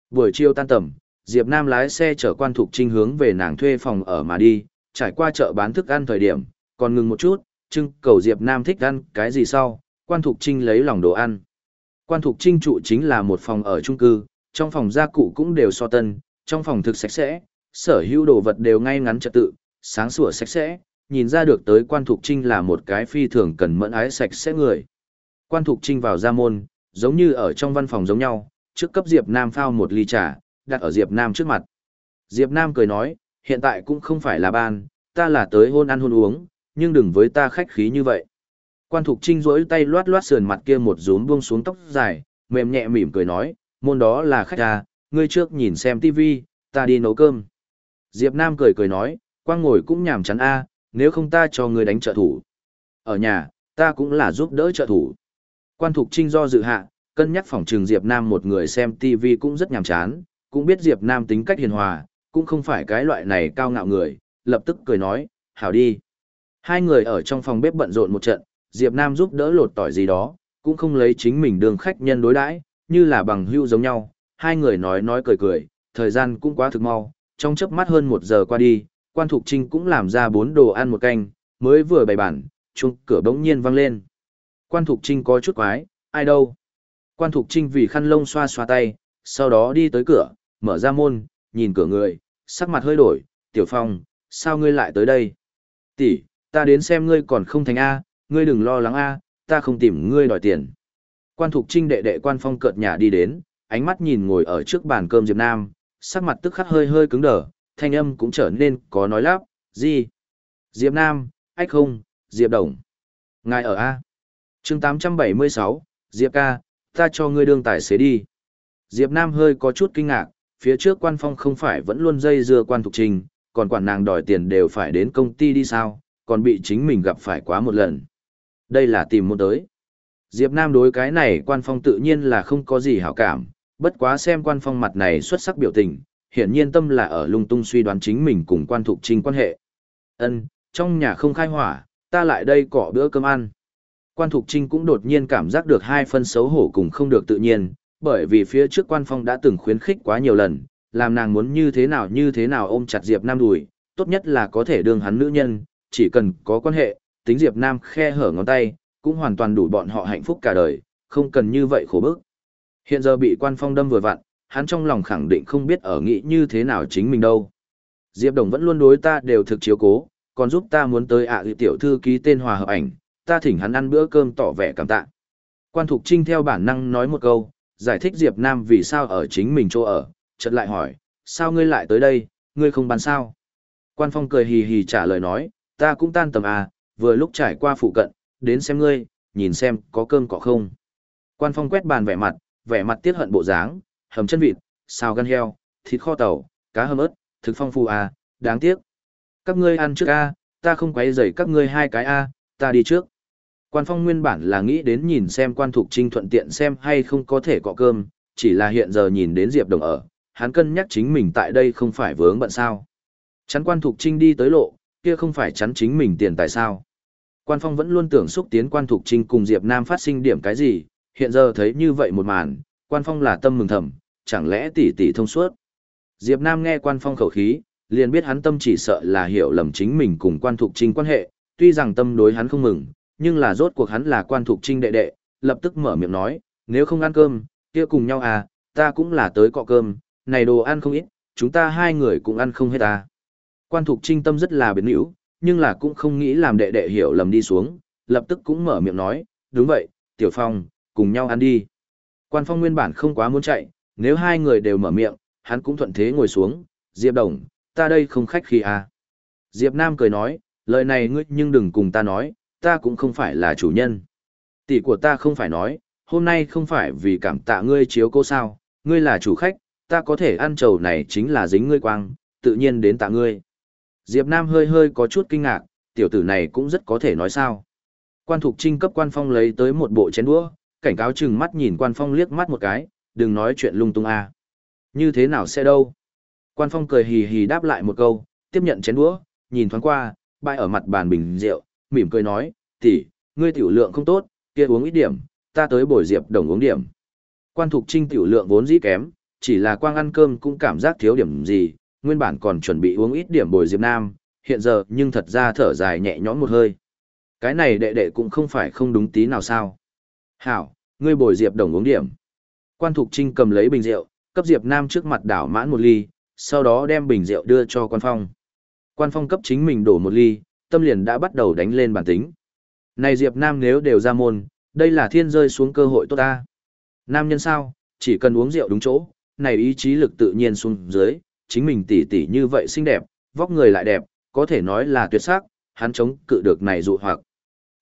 Buổi chiều tan tầm, Diệp Nam lái xe chở quan thục trinh hướng về nàng thuê phòng ở mà đi, trải qua chợ bán thức ăn thời điểm, còn ngừng một chút, trưng cầu Diệp Nam thích ăn cái gì sau, quan thục trinh lấy lòng đồ ăn. Quan thục trinh trụ chính là một phòng ở trung cư, trong phòng gia cụ cũng đều so tân, trong phòng thực sạch sẽ, sở hữu đồ vật đều ngay ngắn trật tự, sáng sủa sạch sẽ, nhìn ra được tới quan thục trinh là một cái phi thường cần mẫn ái sạch sẽ người. Quan thục trinh vào gia môn, giống như ở trong văn phòng giống nhau, trước cấp Diệp Nam phao một ly trà, đặt ở Diệp Nam trước mặt. Diệp Nam cười nói, hiện tại cũng không phải là ban, ta là tới hôn ăn hôn uống, nhưng đừng với ta khách khí như vậy. Quan Thục Trinh rỗi tay loát loát sườn mặt kia một rúm buông xuống tóc dài, mềm nhẹ mỉm cười nói, môn đó là khách à, ngươi trước nhìn xem tivi, ta đi nấu cơm. Diệp Nam cười cười nói, quang ngồi cũng nhảm chán a, nếu không ta cho ngươi đánh trợ thủ. Ở nhà, ta cũng là giúp đỡ trợ thủ. Quan Thục Trinh do dự hạ, cân nhắc phòng trường Diệp Nam một người xem TV cũng rất nhàm chán, cũng biết Diệp Nam tính cách hiền hòa, cũng không phải cái loại này cao ngạo người, lập tức cười nói, hảo đi. Hai người ở trong phòng bếp bận rộn một trận, Diệp Nam giúp đỡ lột tỏi gì đó, cũng không lấy chính mình đường khách nhân đối đãi, như là bằng hữu giống nhau, hai người nói nói cười cười, thời gian cũng quá thực mau, trong chớp mắt hơn một giờ qua đi, quan thục trinh cũng làm ra bốn đồ ăn một canh, mới vừa bày bản, chuông cửa bỗng nhiên vang lên. Quan thục trinh có chút quái, ai đâu? Quan thục trinh vì khăn lông xoa xoa tay, sau đó đi tới cửa, mở ra môn, nhìn cửa người, sắc mặt hơi đổi, tiểu phong, sao ngươi lại tới đây? Tỷ, ta đến xem ngươi còn không thành A, ngươi đừng lo lắng A, ta không tìm ngươi đòi tiền. Quan thục trinh đệ đệ quan phong cợt nhà đi đến, ánh mắt nhìn ngồi ở trước bàn cơm Diệp Nam, sắc mặt tức khắc hơi hơi cứng đờ, thanh âm cũng trở nên có nói lắp, gì? Diệp Nam, ách không, Diệp Đồng. Ngài ở A. chương 876, Diệp ca, ta cho ngươi đương tài xế đi. Diệp Nam hơi có chút kinh ngạc, phía trước quan phong không phải vẫn luôn dây dưa quan thục trình, còn quản nàng đòi tiền đều phải đến công ty đi sao, còn bị chính mình gặp phải quá một lần. Đây là tìm một tới. Diệp Nam đối cái này quan phong tự nhiên là không có gì hảo cảm, bất quá xem quan phong mặt này xuất sắc biểu tình, hiển nhiên tâm là ở lung tung suy đoán chính mình cùng quan thục trinh quan hệ. Ân, trong nhà không khai hỏa, ta lại đây cọ bữa cơm ăn. Quan thục trinh cũng đột nhiên cảm giác được hai phân xấu hổ cùng không được tự nhiên, bởi vì phía trước quan phong đã từng khuyến khích quá nhiều lần, làm nàng muốn như thế nào như thế nào ôm chặt Diệp Nam đùi, tốt nhất là có thể đương hắn nữ nhân, chỉ cần có quan hệ, tính Diệp Nam khe hở ngón tay, cũng hoàn toàn đủ bọn họ hạnh phúc cả đời, không cần như vậy khổ bức. Hiện giờ bị quan phong đâm vừa vặn, hắn trong lòng khẳng định không biết ở nghĩ như thế nào chính mình đâu. Diệp Đồng vẫn luôn đối ta đều thực chiếu cố, còn giúp ta muốn tới ạ à tiểu thư ký tên hòa hợp ảnh, ta thỉnh hắn ăn bữa cơm tỏ vẻ cảm tạ. Quan Thục Trinh theo bản năng nói một câu, giải thích Diệp Nam vì sao ở chính mình chỗ ở, chợt lại hỏi, sao ngươi lại tới đây, ngươi không bán sao? Quan Phong cười hì hì trả lời nói, ta cũng tan tầm à, vừa lúc trải qua phụ cận, đến xem ngươi, nhìn xem có cơm có không. Quan Phong quét bàn vẻ mặt, vẻ mặt tiết hận bộ dáng, hầm chân vịt, xào gan heo, thịt kho tàu, cá hầm ớt, thực phong phú à, đáng tiếc. Các ngươi ăn trước a, à, ta không quấy rầy các ngươi hai cái a, à, ta đi trước. Quan Phong nguyên bản là nghĩ đến nhìn xem quan thục trinh thuận tiện xem hay không có thể cọ cơm, chỉ là hiện giờ nhìn đến Diệp Đồng ở, hắn cân nhắc chính mình tại đây không phải vướng bận sao. Chắn quan thục trinh đi tới lộ, kia không phải chắn chính mình tiền tại sao. Quan Phong vẫn luôn tưởng xúc tiến quan thục trinh cùng Diệp Nam phát sinh điểm cái gì, hiện giờ thấy như vậy một màn, quan Phong là tâm mừng thầm, chẳng lẽ tỷ tỷ thông suốt. Diệp Nam nghe quan Phong khẩu khí, liền biết hắn tâm chỉ sợ là hiểu lầm chính mình cùng quan thục trinh quan hệ, tuy rằng tâm đối hắn không mừng, nhưng là rốt cuộc hắn là quan thục trinh đệ đệ, lập tức mở miệng nói, nếu không ăn cơm, kia cùng nhau à, ta cũng là tới cọ cơm, này đồ ăn không ít, chúng ta hai người cũng ăn không hết à. Quan thục trinh tâm rất là biến hữu, nhưng là cũng không nghĩ làm đệ đệ hiểu lầm đi xuống, lập tức cũng mở miệng nói, đúng vậy, tiểu phong, cùng nhau ăn đi. Quan phong nguyên bản không quá muốn chạy, nếu hai người đều mở miệng, hắn cũng thuận thế ngồi xuống, Diệp Đồng, ta đây không khách khí à. Diệp Nam cười nói, lời này ngươi nhưng đừng cùng ta nói, ta cũng không phải là chủ nhân. Tỷ của ta không phải nói, hôm nay không phải vì cảm tạ ngươi chiếu cô sao, ngươi là chủ khách, ta có thể ăn trầu này chính là dính ngươi quang, tự nhiên đến tạ ngươi. Diệp Nam hơi hơi có chút kinh ngạc, tiểu tử này cũng rất có thể nói sao. Quan Thục Trinh cấp quan phong lấy tới một bộ chén đũa, cảnh cáo chừng mắt nhìn quan phong liếc mắt một cái, đừng nói chuyện lung tung a. À. Như thế nào sẽ đâu? Quan phong cười hì hì đáp lại một câu, tiếp nhận chén đũa, nhìn thoáng qua, bày ở mặt bàn bình rượu, mỉm cười nói, tỷ, ngươi tiểu lượng không tốt, kia uống ít điểm, ta tới bồi diệp đồng uống điểm. Quan Thục Trinh tiểu lượng vốn dĩ kém, chỉ là quang ăn cơm cũng cảm giác thiếu điểm gì, nguyên bản còn chuẩn bị uống ít điểm bồi diệp nam, hiện giờ nhưng thật ra thở dài nhẹ nhõm một hơi. Cái này đệ đệ cũng không phải không đúng tí nào sao. Hảo, ngươi bồi diệp đồng uống điểm. Quan Thục Trinh cầm lấy bình rượu, cấp diệp nam trước mặt đảo mãn một ly, sau đó đem bình rượu đưa cho quan phong. Quan phong cấp chính mình đổ một ly, tâm liền đã bắt đầu đánh lên bản tính. Này Diệp Nam nếu đều ra môn, đây là thiên rơi xuống cơ hội tốt ta. Nam nhân sao, chỉ cần uống rượu đúng chỗ, này ý chí lực tự nhiên xuống dưới, chính mình tỉ tỉ như vậy xinh đẹp, vóc người lại đẹp, có thể nói là tuyệt sắc, hắn chống cự được này dụ hoặc.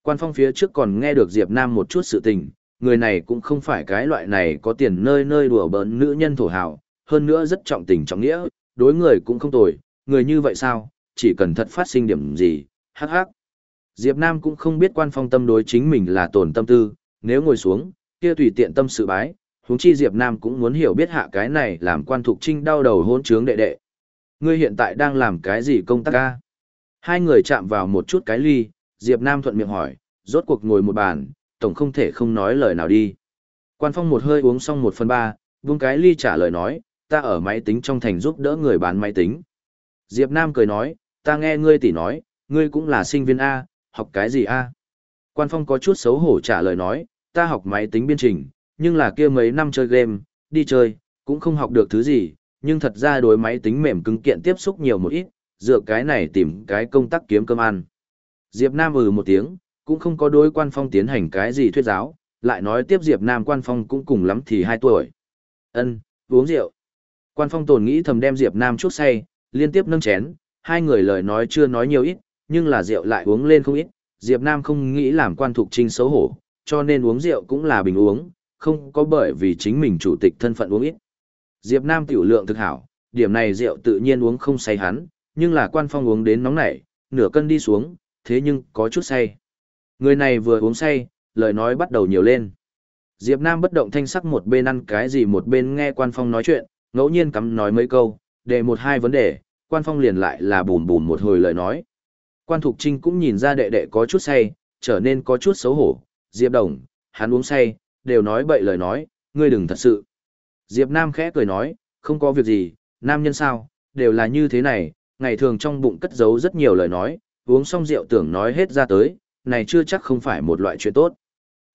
Quan phong phía trước còn nghe được Diệp Nam một chút sự tình, người này cũng không phải cái loại này có tiền nơi nơi đùa bỡn nữ nhân thổ hào, hơn nữa rất trọng tình trọng nghĩa, đối người cũng không tồi, người như vậy sao, chỉ cần thật phát sinh điểm gì, hắc hắc. Diệp Nam cũng không biết quan phong tâm đối chính mình là tổn tâm tư, nếu ngồi xuống, kia tùy tiện tâm sự bái, huống chi Diệp Nam cũng muốn hiểu biết hạ cái này làm quan thục trinh đau đầu hôn trướng đệ đệ. Ngươi hiện tại đang làm cái gì công tác ca? Hai người chạm vào một chút cái ly, Diệp Nam thuận miệng hỏi, rốt cuộc ngồi một bàn, tổng không thể không nói lời nào đi. Quan phong một hơi uống xong một phần ba, buông cái ly trả lời nói, ta ở máy tính trong thành giúp đỡ người bán máy tính. Diệp Nam cười nói, ta nghe ngươi tỷ nói, ngươi cũng là sinh viên A, học cái gì A? Quan Phong có chút xấu hổ trả lời nói, ta học máy tính biên trình, nhưng là kia mấy năm chơi game, đi chơi, cũng không học được thứ gì, nhưng thật ra đối máy tính mềm cứng kiện tiếp xúc nhiều một ít, dựa cái này tìm cái công tác kiếm cơm ăn. Diệp Nam ừ một tiếng, cũng không có đối Quan Phong tiến hành cái gì thuyết giáo, lại nói tiếp Diệp Nam Quan Phong cũng cùng lắm thì 2 tuổi. Ân, uống rượu. Quan Phong tồn nghĩ thầm đem Diệp Nam chút say, liên tiếp nâng chén, hai người lời nói chưa nói nhiều ít, nhưng là rượu lại uống lên không ít, Diệp Nam không nghĩ làm quan thục trinh xấu hổ, cho nên uống rượu cũng là bình uống, không có bởi vì chính mình chủ tịch thân phận uống ít. Diệp Nam tiểu lượng thực hảo, điểm này rượu tự nhiên uống không say hắn, nhưng là quan phong uống đến nóng nảy, nửa cân đi xuống, thế nhưng có chút say. Người này vừa uống say, lời nói bắt đầu nhiều lên. Diệp Nam bất động thanh sắc một bên ăn cái gì một bên nghe quan phong nói chuyện, ngẫu nhiên cắm nói mấy câu, đề một hai vấn đề, quan phong liền lại là bùn bùn một hồi lời nói. Quan Thục Trinh cũng nhìn ra đệ đệ có chút say, trở nên có chút xấu hổ, Diệp Đồng, hắn uống say, đều nói bậy lời nói, ngươi đừng thật sự. Diệp Nam khẽ cười nói, không có việc gì, nam nhân sao, đều là như thế này, ngày thường trong bụng cất giấu rất nhiều lời nói, uống xong rượu tưởng nói hết ra tới, này chưa chắc không phải một loại chuyện tốt.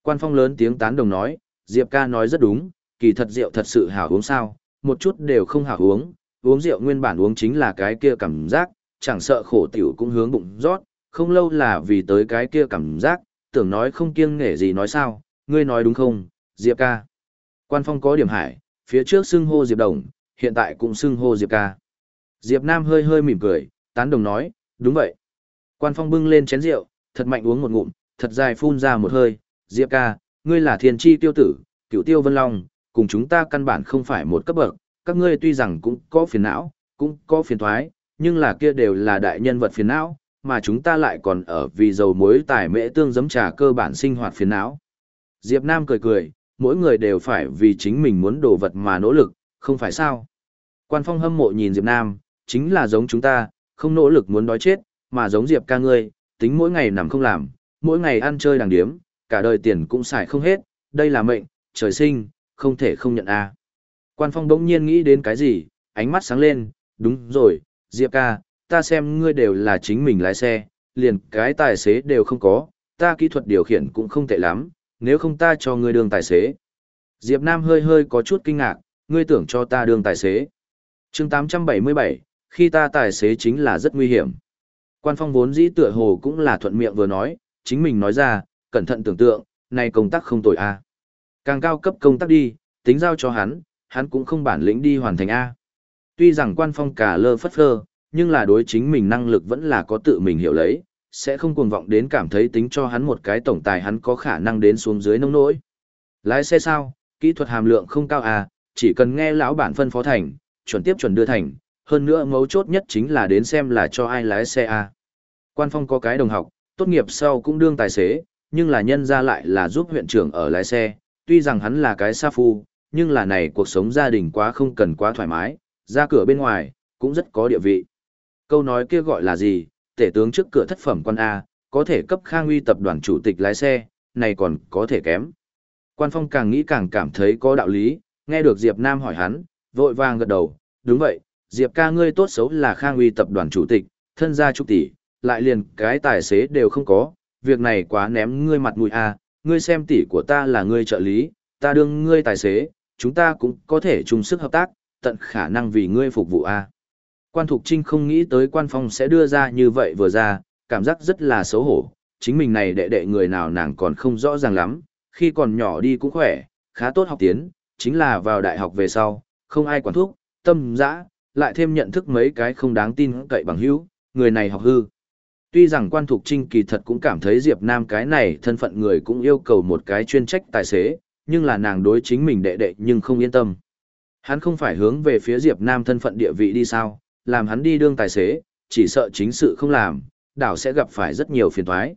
Quan Phong lớn tiếng tán đồng nói, Diệp ca nói rất đúng, kỳ thật rượu thật sự hảo uống sao, một chút đều không hảo uống, uống rượu nguyên bản uống chính là cái kia cảm giác, chẳng sợ khổ tiểu cũng hướng bụng rót, không lâu là vì tới cái kia cảm giác, tưởng nói không kiêng nể gì nói sao, ngươi nói đúng không, Diệp ca. Quan phong có điểm hải, phía trước xưng hô Diệp Đồng, hiện tại cũng xưng hô Diệp ca. Diệp Nam hơi hơi mỉm cười, tán đồng nói, đúng vậy. Quan phong bưng lên chén rượu, thật mạnh uống một ngụm, thật dài phun ra một hơi, Diệp ca, ngươi là thiên chi tiêu tử, cựu tiêu vân long, cùng chúng ta căn bản không phải một cấp bậc, các ngươi tuy rằng cũng có phiền não, cũng có phiền thoái, nhưng là kia đều là đại nhân vật phiền não, mà chúng ta lại còn ở vì dầu muối tài mễ tương giấm trà cơ bản sinh hoạt phiền não. Diệp Nam cười cười, mỗi người đều phải vì chính mình muốn đồ vật mà nỗ lực, không phải sao. Quan phong hâm mộ nhìn Diệp Nam, chính là giống chúng ta, không nỗ lực muốn đói chết, mà giống Diệp ca ngươi, tính mỗi ngày nằm không làm, mỗi ngày ăn chơi đàng điếm, cả đời tiền cũng xài không hết, đây là mệnh, trời sinh, không thể không nhận a. Quan phong đống nhiên nghĩ đến cái gì, ánh mắt sáng lên, đúng rồi, Diệp ca, ta xem ngươi đều là chính mình lái xe, liền cái tài xế đều không có, ta kỹ thuật điều khiển cũng không tệ lắm, nếu không ta cho ngươi đường tài xế. Diệp Nam hơi hơi có chút kinh ngạc, ngươi tưởng cho ta đường tài xế. chương 877, khi ta tài xế chính là rất nguy hiểm. Quan phong vốn dĩ tựa hồ cũng là thuận miệng vừa nói, chính mình nói ra, cẩn thận tưởng tượng, này công tác không tội a. Càng cao cấp công tác đi, tính giao cho hắn, hắn cũng không bản lĩnh đi hoàn thành a. Tuy rằng quan phong cả lơ phất phơ, nhưng là đối chính mình năng lực vẫn là có tự mình hiểu lấy, sẽ không cuồng vọng đến cảm thấy tính cho hắn một cái tổng tài hắn có khả năng đến xuống dưới nông nỗi. Lái xe sao, kỹ thuật hàm lượng không cao à, chỉ cần nghe lão bản phân phó thành, chuẩn tiếp chuẩn đưa thành, hơn nữa mấu chốt nhất chính là đến xem là cho ai lái xe à. Quan phong có cái đồng học, tốt nghiệp sau cũng đương tài xế, nhưng là nhân ra lại là giúp huyện trưởng ở lái xe, tuy rằng hắn là cái sa phu, nhưng là này cuộc sống gia đình quá không cần quá thoải mái, ra cửa bên ngoài, cũng rất có địa vị. Câu nói kia gọi là gì, tể tướng trước cửa thất phẩm quan A, có thể cấp khang uy tập đoàn chủ tịch lái xe, này còn có thể kém. Quan phong càng nghĩ càng cảm thấy có đạo lý, nghe được Diệp Nam hỏi hắn, vội vàng gật đầu, đúng vậy, Diệp ca ngươi tốt xấu là khang uy tập đoàn chủ tịch, thân gia trúc tỷ, lại liền cái tài xế đều không có, việc này quá ném ngươi mặt mũi a, ngươi xem tỷ của ta là ngươi trợ lý, ta đương ngươi tài xế, chúng ta cũng có thể chung sức hợp tác, tận khả năng vì ngươi phục vụ a. Quan Thục Trinh không nghĩ tới quan phong sẽ đưa ra như vậy vừa ra, cảm giác rất là xấu hổ, chính mình này đệ đệ người nào nàng còn không rõ ràng lắm, khi còn nhỏ đi cũng khỏe, khá tốt học tiến, chính là vào đại học về sau, không ai quản thúc, tâm dã, lại thêm nhận thức mấy cái không đáng tin cậy bằng hữu, người này học hư. Tuy rằng quan thục trinh kỳ thật cũng cảm thấy Diệp Nam cái này thân phận người cũng yêu cầu một cái chuyên trách tài xế, nhưng là nàng đối chính mình đệ đệ nhưng không yên tâm. Hắn không phải hướng về phía Diệp Nam thân phận địa vị đi sao, làm hắn đi đương tài xế, chỉ sợ chính sự không làm, đảo sẽ gặp phải rất nhiều phiền toái.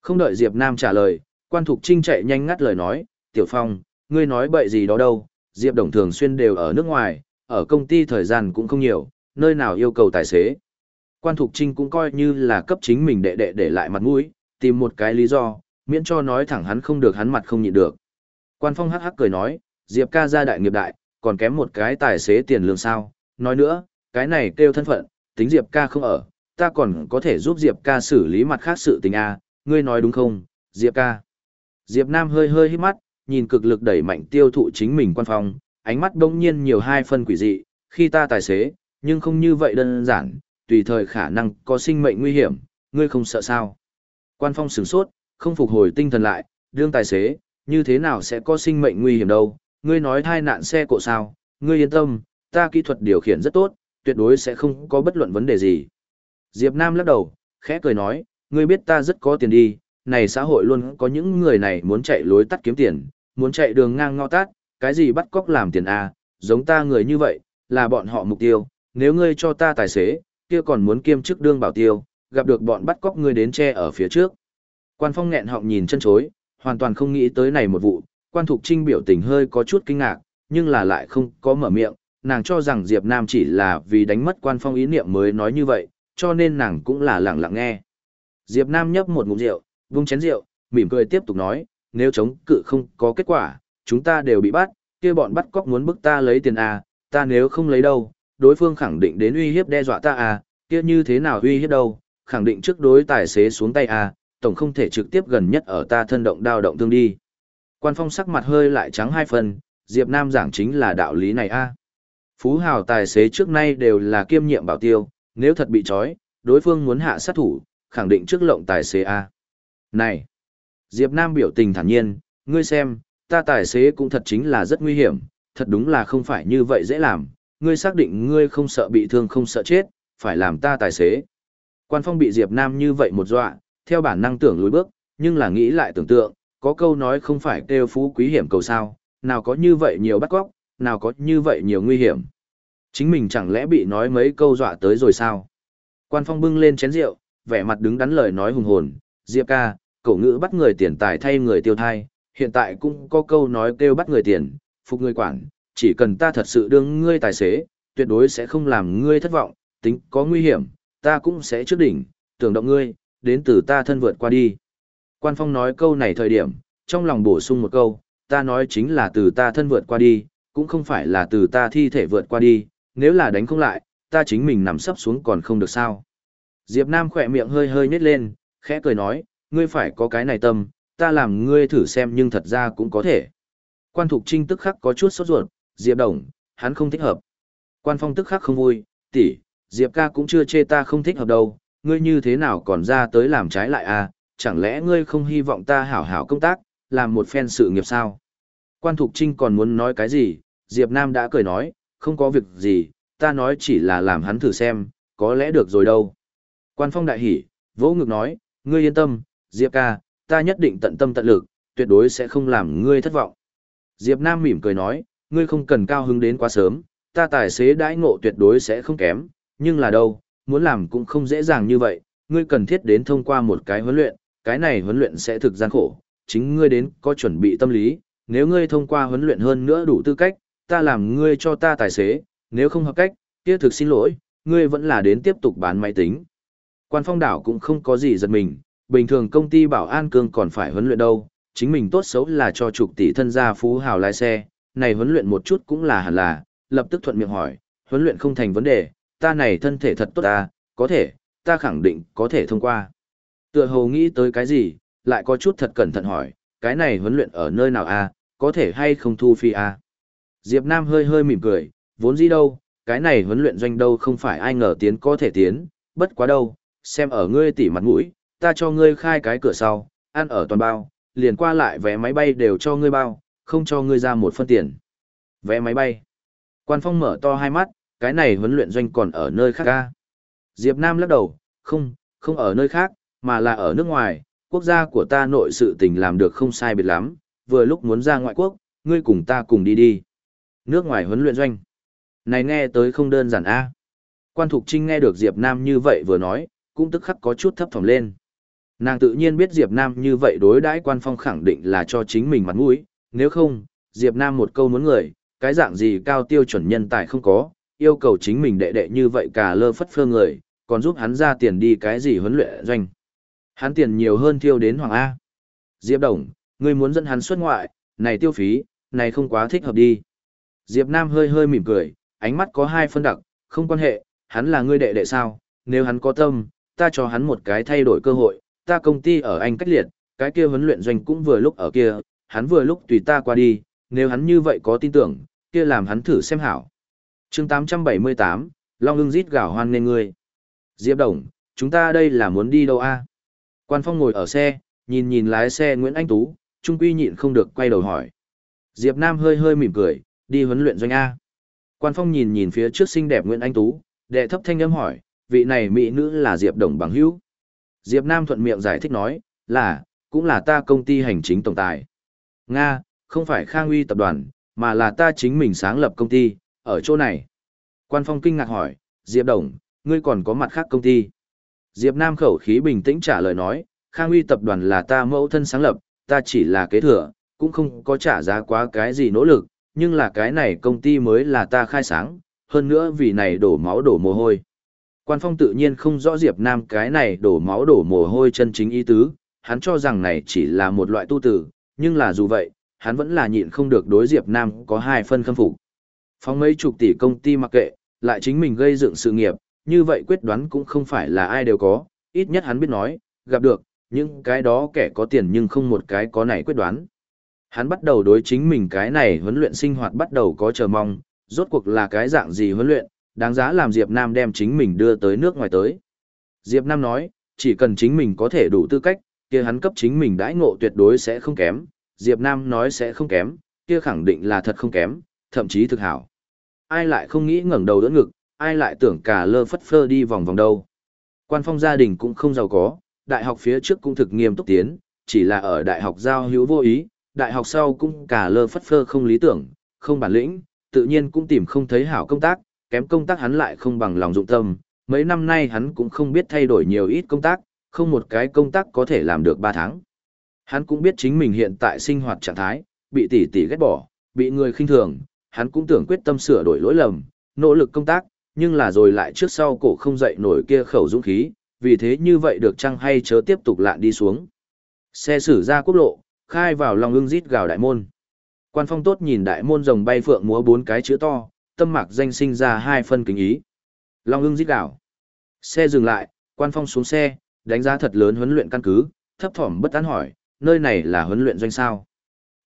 Không đợi Diệp Nam trả lời, quan thục trinh chạy nhanh ngắt lời nói, Tiểu Phong, ngươi nói bậy gì đó đâu, Diệp Đồng thường xuyên đều ở nước ngoài, ở công ty thời gian cũng không nhiều, nơi nào yêu cầu tài xế. Quan Thục Trinh cũng coi như là cấp chính mình đệ đệ để lại mặt mũi, tìm một cái lý do, miễn cho nói thẳng hắn không được hắn mặt không nhịn được. Quan Phong hắc hắc cười nói, Diệp ca gia đại nghiệp đại, còn kém một cái tài xế tiền lương sao, nói nữa, cái này kêu thân phận, tính Diệp ca không ở, ta còn có thể giúp Diệp ca xử lý mặt khác sự tình a, ngươi nói đúng không, Diệp ca. Diệp Nam hơi hơi hít mắt, nhìn cực lực đẩy mạnh tiêu thụ chính mình quan phòng, ánh mắt đông nhiên nhiều hai phân quỷ dị, khi ta tài xế, nhưng không như vậy đơn giản, tùy thời khả năng có sinh mệnh nguy hiểm, ngươi không sợ sao. Quan phong sửng sốt, không phục hồi tinh thần lại, đương tài xế, như thế nào sẽ có sinh mệnh nguy hiểm đâu, ngươi nói thai nạn xe cộ sao, ngươi yên tâm, ta kỹ thuật điều khiển rất tốt, tuyệt đối sẽ không có bất luận vấn đề gì. Diệp Nam lắc đầu, khẽ cười nói, ngươi biết ta rất có tiền đi, này xã hội luôn có những người này muốn chạy lối tắt kiếm tiền, muốn chạy đường ngang ngõ tát, cái gì bắt cóc làm tiền à, giống ta người như vậy, là bọn họ mục tiêu, nếu ngươi cho ta tài xế, kia còn muốn kiêm chức đương bảo tiêu, gặp được bọn bắt cóc ngươi đến che ở phía trước. Quan phong nghẹn họng nhìn chân chối, hoàn toàn không nghĩ tới này một vụ, quan thục trinh biểu tình hơi có chút kinh ngạc, nhưng là lại không có mở miệng, nàng cho rằng Diệp Nam chỉ là vì đánh mất quan phong ý niệm mới nói như vậy, cho nên nàng cũng là lặng lặng nghe. Diệp Nam nhấp một ngụm rượu, vung chén rượu, mỉm cười tiếp tục nói, nếu chống cự không có kết quả, chúng ta đều bị bắt, kia bọn bắt cóc muốn bức ta lấy tiền à, ta nếu không lấy đâu, đối phương khẳng định đến uy hiếp đe dọa ta à, kia như thế nào uy hiếp đâu, khẳng định trước đối tài xế xuống tay à, tổng không thể trực tiếp gần nhất ở ta thân động đao động thương đi. Quan phong sắc mặt hơi lại trắng hai phần, Diệp Nam giảng chính là đạo lý này a. À. Phú hào tài xế trước nay đều là kiêm nhiệm bảo tiêu, nếu thật bị trói, đối phương muốn hạ sát thủ, khẳng định trước lộng tài xế A. Này! Diệp Nam biểu tình thản nhiên, ngươi xem, ta tài xế cũng thật chính là rất nguy hiểm, thật đúng là không phải như vậy dễ làm, ngươi xác định ngươi không sợ bị thương không sợ chết, phải làm ta tài xế. Quan phong bị Diệp Nam như vậy một dọa, theo bản năng tưởng lùi bước, nhưng là nghĩ lại tưởng tượng, có câu nói không phải kêu phú quý hiểm cầu sao, nào có như vậy nhiều bắt cóc, nào có như vậy nhiều nguy hiểm. Chính mình chẳng lẽ bị nói mấy câu dọa tới rồi sao? Quan phong bưng lên chén rượu, vẻ mặt đứng đắn lời nói hùng hồn, Diệp ca, cậu ngữ bắt người tiền tài thay người tiêu thai, hiện tại cũng có câu nói kêu bắt người tiền, phục người quản, chỉ cần ta thật sự đương ngươi tài xế, tuyệt đối sẽ không làm ngươi thất vọng, tính có nguy hiểm, ta cũng sẽ trước đỉnh, tưởng động ngươi, đến từ ta thân vượt qua đi. Quan Phong nói câu này thời điểm, trong lòng bổ sung một câu, ta nói chính là từ ta thân vượt qua đi, cũng không phải là từ ta thi thể vượt qua đi, nếu là đánh không lại, ta chính mình nằm sấp xuống còn không được sao. Diệp Nam khỏe miệng hơi hơi nhếch lên, khẽ cười nói, ngươi phải có cái này tâm, ta làm ngươi thử xem nhưng thật ra cũng có thể. Quan Thục Trinh tức khắc có chút sốt ruột, Diệp Đồng, hắn không thích hợp. Quan Phong tức khắc không vui, tỷ, Diệp ca cũng chưa chê ta không thích hợp đâu, ngươi như thế nào còn ra tới làm trái lại à, chẳng lẽ ngươi không hy vọng ta hảo hảo công tác, làm một phen sự nghiệp sao? Quan Thục Trinh còn muốn nói cái gì, Diệp Nam đã cười nói, không có việc gì, ta nói chỉ là làm hắn thử xem, có lẽ được rồi đâu. Quan Phong đại hỉ, vỗ ngực nói, ngươi yên tâm, Diệp ca, ta nhất định tận tâm tận lực, tuyệt đối sẽ không làm ngươi thất vọng. Diệp Nam mỉm cười nói, ngươi không cần cao hứng đến quá sớm, ta tài xế đãi ngộ tuyệt đối sẽ không kém, nhưng là đâu, muốn làm cũng không dễ dàng như vậy, ngươi cần thiết đến thông qua một cái huấn luyện, cái này huấn luyện sẽ thực gian khổ, chính ngươi đến có chuẩn bị tâm lý, nếu ngươi thông qua huấn luyện hơn nữa đủ tư cách, ta làm ngươi cho ta tài xế, nếu không hợp cách, kia thực xin lỗi, ngươi vẫn là đến tiếp tục bán máy tính. Quan phong đảo cũng không có gì giật mình, bình thường công ty bảo an cương còn phải huấn luyện đâu, chính mình tốt xấu là cho chục tỷ thân gia phú hào lái xe, này huấn luyện một chút cũng là hẳn là, lập tức thuận miệng hỏi, huấn luyện không thành vấn đề, ta này thân thể thật tốt ta, có thể, ta khẳng định có thể thông qua. Tựa hồ nghĩ tới cái gì, lại có chút thật cẩn thận hỏi, cái này huấn luyện ở nơi nào a, có thể hay không thu phi à? Diệp Nam hơi hơi mỉm cười, vốn gì đâu, cái này huấn luyện doanh đâu không phải ai ngờ tiến có thể tiến, bất quá đâu, xem ở ngươi tỉ mặt mũi, ta cho ngươi khai cái cửa sau, ăn ở toàn bao, liền qua lại vé máy bay đều cho ngươi bao, không cho ngươi ra một phân tiền. Vé máy bay. Quan Phong mở to hai mắt, cái này huấn luyện doanh còn ở nơi khác ca. Diệp Nam lắc đầu, không, không ở nơi khác, mà là ở nước ngoài, quốc gia của ta nội sự tình làm được không sai biệt lắm, vừa lúc muốn ra ngoại quốc, ngươi cùng ta cùng đi đi. Nước ngoài huấn luyện doanh. Này nghe tới không đơn giản a. Quan Thục Trinh nghe được Diệp Nam như vậy vừa nói, cũng tức khắc có chút thấp thỏm lên. Nàng tự nhiên biết Diệp Nam như vậy đối đãi quan phong khẳng định là cho chính mình mặt mũi, nếu không, Diệp Nam một câu muốn người, cái dạng gì cao tiêu chuẩn nhân tài không có, yêu cầu chính mình đệ đệ như vậy cả lơ phất phơ người, còn giúp hắn ra tiền đi cái gì huấn luyện doanh. Hắn tiền nhiều hơn tiêu đến Hoàng A. Diệp Đồng, ngươi muốn dẫn hắn xuất ngoại, này tiêu phí, này không quá thích hợp đi. Diệp Nam hơi hơi mỉm cười, ánh mắt có hai phân đặc, không quan hệ, hắn là ngươi đệ đệ sao, nếu hắn có tâm, ta cho hắn một cái thay đổi cơ hội, ta công ty ở Anh cách liệt, cái kia huấn luyện doanh cũng vừa lúc ở kia, hắn vừa lúc tùy ta qua đi, nếu hắn như vậy có tin tưởng, kia làm hắn thử xem hảo. chương 878, Long ưng rít gào hoan nên ngươi. Diệp Đồng, chúng ta đây là muốn đi đâu a? Quan Phong ngồi ở xe, nhìn nhìn lái xe Nguyễn Anh Tú, trung quy nhịn không được quay đầu hỏi. Diệp Nam hơi hơi mỉm cười, đi huấn luyện doanh A. Quan Phong nhìn nhìn phía trước xinh đẹp Nguyễn Anh Tú, đệ thấp thanh âm hỏi, vị này mỹ nữ là Diệp Đồng bằng hữu. Diệp Nam thuận miệng giải thích nói, là, cũng là ta công ty hành chính tổng tài. Nga, không phải Khang Uy tập đoàn, mà là ta chính mình sáng lập công ty, ở chỗ này. Quan Phong kinh ngạc hỏi, Diệp Đồng, ngươi còn có mặt khác công ty. Diệp Nam khẩu khí bình tĩnh trả lời nói, Khang Uy tập đoàn là ta mẫu thân sáng lập, ta chỉ là kế thừa, cũng không có trả giá quá cái gì nỗ lực, nhưng là cái này công ty mới là ta khai sáng, hơn nữa vì này đổ máu đổ mồ hôi. Quan Phong tự nhiên không rõ Diệp Nam cái này đổ máu đổ mồ hôi chân chính ý tứ, hắn cho rằng này chỉ là một loại tu tử, nhưng là dù vậy, hắn vẫn là nhịn không được đối Diệp Nam có hai phân khâm phục. Phong mấy chục tỷ công ty mặc kệ, lại chính mình gây dựng sự nghiệp, như vậy quyết đoán cũng không phải là ai đều có, ít nhất hắn biết nói, gặp được, những cái đó kẻ có tiền nhưng không một cái có này quyết đoán. Hắn bắt đầu đối chính mình cái này huấn luyện sinh hoạt bắt đầu có chờ mong, Rốt cuộc là cái dạng gì huấn luyện, đáng giá làm Diệp Nam đem chính mình đưa tới nước ngoài tới. Diệp Nam nói, chỉ cần chính mình có thể đủ tư cách, kia hắn cấp chính mình đãi ngộ tuyệt đối sẽ không kém. Diệp Nam nói sẽ không kém, kia khẳng định là thật không kém, thậm chí thực hảo. Ai lại không nghĩ ngẩng đầu đỡ ngực, ai lại tưởng cả lơ phất phơ đi vòng vòng đâu. Quan phong gia đình cũng không giàu có, đại học phía trước cũng thực nghiêm túc tiến, chỉ là ở đại học giao hữu vô ý, đại học sau cũng cả lơ phất phơ không lý tưởng, không bản lĩnh, tự nhiên cũng tìm không thấy hảo công tác, kém công tác hắn lại không bằng lòng dụng tâm, mấy năm nay hắn cũng không biết thay đổi nhiều ít công tác, không một cái công tác có thể làm được 3 tháng. Hắn cũng biết chính mình hiện tại sinh hoạt trạng thái, bị tỷ tỷ ghét bỏ, bị người khinh thường, hắn cũng tưởng quyết tâm sửa đổi lỗi lầm, nỗ lực công tác, nhưng là rồi lại trước sau cổ không dậy nổi kia khẩu dũng khí, vì thế như vậy được chăng hay chớ tiếp tục lạn đi xuống. Xe xử ra quốc lộ, khai vào lòng ưng rít gào đại môn. Quan phong tốt nhìn đại môn rồng bay phượng múa bốn cái chữ to, tâm mạc danh sinh ra hai phân kính ý. Long ưng rít gào. Xe dừng lại, quan phong xuống xe, đánh giá thật lớn huấn luyện căn cứ, thấp thỏm bất an hỏi, nơi này là huấn luyện doanh sao.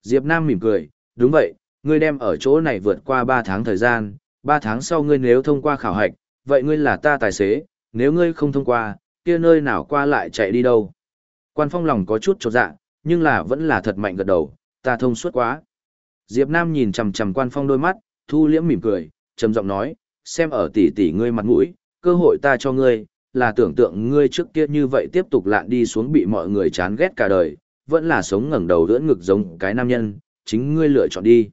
Diệp Nam mỉm cười, đúng vậy, ngươi đem ở chỗ này vượt qua 3 tháng thời gian, 3 tháng sau ngươi nếu thông qua khảo hạch, vậy ngươi là ta tài xế, nếu ngươi không thông qua, kia nơi nào qua lại chạy đi đâu. Quan phong lòng có chút trột dạ, nhưng là vẫn là thật mạnh gật đầu, ta thông suốt quá. Diệp Nam nhìn chằm chằm quan phong đôi mắt, thu liễm mỉm cười, trầm giọng nói, xem ở tỷ tỷ ngươi mặt mũi, cơ hội ta cho ngươi, là tưởng tượng ngươi trước kia như vậy tiếp tục lạn đi xuống bị mọi người chán ghét cả đời, vẫn là sống ngẩng đầu đỡ ngực giống cái nam nhân, chính ngươi lựa chọn đi.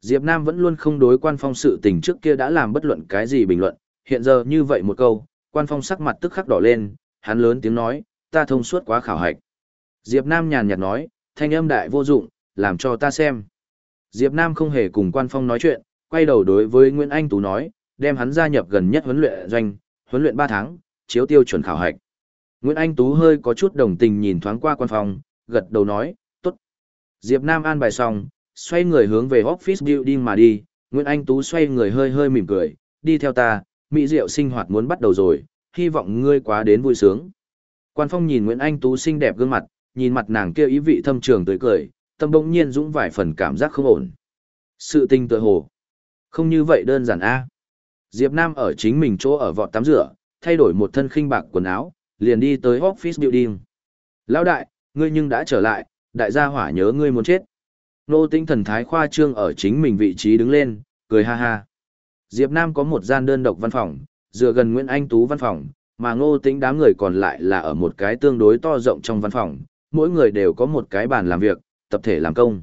Diệp Nam vẫn luôn không đối quan phong sự tình trước kia đã làm bất luận cái gì bình luận, hiện giờ như vậy một câu, quan phong sắc mặt tức khắc đỏ lên, hắn lớn tiếng nói, ta thông suốt quá khảo hạch. Diệp Nam nhàn nhạt nói, thanh âm đại vô dụng, làm cho ta xem. Diệp Nam không hề cùng quan phong nói chuyện, quay đầu đối với Nguyễn Anh Tú nói, đem hắn gia nhập gần nhất huấn luyện doanh, huấn luyện 3 tháng, chiếu tiêu chuẩn khảo hạch. Nguyễn Anh Tú hơi có chút đồng tình nhìn thoáng qua quan phong, gật đầu nói, tốt. Diệp Nam an bài xong, xoay người hướng về office building mà đi, Nguyễn Anh Tú xoay người hơi hơi mỉm cười, đi theo ta, mỹ diệu sinh hoạt muốn bắt đầu rồi, hy vọng ngươi quá đến vui sướng. Quan Phong nhìn Nguyễn Anh Tú xinh đẹp gương mặt, nhìn mặt nàng kia ý vị thâm trường tới cười, tâm bỗng nhiên dũng vài phần cảm giác không ổn. Sự tình tự hồ. Không như vậy đơn giản a. Diệp Nam ở chính mình chỗ ở vọt tắm rửa, thay đổi một thân khinh bạc quần áo, liền đi tới office building. Lão đại, ngươi nhưng đã trở lại, đại gia hỏa nhớ ngươi muốn chết. Nô tinh thần thái khoa trương ở chính mình vị trí đứng lên, cười ha ha. Diệp Nam có một gian đơn độc văn phòng, dựa gần Nguyễn Anh Tú văn phòng, mà ngô tĩnh đám người còn lại là ở một cái tương đối to rộng trong văn phòng, mỗi người đều có một cái bàn làm việc, tập thể làm công.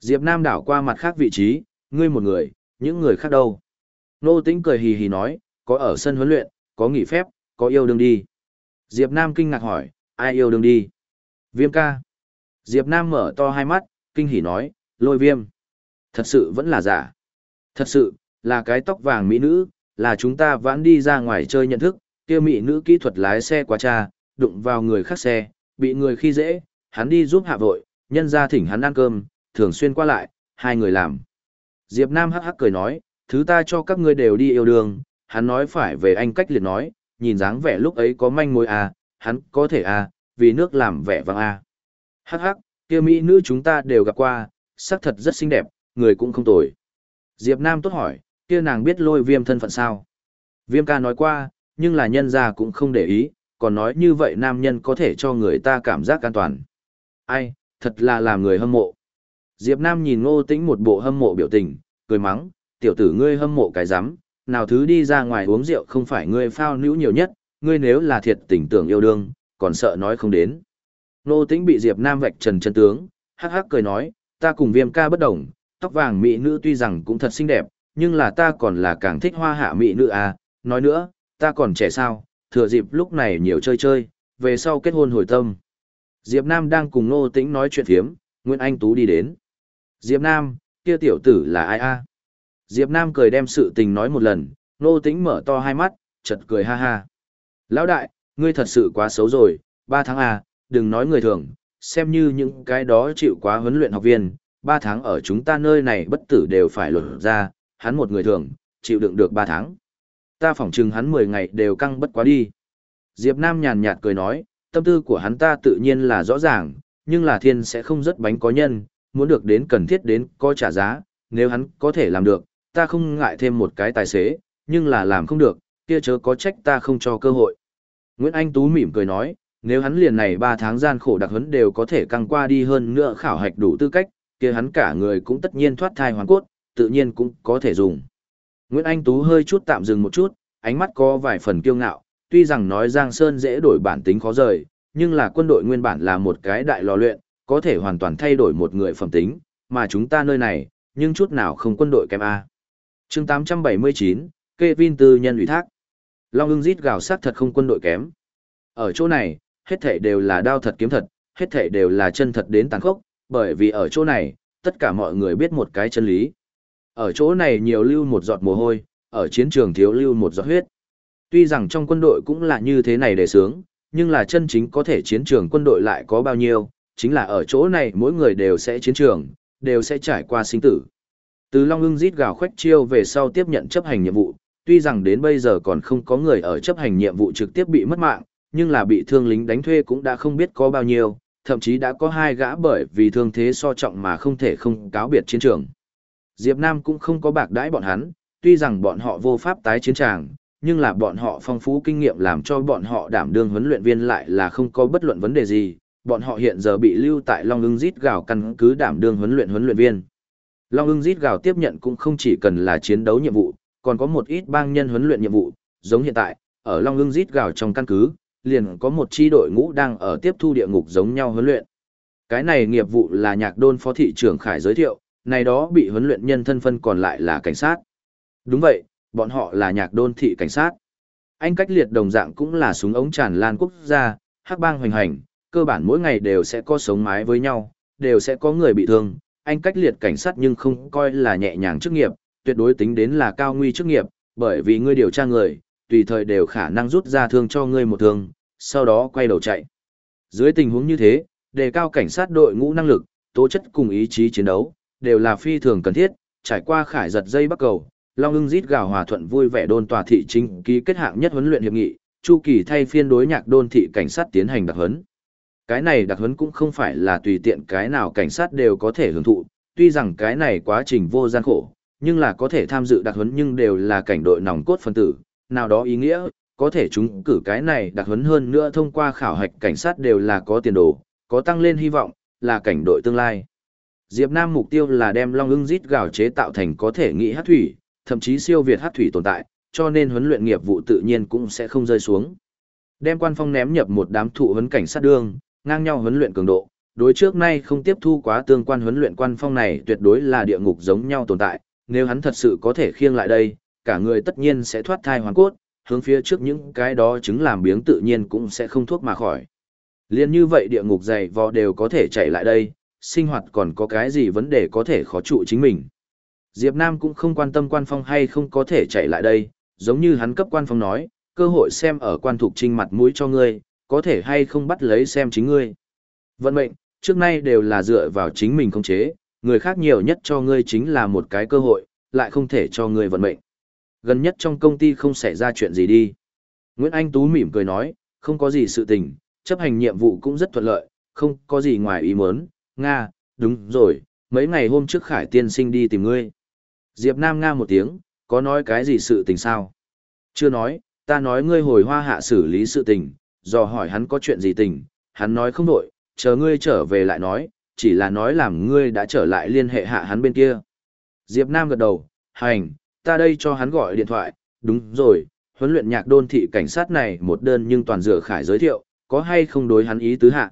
Diệp Nam đảo qua mặt khác vị trí, ngươi một người, những người khác đâu. Ngô tĩnh cười hì hì nói, có ở sân huấn luyện, có nghỉ phép, có yêu đương đi. Diệp Nam kinh ngạc hỏi, ai yêu đương đi? Viêm ca. Diệp Nam mở to hai mắt, kinh hỉ nói, lôi viêm. Thật sự vẫn là giả. Thật sự, là cái tóc vàng mỹ nữ, là chúng ta vãn đi ra ngoài chơi nhận thức, kia mỹ nữ kỹ thuật lái xe quá cha, đụng vào người khác xe, bị người khi dễ, hắn đi giúp hạ vội, nhân ra thỉnh hắn ăn cơm, thường xuyên qua lại, hai người làm. Diệp Nam hắc hắc cười nói, thứ ta cho các ngươi đều đi yêu đương, hắn nói phải về anh cách liệt nói, nhìn dáng vẻ lúc ấy có manh mối à, hắn có thể à, vì nước làm vẻ vang à. Hắc hắc, kia mỹ nữ chúng ta đều gặp qua, sắc thật rất xinh đẹp, người cũng không tồi. Diệp Nam tốt hỏi, kia nàng biết lôi viêm thân phận sao? Viêm ca nói qua, nhưng là nhân gia cũng không để ý, còn nói như vậy nam nhân có thể cho người ta cảm giác an toàn. Ai, thật là làm người hâm mộ. Diệp Nam nhìn ngô tĩnh một bộ hâm mộ biểu tình, cười mắng, tiểu tử ngươi hâm mộ cái rắm nào thứ đi ra ngoài uống rượu không phải ngươi phao nữ nhiều nhất, ngươi nếu là thiệt tình tưởng yêu đương, còn sợ nói không đến. Ngô tĩnh bị Diệp Nam vạch trần chân tướng, hắc hắc cười nói, ta cùng viêm ca bất đồng, tóc vàng mỹ nữ tuy rằng cũng thật xinh đẹp, nhưng là ta còn là càng thích hoa hạ mỹ nữ à, nói nữa, ta còn trẻ sao, thừa dịp lúc này nhiều chơi chơi, về sau kết hôn hồi tâm. Diệp Nam đang cùng Nô Tĩnh nói chuyện phiếm, Nguyễn Anh Tú đi đến. Diệp Nam, kia tiểu tử là ai a? Diệp Nam cười đem sự tình nói một lần, Nô Tĩnh mở to hai mắt, chợt cười ha ha. Lão đại, ngươi thật sự quá xấu rồi, ba tháng à đừng nói người thường, xem như những cái đó chịu quá huấn luyện học viên, ba tháng ở chúng ta nơi này bất tử đều phải lột ra, hắn một người thường, chịu đựng được ba tháng. Ta phỏng chừng hắn mười ngày đều căng bất quá đi. Diệp Nam nhàn nhạt cười nói, tâm tư của hắn ta tự nhiên là rõ ràng, nhưng là thiên sẽ không rất bánh có nhân, muốn được đến cần thiết đến có trả giá, nếu hắn có thể làm được, ta không ngại thêm một cái tài xế, nhưng là làm không được, kia chớ có trách ta không cho cơ hội. Nguyễn Anh Tú mỉm cười nói, nếu hắn liền này 3 tháng gian khổ đặc huấn đều có thể căng qua đi hơn nữa khảo hạch đủ tư cách, kia hắn cả người cũng tất nhiên thoát thai hoàn cốt, tự nhiên cũng có thể dùng. Nguyễn Anh Tú hơi chút tạm dừng một chút, ánh mắt có vài phần kiêu ngạo, tuy rằng nói Giang Sơn dễ đổi bản tính khó rời, nhưng là quân đội nguyên bản là một cái đại lò luyện, có thể hoàn toàn thay đổi một người phẩm tính, mà chúng ta nơi này, nhưng chút nào không quân đội kém A. chương 879, Kevin tư nhân ủy thác. Long ưng rít gào sát thật không quân đội kém. Ở chỗ này, hết thể đều là đao thật kiếm thật, hết thể đều là chân thật đến tàn khốc, bởi vì ở chỗ này, tất cả mọi người biết một cái chân lý. Ở chỗ này nhiều lưu một giọt mồ hôi, ở chiến trường thiếu lưu một giọt huyết. Tuy rằng trong quân đội cũng là như thế này để sướng, nhưng là chân chính có thể chiến trường quân đội lại có bao nhiêu, chính là ở chỗ này mỗi người đều sẽ chiến trường, đều sẽ trải qua sinh tử. Từ Long ưng rít gào khoách chiêu về sau tiếp nhận chấp hành nhiệm vụ, tuy rằng đến bây giờ còn không có người ở chấp hành nhiệm vụ trực tiếp bị mất mạng, nhưng là bị thương lính đánh thuê cũng đã không biết có bao nhiêu, thậm chí đã có hai gã bởi vì thương thế so trọng mà không thể không cáo biệt chiến trường. Diệp Nam cũng không có bạc đãi bọn hắn, tuy rằng bọn họ vô pháp tái chiến tràng, nhưng là bọn họ phong phú kinh nghiệm làm cho bọn họ đảm đương huấn luyện viên lại là không có bất luận vấn đề gì, bọn họ hiện giờ bị lưu tại Long ưng rít gào căn cứ đảm đương huấn luyện huấn luyện viên. Long ưng rít gào tiếp nhận cũng không chỉ cần là chiến đấu nhiệm vụ, còn có một ít bang nhân huấn luyện nhiệm vụ, giống hiện tại, ở Long ưng rít gào trong căn cứ, liền có một chi đội ngũ đang ở tiếp thu địa ngục giống nhau huấn luyện. Cái này nghiệp vụ là nhạc đôn phó thị trưởng Khải giới thiệu, này đó bị huấn luyện nhân thân phân còn lại là cảnh sát. Đúng vậy, bọn họ là nhạc đôn thị cảnh sát. Anh cách liệt đồng dạng cũng là súng ống tràn lan quốc gia, hắc bang hoành hành, cơ bản mỗi ngày đều sẽ có sống mái với nhau, đều sẽ có người bị thương. Anh cách liệt cảnh sát nhưng không coi là nhẹ nhàng chức nghiệp, tuyệt đối tính đến là cao nguy chức nghiệp, bởi vì ngươi điều tra người, tùy thời đều khả năng rút ra thương cho ngươi một thương, sau đó quay đầu chạy. Dưới tình huống như thế, đề cao cảnh sát đội ngũ năng lực, tố chất cùng ý chí chiến đấu, đều là phi thường cần thiết, trải qua khải giật dây bắt cầu, Long ưng rít gào hòa thuận vui vẻ đôn tòa thị chính ký kết hạng nhất huấn luyện hiệp nghị, Chu Kỳ thay phiên đối nhạc đôn thị cảnh sát tiến hành đặc huấn. Cái này đặc huấn cũng không phải là tùy tiện cái nào cảnh sát đều có thể hưởng thụ, tuy rằng cái này quá trình vô gian khổ, nhưng là có thể tham dự đặc huấn nhưng đều là cảnh đội nòng cốt phân tử, nào đó ý nghĩa, có thể chúng cử cái này đặc huấn hơn nữa thông qua khảo hạch cảnh sát đều là có tiền đồ, có tăng lên hy vọng, là cảnh đội tương lai. Diệp Nam mục tiêu là đem Long ưng Dít gào chế tạo thành có thể nghĩ hắc thủy, thậm chí siêu việt hắc thủy tồn tại, cho nên huấn luyện nghiệp vụ tự nhiên cũng sẽ không rơi xuống. Đem quan phong ném nhập một đám thụ huấn cảnh sát đương, ngang nhau huấn luyện cường độ, đối trước nay không tiếp thu quá tương quan huấn luyện quan phong này tuyệt đối là địa ngục giống nhau tồn tại, nếu hắn thật sự có thể khiêng lại đây, cả người tất nhiên sẽ thoát thai hoàn cốt, hướng phía trước những cái đó chứng làm biếng tự nhiên cũng sẽ không thuốc mà khỏi. Liên như vậy địa ngục dày vò đều có thể chạy lại đây, sinh hoạt còn có cái gì vấn đề có thể khó trụ chính mình. Diệp Nam cũng không quan tâm quan phong hay không có thể chạy lại đây, giống như hắn cấp quan phong nói, cơ hội xem ở quan thục trinh mặt mũi cho ngươi, có thể hay không bắt lấy xem chính ngươi. Vận mệnh, trước nay đều là dựa vào chính mình không chế, người khác nhiều nhất cho ngươi chính là một cái cơ hội, lại không thể cho ngươi vận mệnh. Gần nhất trong công ty không xảy ra chuyện gì đi. Nguyễn Anh Tú mỉm cười nói, không có gì sự tình, chấp hành nhiệm vụ cũng rất thuận lợi, không có gì ngoài ý muốn. Nga, đúng rồi, mấy ngày hôm trước Khải tiên sinh đi tìm ngươi. Diệp Nam Nga một tiếng, có nói cái gì sự tình sao? Chưa nói, ta nói ngươi hồi hoa hạ xử lý sự tình, dò hỏi hắn có chuyện gì tình, hắn nói không đổi, chờ ngươi trở về lại nói, chỉ là nói làm ngươi đã trở lại liên hệ hạ hắn bên kia. Diệp Nam gật đầu, hành, ta đây cho hắn gọi điện thoại, đúng rồi, huấn luyện nhạc đôn thị cảnh sát này một đơn nhưng toàn dựa khải giới thiệu, có hay không đối hắn ý tứ hạ.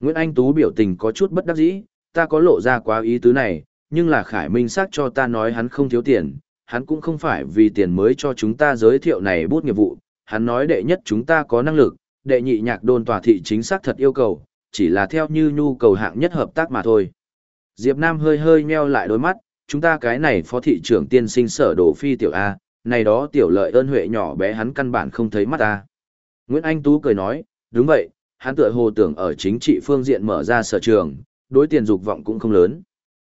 Nguyễn Anh Tú biểu tình có chút bất đắc dĩ, ta có lộ ra quá ý tứ này, nhưng là khải minh xác cho ta nói hắn không thiếu tiền, hắn cũng không phải vì tiền mới cho chúng ta giới thiệu này bút nghiệp vụ, hắn nói đệ nhất chúng ta có năng lực, đệ nhị nhạc đồn tòa thị chính xác thật yêu cầu, chỉ là theo như nhu cầu hạng nhất hợp tác mà thôi. Diệp Nam hơi hơi nheo lại đôi mắt, chúng ta cái này phó thị trưởng tiên sinh sở đồ phi tiểu A, này đó tiểu lợi ơn huệ nhỏ bé hắn căn bản không thấy mắt ta. Nguyễn Anh Tú cười nói, đúng vậy, hắn tựa hồ tưởng ở chính trị phương diện mở ra sở trường, đối tiền dục vọng cũng không lớn.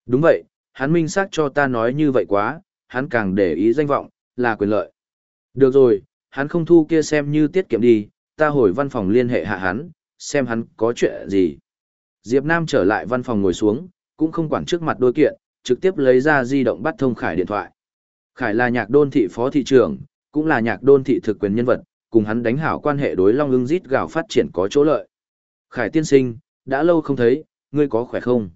Đúng vậy, hắn minh xác cho ta nói như vậy quá, hắn càng để ý danh vọng, là quyền lợi. Được rồi, hắn không thu kia xem như tiết kiệm đi, ta hồi văn phòng liên hệ hạ hắn, xem hắn có chuyện gì. Diệp Nam trở lại văn phòng ngồi xuống, cũng không quản trước mặt đôi kiện, trực tiếp lấy ra di động bắt thông khải điện thoại. Khải là nhạc đôn thị phó thị trưởng, cũng là nhạc đôn thị thực quyền nhân vật, cùng hắn đánh hảo quan hệ đối long ưng rít gạo phát triển có chỗ lợi. Khải tiên sinh, đã lâu không thấy, ngươi có khỏe không?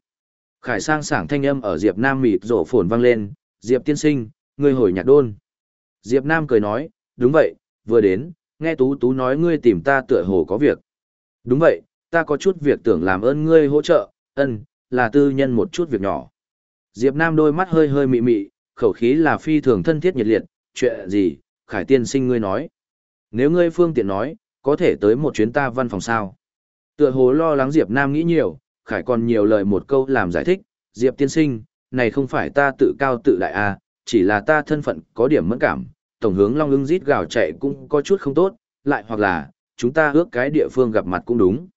Khải sang sảng thanh âm ở Diệp Nam mịt rổ phồn vang lên, Diệp tiên sinh, ngươi hồi nhạc đôn. Diệp Nam cười nói, đúng vậy, vừa đến, nghe Tú Tú nói ngươi tìm ta tựa hồ có việc. Đúng vậy, ta có chút việc tưởng làm ơn ngươi hỗ trợ, ân, là tư nhân một chút việc nhỏ. Diệp Nam đôi mắt hơi hơi mị mị, khẩu khí là phi thường thân thiết nhiệt liệt, chuyện gì, Khải tiên sinh ngươi nói. Nếu ngươi phương tiện nói, có thể tới một chuyến ta văn phòng sao. Tựa hồ lo lắng Diệp Nam nghĩ nhiều, Khải còn nhiều lời một câu làm giải thích, Diệp tiên sinh, này không phải ta tự cao tự đại à, chỉ là ta thân phận có điểm mẫn cảm, tổng hướng long ưng rít gào chạy cũng có chút không tốt, lại hoặc là, chúng ta ước cái địa phương gặp mặt cũng đúng.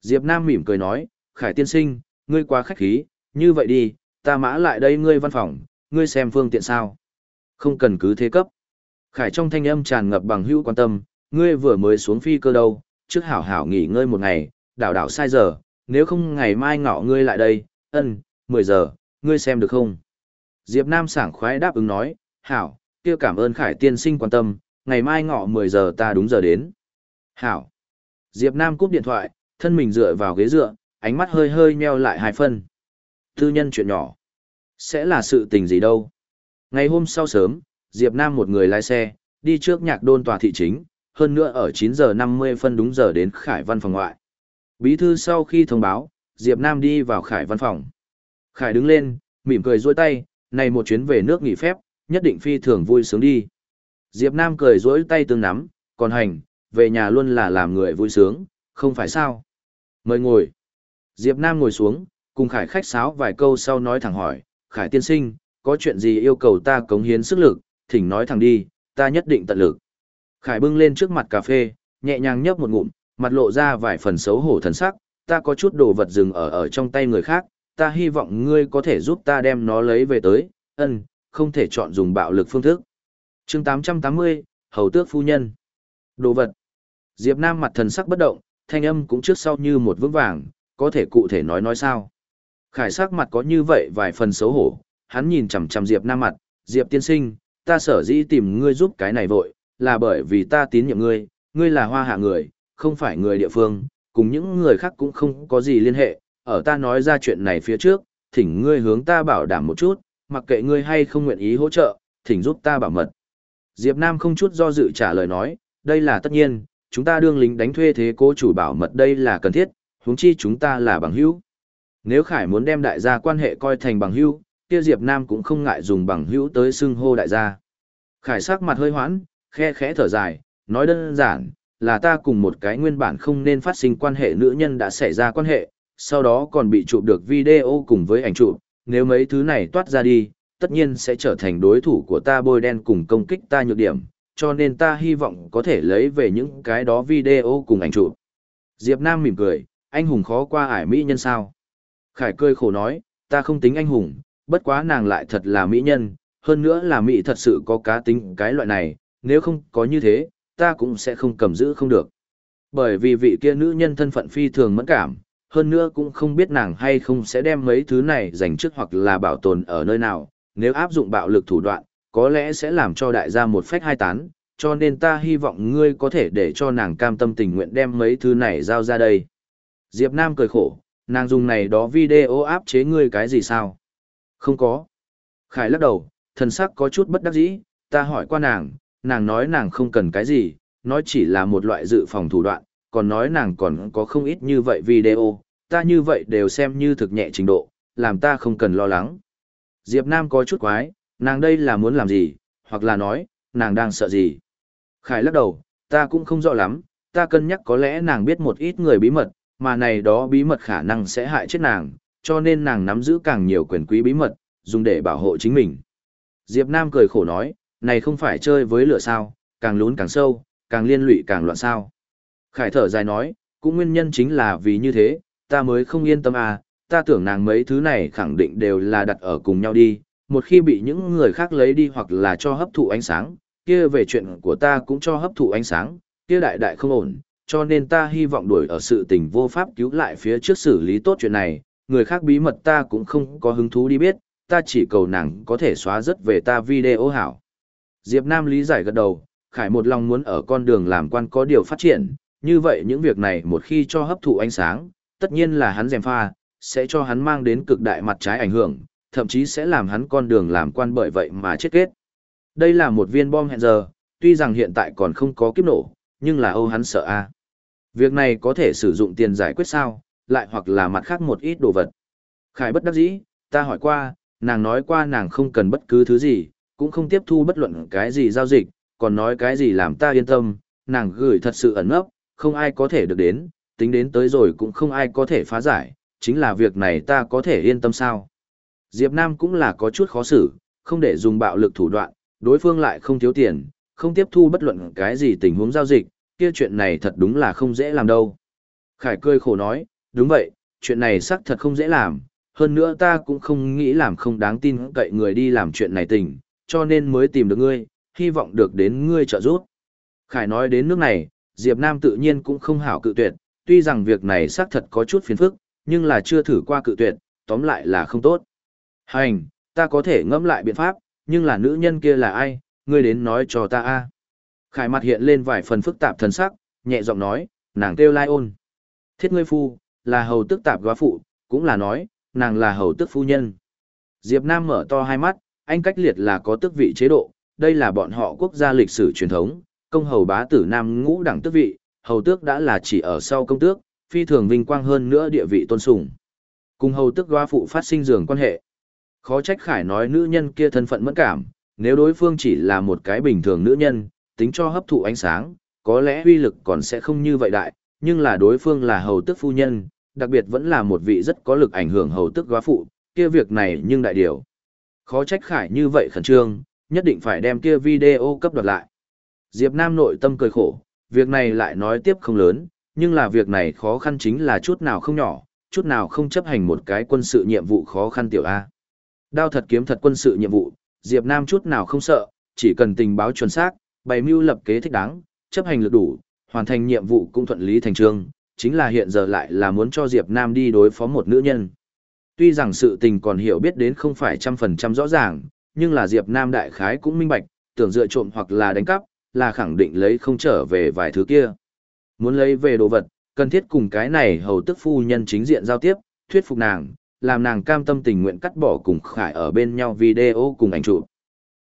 Diệp Nam mỉm cười nói, Khải tiên sinh, ngươi quá khách khí, như vậy đi, ta mã lại đây ngươi văn phòng, ngươi xem phương tiện sao. Không cần cứ thế cấp. Khải trong thanh âm tràn ngập bằng hữu quan tâm, ngươi vừa mới xuống phi cơ đâu, trước hảo hảo nghỉ ngơi một ngày, đảo đảo sai giờ, nếu không ngày mai ngọ ngươi lại đây, ân, 10 giờ, ngươi xem được không? Diệp Nam sảng khoái đáp ứng nói, hảo, kia cảm ơn Khải tiên sinh quan tâm, ngày mai ngọ 10 giờ ta đúng giờ đến. Hảo. Diệp Nam cúp điện thoại, thân mình dựa vào ghế dựa, ánh mắt hơi hơi nheo lại hai phân. Tư nhân chuyện nhỏ. Sẽ là sự tình gì đâu. Ngày hôm sau sớm, Diệp Nam một người lái xe, đi trước nhạc đôn tòa thị chính, hơn nữa ở 9 giờ 50 phân đúng giờ đến Khải văn phòng ngoại. Bí thư sau khi thông báo, Diệp Nam đi vào Khải văn phòng. Khải đứng lên, mỉm cười duỗi tay, này một chuyến về nước nghỉ phép, nhất định phi thường vui sướng đi. Diệp Nam cười duỗi tay tương nắm, còn hành, về nhà luôn là làm người vui sướng, không phải sao. Mời ngồi. Diệp Nam ngồi xuống, cùng Khải khách sáo vài câu sau nói thẳng hỏi, Khải tiên sinh, có chuyện gì yêu cầu ta cống hiến sức lực, thỉnh nói thẳng đi, ta nhất định tận lực. Khải bưng lên trước mặt cà phê, nhẹ nhàng nhấp một ngụm, mặt lộ ra vài phần xấu hổ thần sắc, ta có chút đồ vật dừng ở ở trong tay người khác, ta hy vọng ngươi có thể giúp ta đem nó lấy về tới, ân, không thể chọn dùng bạo lực phương thức. chương 880, Hầu Tước Phu Nhân. Đồ vật. Diệp Nam mặt thần sắc bất động, thanh âm cũng trước sau như một vững vàng, có thể cụ thể nói nói sao. Khải sắc mặt có như vậy vài phần xấu hổ, hắn nhìn chằm chằm Diệp Nam mặt, Diệp tiên sinh, ta sở dĩ tìm ngươi giúp cái này vội, là bởi vì ta tín nhiệm ngươi, ngươi là hoa hạ người, không phải người địa phương, cùng những người khác cũng không có gì liên hệ, ở ta nói ra chuyện này phía trước, thỉnh ngươi hướng ta bảo đảm một chút, mặc kệ ngươi hay không nguyện ý hỗ trợ, thỉnh giúp ta bảo mật. Diệp Nam không chút do dự trả lời nói, đây là tất nhiên, chúng ta đương lính đánh thuê thế cố chủ bảo mật đây là cần thiết, huống chi chúng ta là bằng hữu. Nếu Khải muốn đem đại gia quan hệ coi thành bằng hữu, kia Diệp Nam cũng không ngại dùng bằng hữu tới xưng hô đại gia. Khải sắc mặt hơi hoãn, khe khẽ thở dài, nói đơn giản, là ta cùng một cái nguyên bản không nên phát sinh quan hệ nữ nhân đã xảy ra quan hệ, sau đó còn bị chụp được video cùng với ảnh chụp, nếu mấy thứ này toát ra đi, tất nhiên sẽ trở thành đối thủ của ta bôi đen cùng công kích ta nhược điểm, cho nên ta hy vọng có thể lấy về những cái đó video cùng ảnh chụp. Diệp Nam mỉm cười, anh hùng khó qua ải mỹ nhân sao. Khải cười khổ nói, ta không tính anh hùng, bất quá nàng lại thật là mỹ nhân, hơn nữa là mỹ thật sự có cá tính cái loại này, nếu không có như thế, ta cũng sẽ không cầm giữ không được. Bởi vì vị kia nữ nhân thân phận phi thường mẫn cảm, hơn nữa cũng không biết nàng hay không sẽ đem mấy thứ này dành trước hoặc là bảo tồn ở nơi nào, nếu áp dụng bạo lực thủ đoạn, có lẽ sẽ làm cho đại gia một phách hai tán, cho nên ta hy vọng ngươi có thể để cho nàng cam tâm tình nguyện đem mấy thứ này giao ra đây. Diệp Nam cười khổ, nàng dùng này đó video áp chế ngươi cái gì sao? Không có. Khải lắc đầu, thần sắc có chút bất đắc dĩ, ta hỏi qua nàng, nàng nói nàng không cần cái gì, nói chỉ là một loại dự phòng thủ đoạn, còn nói nàng còn có không ít như vậy video, ta như vậy đều xem như thực nhẹ trình độ, làm ta không cần lo lắng. Diệp Nam có chút quái, nàng đây là muốn làm gì, hoặc là nói, nàng đang sợ gì. Khải lắc đầu, ta cũng không rõ lắm, ta cân nhắc có lẽ nàng biết một ít người bí mật, mà này đó bí mật khả năng sẽ hại chết nàng, cho nên nàng nắm giữ càng nhiều quyền quý bí mật, dùng để bảo hộ chính mình. Diệp Nam cười khổ nói, này không phải chơi với lửa sao, càng lún càng sâu, càng liên lụy càng loạn sao. Khải thở dài nói, cũng nguyên nhân chính là vì như thế, ta mới không yên tâm à, ta tưởng nàng mấy thứ này khẳng định đều là đặt ở cùng nhau đi, một khi bị những người khác lấy đi hoặc là cho hấp thụ ánh sáng, kia về chuyện của ta cũng cho hấp thụ ánh sáng, kia đại đại không ổn, cho nên ta hy vọng đuổi ở sự tình vô pháp cứu lại phía trước xử lý tốt chuyện này, người khác bí mật ta cũng không có hứng thú đi biết, ta chỉ cầu nàng có thể xóa rất về ta video hảo. Diệp Nam lý giải gật đầu, Khải một lòng muốn ở con đường làm quan có điều phát triển, như vậy những việc này một khi cho hấp thụ ánh sáng, tất nhiên là hắn dèm pha, sẽ cho hắn mang đến cực đại mặt trái ảnh hưởng, thậm chí sẽ làm hắn con đường làm quan bởi vậy mà chết kết. Đây là một viên bom hẹn giờ, tuy rằng hiện tại còn không có kiếp nổ, nhưng là Âu hắn sợ a. Việc này có thể sử dụng tiền giải quyết sao, lại hoặc là mặt khác một ít đồ vật. Khải bất đắc dĩ, ta hỏi qua, nàng nói qua nàng không cần bất cứ thứ gì, cũng không tiếp thu bất luận cái gì giao dịch, còn nói cái gì làm ta yên tâm, nàng gửi thật sự ẩn nấp, không ai có thể được đến, tính đến tới rồi cũng không ai có thể phá giải, chính là việc này ta có thể yên tâm sao. Diệp Nam cũng là có chút khó xử, không để dùng bạo lực thủ đoạn, đối phương lại không thiếu tiền, không tiếp thu bất luận cái gì tình huống giao dịch, kia chuyện này thật đúng là không dễ làm đâu. Khải cười khổ nói, đúng vậy, chuyện này xác thật không dễ làm, hơn nữa ta cũng không nghĩ làm không đáng tin cậy người đi làm chuyện này tình, cho nên mới tìm được ngươi, hy vọng được đến ngươi trợ giúp. Khải nói đến nước này, Diệp Nam tự nhiên cũng không hảo cự tuyệt, tuy rằng việc này xác thật có chút phiền phức, nhưng là chưa thử qua cự tuyệt, tóm lại là không tốt. Hành, ta có thể ngẫm lại biện pháp, nhưng là nữ nhân kia là ai, ngươi đến nói cho ta a. Khải mặt hiện lên vài phần phức tạp thần sắc, nhẹ giọng nói, nàng kêu lai ôn. Thiết ngươi phu, là hầu tức tạp góa phụ, cũng là nói, nàng là hầu tức phu nhân. Diệp Nam mở to hai mắt, anh cách liệt là có tước vị chế độ, đây là bọn họ quốc gia lịch sử truyền thống, công hầu bá tử Nam ngũ đẳng tước vị, hầu tước đã là chỉ ở sau công tước, phi thường vinh quang hơn nữa địa vị tôn sùng. Cùng hầu tước góa phụ phát sinh dường quan hệ. Khó trách Khải nói nữ nhân kia thân phận mẫn cảm, nếu đối phương chỉ là một cái bình thường nữ nhân, tính cho hấp thụ ánh sáng, có lẽ uy lực còn sẽ không như vậy đại, nhưng là đối phương là hầu tước phu nhân, đặc biệt vẫn là một vị rất có lực ảnh hưởng hầu tức góa phụ, kia việc này nhưng đại điều. Khó trách Khải như vậy khẩn trương, nhất định phải đem kia video cấp đoạt lại. Diệp Nam nội tâm cười khổ, việc này lại nói tiếp không lớn, nhưng là việc này khó khăn chính là chút nào không nhỏ, chút nào không chấp hành một cái quân sự nhiệm vụ khó khăn tiểu A. Đao thật kiếm thật quân sự nhiệm vụ, Diệp Nam chút nào không sợ, chỉ cần tình báo chuẩn xác, bày mưu lập kế thích đáng, chấp hành lực đủ, hoàn thành nhiệm vụ cũng thuận lý thành trương, chính là hiện giờ lại là muốn cho Diệp Nam đi đối phó một nữ nhân. Tuy rằng sự tình còn hiểu biết đến không phải trăm phần trăm rõ ràng, nhưng là Diệp Nam đại khái cũng minh bạch, tưởng dựa trộm hoặc là đánh cắp, là khẳng định lấy không trở về vài thứ kia. Muốn lấy về đồ vật, cần thiết cùng cái này hầu tức phu nhân chính diện giao tiếp, thuyết phục nàng, làm nàng cam tâm tình nguyện cắt bỏ cùng khải ở bên nhau video cùng ảnh chụp.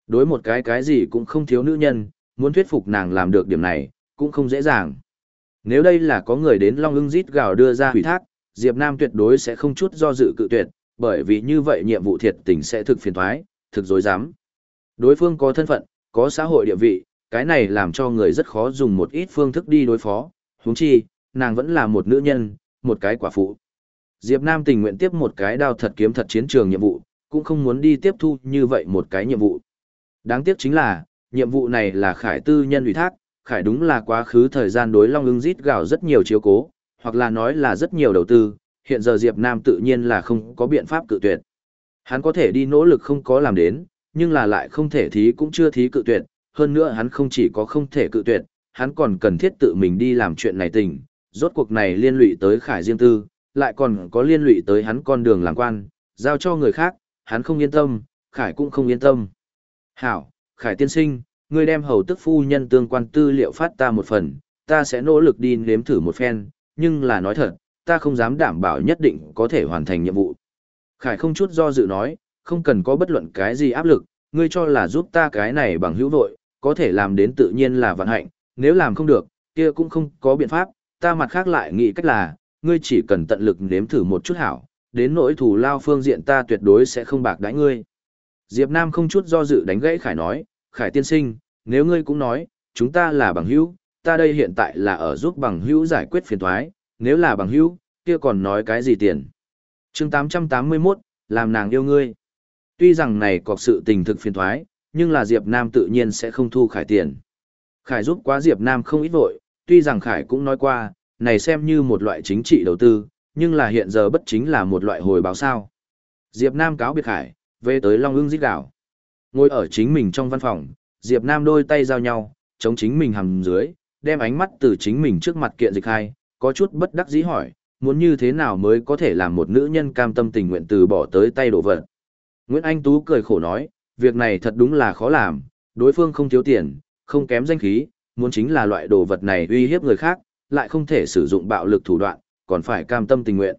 Đối một cái cái gì cũng không thiếu nữ nhân, muốn thuyết phục nàng làm được điểm này, cũng không dễ dàng. Nếu đây là có người đến Long ưng rít gào đưa ra hủy thác, Diệp Nam tuyệt đối sẽ không chút do dự cự tuyệt, bởi vì như vậy nhiệm vụ thiệt tình sẽ thực phiền thoái, thực dối dám. Đối phương có thân phận, có xã hội địa vị, cái này làm cho người rất khó dùng một ít phương thức đi đối phó, huống chi, nàng vẫn là một nữ nhân, một cái quả phụ. Diệp Nam tình nguyện tiếp một cái đao thật kiếm thật chiến trường nhiệm vụ, cũng không muốn đi tiếp thu như vậy một cái nhiệm vụ. Đáng tiếc chính là, nhiệm vụ này là khải tư nhân ủy thác, khải đúng là quá khứ thời gian đối long ưng rít gào rất nhiều chiếu cố, hoặc là nói là rất nhiều đầu tư, hiện giờ Diệp Nam tự nhiên là không có biện pháp cự tuyệt. Hắn có thể đi nỗ lực không có làm đến, nhưng là lại không thể thí cũng chưa thí cự tuyệt, hơn nữa hắn không chỉ có không thể cự tuyệt, hắn còn cần thiết tự mình đi làm chuyện này tình, rốt cuộc này liên lụy tới khải riêng tư, lại còn có liên lụy tới hắn con đường làm quan, giao cho người khác, hắn không yên tâm, khải cũng không yên tâm. Hảo, khải tiên sinh, ngươi đem hầu tức phu nhân tương quan tư liệu phát ta một phần, ta sẽ nỗ lực đi nếm thử một phen, nhưng là nói thật, ta không dám đảm bảo nhất định có thể hoàn thành nhiệm vụ. Khải không chút do dự nói, không cần có bất luận cái gì áp lực, ngươi cho là giúp ta cái này bằng hữu vội, có thể làm đến tự nhiên là vận hạnh, nếu làm không được, kia cũng không có biện pháp, ta mặt khác lại nghĩ cách là, ngươi chỉ cần tận lực nếm thử một chút hảo, đến nỗi thủ lao phương diện ta tuyệt đối sẽ không bạc đãi ngươi. Diệp Nam không chút do dự đánh gãy Khải nói, Khải tiên sinh, nếu ngươi cũng nói, chúng ta là bằng hữu, ta đây hiện tại là ở giúp bằng hữu giải quyết phiền toái, nếu là bằng hữu, kia còn nói cái gì tiền. chương 881, làm nàng yêu ngươi. Tuy rằng này có sự tình thực phiền thoái, nhưng là Diệp Nam tự nhiên sẽ không thu Khải tiền. Khải giúp quá Diệp Nam không ít vội, tuy rằng Khải cũng nói qua, này xem như một loại chính trị đầu tư, nhưng là hiện giờ bất chính là một loại hồi báo sao. Diệp Nam cáo biệt Khải, về tới Long ưng giết đảo. Ngồi ở chính mình trong văn phòng, Diệp Nam đôi tay giao nhau, chống chính mình hầm dưới, đem ánh mắt từ chính mình trước mặt kiện dịch hai, có chút bất đắc dĩ hỏi, muốn như thế nào mới có thể làm một nữ nhân cam tâm tình nguyện từ bỏ tới tay đổ vật. Nguyễn Anh Tú cười khổ nói, việc này thật đúng là khó làm, đối phương không thiếu tiền, không kém danh khí, muốn chính là loại đồ vật này uy hiếp người khác, lại không thể sử dụng bạo lực thủ đoạn, còn phải cam tâm tình nguyện.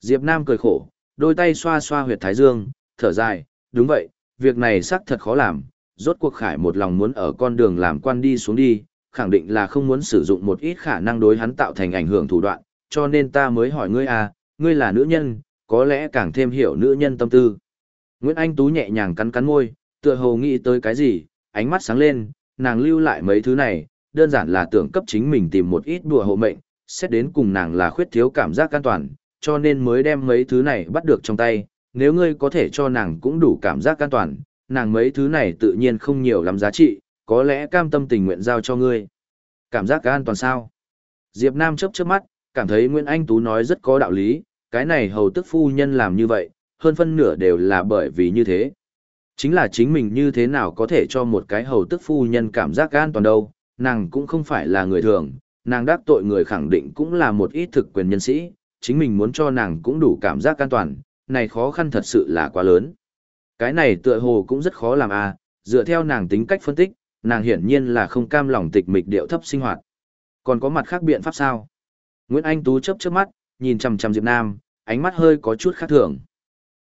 Diệp Nam cười khổ, đôi tay xoa xoa huyệt thái dương, thở dài, đúng vậy, việc này xác thật khó làm, rốt cuộc khải một lòng muốn ở con đường làm quan đi xuống đi, khẳng định là không muốn sử dụng một ít khả năng đối hắn tạo thành ảnh hưởng thủ đoạn, cho nên ta mới hỏi ngươi à, ngươi là nữ nhân, có lẽ càng thêm hiểu nữ nhân tâm tư. Nguyễn Anh Tú nhẹ nhàng cắn cắn môi, tựa hồ nghĩ tới cái gì, ánh mắt sáng lên, nàng lưu lại mấy thứ này, đơn giản là tưởng cấp chính mình tìm một ít đùa hộ mệnh, xét đến cùng nàng là khuyết thiếu cảm giác an toàn, cho nên mới đem mấy thứ này bắt được trong tay, nếu ngươi có thể cho nàng cũng đủ cảm giác an toàn, nàng mấy thứ này tự nhiên không nhiều lắm giá trị, có lẽ cam tâm tình nguyện giao cho ngươi. Cảm giác an toàn sao? Diệp Nam chớp chớp mắt, cảm thấy Nguyễn Anh Tú nói rất có đạo lý, cái này hầu tức phu nhân làm như vậy, hơn phân nửa đều là bởi vì như thế. Chính là chính mình như thế nào có thể cho một cái hầu tức phu nhân cảm giác an toàn đâu, nàng cũng không phải là người thường, nàng đắc tội người khẳng định cũng là một ít thực quyền nhân sĩ, chính mình muốn cho nàng cũng đủ cảm giác an toàn, này khó khăn thật sự là quá lớn. Cái này tựa hồ cũng rất khó làm à, dựa theo nàng tính cách phân tích, nàng hiển nhiên là không cam lòng tịch mịch điệu thấp sinh hoạt. Còn có mặt khác biện pháp sao? Nguyễn Anh Tú chấp chớp mắt, nhìn chằm chằm Diệp Nam, ánh mắt hơi có chút khác thường.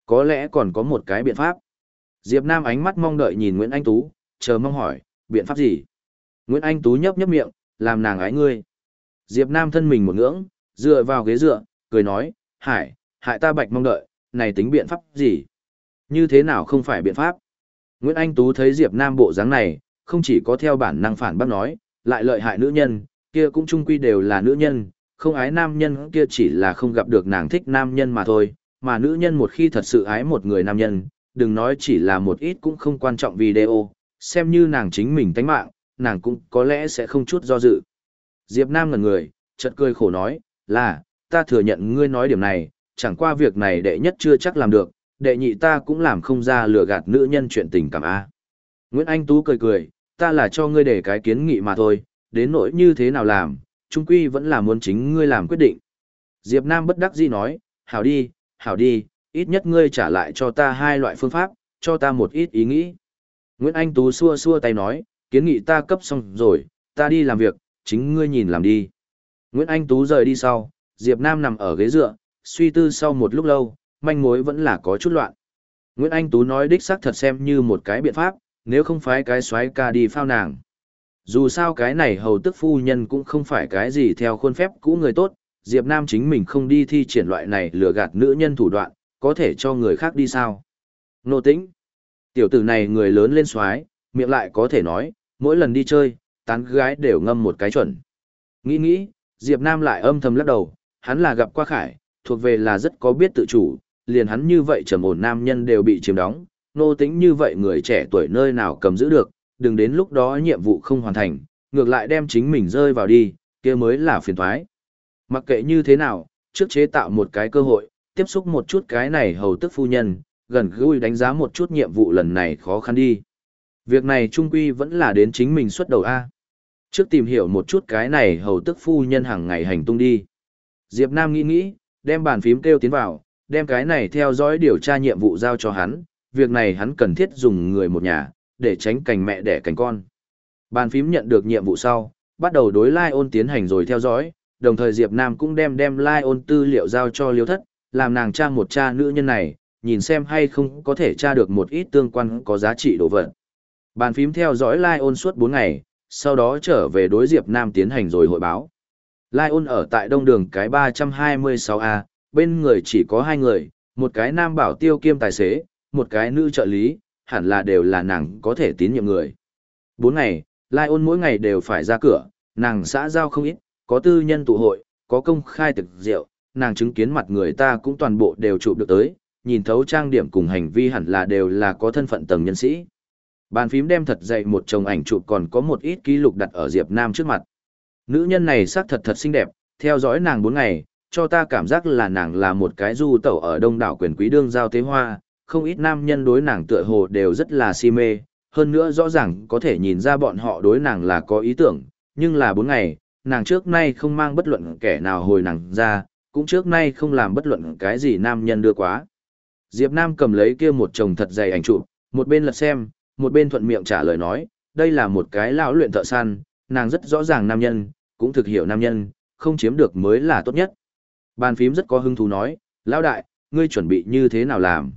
Có lẽ còn có một cái biện pháp. Diệp Nam ánh mắt mong đợi nhìn Nguyễn Anh Tú, chờ mong hỏi, biện pháp gì? Nguyễn Anh Tú nhấp nhấp miệng, làm nàng ái ngươi. Diệp Nam thân mình một ngưỡng, dựa vào ghế dựa, cười nói, hải, hại ta bạch mong đợi, này tính biện pháp gì? Như thế nào không phải biện pháp? Nguyễn Anh Tú thấy Diệp Nam bộ dáng này, không chỉ có theo bản năng phản bác nói, lại lợi hại nữ nhân, kia cũng chung quy đều là nữ nhân, không ái nam nhân kia chỉ là không gặp được nàng thích nam nhân mà thôi, mà nữ nhân một khi thật sự ái một người nam nhân, đừng nói chỉ là một ít cũng không quan trọng video, xem như nàng chính mình tánh mạng, nàng cũng có lẽ sẽ không chút do dự. Diệp Nam ngẩn người, chợt cười khổ nói, là, ta thừa nhận ngươi nói điểm này, chẳng qua việc này đệ nhất chưa chắc làm được, đệ nhị ta cũng làm không ra lừa gạt nữ nhân chuyện tình cảm a. Nguyễn Anh Tú cười cười, ta là cho ngươi để cái kiến nghị mà thôi, đến nỗi như thế nào làm, trung quy vẫn là muốn chính ngươi làm quyết định. Diệp Nam bất đắc dĩ nói, hảo đi, hảo đi, ít nhất ngươi trả lại cho ta hai loại phương pháp, cho ta một ít ý nghĩ. Nguyễn Anh Tú xua xua tay nói, kiến nghị ta cấp xong rồi, ta đi làm việc, chính ngươi nhìn làm đi. Nguyễn Anh Tú rời đi sau, Diệp Nam nằm ở ghế dựa, suy tư sau một lúc lâu, manh mối vẫn là có chút loạn. Nguyễn Anh Tú nói đích xác thật xem như một cái biện pháp, nếu không phải cái xoáy ca đi phao nàng. Dù sao cái này hầu tức phu nhân cũng không phải cái gì theo khuôn phép cũ người tốt, Diệp Nam chính mình không đi thi triển loại này lừa gạt nữ nhân thủ đoạn, có thể cho người khác đi sao. Nô tĩnh. Tiểu tử này người lớn lên xoái, miệng lại có thể nói, mỗi lần đi chơi, tán gái đều ngâm một cái chuẩn. Nghĩ nghĩ, Diệp Nam lại âm thầm lắc đầu, hắn là gặp qua khải, thuộc về là rất có biết tự chủ, liền hắn như vậy trầm ổn nam nhân đều bị chiếm đóng, nô tính như vậy người trẻ tuổi nơi nào cầm giữ được, đừng đến lúc đó nhiệm vụ không hoàn thành, ngược lại đem chính mình rơi vào đi, kia mới là phiền toái. Mặc kệ như thế nào, trước chế tạo một cái cơ hội, tiếp xúc một chút cái này hầu tức phu nhân, gần gũi đánh giá một chút nhiệm vụ lần này khó khăn đi. Việc này trung quy vẫn là đến chính mình xuất đầu A. Trước tìm hiểu một chút cái này hầu tức phu nhân hàng ngày hành tung đi. Diệp Nam nghĩ nghĩ, đem bàn phím kêu tiến vào, đem cái này theo dõi điều tra nhiệm vụ giao cho hắn, việc này hắn cần thiết dùng người một nhà, để tránh cành mẹ đẻ cành con. Bàn phím nhận được nhiệm vụ sau, bắt đầu đối Lai ôn tiến hành rồi theo dõi, đồng thời Diệp Nam cũng đem đem Lai ôn tư liệu giao cho liêu thất, làm nàng tra một cha nữ nhân này, nhìn xem hay không có thể tra được một ít tương quan có giá trị đồ vật. Bàn phím theo dõi Lai ôn suốt 4 ngày, sau đó trở về đối Diệp Nam tiến hành rồi hội báo. Lai ôn ở tại đông đường cái 326A, bên người chỉ có hai người, một cái nam bảo tiêu kiêm tài xế, một cái nữ trợ lý, hẳn là đều là nàng có thể tín nhiệm người. Bốn ngày, Lai ôn mỗi ngày đều phải ra cửa, nàng xã giao không ít, có tư nhân tụ hội, có công khai thực rượu, nàng chứng kiến mặt người ta cũng toàn bộ đều chụp được tới, nhìn thấu trang điểm cùng hành vi hẳn là đều là có thân phận tầng nhân sĩ. Bàn phím đem thật dậy một chồng ảnh chụp còn có một ít ký lục đặt ở Diệp Nam trước mặt. Nữ nhân này sắc thật thật xinh đẹp, theo dõi nàng 4 ngày, cho ta cảm giác là nàng là một cái du tẩu ở đông đảo quyền quý đương giao tế hoa, không ít nam nhân đối nàng tựa hồ đều rất là si mê, hơn nữa rõ ràng có thể nhìn ra bọn họ đối nàng là có ý tưởng, nhưng là bốn ngày, nàng trước nay không mang bất luận kẻ nào hồi nàng ra, cũng trước nay không làm bất luận cái gì nam nhân đưa quá. Diệp Nam cầm lấy kia một chồng thật dày ảnh chụp, một bên lật xem, một bên thuận miệng trả lời nói, đây là một cái lão luyện thợ săn, nàng rất rõ ràng nam nhân, cũng thực hiểu nam nhân, không chiếm được mới là tốt nhất. Bàn phím rất có hứng thú nói, lão đại, ngươi chuẩn bị như thế nào làm?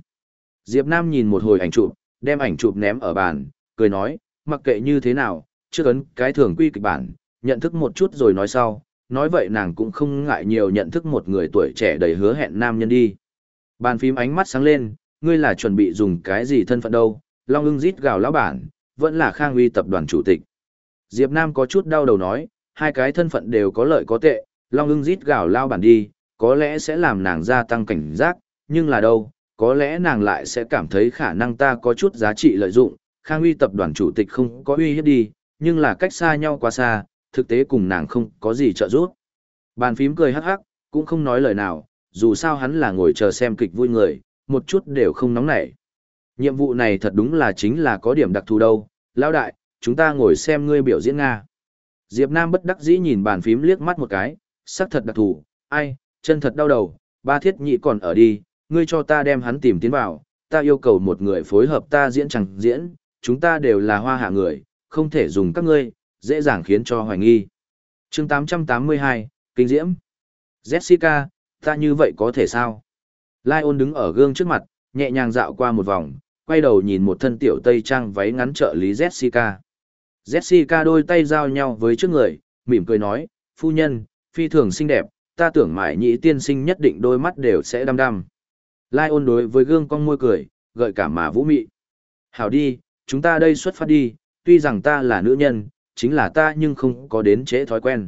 Diệp Nam nhìn một hồi ảnh chụp, đem ảnh chụp ném ở bàn, cười nói, mặc kệ như thế nào, chưa ấn cái thường quy kịch bản, nhận thức một chút rồi nói sau, nói vậy nàng cũng không ngại nhiều nhận thức một người tuổi trẻ đầy hứa hẹn nam nhân đi. Bàn phím ánh mắt sáng lên, ngươi là chuẩn bị dùng cái gì thân phận đâu, Long ưng rít gào lão bản, vẫn là Khang Uy tập đoàn chủ tịch. Diệp Nam có chút đau đầu nói, hai cái thân phận đều có lợi có tệ, Long ưng rít gào lao bản đi, có lẽ sẽ làm nàng gia tăng cảnh giác, nhưng là đâu, có lẽ nàng lại sẽ cảm thấy khả năng ta có chút giá trị lợi dụng, Khang Uy tập đoàn chủ tịch không có uy hiếp đi, nhưng là cách xa nhau quá xa, thực tế cùng nàng không có gì trợ giúp. Bàn phím cười hắc hắc, cũng không nói lời nào, dù sao hắn là ngồi chờ xem kịch vui người, một chút đều không nóng nảy. Nhiệm vụ này thật đúng là chính là có điểm đặc thù đâu, lão đại, chúng ta ngồi xem ngươi biểu diễn Nga. Diệp Nam bất đắc dĩ nhìn bàn phím liếc mắt một cái, sắc thật đặc thù, ai, chân thật đau đầu, ba thiết nhị còn ở đi, ngươi cho ta đem hắn tìm tiến vào, ta yêu cầu một người phối hợp ta diễn chẳng diễn, chúng ta đều là hoa hạ người, không thể dùng các ngươi, dễ dàng khiến cho hoài nghi. chương 882, Kinh Diễm. Jessica, ta như vậy có thể sao? Lion đứng ở gương trước mặt, nhẹ nhàng dạo qua một vòng, quay đầu nhìn một thân tiểu tây trang váy ngắn trợ lý Jessica. Jessica đôi tay giao nhau với trước người, mỉm cười nói, phu nhân, phi thường xinh đẹp, ta tưởng mải nhị tiên sinh nhất định đôi mắt đều sẽ đăm đăm. lai ôn đối với gương con môi cười, gợi cả mà vũ mị. Hảo đi, chúng ta đây xuất phát đi, tuy rằng ta là nữ nhân, chính là ta nhưng không có đến trễ thói quen.